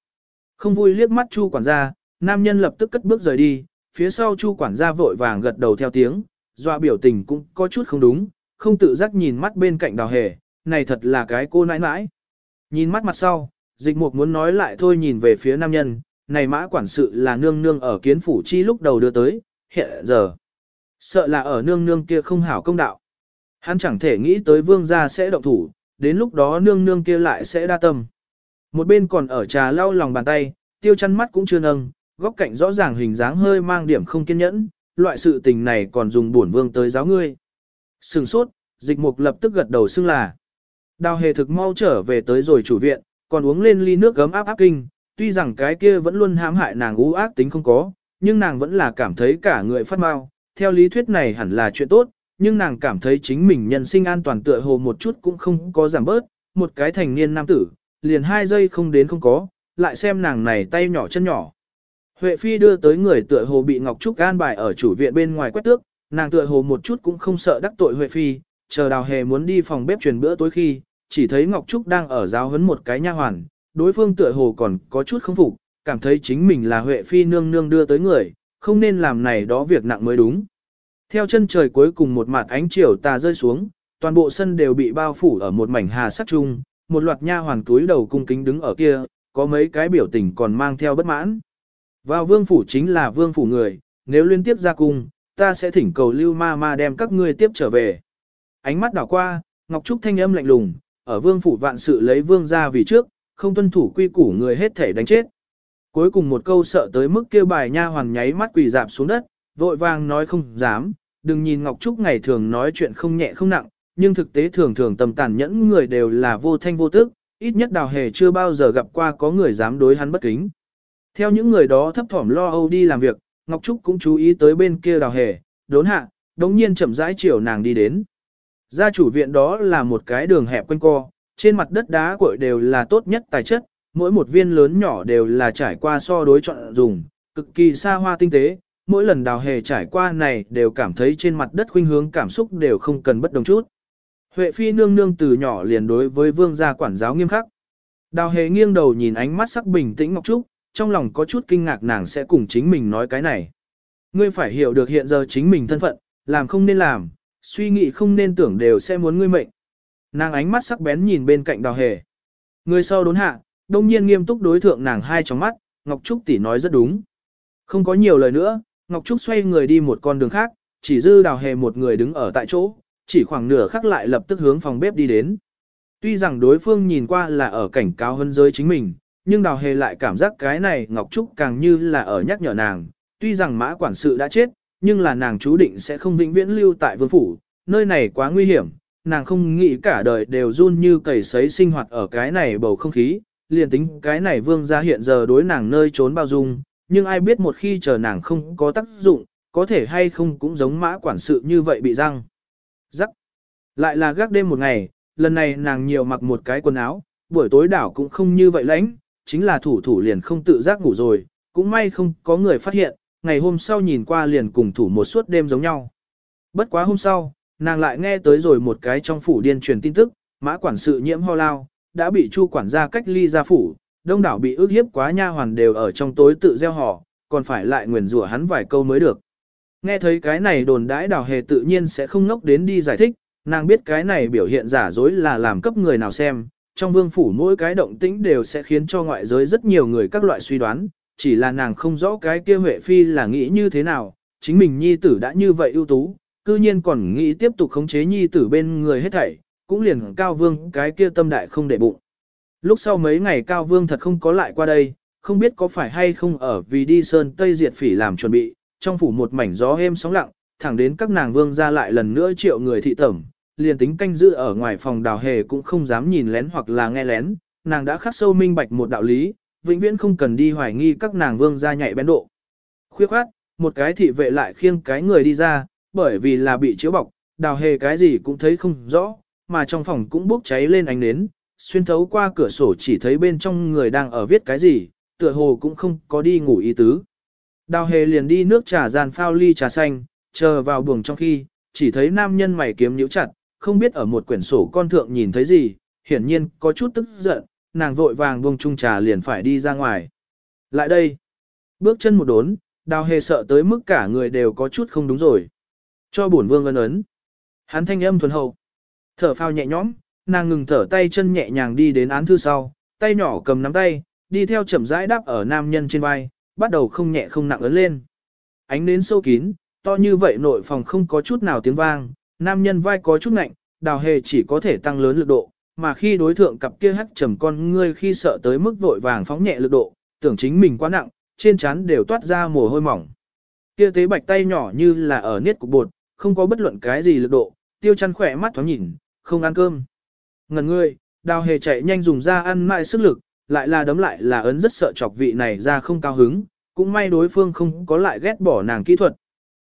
Không vui liếc mắt Chu quản gia, nam nhân lập tức cất bước rời đi, phía sau Chu quản gia vội vàng gật đầu theo tiếng, dọa biểu tình cũng có chút không đúng, không tự giác nhìn mắt bên cạnh đào hề, này thật là cái cô nãi nãi. Nhìn mắt mặt sau, dịch mục muốn nói lại thôi nhìn về phía nam nhân, này mã quản sự là nương nương ở kiến phủ chi lúc đầu đưa tới, hiện giờ. Sợ là ở nương nương kia không hảo công đạo. Hắn chẳng thể nghĩ tới vương gia sẽ động thủ, đến lúc đó nương nương kia lại sẽ đa tâm. Một bên còn ở trà lau lòng bàn tay, tiêu chăn mắt cũng chưa nâng, góc cạnh rõ ràng hình dáng hơi mang điểm không kiên nhẫn, loại sự tình này còn dùng bổn vương tới giáo ngươi. Sừng sốt, dịch mục lập tức gật đầu xưng là. Đào hề thực mau trở về tới rồi chủ viện, còn uống lên ly nước gấm áp áp kinh, tuy rằng cái kia vẫn luôn hãm hại nàng ú ác tính không có, nhưng nàng vẫn là cảm thấy cả người phát mau, theo lý thuyết này hẳn là chuyện tốt, nhưng nàng cảm thấy chính mình nhân sinh an toàn tựa hồ một chút cũng không có giảm bớt, một cái thành niên nam tử, liền hai giây không đến không có, lại xem nàng này tay nhỏ chân nhỏ. Huệ Phi đưa tới người tựa hồ bị Ngọc Trúc an bài ở chủ viện bên ngoài quét tước, nàng tựa hồ một chút cũng không sợ đắc tội Huệ Phi, chờ đào hề muốn đi phòng bếp truyền bữa tối khi, chỉ thấy Ngọc Trúc đang ở giáo huấn một cái nha hoàn, đối phương tựa hồ còn có chút không phục, cảm thấy chính mình là Huệ Phi nương nương đưa tới người, không nên làm này đó việc nặng mới đúng. Theo chân trời cuối cùng một mặt ánh chiều tà rơi xuống, toàn bộ sân đều bị bao phủ ở một mảnh hà sắc chung, một loạt nha hoàn túi đầu cung kính đứng ở kia, có mấy cái biểu tình còn mang theo bất mãn. Vào vương phủ chính là vương phủ người, nếu liên tiếp ra cung, ta sẽ thỉnh cầu lưu ma ma đem các ngươi tiếp trở về. Ánh mắt đảo qua, Ngọc Trúc thanh âm lạnh lùng, ở vương phủ vạn sự lấy vương ra vì trước, không tuân thủ quy củ người hết thể đánh chết. Cuối cùng một câu sợ tới mức kêu bài nha hoàn nháy mắt quỳ dạp xuống đất, vội vàng nói không dám, đừng nhìn Ngọc Trúc ngày thường nói chuyện không nhẹ không nặng, nhưng thực tế thường thường tầm tàn nhẫn người đều là vô thanh vô tức, ít nhất đào hề chưa bao giờ gặp qua có người dám đối hắn bất kính. Theo những người đó thấp thỏm lo âu đi làm việc, Ngọc Trúc cũng chú ý tới bên kia đào hề, đốn hạ, đống nhiên chậm rãi chiều nàng đi đến. Gia chủ viện đó là một cái đường hẹp quanh co, trên mặt đất đá cội đều là tốt nhất tài chất, mỗi một viên lớn nhỏ đều là trải qua so đối chọn dùng, cực kỳ xa hoa tinh tế, mỗi lần đào hề trải qua này đều cảm thấy trên mặt đất khuynh hướng cảm xúc đều không cần bất đồng chút. Huệ phi nương nương từ nhỏ liền đối với vương gia quản giáo nghiêm khắc. Đào hề nghiêng đầu nhìn ánh mắt sắc bình tĩnh Ngọc Trúc, trong lòng có chút kinh ngạc nàng sẽ cùng chính mình nói cái này. Ngươi phải hiểu được hiện giờ chính mình thân phận, làm không nên làm, suy nghĩ không nên tưởng đều sẽ muốn ngươi mệnh. Nàng ánh mắt sắc bén nhìn bên cạnh đào hề. Người sau đốn hạ, đông nhiên nghiêm túc đối thượng nàng hai trong mắt, Ngọc Trúc tỷ nói rất đúng. Không có nhiều lời nữa, Ngọc Trúc xoay người đi một con đường khác, chỉ dư đào hề một người đứng ở tại chỗ, chỉ khoảng nửa khắc lại lập tức hướng phòng bếp đi đến. Tuy rằng đối phương nhìn qua là ở cảnh cáo hơn giới chính mình, nhưng đào hề lại cảm giác cái này Ngọc Trúc càng như là ở nhắc nhở nàng, tuy rằng mã quản sự đã chết, nhưng là nàng chú định sẽ không vĩnh viễn lưu tại vương phủ, nơi này quá nguy hiểm, nàng không nghĩ cả đời đều run như cầy sấy sinh hoạt ở cái này bầu không khí, liền tính cái này vương gia hiện giờ đối nàng nơi trốn bao dung, nhưng ai biết một khi chờ nàng không có tác dụng, có thể hay không cũng giống mã quản sự như vậy bị răng. Rắc. Lại là gác đêm một ngày, lần này nàng nhiều mặc một cái quần áo, buổi tối đảo cũng không như vậy lãnh, chính là thủ thủ liền không tự giác ngủ rồi, cũng may không có người phát hiện, ngày hôm sau nhìn qua liền cùng thủ một suốt đêm giống nhau. Bất quá hôm sau, nàng lại nghe tới rồi một cái trong phủ điên truyền tin tức, mã quản sự nhiễm ho lao, đã bị chu quản gia cách ly ra phủ, đông đảo bị ước hiếp quá nha hoàn đều ở trong tối tự gieo họ, còn phải lại nguyền rủa hắn vài câu mới được. Nghe thấy cái này đồn đãi đào hề tự nhiên sẽ không ngốc đến đi giải thích, nàng biết cái này biểu hiện giả dối là làm cấp người nào xem, trong vương phủ mỗi cái động tĩnh đều sẽ khiến cho ngoại giới rất nhiều người các loại suy đoán, chỉ là nàng không rõ cái kia Huệ Phi là nghĩ như thế nào, chính mình nhi tử đã như vậy ưu tú, cư nhiên còn nghĩ tiếp tục khống chế nhi tử bên người hết thảy, cũng liền cao vương cái kia tâm đại không để bụng. Lúc sau mấy ngày cao vương thật không có lại qua đây, không biết có phải hay không ở vì đi sơn tây diệt phỉ làm chuẩn bị, trong phủ một mảnh gió êm sóng lặng, thẳng đến các nàng vương ra lại lần nữa triệu người thị tẩm, liền tính canh giữ ở ngoài phòng đào hề cũng không dám nhìn lén hoặc là nghe lén, nàng đã khắc sâu minh bạch một đạo lý, vĩnh viễn không cần đi hoài nghi các nàng vương ra nhạy bén độ. Khuyết khoát, một cái thị vệ lại khiêng cái người đi ra, bởi vì là bị chiếu bọc, đào hề cái gì cũng thấy không rõ, mà trong phòng cũng bốc cháy lên ánh nến, xuyên thấu qua cửa sổ chỉ thấy bên trong người đang ở viết cái gì, tựa hồ cũng không có đi ngủ ý tứ. Đào hề liền đi nước trà gian phao ly trà xanh, chờ vào buồng trong khi, chỉ thấy nam nhân mày kiếm nhíu chặt, không biết ở một quyển sổ con thượng nhìn thấy gì, hiển nhiên có chút tức giận, nàng vội vàng buông chung trà liền phải đi ra ngoài. Lại đây, bước chân một đốn, đào hề sợ tới mức cả người đều có chút không đúng rồi. Cho bổn vương ân ấn. Hắn thanh âm thuần hậu. Thở phao nhẹ nhõm, nàng ngừng thở tay chân nhẹ nhàng đi đến án thư sau, tay nhỏ cầm nắm tay, đi theo chậm rãi đáp ở nam nhân trên vai, bắt đầu không nhẹ không nặng ấn lên. Ánh nến sâu kín, to như vậy nội phòng không có chút nào tiếng vang, nam nhân vai có chút nạnh, đào hề chỉ có thể tăng lớn lực độ, mà khi đối thượng cặp kia hắt trầm con ngươi khi sợ tới mức vội vàng phóng nhẹ lực độ, tưởng chính mình quá nặng, trên trán đều toát ra mồ hôi mỏng. Kia tế bạch tay nhỏ như là ở niết cục bột, không có bất luận cái gì lực độ, tiêu chăn khỏe mắt thoáng nhìn, không ăn cơm. Ngần ngươi, đào hề chạy nhanh dùng ra ăn mại sức lực, lại là đấm lại là ấn rất sợ chọc vị này ra không cao hứng, cũng may đối phương không có lại ghét bỏ nàng kỹ thuật.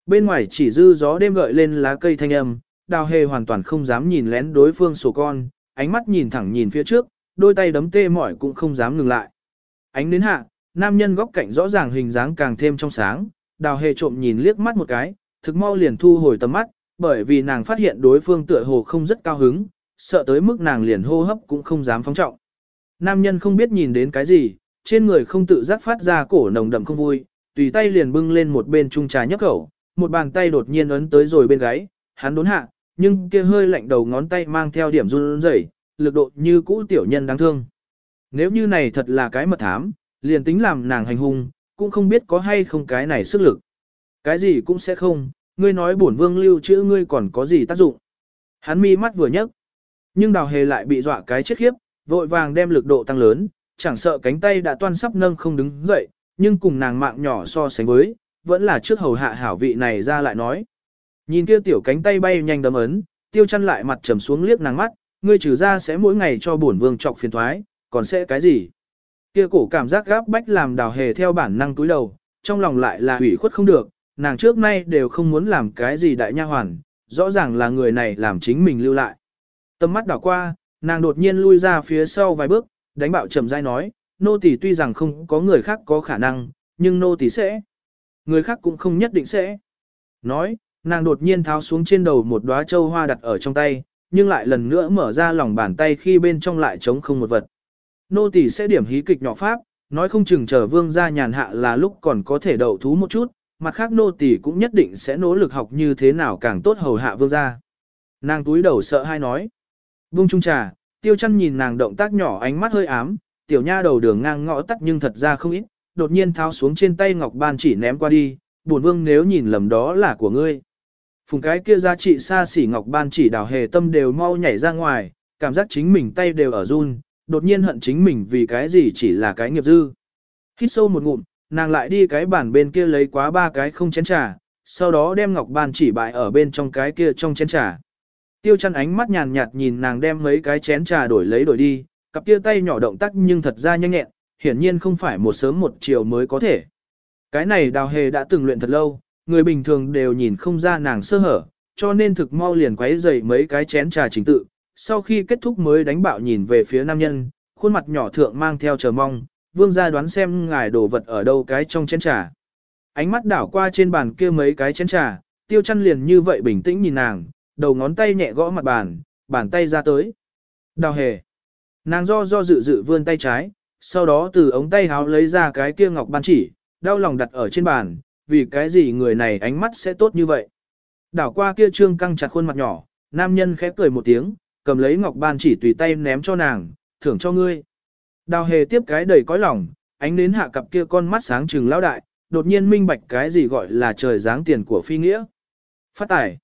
Bên ngoài chỉ dư gió đêm gợi lên lá cây thanh âm, đào hề hoàn toàn không dám nhìn lén đối phương sổ con, ánh mắt nhìn thẳng nhìn phía trước, đôi tay đấm tê mỏi cũng không dám ngừng lại. Ánh đến hạ, nam nhân góc cạnh rõ ràng hình dáng càng thêm trong sáng, đào hề trộm nhìn liếc mắt một cái, thực mau liền thu hồi tầm mắt, bởi vì nàng phát hiện đối phương tựa hồ không rất cao hứng, sợ tới mức nàng liền hô hấp cũng không dám phóng trọng. Nam nhân không biết nhìn đến cái gì, trên người không tự giác phát ra cổ nồng đậm không vui, tùy tay liền bưng lên một bên trung trà nhấp khẩu, một bàn tay đột nhiên ấn tới rồi bên gáy, hắn đốn hạ, nhưng kia hơi lạnh đầu ngón tay mang theo điểm run rẩy, lực độ như cũ tiểu nhân đáng thương. Nếu như này thật là cái mật thám, liền tính làm nàng hành hung, cũng không biết có hay không cái này sức lực. Cái gì cũng sẽ không, ngươi nói bổn vương lưu chữ ngươi còn có gì tác dụng. Hắn mi mắt vừa nhấc, nhưng đào hề lại bị dọa cái chết khiếp, vội vàng đem lực độ tăng lớn, chẳng sợ cánh tay đã toan sắp nâng không đứng dậy, nhưng cùng nàng mạng nhỏ so sánh với, vẫn là trước hầu hạ hảo vị này ra lại nói. Nhìn kia tiểu cánh tay bay nhanh đấm ấn, tiêu chăn lại mặt trầm xuống liếc nàng mắt, ngươi trừ ra sẽ mỗi ngày cho bổn vương trọc phiền thoái, còn sẽ cái gì? Kia cổ cảm giác gáp bách làm đào hề theo bản năng túi đầu, trong lòng lại là ủy khuất không được, nàng trước nay đều không muốn làm cái gì đại nha hoàn, rõ ràng là người này làm chính mình lưu lại. Tâm mắt đảo qua, nàng đột nhiên lui ra phía sau vài bước, đánh bạo chậm rãi nói, nô tỳ tuy rằng không có người khác có khả năng, nhưng nô tỳ sẽ. Người khác cũng không nhất định sẽ. Nói, nàng đột nhiên tháo xuống trên đầu một đóa châu hoa đặt ở trong tay, nhưng lại lần nữa mở ra lòng bàn tay khi bên trong lại trống không một vật. Nô tỳ sẽ điểm hí kịch nhỏ pháp, nói không chừng chờ vương gia nhàn hạ là lúc còn có thể đậu thú một chút, mặt khác nô tỳ cũng nhất định sẽ nỗ lực học như thế nào càng tốt hầu hạ vương gia. Nàng túi đầu sợ hai nói. Vung trung trà, tiêu chăn nhìn nàng động tác nhỏ ánh mắt hơi ám, tiểu nha đầu đường ngang ngõ tắt nhưng thật ra không ít, đột nhiên tháo xuống trên tay ngọc ban chỉ ném qua đi, buồn vương nếu nhìn lầm đó là của ngươi. Phùng cái kia giá trị xa xỉ ngọc ban chỉ đào hề tâm đều mau nhảy ra ngoài, cảm giác chính mình tay đều ở run, đột nhiên hận chính mình vì cái gì chỉ là cái nghiệp dư. Hít sâu một ngụm, nàng lại đi cái bàn bên kia lấy quá ba cái không chén trà, sau đó đem ngọc ban chỉ bại ở bên trong cái kia trong chén trà. Tiêu chăn ánh mắt nhàn nhạt nhìn nàng đem mấy cái chén trà đổi lấy đổi đi, cặp kia tay nhỏ động tác nhưng thật ra nhanh nhẹn, hiển nhiên không phải một sớm một chiều mới có thể. Cái này đào hề đã từng luyện thật lâu, người bình thường đều nhìn không ra nàng sơ hở, cho nên thực mau liền quấy dậy mấy cái chén trà chính tự. Sau khi kết thúc mới đánh bạo nhìn về phía nam nhân, khuôn mặt nhỏ thượng mang theo chờ mong, vương gia đoán xem ngài đồ vật ở đâu cái trong chén trà. Ánh mắt đảo qua trên bàn kia mấy cái chén trà, tiêu chăn liền như vậy bình tĩnh nhìn nàng, đầu ngón tay nhẹ gõ mặt bàn, bàn tay ra tới. Đào hề. Nàng do do dự dự vươn tay trái, sau đó từ ống tay háo lấy ra cái kia ngọc ban chỉ, đau lòng đặt ở trên bàn, vì cái gì người này ánh mắt sẽ tốt như vậy. Đảo qua kia trương căng chặt khuôn mặt nhỏ, nam nhân khẽ cười một tiếng, cầm lấy ngọc ban chỉ tùy tay ném cho nàng, thưởng cho ngươi. Đào hề tiếp cái đầy cõi lòng, ánh đến hạ cặp kia con mắt sáng trừng lão đại, đột nhiên minh bạch cái gì gọi là trời dáng tiền của phi nghĩa. Phát tải.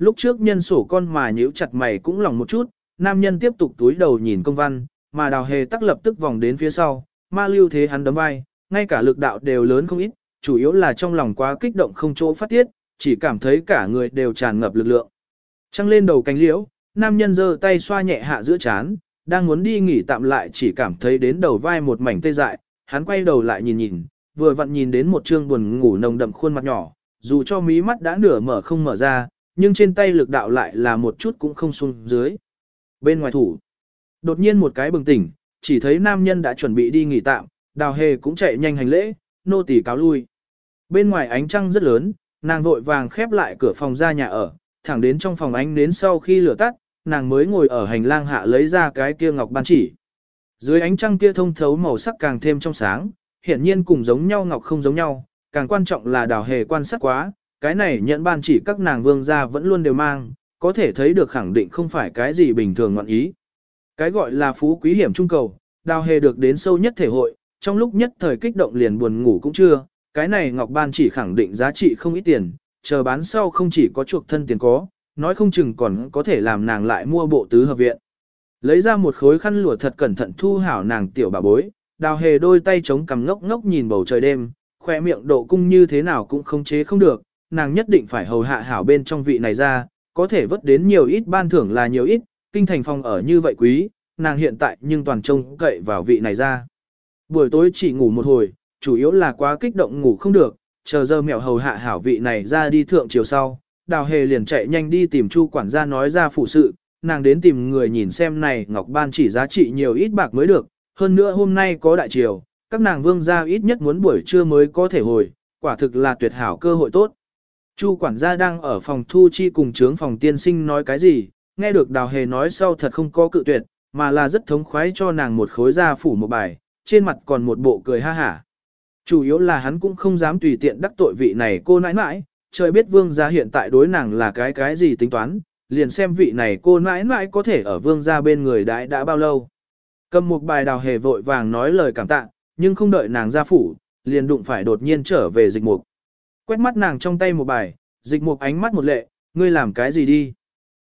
Lúc trước nhân sổ con mà nhíu chặt mày cũng lòng một chút, nam nhân tiếp tục túi đầu nhìn công văn, mà đào hề tắc lập tức vòng đến phía sau, ma lưu thế hắn đấm vai, ngay cả lực đạo đều lớn không ít, chủ yếu là trong lòng quá kích động không chỗ phát tiết, chỉ cảm thấy cả người đều tràn ngập lực lượng. Trăng lên đầu cánh liễu, nam nhân giơ tay xoa nhẹ hạ giữa chán, đang muốn đi nghỉ tạm lại chỉ cảm thấy đến đầu vai một mảnh tê dại, hắn quay đầu lại nhìn nhìn, vừa vặn nhìn đến một trương buồn ngủ nồng đậm khuôn mặt nhỏ, dù cho mí mắt đã nửa mở không mở ra, nhưng trên tay lực đạo lại là một chút cũng không xuống dưới. Bên ngoài thủ, đột nhiên một cái bừng tỉnh, chỉ thấy nam nhân đã chuẩn bị đi nghỉ tạm, đào hề cũng chạy nhanh hành lễ, nô tỳ cáo lui. Bên ngoài ánh trăng rất lớn, nàng vội vàng khép lại cửa phòng ra nhà ở, thẳng đến trong phòng ánh đến sau khi lửa tắt, nàng mới ngồi ở hành lang hạ lấy ra cái kia ngọc ban chỉ. Dưới ánh trăng kia thông thấu màu sắc càng thêm trong sáng, hiển nhiên cùng giống nhau ngọc không giống nhau, càng quan trọng là đào hề quan sát quá, cái này nhận ban chỉ các nàng vương gia vẫn luôn đều mang, có thể thấy được khẳng định không phải cái gì bình thường ngọn ý. Cái gọi là phú quý hiểm trung cầu, đào hề được đến sâu nhất thể hội, trong lúc nhất thời kích động liền buồn ngủ cũng chưa, cái này ngọc ban chỉ khẳng định giá trị không ít tiền, chờ bán sau không chỉ có chuộc thân tiền có, nói không chừng còn có thể làm nàng lại mua bộ tứ hợp viện. Lấy ra một khối khăn lụa thật cẩn thận thu hảo nàng tiểu bà bối, đào hề đôi tay chống cằm ngốc ngốc nhìn bầu trời đêm, khoe miệng độ cung như thế nào cũng không chế không được, nàng nhất định phải hầu hạ hảo bên trong vị này ra, có thể vớt đến nhiều ít ban thưởng là nhiều ít, kinh thành phòng ở như vậy quý, nàng hiện tại nhưng toàn trông cậy vào vị này ra. Buổi tối chỉ ngủ một hồi, chủ yếu là quá kích động ngủ không được, chờ giờ mèo hầu hạ hảo vị này ra đi thượng chiều sau, đào hề liền chạy nhanh đi tìm chu quản gia nói ra phụ sự, nàng đến tìm người nhìn xem này ngọc ban chỉ giá trị nhiều ít bạc mới được, hơn nữa hôm nay có đại triều, các nàng vương gia ít nhất muốn buổi trưa mới có thể hồi, quả thực là tuyệt hảo cơ hội tốt. Chu quản gia đang ở phòng thu chi cùng trướng phòng tiên sinh nói cái gì, nghe được đào hề nói sau thật không có cự tuyệt, mà là rất thống khoái cho nàng một khối gia phủ một bài, trên mặt còn một bộ cười ha hả. Chủ yếu là hắn cũng không dám tùy tiện đắc tội vị này cô nãi nãi, trời biết vương gia hiện tại đối nàng là cái cái gì tính toán, liền xem vị này cô nãi nãi có thể ở vương gia bên người đãi đã bao lâu. Cầm một bài đào hề vội vàng nói lời cảm tạ, nhưng không đợi nàng ra phủ, liền đụng phải đột nhiên trở về dịch mục. Quét mắt nàng trong tay một bài, dịch mục ánh mắt một lệ, ngươi làm cái gì đi.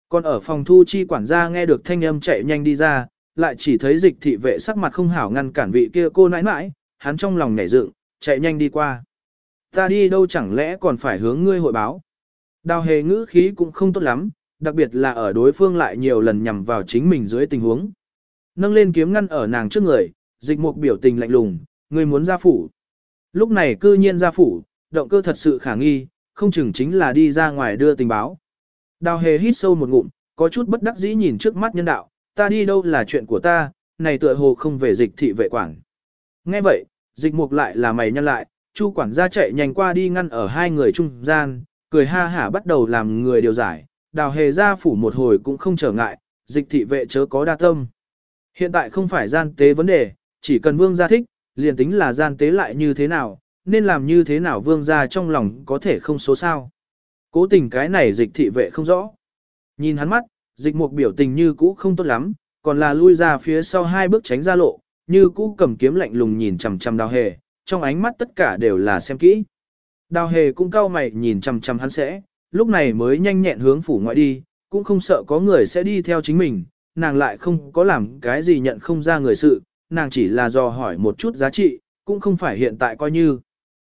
Còn ở phòng thu chi quản gia nghe được thanh âm chạy nhanh đi ra, lại chỉ thấy dịch thị vệ sắc mặt không hảo ngăn cản vị kia cô nãi nãi, hắn trong lòng nhảy dựng, chạy nhanh đi qua. Ta đi đâu chẳng lẽ còn phải hướng ngươi hội báo. Đào hề ngữ khí cũng không tốt lắm, đặc biệt là ở đối phương lại nhiều lần nhằm vào chính mình dưới tình huống. Nâng lên kiếm ngăn ở nàng trước người, dịch mục biểu tình lạnh lùng, ngươi muốn ra phủ. Lúc này cư nhiên ra phủ, động cơ thật sự khả nghi, không chừng chính là đi ra ngoài đưa tình báo. Đào hề hít sâu một ngụm, có chút bất đắc dĩ nhìn trước mắt nhân đạo, ta đi đâu là chuyện của ta, này tựa hồ không về dịch thị vệ quản. Nghe vậy, dịch mục lại là mày nhăn lại, chu quản gia chạy nhanh qua đi ngăn ở hai người trung gian, cười ha hả bắt đầu làm người điều giải, đào hề ra phủ một hồi cũng không trở ngại, dịch thị vệ chớ có đa tâm. Hiện tại không phải gian tế vấn đề, chỉ cần vương gia thích, liền tính là gian tế lại như thế nào, nên làm như thế nào vương gia trong lòng có thể không số sao. Cố tình cái này dịch thị vệ không rõ. Nhìn hắn mắt, dịch mục biểu tình như cũ không tốt lắm, còn là lui ra phía sau hai bước tránh ra lộ, như cũ cầm kiếm lạnh lùng nhìn chằm chằm đào hề, trong ánh mắt tất cả đều là xem kỹ. Đào hề cũng cau mày nhìn chằm chằm hắn sẽ, lúc này mới nhanh nhẹn hướng phủ ngoại đi, cũng không sợ có người sẽ đi theo chính mình, nàng lại không có làm cái gì nhận không ra người sự, nàng chỉ là dò hỏi một chút giá trị, cũng không phải hiện tại coi như.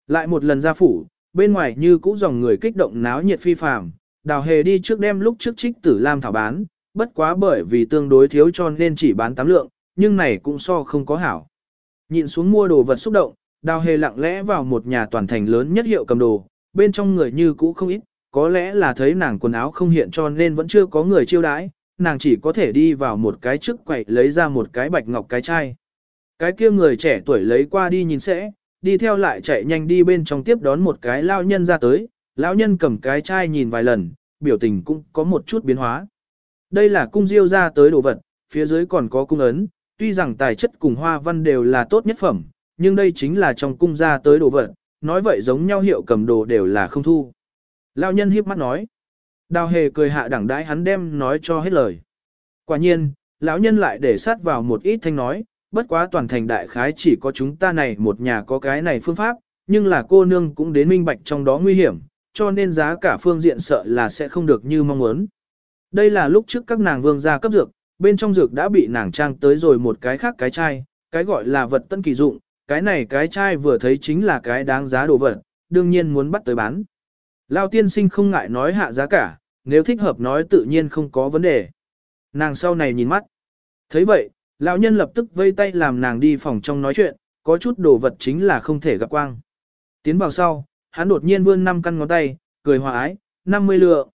Lại một lần ra phủ, bên ngoài như cũ dòng người kích động náo nhiệt phi phàm, đào hề đi trước đem lúc trước trích tử lam thảo bán, bất quá bởi vì tương đối thiếu cho nên chỉ bán tám lượng, nhưng này cũng so không có hảo. Nhìn xuống mua đồ vật xúc động, đào hề lặng lẽ vào một nhà toàn thành lớn nhất hiệu cầm đồ, bên trong người như cũ không ít, có lẽ là thấy nàng quần áo không hiện cho nên vẫn chưa có người chiêu đãi, nàng chỉ có thể đi vào một cái trước quậy lấy ra một cái bạch ngọc cái chai. Cái kia người trẻ tuổi lấy qua đi nhìn sẽ, đi theo lại chạy nhanh đi bên trong tiếp đón một cái lao nhân ra tới, lão nhân cầm cái chai nhìn vài lần, biểu tình cũng có một chút biến hóa. Đây là cung diêu ra tới đồ vật, phía dưới còn có cung ấn, tuy rằng tài chất cùng hoa văn đều là tốt nhất phẩm, nhưng đây chính là trong cung ra tới đồ vật, nói vậy giống nhau hiệu cầm đồ đều là không thu. Lão nhân hiếp mắt nói. Đào hề cười hạ đẳng đãi hắn đem nói cho hết lời. Quả nhiên, lão nhân lại để sát vào một ít thanh nói, bất quá toàn thành đại khái chỉ có chúng ta này một nhà có cái này phương pháp, nhưng là cô nương cũng đến minh bạch trong đó nguy hiểm, cho nên giá cả phương diện sợ là sẽ không được như mong muốn. Đây là lúc trước các nàng vương gia cấp dược, bên trong dược đã bị nàng trang tới rồi một cái khác cái chai, cái gọi là vật tân kỳ dụng, cái này cái chai vừa thấy chính là cái đáng giá đồ vật, đương nhiên muốn bắt tới bán. Lao tiên sinh không ngại nói hạ giá cả, nếu thích hợp nói tự nhiên không có vấn đề. Nàng sau này nhìn mắt. thấy vậy, lão nhân lập tức vây tay làm nàng đi phòng trong nói chuyện, có chút đồ vật chính là không thể gặp quang. Tiến vào sau, hắn đột nhiên vươn năm căn ngón tay, cười hòa ái, 50 lượng.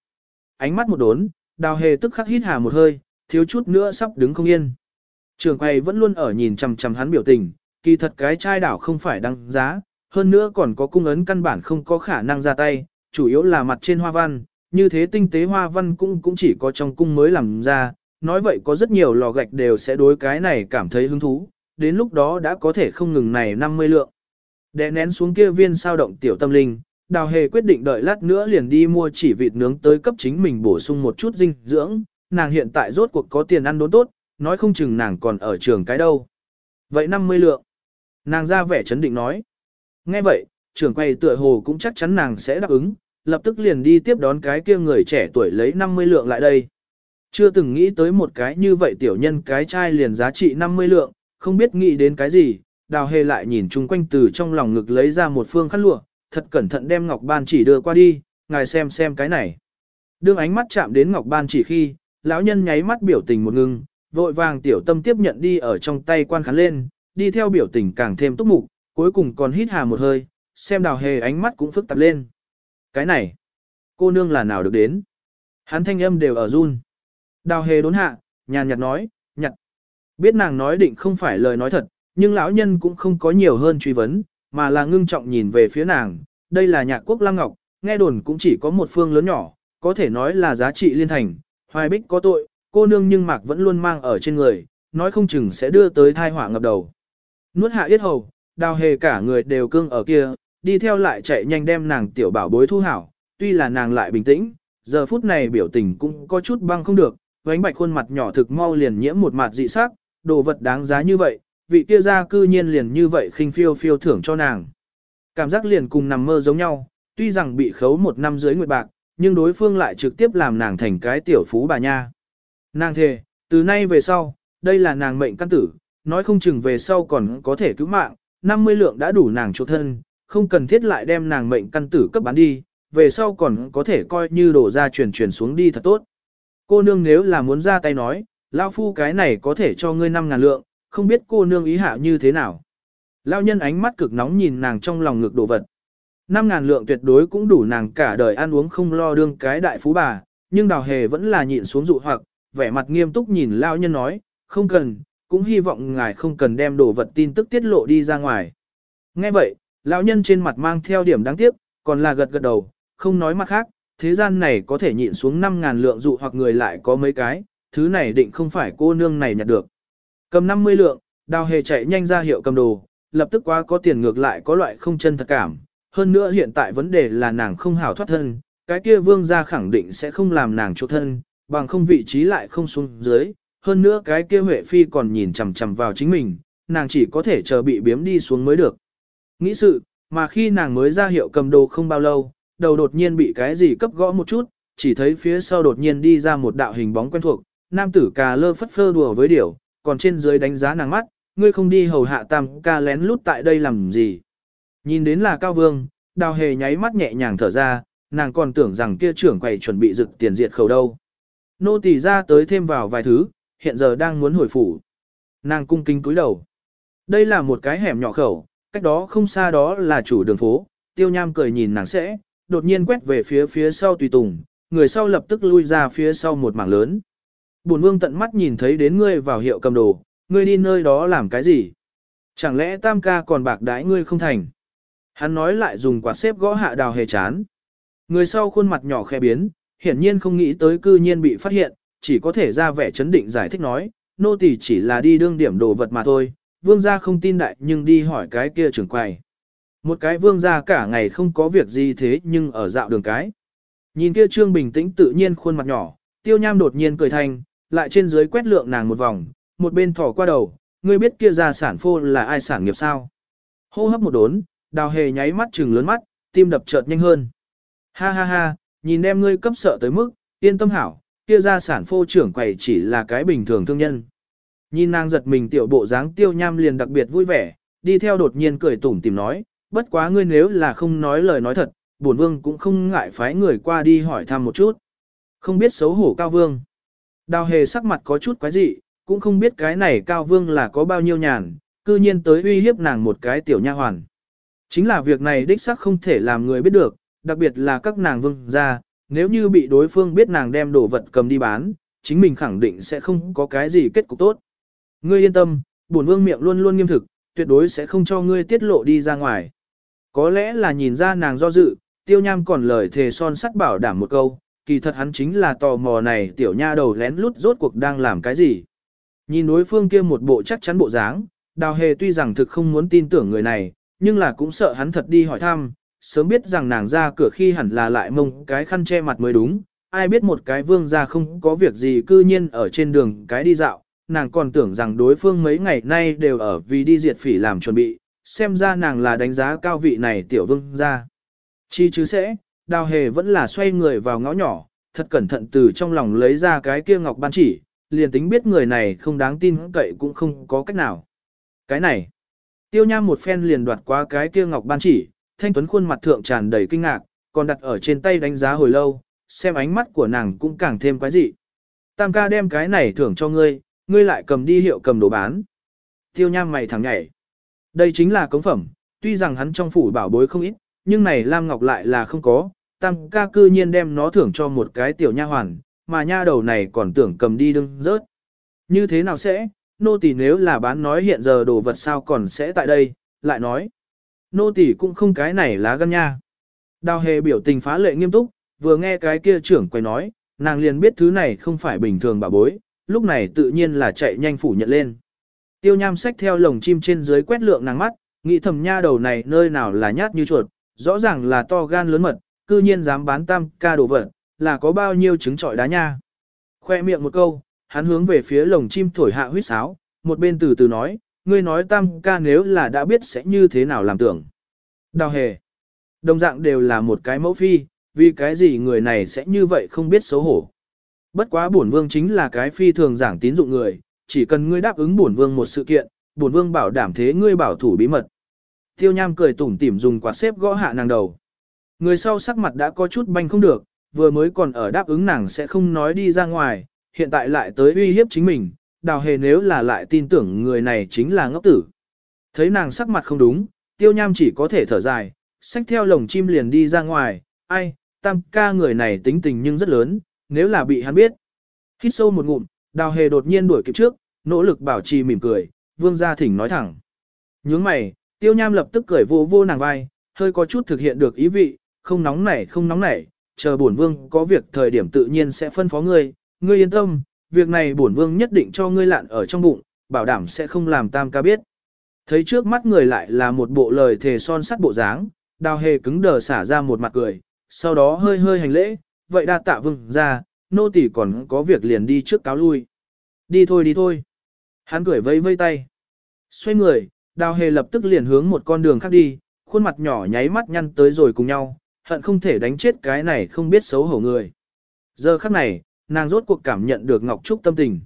Ánh mắt một đốn, đào hề tức khắc hít hà một hơi, thiếu chút nữa sắp đứng không yên. Trường quay vẫn luôn ở nhìn chằm chằm hắn biểu tình, kỳ thật cái chai đảo không phải đăng giá, hơn nữa còn có cung ấn căn bản không có khả năng ra tay, chủ yếu là mặt trên hoa văn, như thế tinh tế hoa văn cũng cũng chỉ có trong cung mới làm ra, nói vậy có rất nhiều lò gạch đều sẽ đối cái này cảm thấy hứng thú, đến lúc đó đã có thể không ngừng này 50 lượng. Đè nén xuống kia viên sao động tiểu tâm linh, đào hề quyết định đợi lát nữa liền đi mua chỉ vịt nướng tới cấp chính mình bổ sung một chút dinh dưỡng, nàng hiện tại rốt cuộc có tiền ăn đốn tốt, nói không chừng nàng còn ở trường cái đâu. Vậy 50 lượng. Nàng ra vẻ chấn định nói. Nghe vậy, trưởng quay tựa hồ cũng chắc chắn nàng sẽ đáp ứng, lập tức liền đi tiếp đón cái kia người trẻ tuổi lấy 50 lượng lại đây. Chưa từng nghĩ tới một cái như vậy tiểu nhân cái chai liền giá trị 50 lượng, không biết nghĩ đến cái gì, đào hề lại nhìn chung quanh từ trong lòng ngực lấy ra một phương khăn lụa, thật cẩn thận đem ngọc ban chỉ đưa qua đi, ngài xem xem cái này. Đương ánh mắt chạm đến ngọc ban chỉ khi, lão nhân nháy mắt biểu tình một ngưng, vội vàng tiểu tâm tiếp nhận đi ở trong tay quan khán lên, đi theo biểu tình càng thêm túc mục, cuối cùng còn hít hà một hơi, xem đào hề ánh mắt cũng phức tạp lên. Cái này, cô nương là nào được đến? Hắn thanh âm đều ở run. Đào hề đốn hạ, nhàn nhạt nói, nhặt. Biết nàng nói định không phải lời nói thật, nhưng lão nhân cũng không có nhiều hơn truy vấn, mà là ngưng trọng nhìn về phía nàng. Đây là nhạc quốc Lam Ngọc, nghe đồn cũng chỉ có một phương lớn nhỏ, có thể nói là giá trị liên thành. Hoài bích có tội, cô nương nhưng mạc vẫn luôn mang ở trên người, nói không chừng sẽ đưa tới thai họa ngập đầu. Nuốt hạ yết hầu, đào hề cả người đều cương ở kia, đi theo lại chạy nhanh đem nàng tiểu bảo bối thu hảo, tuy là nàng lại bình tĩnh, giờ phút này biểu tình cũng có chút băng không được, vánh bạch khuôn mặt nhỏ thực mau liền nhiễm một mặt dị sắc, đồ vật đáng giá như vậy, vị kia ra cư nhiên liền như vậy khinh phiêu phiêu thưởng cho nàng. Cảm giác liền cùng nằm mơ giống nhau, tuy rằng bị khấu một năm dưới nguyệt bạc, nhưng đối phương lại trực tiếp làm nàng thành cái tiểu phú bà nha. Nàng thề, từ nay về sau, đây là nàng mệnh căn tử, nói không chừng về sau còn có thể cứu mạng, 50 lượng đã đủ nàng chỗ thân, không cần thiết lại đem nàng mệnh căn tử cấp bán đi, về sau còn có thể coi như đổ ra truyền truyền xuống đi thật tốt. Cô nương nếu là muốn ra tay nói, lão phu cái này có thể cho ngươi 5 ngàn lượng, không biết cô nương ý hạ như thế nào. Lão nhân ánh mắt cực nóng nhìn nàng trong lòng ngực đồ vật. 5 ngàn lượng tuyệt đối cũng đủ nàng cả đời ăn uống không lo đương cái đại phú bà, nhưng đào hề vẫn là nhịn xuống dụ hoặc, vẻ mặt nghiêm túc nhìn lão nhân nói, không cần, cũng hy vọng ngài không cần đem đồ vật tin tức tiết lộ đi ra ngoài. Nghe vậy, lão nhân trên mặt mang theo điểm đáng tiếc, còn là gật gật đầu, không nói mặt khác, thế gian này có thể nhịn xuống 5.000 lượng dụ hoặc người lại có mấy cái, thứ này định không phải cô nương này nhặt được. Cầm 50 lượng, đào hề chạy nhanh ra hiệu cầm đồ, lập tức quá có tiền ngược lại có loại không chân thật cảm. Hơn nữa hiện tại vấn đề là nàng không hảo thoát thân, cái kia vương gia khẳng định sẽ không làm nàng chỗ thân, bằng không vị trí lại không xuống dưới. Hơn nữa cái kia Huệ Phi còn nhìn chằm chằm vào chính mình, nàng chỉ có thể chờ bị biếm đi xuống mới được. Nghĩ sự, mà khi nàng mới ra hiệu cầm đồ không bao lâu, đầu đột nhiên bị cái gì cấp gõ một chút, chỉ thấy phía sau đột nhiên đi ra một đạo hình bóng quen thuộc, nam tử cà lơ phất phơ đùa với điểu, còn trên dưới đánh giá nàng mắt, ngươi không đi hầu hạ tam ca lén lút tại đây làm gì. Nhìn đến là Cao Vương, đào hề nháy mắt nhẹ nhàng thở ra, nàng còn tưởng rằng kia trưởng quầy chuẩn bị rực tiền diệt khẩu đâu. Nô tỳ ra tới thêm vào vài thứ, hiện giờ đang muốn hồi phủ. Nàng cung kính cúi đầu. Đây là một cái hẻm nhỏ khẩu, cách đó không xa đó là chủ đường phố, tiêu nham cười nhìn nàng sẽ, đột nhiên quét về phía phía sau tùy tùng, người sau lập tức lui ra phía sau một mảng lớn. Bổn vương tận mắt nhìn thấy đến ngươi vào hiệu cầm đồ, ngươi đi nơi đó làm cái gì? Chẳng lẽ tam ca còn bạc đãi ngươi không thành? Hắn nói lại dùng quạt xếp gõ hạ đào hề chán. Người sau khuôn mặt nhỏ khẽ biến, hiển nhiên không nghĩ tới cư nhiên bị phát hiện, chỉ có thể ra vẻ chấn định giải thích nói, nô tỳ chỉ là đi đương điểm đồ vật mà thôi, vương gia không tin đại nhưng đi hỏi cái kia trưởng quầy. Một cái vương gia cả ngày không có việc gì thế nhưng ở dạo đường cái. Nhìn kia trương bình tĩnh tự nhiên khuôn mặt nhỏ, tiêu nham đột nhiên cười thanh, lại trên dưới quét lượng nàng một vòng, một bên thỏ qua đầu, ngươi biết kia gia sản phô là ai sản nghiệp sao. Hô hấp một đốn, đào hề nháy mắt trừng lớn mắt, tim đập chợt nhanh hơn. Ha ha ha, nhìn em ngươi cấp sợ tới mức, yên tâm hảo, kia gia sản phô trưởng quầy chỉ là cái bình thường thương nhân. Nhìn nàng giật mình tiểu bộ dáng tiêu nham liền đặc biệt vui vẻ, đi theo đột nhiên cười tủm tìm nói, bất quá ngươi nếu là không nói lời nói thật, bổn vương cũng không ngại phái người qua đi hỏi thăm một chút. Không biết xấu hổ cao vương. Đào hề sắc mặt có chút quái dị, cũng không biết cái này cao vương là có bao nhiêu nhàn, cư nhiên tới uy hiếp nàng một cái tiểu nha hoàn. Chính là việc này đích sắc không thể làm người biết được, đặc biệt là các nàng vương gia, nếu như bị đối phương biết nàng đem đồ vật cầm đi bán, chính mình khẳng định sẽ không có cái gì kết cục tốt. Ngươi yên tâm, bổn vương miệng luôn luôn nghiêm thực, tuyệt đối sẽ không cho ngươi tiết lộ đi ra ngoài. Có lẽ là nhìn ra nàng do dự, tiêu nham còn lời thề son sắt bảo đảm một câu, kỳ thật hắn chính là tò mò này tiểu nha đầu lén lút rốt cuộc đang làm cái gì. Nhìn đối phương kia một bộ chắc chắn bộ dáng, đào hề tuy rằng thực không muốn tin tưởng người này, nhưng là cũng sợ hắn thật đi hỏi thăm, sớm biết rằng nàng ra cửa khi hẳn là lại mông cái khăn che mặt mới đúng, ai biết một cái vương ra không có việc gì cư nhiên ở trên đường cái đi dạo, nàng còn tưởng rằng đối phương mấy ngày nay đều ở vì đi diệt phỉ làm chuẩn bị, xem ra nàng là đánh giá cao vị này tiểu vương ra. Chi chứ sẽ, đào hề vẫn là xoay người vào ngõ nhỏ, thật cẩn thận từ trong lòng lấy ra cái kia ngọc ban chỉ, liền tính biết người này không đáng tin cậy cũng không có cách nào. Cái này, tiêu nham một phen liền đoạt qua cái kia ngọc ban chỉ, thanh tuấn khuôn mặt thượng tràn đầy kinh ngạc, còn đặt ở trên tay đánh giá hồi lâu, xem ánh mắt của nàng cũng càng thêm quái dị. Tam ca đem cái này thưởng cho ngươi, ngươi lại cầm đi hiệu cầm đồ bán. Tiêu nham mày thẳng nhảy. Đây chính là cống phẩm, tuy rằng hắn trong phủ bảo bối không ít, nhưng này Lam Ngọc lại là không có, tam ca cư nhiên đem nó thưởng cho một cái tiểu nha hoàn, mà nha đầu này còn tưởng cầm đi đương rớt. Như thế nào sẽ, nô tỳ nếu là bán nói hiện giờ đồ vật sao còn sẽ tại đây, lại nói. Nô tỳ cũng không cái này lá gan nha. Đào hề biểu tình phá lệ nghiêm túc, vừa nghe cái kia trưởng quay nói, nàng liền biết thứ này không phải bình thường bà bối, lúc này tự nhiên là chạy nhanh phủ nhận lên. Tiêu nham sách theo lồng chim trên dưới quét lượng nàng mắt, nghĩ thầm nha đầu này nơi nào là nhát như chuột, rõ ràng là to gan lớn mật, cư nhiên dám bán tam ca đồ vật, là có bao nhiêu trứng trọi đá nha. Khoe miệng một câu, hắn hướng về phía lồng chim thổi hạ huyết sáo, một bên từ từ nói, ngươi nói tam ca nếu là đã biết sẽ như thế nào làm tưởng. Đào hề. Đồng dạng đều là một cái mẫu phi, vì cái gì người này sẽ như vậy không biết xấu hổ. Bất quá bổn vương chính là cái phi thường giảng tín dụng người, chỉ cần ngươi đáp ứng bổn vương một sự kiện, bổn vương bảo đảm thế ngươi bảo thủ bí mật. Tiêu nham cười tủm tỉm dùng quạt xếp gõ hạ nàng đầu. Người sau sắc mặt đã có chút banh không được, vừa mới còn ở đáp ứng nàng sẽ không nói đi ra ngoài, hiện tại lại tới uy hiếp chính mình, đào hề nếu là lại tin tưởng người này chính là ngốc tử. Thấy nàng sắc mặt không đúng, tiêu nham chỉ có thể thở dài, xách theo lồng chim liền đi ra ngoài, ai, tam ca người này tính tình nhưng rất lớn, nếu là bị hắn biết. Hít sâu một ngụm, đào hề đột nhiên đuổi kịp trước, nỗ lực bảo trì mỉm cười, vương gia thỉnh nói thẳng. Nhướng mày, tiêu nham lập tức cười vô vô nàng vai, hơi có chút thực hiện được ý vị, không nóng nảy không nóng nảy, chờ bổn vương có việc thời điểm tự nhiên sẽ phân phó ngươi, ngươi yên tâm, việc này bổn vương nhất định cho ngươi lạn ở trong bụng, bảo đảm sẽ không làm tam ca biết. Thấy trước mắt người lại là một bộ lời thề son sắt bộ dáng, đào hề cứng đờ xả ra một mặt cười, sau đó hơi hơi hành lễ, vậy đa tạ vương ra, nô tỳ còn có việc liền đi trước cáo lui. Đi thôi đi thôi. Hắn cười vây vây tay. Xoay người, đào hề lập tức liền hướng một con đường khác đi, khuôn mặt nhỏ nháy mắt nhăn tới rồi cùng nhau, hận không thể đánh chết cái này không biết xấu hổ người. Giờ khắc này, nàng rốt cuộc cảm nhận được Ngọc Trúc tâm tình.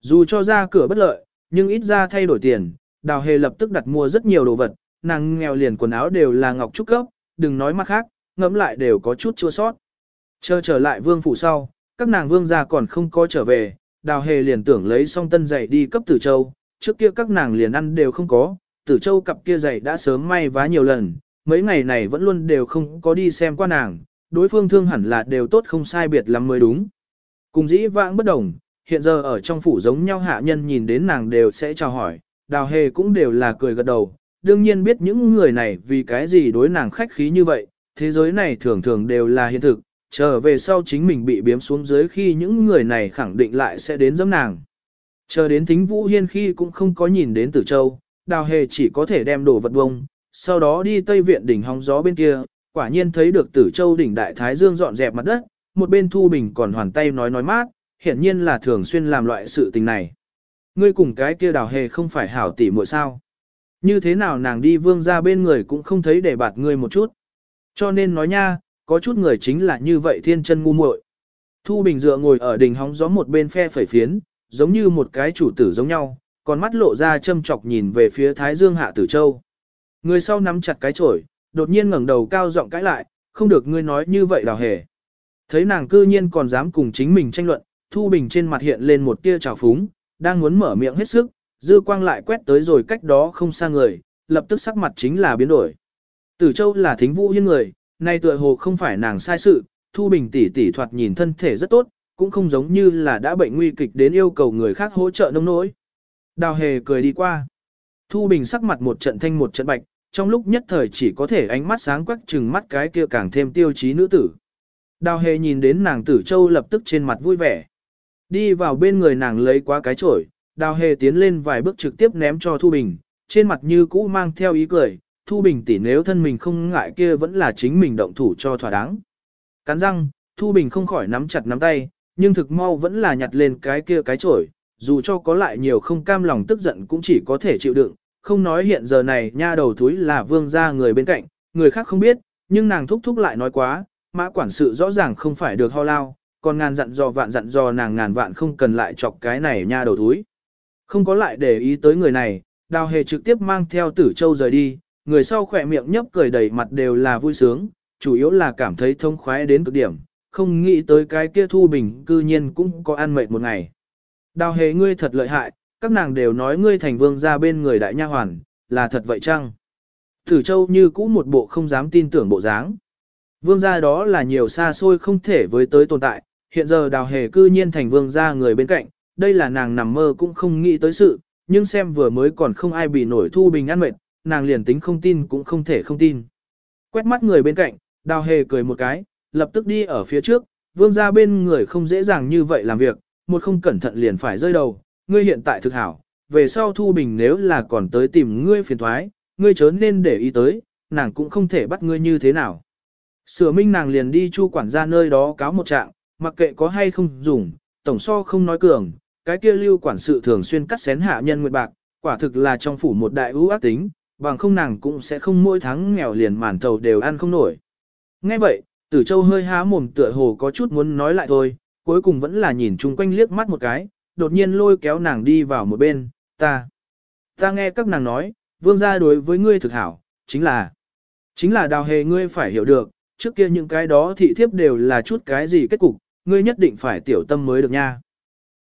Dù cho ra cửa bất lợi, nhưng ít ra thay đổi tiền, đào hề lập tức đặt mua rất nhiều đồ vật, nàng nghèo liền quần áo đều là Ngọc Trúc cấp, đừng nói mặt khác, ngẫm lại đều có chút chua sót. Chờ trở lại vương phủ sau, các nàng vương gia còn không có trở về, đào hề liền tưởng lấy xong tân giày đi cấp tử châu, trước kia các nàng liền ăn đều không có, tử châu cặp kia giày đã sớm may vá nhiều lần, mấy ngày này vẫn luôn đều không có đi xem qua nàng, đối phương thương hẳn là đều tốt không sai biệt lắm mới đúng. Cùng dĩ vãng bất đồng, hiện giờ ở trong phủ giống nhau hạ nhân nhìn đến nàng đều sẽ chào hỏi, đào hề cũng đều là cười gật đầu, đương nhiên biết những người này vì cái gì đối nàng khách khí như vậy, thế giới này thường thường đều là hiện thực, trở về sau chính mình bị biếm xuống dưới khi những người này khẳng định lại sẽ đến giẫm nàng. Chờ đến thính vũ hiên khi cũng không có nhìn đến tử châu, đào hề chỉ có thể đem đồ vật bông, sau đó đi tây viện đỉnh hóng gió bên kia, quả nhiên thấy được tử châu đỉnh đại thái dương dọn dẹp mặt đất, một bên thu bình còn hoàn tay nói nói mát, hiển nhiên là thường xuyên làm loại sự tình này. Ngươi cùng cái kia đào hề không phải hảo tỷ muội sao. Như thế nào nàng đi vương ra bên người cũng không thấy để bạt ngươi một chút. Cho nên nói nha, có chút người chính là như vậy thiên chân ngu muội. Thu Bình dựa ngồi ở đỉnh hóng gió một bên phe phẩy phiến, giống như một cái chủ tử giống nhau, còn mắt lộ ra châm chọc nhìn về phía Thái Dương Hạ Tử Châu. Người sau nắm chặt cái chổi, đột nhiên ngẩng đầu cao giọng cãi lại, không được ngươi nói như vậy đào hề. Thấy nàng cư nhiên còn dám cùng chính mình tranh luận, Thu Bình trên mặt hiện lên một tia trào phúng, đang muốn mở miệng hết sức, dư quang lại quét tới rồi cách đó không xa người, lập tức sắc mặt chính là biến đổi. Tử Châu là thính vũ hiên người, nay tựa hồ không phải nàng sai sự, Thu Bình tỷ tỷ thoạt nhìn thân thể rất tốt, cũng không giống như là đã bệnh nguy kịch đến yêu cầu người khác hỗ trợ nông nỗi. Đào hề cười đi qua. Thu Bình sắc mặt một trận thanh một trận bạch, trong lúc nhất thời chỉ có thể ánh mắt sáng quắc chừng mắt cái kia càng thêm tiêu chí nữ tử. Đào hề nhìn đến nàng tử châu lập tức trên mặt vui vẻ. Đi vào bên người nàng lấy qua cái chổi, đào hề tiến lên vài bước trực tiếp ném cho Thu Bình, trên mặt như cũ mang theo ý cười, Thu Bình tỷ nếu thân mình không ngại kia vẫn là chính mình động thủ cho thỏa đáng. Cắn răng, Thu Bình không khỏi nắm chặt nắm tay, nhưng thực mau vẫn là nhặt lên cái kia cái chổi, dù cho có lại nhiều không cam lòng tức giận cũng chỉ có thể chịu đựng, không nói hiện giờ này nha đầu thúi là vương gia người bên cạnh, người khác không biết, nhưng nàng thúc thúc lại nói quá, mã quản sự rõ ràng không phải được ho lao, còn ngàn dặn dò vạn dặn dò nàng ngàn vạn không cần lại chọc cái này nha đầu thúi. Không có lại để ý tới người này, đào hề trực tiếp mang theo tử châu rời đi, người sau khỏe miệng nhấp cười đầy mặt đều là vui sướng, chủ yếu là cảm thấy thông khoái đến cực điểm, không nghĩ tới cái kia thu bình cư nhiên cũng có ăn mệt một ngày. Đào hề ngươi thật lợi hại, các nàng đều nói ngươi thành vương ra bên người đại nha hoàn, là thật vậy chăng? Thử châu như cũ một bộ không dám tin tưởng bộ dáng. Vương gia đó là nhiều xa xôi không thể với tới tồn tại, hiện giờ đào hề cư nhiên thành vương gia người bên cạnh, đây là nàng nằm mơ cũng không nghĩ tới sự, nhưng xem vừa mới còn không ai bị nổi thu bình ăn mệt, nàng liền tính không tin cũng không thể không tin. Quét mắt người bên cạnh, đào hề cười một cái, lập tức đi ở phía trước, vương gia bên người không dễ dàng như vậy làm việc, một không cẩn thận liền phải rơi đầu, ngươi hiện tại thực hảo, về sau thu bình nếu là còn tới tìm ngươi phiền thoái, ngươi chớ nên để ý tới, nàng cũng không thể bắt ngươi như thế nào. Sửa minh nàng liền đi chu quản gia nơi đó cáo một trạng, mặc kệ có hay không dùng, tổng so không nói cường, cái kia lưu quản sự thường xuyên cắt xén hạ nhân nguyệt bạc, quả thực là trong phủ một đại ưu ác tính, bằng không nàng cũng sẽ không mỗi tháng nghèo liền màn thầu đều ăn không nổi. Nghe vậy, Tử Châu hơi há mồm tựa hồ có chút muốn nói lại thôi, cuối cùng vẫn là nhìn chung quanh liếc mắt một cái, đột nhiên lôi kéo nàng đi vào một bên, ta. Ta nghe các nàng nói, vương gia đối với ngươi thực hảo, chính là, chính là đào hề ngươi phải hiểu được, trước kia những cái đó thị thiếp đều là chút cái gì kết cục, ngươi nhất định phải tiểu tâm mới được nha.